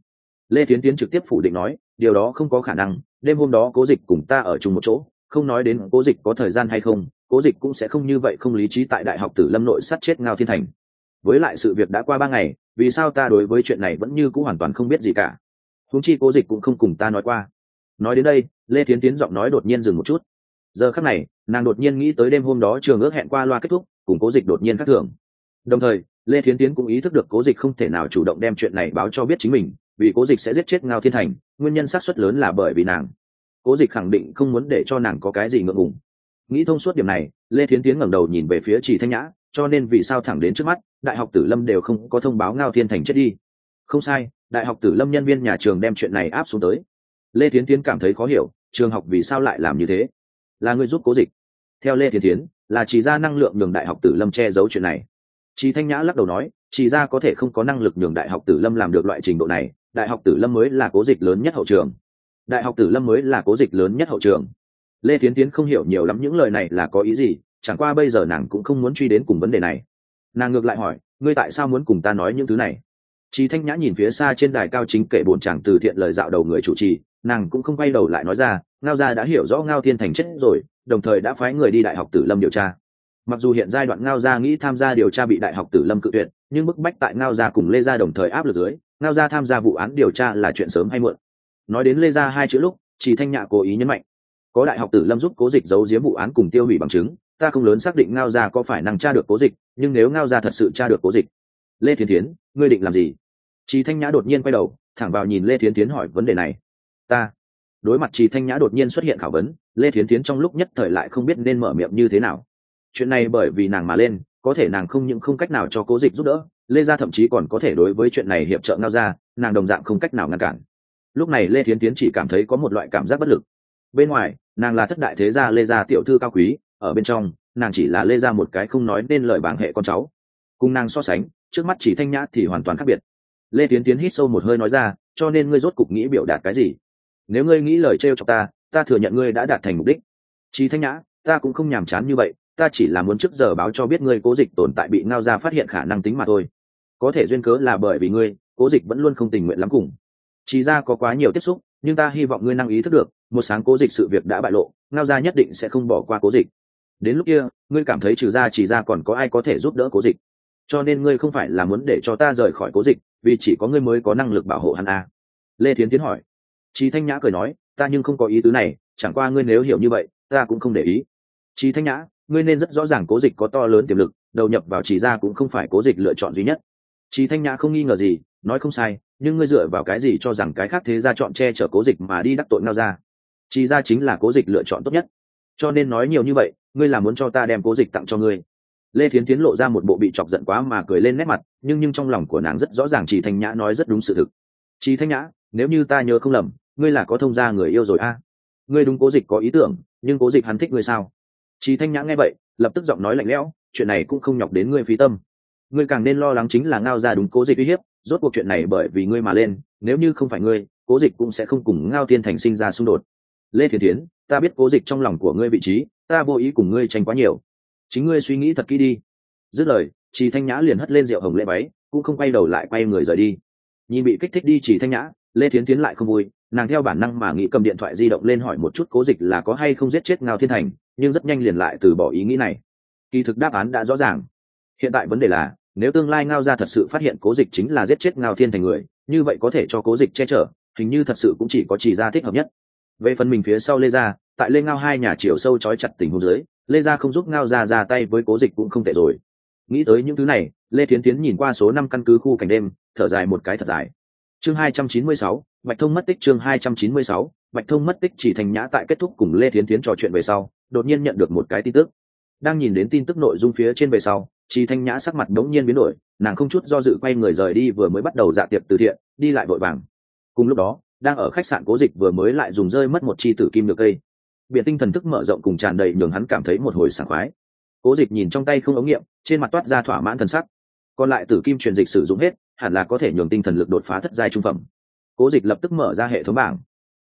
Lê thiến tiến trực tiếp phủ định nói điều đó không có khả năng, đêm hôm đó cố dịch cùng ta ở chung một chỗ, không nói đến cố dịch có thời gian hay không, cố dịch cũng sẽ không như vậy không lý trí tại đại học tử lâm nội sát chết ngao thiên thành. Với lại sự việc đã qua ba ngày, vì sao ta đối với chuyện này vẫn như c ũ hoàn toàn không biết gì cả? Húng chi cố dịch cũng không cùng ta nói qua. Nói đến đây, lê thiến tiến giọng nói đột nhiên dừng một chút. Giờ khắc này, nàng đột nhiên nghĩ tới đêm hôm đó trường ước hẹn qua loa kết thúc, cùng cố dịch đột nhiên khắc thường. Đồng thời, lê thiến tiến cũng ý thức được cố dịch không thể nào chủ động đem chuyện này báo cho biết chính mình, vì cố dịch sẽ giết chết ngao thiên thành nguyên nhân xác suất lớn là bởi vì nàng. Cố dịch khẳng định không muốn để cho nàng có cái gì ngượng ngùng. Nghĩ thông suốt điểm này, lê thiến tiến ngẩng đầu nhìn về phía trì thanh nhã, cho nên vì sao thẳng đến trước mắt, đại học tử lâm đều không có thông báo ngao thiên thành chết đi. Không sai, đại học tử lâm nhân viên nhà trường đem chuyện này áp xuống tới. Lê thiến tiến cảm thấy khó hiểu, trường học vì sao lại làm như thế? Là người giúp cố dịch. Theo lê thiến tiến, là chỉ ra năng lượng nhường đại học tử lâm che giấu chuyện này. Chị thanh nhã lắc đầu nói chỉ ra có thể không có năng lực nhường đại học tử lâm làm được loại trình độ này đại học tử lâm mới là cố dịch lớn nhất hậu trường. Đại học tử lâm mới là cố dịch lớn nhất hậu trường. Lê tiến tiến không hiểu nhiều lắm những lời này là có ý gì, chẳng qua bây giờ nàng cũng không muốn truy đến cùng vấn đề này. Nàng ngược lại hỏi, ngươi tại sao muốn cùng ta nói những thứ này? Chí thanh nhã nhìn phía xa trên đài cao chính kể bổn chàng từ thiện lời dạo đầu người chủ trì, nàng cũng không quay đầu lại nói ra, ngao gia đã hiểu rõ ngao thiên thành chết rồi, đồng thời đã phái người đi đại học tử lâm điều tra. Mặc dù hiện giai đoạn ngao gia nghĩ tham gia điều tra bị đại học tử lâm cự tuyệt, nhưng bức bách tại ngao gia cùng lê gia đồng thời áp lực dưới ngao gia tham gia vụ án điều tra là chuyện sớm hay muộn. Nói đến lê gia hai chữ lúc chỉ thanh nhã cố ý nhấn mạnh. Có đại học tử lâm giúp cố dịch giấu giếm vụ án cùng tiêu hủy bằng chứng, ta không lớn xác định ngao gia có phải năng tra được cố dịch, nhưng nếu ngao gia thật sự tra được cố dịch. Lê thiên thiến, ngươi định làm gì? Chị thanh nhã đột nhiên quay đầu, thẳng vào nhìn lê thiên thiến hỏi vấn đề này. Ta. Đối mặt chị thanh nhã đột nhiên xuất hiện khảo vấn, lê thiến thiến trong lúc nhất thời lại không biết nên mở miệng như thế nào. Chuyện này bởi vì nàng mà lên, có thể nàng không những không cách nào cho cố dịch giúp đỡ lê gia thậm chí còn có thể đối với chuyện này hiệp trợ ngao ra, nàng đồng dạng không cách nào ngăn cản. Lúc này lê thiến tiến chỉ cảm thấy có một loại cảm giác bất lực. Bên ngoài, nàng là thất đại thế gia lê gia tiểu thư cao quý, ở bên trong, nàng chỉ là lê gia một cái không nói nên lời bảng hệ con cháu. Cùng nàng so sánh, trước mắt chỉ thanh nhã thì hoàn toàn khác biệt. Lê tiến tiến hít sâu một hơi nói ra, cho nên ngươi rốt cục nghĩ biểu đạt cái gì? Nếu ngươi nghĩ lời trêu cho ta ta thừa nhận ngươi đã đạt thành mục đích. Chỉ thanh nhã, ta cũng không nhàm chán như vậy, ta chỉ là muốn trước giờ báo cho biết ngươi cố dịch tồn tại bị ngao ra phát hiện khả năng tính mà thôi có thể duyên cớ là bởi vì ngươi, cố dịch vẫn luôn không tình nguyện lắm cùng. Chỉ ra có quá nhiều tiếp xúc, nhưng ta hy vọng ngươi năng ý thức được, một sáng cố dịch sự việc đã bại lộ, ngao ra nhất định sẽ không bỏ qua cố dịch. Đến lúc kia, ngươi cảm thấy trừ ra chỉ ra còn có ai có thể giúp đỡ cố dịch. Cho nên ngươi không phải là muốn để cho ta rời khỏi cố dịch, vì chỉ có ngươi mới có năng lực bảo hộ hắn à. lê thiến tiến hỏi. Chị thanh nhã cười nói, ta nhưng không có ý tứ này, chẳng qua ngươi nếu hiểu như vậy, ta cũng không để ý. Chị thanh nhã, ngươi nên rất rõ ràng cố dịch có to lớn tiềm lực, đầu nhập vào chỉ ra cũng không phải cố dịch lựa chọn duy nhất chị thanh nhã không nghi ngờ gì, nói không sai, nhưng ngươi dựa vào cái gì cho rằng cái khác thế ra chọn che chở cố dịch mà đi đắc tội ngao ra chỉ gia chính là cố dịch lựa chọn tốt nhất. Cho nên nói nhiều như vậy, ngươi là muốn cho ta đem cố dịch tặng cho ngươi. Lê thiến Thiến lộ ra một bộ bị chọc giận quá mà cười lên nét mặt, nhưng nhưng trong lòng của nàng rất rõ ràng chị thanh nhã nói rất đúng sự thực. Chị thanh nhã, nếu như ta nhớ không lầm, ngươi là có thông gia người yêu rồi a. À? ngươi đúng cố dịch có ý tưởng, nhưng cố dịch hắn thích ngươi sao? Chị thanh nhã nghe vậy, lập tức giọng nói lạnh lẽo, chuyện này cũng không nhọc đến ngươi phí tâm ngươi càng nên lo lắng chính là ngao ra đúng cố dịch uy hiếp, rốt cuộc chuyện này bởi vì ngươi mà lên, nếu như không phải ngươi, cố dịch cũng sẽ không cùng ngao thiên thành sinh ra xung đột. Lê thiên tiến ta biết cố dịch trong lòng của ngươi vị trí, ta vô ý cùng ngươi tranh quá nhiều. Chính ngươi suy nghĩ thật kỹ đi. Dứt lời chị thanh nhã liền hất lên rượu hồng lễ váy, cũng không quay đầu lại quay người rời đi. Nhìn bị kích thích đi chỉ thanh nhã, lê thiến tiến lại không vui, nàng theo bản năng mà nghĩ cầm điện thoại di động lên hỏi một chút cố dịch là có hay không giết chết ngao thiên thành, nhưng rất nhanh liền lại từ bỏ ý nghĩ này. Kỳ thực đáp án đã rõ ràng hiện tại vấn đề là, nếu tương lai ngao ra thật sự phát hiện cố dịch chính là giết chết ngao thiên thành người, như vậy có thể cho cố dịch che chở, hình như thật sự cũng chỉ có chỉ ra thích hợp nhất. Về phần mình phía sau lê gia, tại lê ngao hai nhà chiều sâu trói chặt tình hôn dưới, lê gia không giúp ngao ra ra tay với cố dịch cũng không tệ rồi. Nghĩ tới những thứ này, lê thiến tiến nhìn qua số năm căn cứ khu cảnh đêm, thở dài một cái thật dài. Chương hai trăm chín mươi sáu, bạch thông mất tích chương hai trăm chín mươi sáu, bạch thông mất tích chỉ thành nhã tại kết thúc cùng lê thiến tiến trò chuyện về sau, đột nhiên nhận được một cái tin tức. Đang nhìn đến tin tức nội dung phía trên về sau chỉ thanh nhã sắc mặt đống nhiên biến đổi, nàng không chút do dự quay người rời đi vừa mới bắt đầu dạ tiệc từ thiện, đi lại vội vàng. Cùng lúc đó, đang ở khách sạn cố dịch vừa mới lại dùng rơi mất một chi tử kim được cây. Biển tinh thần thức mở rộng cùng tràn đầy nhường hắn cảm thấy một hồi sảng khoái. Cố dịch nhìn trong tay không ống nghiệm, trên mặt toát ra thỏa mãn thần sắc. Còn lại tử kim truyền dịch sử dụng hết, hẳn là có thể nhường tinh thần lực đột phá thất giai trung phẩm. Cố dịch lập tức mở ra hệ thống bảng.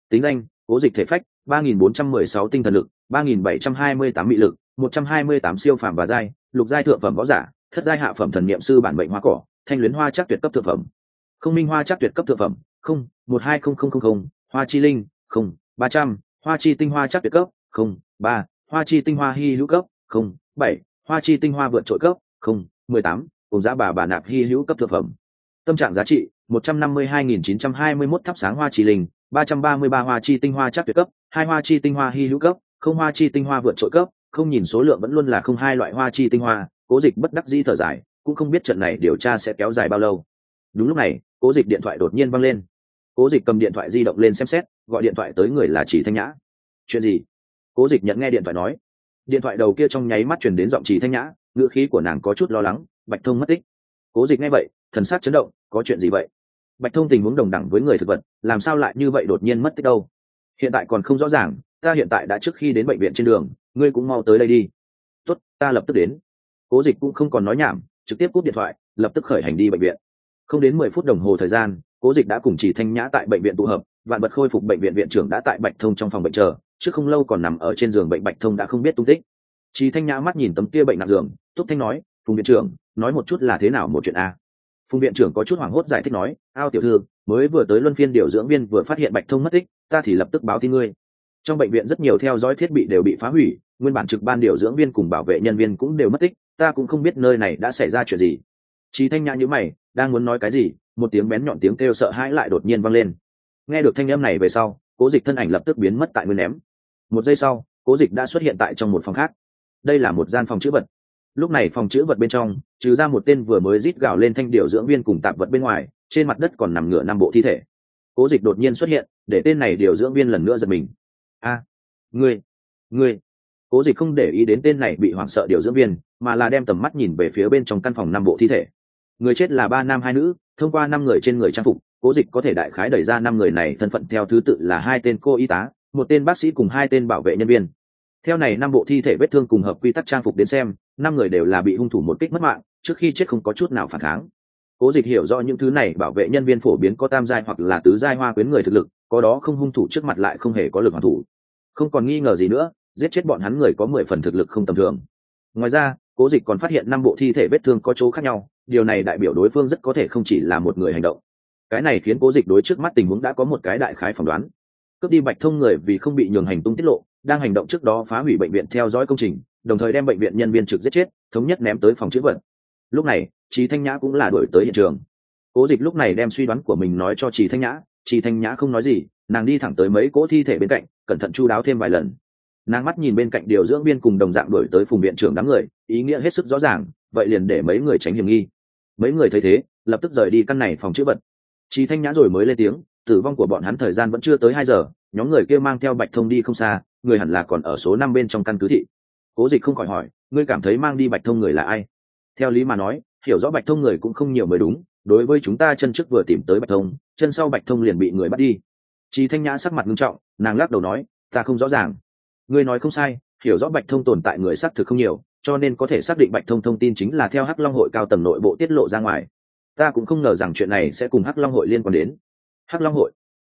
Tính danh, cố dịch thể phách, ba nghìn bốn trăm mười sáu tinh thần lực, ba nghìn bảy trăm hai mươi tám mị lực một trăm hai mươi tám siêu phàm và giai, lục giai thượng phẩm võ giả, thất giai hạ phẩm thần niệm sư bản mệnh hoa cỏ, thanh luyến hoa chắc tuyệt cấp thượng phẩm. Không minh hoa chắc tuyệt cấp thượng phẩm, không, một hai không không không không, hoa chi linh, không, ba trăm, hoa chi tinh hoa chắc tuyệt cấp, không, ba, hoa chi tinh hoa hy hữu cấp, không, bảy, hoa chi tinh hoa vượt trội cấp, không, mười tám, cùng giá bà bà nạp hy hữu cấp thực phẩm. Tâm trạng giá trị, một trăm năm mươi hai nghìn chín trăm hai mươi mốt thắp sáng hoa chi linh, ba trăm ba mươi ba hoa chi tinh hoa chắc tuyệt cấp, hai hoa chi tinh hoa hy hữu cấp, không hoa chi tinh hoa vượt trội cấp không nhìn số lượng vẫn luôn là không hai loại hoa chi tinh hoa, cố dịch bất đắc dĩ thở dài, cũng không biết trận này điều tra sẽ kéo dài bao lâu. Đúng lúc này, cố dịch điện thoại đột nhiên văng lên. Cố dịch cầm điện thoại di động lên xem xét, gọi điện thoại tới người là chỉ thanh nhã. Chuyện gì? Cố dịch nhận nghe điện thoại nói. Điện thoại đầu kia trong nháy mắt chuyển đến giọng chỉ thanh nhã, ngữ khí của nàng có chút lo lắng, bạch thông mất tích. Cố dịch nghe vậy, thần sắc chấn động, có chuyện gì vậy? Bạch thông tình huống đồng đẳng với người thực vật, làm sao lại như vậy đột nhiên mất tích đâu? Hiện tại còn không rõ ràng ta hiện tại đã trước khi đến bệnh viện trên đường, ngươi cũng mau tới đây đi. Tốt, ta lập tức đến. Cố dịch cũng không còn nói nhảm, trực tiếp cúp điện thoại, lập tức khởi hành đi bệnh viện. Không đến mười phút đồng hồ thời gian, cố dịch đã cùng chỉ thanh nhã tại bệnh viện tụ hợp, vạn bật khôi phục bệnh viện viện trưởng đã tại bạch thông trong phòng bệnh chờ trước không lâu còn nằm ở trên giường bệnh bạch thông đã không biết tung tích. Chỉ thanh nhã mắt nhìn tấm kia bệnh nặng giường túc thanh nói, phùng viện trưởng, nói một chút là thế nào một chuyện a? Phùng viện trưởng có chút hoảng hốt giải thích nói, ao tiểu thư, mới vừa tới luân phiên điều dưỡng viên vừa phát hiện bạch thông mất tích, ta thì lập tức báo tin ngươi trong bệnh viện rất nhiều theo dõi thiết bị đều bị phá hủy, nguyên bản trực ban điều dưỡng viên cùng bảo vệ nhân viên cũng đều mất tích, ta cũng không biết nơi này đã xảy ra chuyện gì. Chỉ thanh nhã nhữ mày, đang muốn nói cái gì, một tiếng bén nhọn tiếng kêu sợ hãi lại đột nhiên vang lên. Nghe được thanh âm này về sau, cố dịch thân ảnh lập tức biến mất tại nguyên ném. Một giây sau, cố dịch đã xuất hiện tại trong một phòng khác. Đây là một gian phòng chữ vật. Lúc này phòng chữ vật bên trong, trừ ra một tên vừa mới rít gào lên thanh điều dưỡng viên cùng tạp vật bên ngoài, trên mặt đất còn nằm ngửa năm bộ thi thể. Cố dịch đột nhiên xuất hiện, để tên này điều dưỡng viên lần nữa giật mình a ngươi ngươi. Cố dịch không để ý đến tên này bị hoảng sợ điều dưỡng viên, mà là đem tầm mắt nhìn về phía bên trong căn phòng năm bộ thi thể. Người chết là ba nam hai nữ, thông qua năm người trên người trang phục, cố dịch có thể đại khái đẩy ra năm người này thân phận theo thứ tự là hai tên cô y tá, một tên bác sĩ cùng hai tên bảo vệ nhân viên. Theo này năm bộ thi thể vết thương cùng hợp quy tắc trang phục đến xem, năm người đều là bị hung thủ một kích mất mạng, trước khi chết không có chút nào phản kháng. Cố dịch hiểu rõ những thứ này bảo vệ nhân viên phổ biến có tam giai hoặc là tứ giai hoa quyến người thực lực, có đó không hung thủ trước mặt lại không hề có lực hoàn thủ không còn nghi ngờ gì nữa, giết chết bọn hắn người có mười phần thực lực không tầm thường. Ngoài ra, cố dịch còn phát hiện năm bộ thi thể vết thương có chỗ khác nhau, điều này đại biểu đối phương rất có thể không chỉ là một người hành động. Cái này khiến cố dịch đối trước mắt tình huống đã có một cái đại khái phỏng đoán. Cướp đi bạch thông người vì không bị nhường hành tung tiết lộ, đang hành động trước đó phá hủy bệnh viện theo dõi công trình, đồng thời đem bệnh viện nhân viên trực giết chết, thống nhất ném tới phòng chữ vật lúc này trí thanh nhã cũng là đổi tới hiện trường. Cố dịch lúc này đem suy đoán của mình nói cho trí thanh nhã trí thanh nhã không nói gì, nàng đi thẳng tới mấy cỗ thi thể bên cạnh cẩn thận chu đáo thêm vài lần. Nàng mắt nhìn bên cạnh điều dưỡng viên cùng đồng dạng đổi tới phùng viện trưởng đám người, ý nghĩa hết sức rõ ràng, vậy liền để mấy người tránh hiểm nghi. Mấy người thấy thế, lập tức rời đi căn này phòng chữa vật. Trí thanh nhã rồi mới lên tiếng, tử vong của bọn hắn thời gian vẫn chưa tới hai giờ, nhóm người kia mang theo bạch thông đi không xa, người hẳn là còn ở số năm bên trong căn cứ thị. Cố dịch không khỏi hỏi, ngươi cảm thấy mang đi bạch thông người là ai? Theo lý mà nói, hiểu rõ bạch thông người cũng không nhiều mới đúng, đối với chúng ta chân trước vừa tìm tới bạch thông, chân sau bạch thông liền bị người bắt đi. Trí thanh nhã sắc mặt nghiêm trọng nàng lắc đầu nói, ta không rõ ràng. Ngươi nói không sai, hiểu rõ bạch thông tồn tại người xác thực không nhiều, cho nên có thể xác định bạch thông thông tin chính là theo hắc long hội cao tầng nội bộ tiết lộ ra ngoài. Ta cũng không ngờ rằng chuyện này sẽ cùng hắc long hội liên quan đến. Hắc long hội?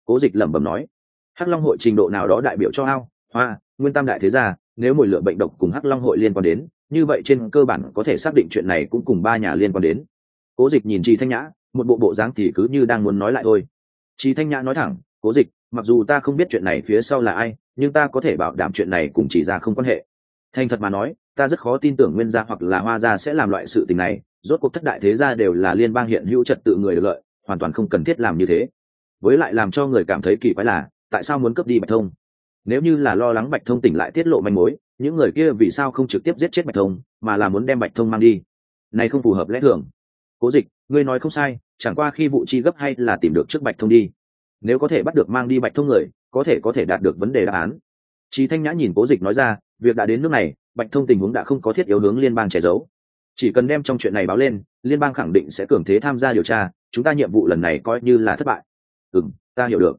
Cố dịch lẩm bẩm nói. Hắc long hội trình độ nào đó đại biểu cho ao, hoa, nguyên tam đại thế gia, nếu mùi lửa bệnh độc cùng hắc long hội liên quan đến, như vậy trên cơ bản có thể xác định chuyện này cũng cùng ba nhà liên quan đến. Cố dịch nhìn chị thanh nhã, một bộ bộ dáng thì cứ như đang muốn nói lại thôi. Chị thanh nhã nói thẳng, cố dịch mặc dù ta không biết chuyện này phía sau là ai, nhưng ta có thể bảo đảm chuyện này cùng chỉ ra không quan hệ. Thành thật mà nói, ta rất khó tin tưởng nguyên gia hoặc là hoa gia sẽ làm loại sự tình này, rốt cuộc thất đại thế gia đều là liên bang hiện hữu trật tự người được lợi, hoàn toàn không cần thiết làm như thế. Với lại làm cho người cảm thấy kỳ quái là, tại sao muốn cướp đi bạch thông? Nếu như là lo lắng bạch thông tỉnh lại tiết lộ manh mối, những người kia vì sao không trực tiếp giết chết bạch thông, mà là muốn đem bạch thông mang đi? Này không phù hợp lẽ thường. Cố dịch, ngươi nói không sai, chẳng qua khi vụ chi gấp hay là tìm được trước bạch thông đi nếu có thể bắt được mang đi bạch thông người có thể có thể đạt được vấn đề đáp án Chí Thanh Nhã nhìn Cố Dịch nói ra, việc đã đến nước này, Bạch Thông tình huống đã không có thiết yếu hướng liên bang che giấu. Chỉ cần đem trong chuyện này báo lên, liên bang khẳng định sẽ cường thế tham gia điều tra, chúng ta nhiệm vụ lần này coi như là thất bại. Ừm, ta hiểu được.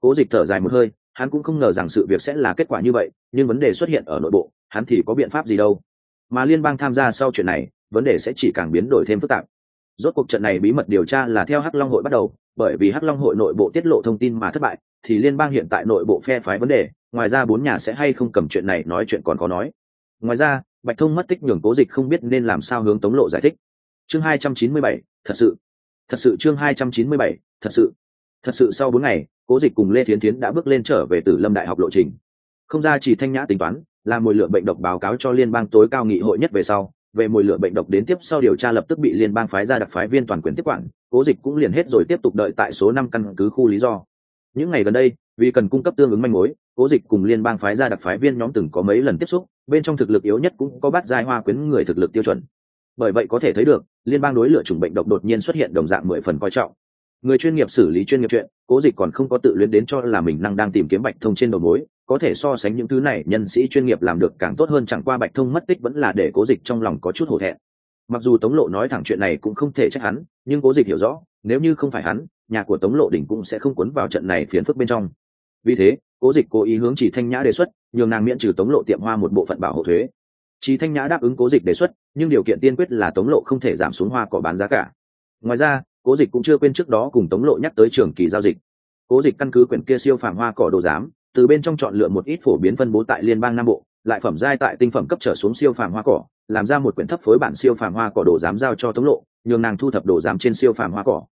Cố Dịch thở dài một hơi, hắn cũng không ngờ rằng sự việc sẽ là kết quả như vậy, nhưng vấn đề xuất hiện ở nội bộ, hắn thì có biện pháp gì đâu. Mà liên bang tham gia sau chuyện này, vấn đề sẽ chỉ càng biến đổi thêm phức tạp. Rốt cuộc trận này bí mật điều tra là theo Hắc Long hội bắt đầu, bởi vì Hắc Long hội nội bộ tiết lộ thông tin mà thất bại, thì liên bang hiện tại nội bộ phe phái vấn đề, ngoài ra bốn nhà sẽ hay không cầm chuyện này nói chuyện còn có nói. Ngoài ra bạch thông mất tích nhường cố dịch không biết nên làm sao hướng tống lộ giải thích. Chương hai trăm chín mươi bảy thật sự. Thật sự chương hai trăm chín mươi bảy thật sự. Thật sự sau bốn ngày cố dịch cùng lê thiến Thiến đã bước lên trở về từ lâm đại học lộ trình. Không ra chỉ thanh nhã tính toán là mùi lượng bệnh độc báo cáo cho liên bang tối cao nghị hội nhất về sau về mùi lửa bệnh độc đến tiếp sau điều tra lập tức bị liên bang phái ra đặc phái viên toàn quyền tiếp quản, cố dịch cũng liền hết rồi tiếp tục đợi tại số năm căn cứ khu lý do. Những ngày gần đây, vì cần cung cấp tương ứng manh mối, cố dịch cùng liên bang phái ra đặc phái viên nhóm từng có mấy lần tiếp xúc, bên trong thực lực yếu nhất cũng có bắt giai hoa quyến người thực lực tiêu chuẩn. Bởi vậy có thể thấy được, liên bang đối lựa chủng bệnh độc đột nhiên xuất hiện đồng dạng mười phần coi trọng. Người chuyên nghiệp xử lý chuyên nghiệp chuyện, cố dịch còn không có tự luyến đến cho là mình năng đang tìm kiếm bạch thông trên đầu mối có thể so sánh những thứ này, nhân sĩ chuyên nghiệp làm được càng tốt hơn, chẳng qua bạch thông mất tích vẫn là để cố dịch trong lòng có chút hổ thẹn. Mặc dù tống lộ nói thẳng chuyện này cũng không thể trách hắn, nhưng cố dịch hiểu rõ, nếu như không phải hắn, nhà của tống lộ đỉnh cũng sẽ không cuốn vào trận này phiến phức bên trong. Vì thế, cố dịch cố ý hướng chỉ thanh nhã đề xuất, nhường nàng miễn trừ tống lộ tiệm hoa một bộ phận bảo hộ thuế. Chỉ thanh nhã đáp ứng cố dịch đề xuất, nhưng điều kiện tiên quyết là tống lộ không thể giảm xuống hoa cỏ bán giá cả. Ngoài ra, cố dịch cũng chưa quên trước đó cùng tống lộ nhắc tới trường kỳ giao dịch. Cố dịch căn cứ quyển kia siêu phàm hoa cỏ đồ giám từ bên trong chọn lựa một ít phổ biến phân bố tại liên bang nam bộ, lại phẩm giai tại tinh phẩm cấp trở xuống siêu phàm hoa cỏ, làm ra một quyển thấp phối bản siêu phàm hoa cỏ đồ giám giao cho tống lộ, nhường nàng thu thập đồ giám trên siêu phàm hoa cỏ.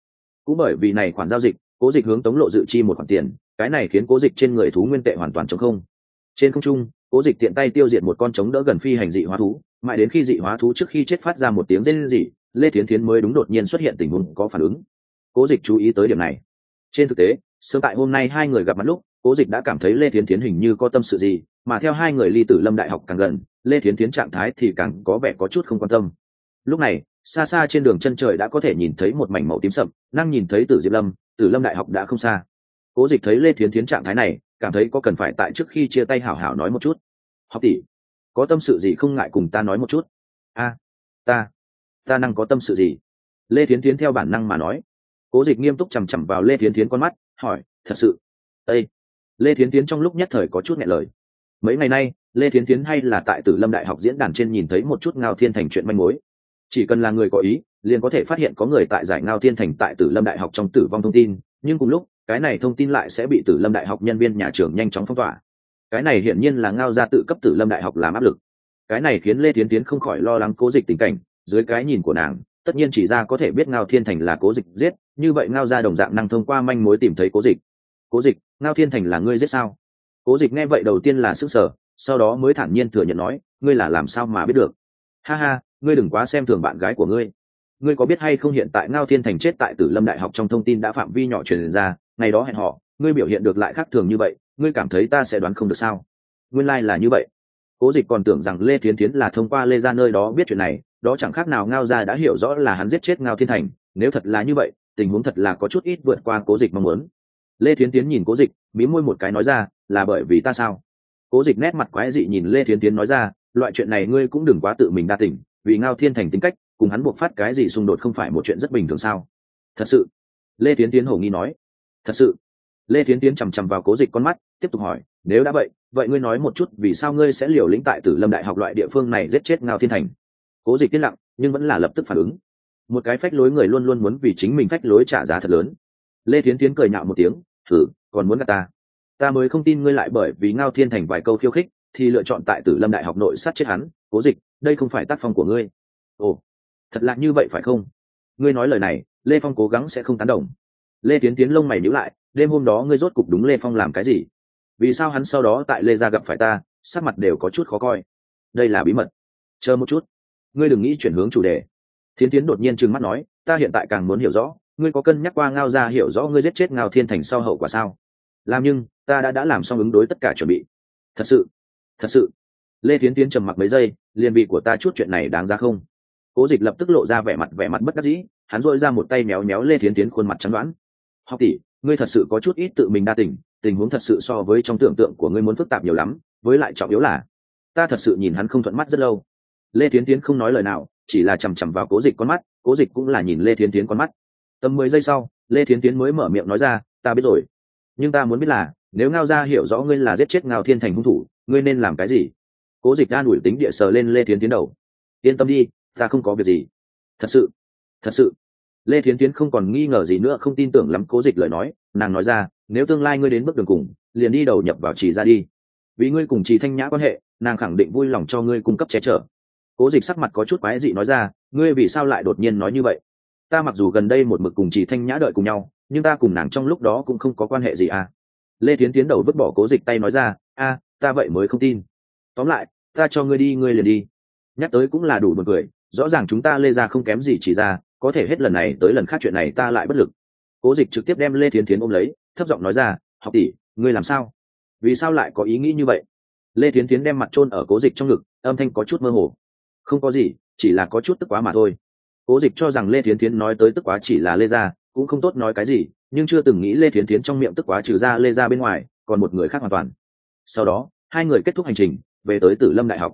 Cũng bởi vì này khoản giao dịch, cố dịch hướng tống lộ dự chi một khoản tiền, cái này khiến cố dịch trên người thú nguyên tệ hoàn toàn chống không. Trên không trung, cố dịch tiện tay tiêu diệt một con trống đỡ gần phi hành dị hóa thú, mãi đến khi dị hóa thú trước khi chết phát ra một tiếng rên rỉ, lê thiến thiến mới đúng đột nhiên xuất hiện tình huống có phản ứng. Cố dịch chú ý tới điểm này. Trên thực tế sớm tại hôm nay hai người gặp mặt lúc, cố dịch đã cảm thấy lê thiến thiến hình như có tâm sự gì, mà theo hai người ly tử lâm đại học càng gần, lê thiến thiến trạng thái thì càng có vẻ có chút không quan tâm. Lúc này, xa xa trên đường chân trời đã có thể nhìn thấy một mảnh màu tím sậm, năng nhìn thấy tử diệp lâm, tử lâm đại học đã không xa. Cố dịch thấy lê thiến thiến trạng thái này, cảm thấy có cần phải tại trước khi chia tay hảo hảo nói một chút. Học tỷ, có tâm sự gì không ngại cùng ta nói một chút? A, ta ta năng có tâm sự gì? Lê thiến thiến theo bản năng mà nói. Cố dịch nghiêm túc chằm chằm vào lê thiến thiến con mắt hỏi, thật sự? Â lê thiến thiến trong lúc nhất thời có chút nghẹn lời. Mấy ngày nay, lê thiến thiến hay là tại tử lâm đại học diễn đàn trên nhìn thấy một chút ngao thiên thành chuyện manh mối. Chỉ cần là người có ý, liền có thể phát hiện có người tại giải ngao thiên thành tại tử lâm đại học trong tử vong thông tin, nhưng cùng lúc, cái này thông tin lại sẽ bị tử lâm đại học nhân viên nhà trường nhanh chóng phong tỏa. Cái này hiển nhiên là ngao ra tự cấp tử lâm đại học làm áp lực. Cái này khiến lê tiến tiến không khỏi lo lắng cố dịch tình cảnh, dưới cái nhìn của nàng tất nhiên chỉ ra có thể biết ngao thiên thành là cố dịch giết, như vậy ngao ra đồng dạng năng thông qua manh mối tìm thấy cố dịch. Cố dịch, ngao thiên thành là ngươi giết sao? Cố dịch nghe vậy đầu tiên là sức sở sau đó mới thản nhiên thừa nhận nói, ngươi là làm sao mà biết được? Ha ha, ngươi đừng quá xem thường bạn gái của ngươi. Ngươi có biết hay không hiện tại ngao thiên thành chết tại tử lâm đại học trong thông tin đã phạm vi nhỏ truyền ra, ngày đó hẹn họ ngươi biểu hiện được lại khác thường như vậy, ngươi cảm thấy ta sẽ đoán không được sao? Nguyên lai、like、là như vậy cố dịch còn tưởng rằng lê thiến tiến là thông qua lê ra nơi đó biết chuyện này, đó chẳng khác nào ngao ra đã hiểu rõ là hắn giết chết ngao thiên thành. Nếu thật là như vậy, tình huống thật là có chút ít vượt qua cố dịch mong muốn. Lê thiến tiến nhìn cố dịch, mí môi một cái nói ra, là bởi vì ta sao? Cố dịch nét mặt quái dị nhìn lê thiến tiến nói ra, loại chuyện này ngươi cũng đừng quá tự mình đa tỉnh vì ngao thiên thành tính cách, cùng hắn buộc phát cái gì xung đột không phải một chuyện rất bình thường sao? Thật sự? Lê tiến tiến hổ nghi nói. Thật sự? Lê Thiến tiến chằm chằm vào cố dịch con mắt, tiếp tục hỏi, nếu đã vậy vậy ngươi nói một chút vì sao ngươi sẽ liều lĩnh tại tử lâm đại học loại địa phương này giết chết ngao thiên thành? Cố dịch yên lặng, nhưng vẫn là lập tức phản ứng. Một cái phách lối người luôn luôn muốn vì chính mình phách lối trả giá thật lớn. Lê Thiến tiến cười nhạo một tiếng, thử, còn muốn gạt ta? Ta mới không tin ngươi lại bởi vì ngao thiên thành vài câu khiêu khích, thì lựa chọn tại tử lâm đại học nội sát chết hắn. Cố dịch, đây không phải tác phong của ngươi. Ồ, thật lạ như vậy phải không? Ngươi nói lời này, lê phong cố gắng sẽ không tán đồng. Lê tiến tiến lông mày nhữ lại đêm hôm đó ngươi rốt cục đúng lê phong làm cái gì? Vì sao hắn sau đó tại lê gia gặp phải ta, sắc mặt đều có chút khó coi. Đây là bí mật. Chờ một chút. Ngươi đừng nghĩ chuyển hướng chủ đề. Thiến tiến đột nhiên trừng mắt nói, ta hiện tại càng muốn hiểu rõ, ngươi có cân nhắc qua ngao ra hiểu rõ ngươi giết chết ngao thiên thành sau hậu quả sao? Làm nhưng, ta đã đã làm xong ứng đối tất cả chuẩn bị. Thật sự. Thật sự. Lê thiến tiến trầm mặc mấy giây, liền vị của ta chút chuyện này đáng ra không? Cố dịch lập tức lộ ra vẻ mặt vẻ mặt bất đắc dĩ, hắn dội ra một tay méo méo lê thiến tiến khuôn mặt chắn đoán. Học tỷ ngươi thật sự có chút ít tự mình đa tình tình huống thật sự so với trong tưởng tượng của ngươi muốn phức tạp nhiều lắm, với lại trọng yếu là, ta thật sự nhìn hắn không thuận mắt rất lâu. Lê thiến tiến không nói lời nào, chỉ là chằm chằm vào cố dịch con mắt, cố dịch cũng là nhìn lê thiến tiến con mắt. Tầm mười giây sau, lê thiến tiến mới mở miệng nói ra, ta biết rồi, nhưng ta muốn biết là, nếu ngao ra hiểu rõ ngươi là giết chết ngao thiên thành hung thủ, ngươi nên làm cái gì? Cố dịch đan ủi tính địa sờ lên lê thiến tiến đầu, yên tâm đi, ta không có việc gì. Thật sự thật sự lê thiến tiến không còn nghi ngờ gì nữa, không tin tưởng lắm cố dịch lời nói. Nàng nói ra, nếu tương lai ngươi đến bước đường cùng, liền đi đầu nhập vào trì ra đi. Vì ngươi cùng trì thanh nhã quan hệ, nàng khẳng định vui lòng cho ngươi cung cấp che chở. Cố dịch sắc mặt có chút quái dị nói ra, ngươi vì sao lại đột nhiên nói như vậy? Ta mặc dù gần đây một mực cùng trì thanh nhã đợi cùng nhau, nhưng ta cùng nàng trong lúc đó cũng không có quan hệ gì à. Lê Thiến tiến đầu vứt bỏ cố dịch tay nói ra, a, ta vậy mới không tin. Tóm lại, ta cho ngươi đi, ngươi liền đi. Nhắc tới cũng là đủ một người rõ ràng chúng ta lê ra không kém gì chỉ ra có thể hết lần này tới lần khác chuyện này ta lại bất lực. Cố dịch trực tiếp đem lê thiến thiến ôm lấy, thấp giọng nói ra, học tỷ, ngươi làm sao? Vì sao lại có ý nghĩ như vậy? Lê thiến thiến đem mặt trôn ở cố dịch trong ngực, âm thanh có chút mơ hồ. Không có gì, chỉ là có chút tức quá mà thôi. Cố dịch cho rằng lê thiến thiến nói tới tức quá chỉ là lê gia, cũng không tốt nói cái gì, nhưng chưa từng nghĩ lê thiến thiến trong miệng tức quá trừ ra lê gia bên ngoài, còn một người khác hoàn toàn. Sau đó, hai người kết thúc hành trình, về tới tử lâm đại học.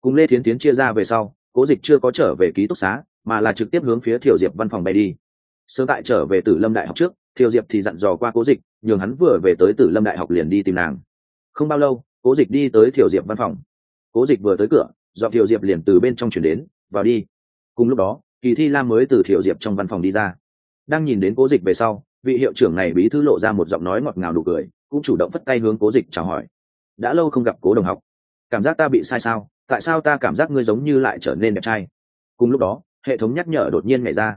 Cùng lê thiến thiến chia ra về sau, cố dịch chưa có trở về ký túc xá mà là trực tiếp hướng phía Thiệu diệp văn phòng bay đi. Sớm tại trở về tử lâm đại học trước Thiệu diệp thì dặn dò qua cố dịch, nhường hắn vừa về tới tử lâm đại học liền đi tìm nàng. Không bao lâu, cố dịch đi tới Thiệu diệp văn phòng. Cố dịch vừa tới cửa dọn Thiệu diệp liền từ bên trong chuyển đến, vào đi. Cùng lúc đó, kỳ thi lam mới từ Thiệu diệp trong văn phòng đi ra. Đang nhìn đến cố dịch về sau, vị hiệu trưởng này bí thư lộ ra một giọng nói ngọt ngào đủ cười, cũng chủ động phất tay hướng cố dịch chào hỏi. Đã lâu không gặp cố đồng học. Cảm giác ta bị sai sao? Tại sao ta cảm giác ngươi giống như lại trở nên đẹp trai? Cùng lúc đó hệ thống nhắc nhở đột nhiên nhảy ra.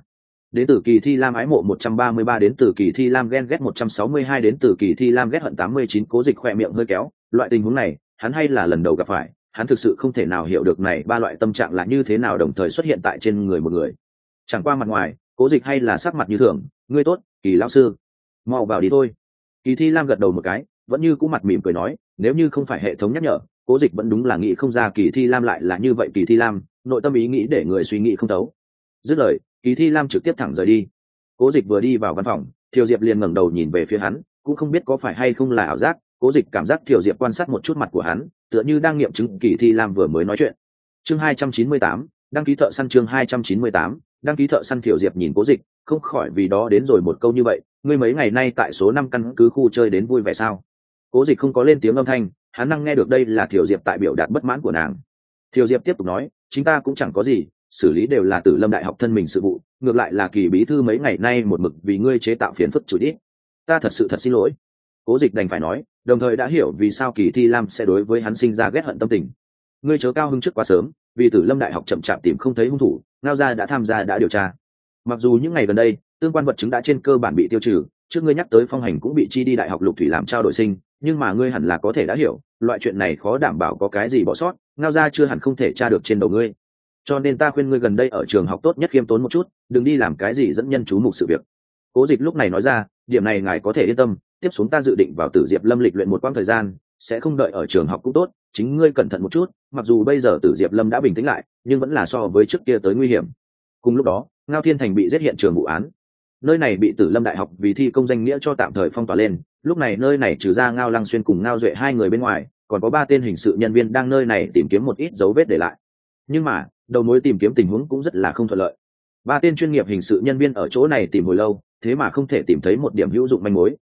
Đến từ kỳ thi lam ái mộ 133 đến từ kỳ thi lam ghen ghét 162 đến từ kỳ thi lam ghét hận 89 cố dịch khỏe miệng hơi kéo. Loại tình huống này, hắn hay là lần đầu gặp phải, hắn thực sự không thể nào hiểu được này ba loại tâm trạng là như thế nào đồng thời xuất hiện tại trên người một người. Chẳng qua mặt ngoài, cố dịch hay là sắc mặt như thường, ngươi tốt, kỳ lão sư, mau vào đi thôi. Kỳ thi lam gật đầu một cái, vẫn như cũ mặt mỉm cười nói, nếu như không phải hệ thống nhắc nhở, cố dịch vẫn đúng là nghĩ không ra kỳ thi lam lại là như vậy kỳ thi lam, nội tâm ý nghĩ để người suy nghĩ không tấu dứt lời, kỳ thi lam trực tiếp thẳng rời đi. Cố dịch vừa đi vào văn phòng, thiều diệp liền ngẩng đầu nhìn về phía hắn, cũng không biết có phải hay không là ảo giác, cố dịch cảm giác thiều diệp quan sát một chút mặt của hắn, tựa như đang nghiệm chứng kỳ thi lam vừa mới nói chuyện. Chương hai trăm chín mươi tám, đăng ký thợ săn chương hai trăm chín mươi tám, đăng ký thợ săn thiều diệp nhìn cố dịch, không khỏi vì đó đến rồi một câu như vậy, ngươi mấy ngày nay tại số năm căn cứ khu chơi đến vui vẻ sao? Cố dịch không có lên tiếng âm thanh, hắn năng nghe được đây là thiều diệp tại biểu đạt bất mãn của nàng. Thiều diệp tiếp tục nói, chính ta cũng chẳng có gì xử lý đều là tử lâm đại học thân mình sự vụ ngược lại là kỳ bí thư mấy ngày nay một mực vì ngươi chế tạo phiền phức chủ đi, ta thật sự thật xin lỗi. Cố dịch đành phải nói đồng thời đã hiểu vì sao kỳ thi lam sẽ đối với hắn sinh ra ghét hận tâm tình. Ngươi chớ cao hưng trước quá sớm vì tử lâm đại học chậm chạp tìm không thấy hung thủ ngao gia đã tham gia đã điều tra. Mặc dù những ngày gần đây tương quan vật chứng đã trên cơ bản bị tiêu trừ trước ngươi nhắc tới phong hành cũng bị chi đi đại học lục thủy làm trao đổi sinh nhưng mà ngươi hẳn là có thể đã hiểu loại chuyện này khó đảm bảo có cái gì bỏ sót ngao gia chưa hẳn không thể tra được trên đầu ngươi cho nên ta khuyên ngươi gần đây ở trường học tốt nhất khiêm tốn một chút, đừng đi làm cái gì dẫn nhân chú mục sự việc. Cố dịch lúc này nói ra, điểm này ngài có thể yên tâm, tiếp xuống ta dự định vào tử diệp lâm lịch luyện một quãng thời gian, sẽ không đợi ở trường học cũng tốt, chính ngươi cẩn thận một chút, mặc dù bây giờ tử diệp lâm đã bình tĩnh lại, nhưng vẫn là so với trước kia tới nguy hiểm. Cùng lúc đó, ngao thiên thành bị giết hiện trường vụ án. Nơi này bị tử lâm đại học vì thi công danh nghĩa cho tạm thời phong tỏa lên, lúc này nơi này trừ ra ngao lăng xuyên cùng ngao duệ hai người bên ngoài, còn có ba tên hình sự nhân viên đang nơi này tìm kiếm một ít dấu vết để lại nhưng mà, đầu mối tìm kiếm tình huống cũng rất là không thuận lợi. Ba tên chuyên nghiệp hình sự nhân viên ở chỗ này tìm hồi lâu, thế mà không thể tìm thấy một điểm hữu dụng manh mối.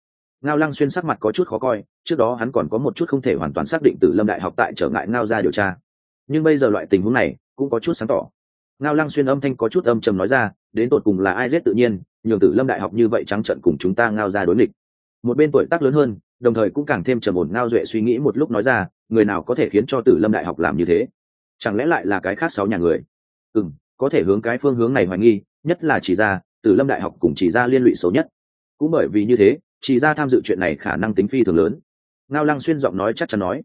Ngao lăng xuyên sắc mặt có chút khó coi, trước đó hắn còn có một chút không thể hoàn toàn xác định từ lâm đại học tại trở ngại ngao ra điều tra. Nhưng bây giờ loại tình huống này cũng có chút sáng tỏ. Ngao lăng xuyên âm thanh có chút âm trầm nói ra, đến tột cùng là ai giết tự nhiên, nhường tử lâm đại học như vậy trắng trận cùng chúng ta ngao ra đối nghịch. Một bên tuổi tác lớn hơn, đồng thời cũng càng thêm trầm ổn ngao duệ suy nghĩ một lúc nói ra, người nào có thể khiến cho tử lâm đại học làm như thế? Chẳng lẽ lại là cái khác sáu nhà người? Ừ m có thể hướng cái phương hướng này hoài nghi, nhất là chỉ ra từ lâm đại học cùng chỉ ra liên lụy xấu nhất. Cũng bởi vì như thế, chỉ ra tham dự chuyện này khả năng tính phi thường lớn. Ngao lăng xuyên giọng nói chắc chắn nói.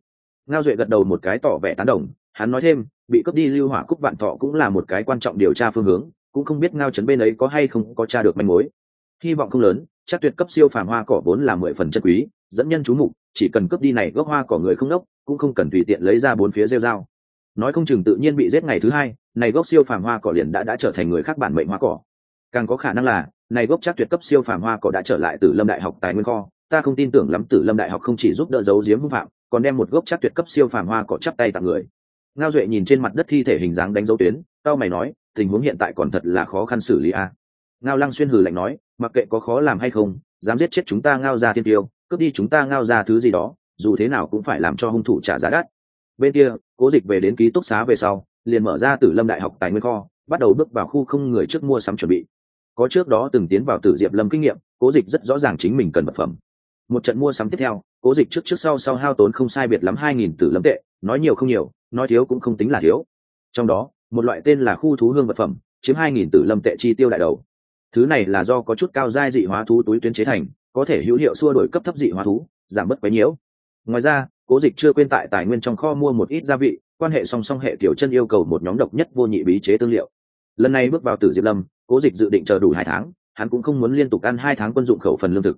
Ngao duệ gật đầu một cái tỏ vẻ tán đồng, hắn nói thêm, bị cướp đi lưu hỏa cúc vạn thọ cũng là một cái quan trọng điều tra phương hướng, cũng không biết ngao trấn bên ấy có hay không có t r a được manh mối. Hy vọng không lớn, chắc tuyệt cấp siêu phàm hoa cỏ vốn là mười phần chân quý, dẫn nhân chú mục, chỉ cần cướp đi này gốc hoa cỏ người không đốc, cũng không cần tùy tiện lấy ra bốn phía rêu dao nói không chừng tự nhiên bị giết ngày thứ hai, này gốc siêu phàm hoa cỏ liền đã đã trở thành người khác bản mệnh hoa cỏ. Càng có khả năng là, này gốc chắc tuyệt cấp siêu phàm hoa cỏ đã trở lại từ lâm đại học tài nguyên kho. Ta không tin tưởng lắm tử lâm đại học không chỉ giúp đỡ giấu giếm hung phạm, còn đem một gốc chắc tuyệt cấp siêu phàm hoa cỏ chắp tay tặng người. Ngao duệ nhìn trên mặt đất thi thể hình dáng đánh dấu tuyến tao mày nói, tình huống hiện tại còn thật là khó khăn xử lý a. À. ngao lăng xuyên hừ lạnh nói, mặc kệ có khó làm hay không, dám giết chết chúng ta ngao ra thiên tiêu, cướp đi chúng ta ngao ra thứ gì đó, dù thế nào cũng phải làm cho hung thủ trả giá đắt bên kia, cố dịch về đến ký túc xá về sau, liền mở ra tử lâm đại học tài nguyên kho, bắt đầu bước vào khu không người trước mua sắm chuẩn bị. Có trước đó từng tiến vào tử diệp lâm kinh nghiệm, cố dịch rất rõ ràng chính mình cần vật phẩm. Một trận mua sắm tiếp theo, cố dịch trước trước sau sau hao tốn không sai biệt lắm hai nghìn tử lâm tệ, nói nhiều không nhiều, nói thiếu cũng không tính là thiếu. Trong đó, một loại tên là khu thú hương vật phẩm, chiếm hai nghìn tử lâm tệ chi tiêu đại đầu. Thứ này là do có chút cao giai dị hóa thú túi tuyến chế thành, có thể hữu hiệu xua đổi cấp thấp dị hóa thú, giảm bớt quấy nhiễu. Ngoài ra cố dịch chưa quên tại tài nguyên trong kho mua một ít gia vị, quan hệ song song hệ kiểu chân yêu cầu một nhóm độc nhất vô nhị bí chế tương liệu. Lần này bước vào tử diệp lâm, cố dịch dự định chờ đủ hai tháng, hắn cũng không muốn liên tục ăn hai tháng quân dụng khẩu phần lương thực.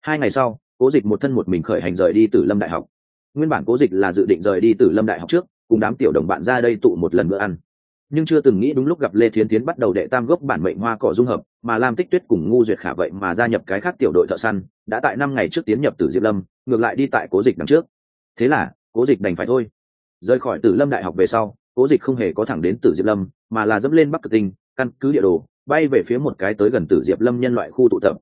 Hai ngày sau, cố dịch một thân một mình khởi hành rời đi Tử lâm đại học. Nguyên bản cố dịch là dự định rời đi Tử lâm đại học trước, cùng đám tiểu đồng bạn ra đây tụ một lần bữa ăn. Nhưng chưa từng nghĩ đúng lúc gặp lê thiến tiến bắt đầu đệ tam gốc bản mệnh hoa cỏ dung hợp, mà lam tích tuyết cùng ngu duyệt khả vậy mà gia nhập cái khác tiểu đội thợ săn, đã tại năm ngày trước tiến nhập Tử diệp lâm, ngược lại đi tại cố dịch đằng trước thế là, cố dịch đành phải thôi. Rời khỏi tử lâm đại học về sau, cố dịch không hề có thẳng đến tử diệp lâm, mà là dẫm lên bắc cực tinh, căn cứ địa đồ, bay về phía một cái tới gần tử diệp lâm nhân loại khu tụ tập.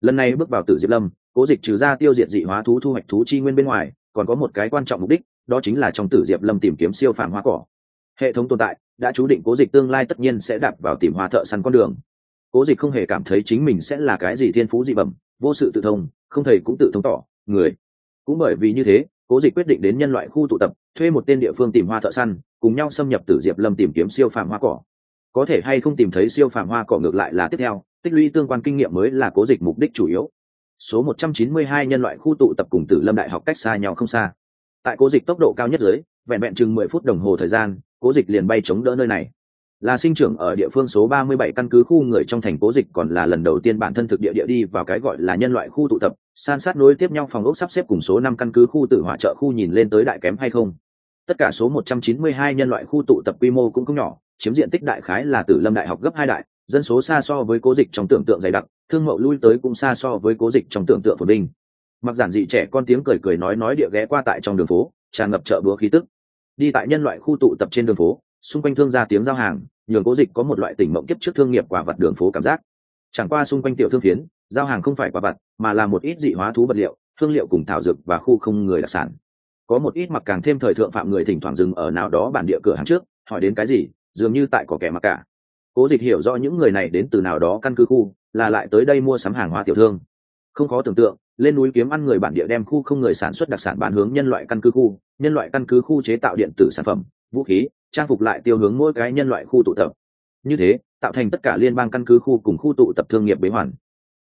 Lần này bước vào tử diệp lâm, cố dịch trừ ra tiêu diệt dị hóa thú thu hoạch thú chi nguyên bên ngoài, còn có một cái quan trọng mục đích, đó chính là trong tử diệp lâm tìm kiếm siêu phàm hoa cỏ. Hệ thống tồn tại đã chú định cố dịch tương lai tất nhiên sẽ đạp vào tìm hoa thợ săn con đường. Cố dịch không hề cảm thấy chính mình sẽ là cái gì thiên phú dị bẩm, vô sự tự thông, không thầy cũng tự thông tỏ, người. Cũng bởi vì như thế cố dịch quyết định đến nhân loại khu tụ tập, thuê một tên địa phương tìm hoa thợ săn, cùng nhau xâm nhập tử diệp lâm tìm kiếm siêu phàm hoa cỏ. Có thể hay không tìm thấy siêu phàm hoa cỏ ngược lại là tiếp theo, tích lũy tương quan kinh nghiệm mới là cố dịch mục đích chủ yếu. Số 192 nhân loại khu tụ tập cùng tử lâm đại học cách xa nhau không xa. Tại cố dịch tốc độ cao nhất dưới, vẹn vẹn chừng 10 phút đồng hồ thời gian, cố dịch liền bay chống đỡ nơi này. Là sinh trưởng ở địa phương số 37 căn cứ khu người trong thành cố dịch còn là lần đầu tiên bản thân thực địa địa đi vào cái gọi là nhân loại khu tụ tập san sát nối tiếp nhau phòng ốc sắp xếp cùng số năm căn cứ khu tự hỏa trợ khu nhìn lên tới đại kém hay không. Tất cả số 192 nhân loại khu tụ tập quy mô cũng không nhỏ, chiếm diện tích đại khái là tử lâm đại học gấp hai đại, dân số xa so với cố dịch trong tưởng tượng dày đặc, thương mậu lui tới cũng xa so với cố dịch trong tưởng tượng phồn binh mặc giản dị trẻ con tiếng cười cười nói nói địa ghé qua tại trong đường phố, tràn ngập chợ búa khí tức. Đi tại nhân loại khu tụ tập trên đường phố, xung quanh thương gia tiếng giao hàng, nhường cố dịch có một loại tỉnh mộng kiếp trước thương nghiệp quả vật đường phố cảm giác. Chẳng qua xung quanh tiểu thương phiến, giao hàng không phải quả vật mà là một ít dị hóa thú vật liệu, thương liệu cùng thảo dược và khu không người đặc sản. Có một ít mặc càng thêm thời thượng phạm người thỉnh thoảng dừng ở nào đó bản địa cửa hàng trước, hỏi đến cái gì, dường như tại có kẻ mặc cả. Cố dịch hiểu rõ những người này đến từ nào đó căn cứ khu, là lại tới đây mua sắm hàng hóa tiểu thương. Không khó tưởng tượng, lên núi kiếm ăn người bản địa đem khu không người sản xuất đặc sản bán hướng nhân loại căn cứ khu, nhân loại căn cứ khu chế tạo điện tử sản phẩm, vũ khí, trang phục lại tiêu hướng mỗi cái nhân loại khu tụ tập. Như thế, tạo thành tất cả liên bang căn cứ khu cùng khu tụ tập thương nghiệp bế hoàn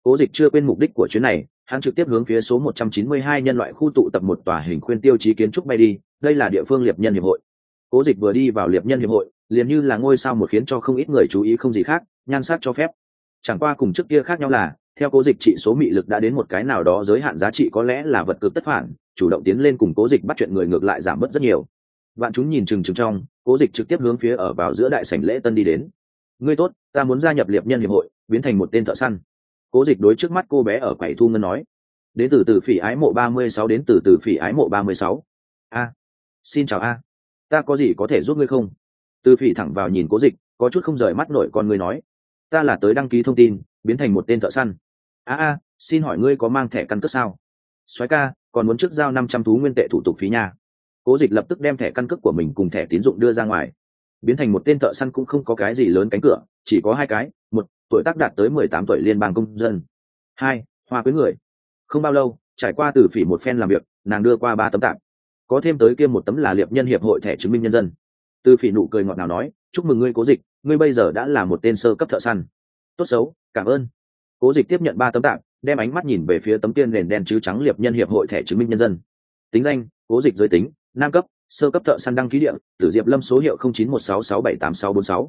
cố dịch chưa quên mục đích của chuyến này, hắn trực tiếp hướng phía số 192 nhân loại khu tụ tập một tòa hình khuyên tiêu chí kiến trúc bay đi, đây là địa phương liệp nhân hiệp hội. Cố dịch vừa đi vào liệp nhân hiệp hội, liền như là ngôi sao một khiến cho không ít người chú ý không gì khác, nhan sắc cho phép. Chẳng qua cùng trước kia khác nhau là, theo cố dịch trị số mị lực đã đến một cái nào đó giới hạn giá trị có lẽ là vật cực tất phản, chủ động tiến lên cùng cố dịch bắt chuyện người ngược lại giảm bớt rất nhiều. Bạn chúng nhìn chừng chừng trong, cố dịch trực tiếp hướng phía ở vào giữa đại sảnh lễ tân đi đến. Ngươi tốt, ta muốn gia nhập liệp nhân hiệp hội, biến thành một tên thợ săn cố dịch đối trước mắt cô bé ở quầy thu ngân nói, đến từ từ phỉ ái mộ ba mươi sáu, đến từ từ phỉ ái mộ ba mươi sáu. A, xin chào a, ta có gì có thể giúp ngươi không? Từ phỉ thẳng vào nhìn cố dịch, có chút không rời mắt nổi con ngươi nói, ta là tới đăng ký thông tin, biến thành một tên thợ săn. A a, xin hỏi ngươi có mang thẻ căn cước sao? Soái ca, còn muốn trước giao năm trăm thú nguyên tệ thủ tục phí nha. Cố dịch lập tức đem thẻ căn cước của mình cùng thẻ tín dụng đưa ra ngoài, biến thành một tên thợ săn cũng không có cái gì lớn cánh cửa, chỉ có hai cái, một tuổi tác đạt tới mười tám tuổi liên bang công dân. Hai, hoa quý người. Không bao lâu, trải qua từ phỉ một phen làm việc, nàng đưa qua ba tấm tạm có thêm tới kia một tấm là liệp nhân hiệp hội thẻ chứng minh nhân dân. Từ phỉ nụ cười ngọt nào nói, chúc mừng ngươi, cố dịch, ngươi bây giờ đã là một tên sơ cấp thợ săn. Tốt xấu, cảm ơn. Cố dịch tiếp nhận ba tấm tạm đem ánh mắt nhìn về phía tấm tiên nền đen chứ trắng liệp nhân hiệp hội thẻ chứng minh nhân dân. Tính danh, cố dịch giới tính, nam cấp, sơ cấp thợ săn đăng ký địa, tử diệp lâm số hiệu 0916678646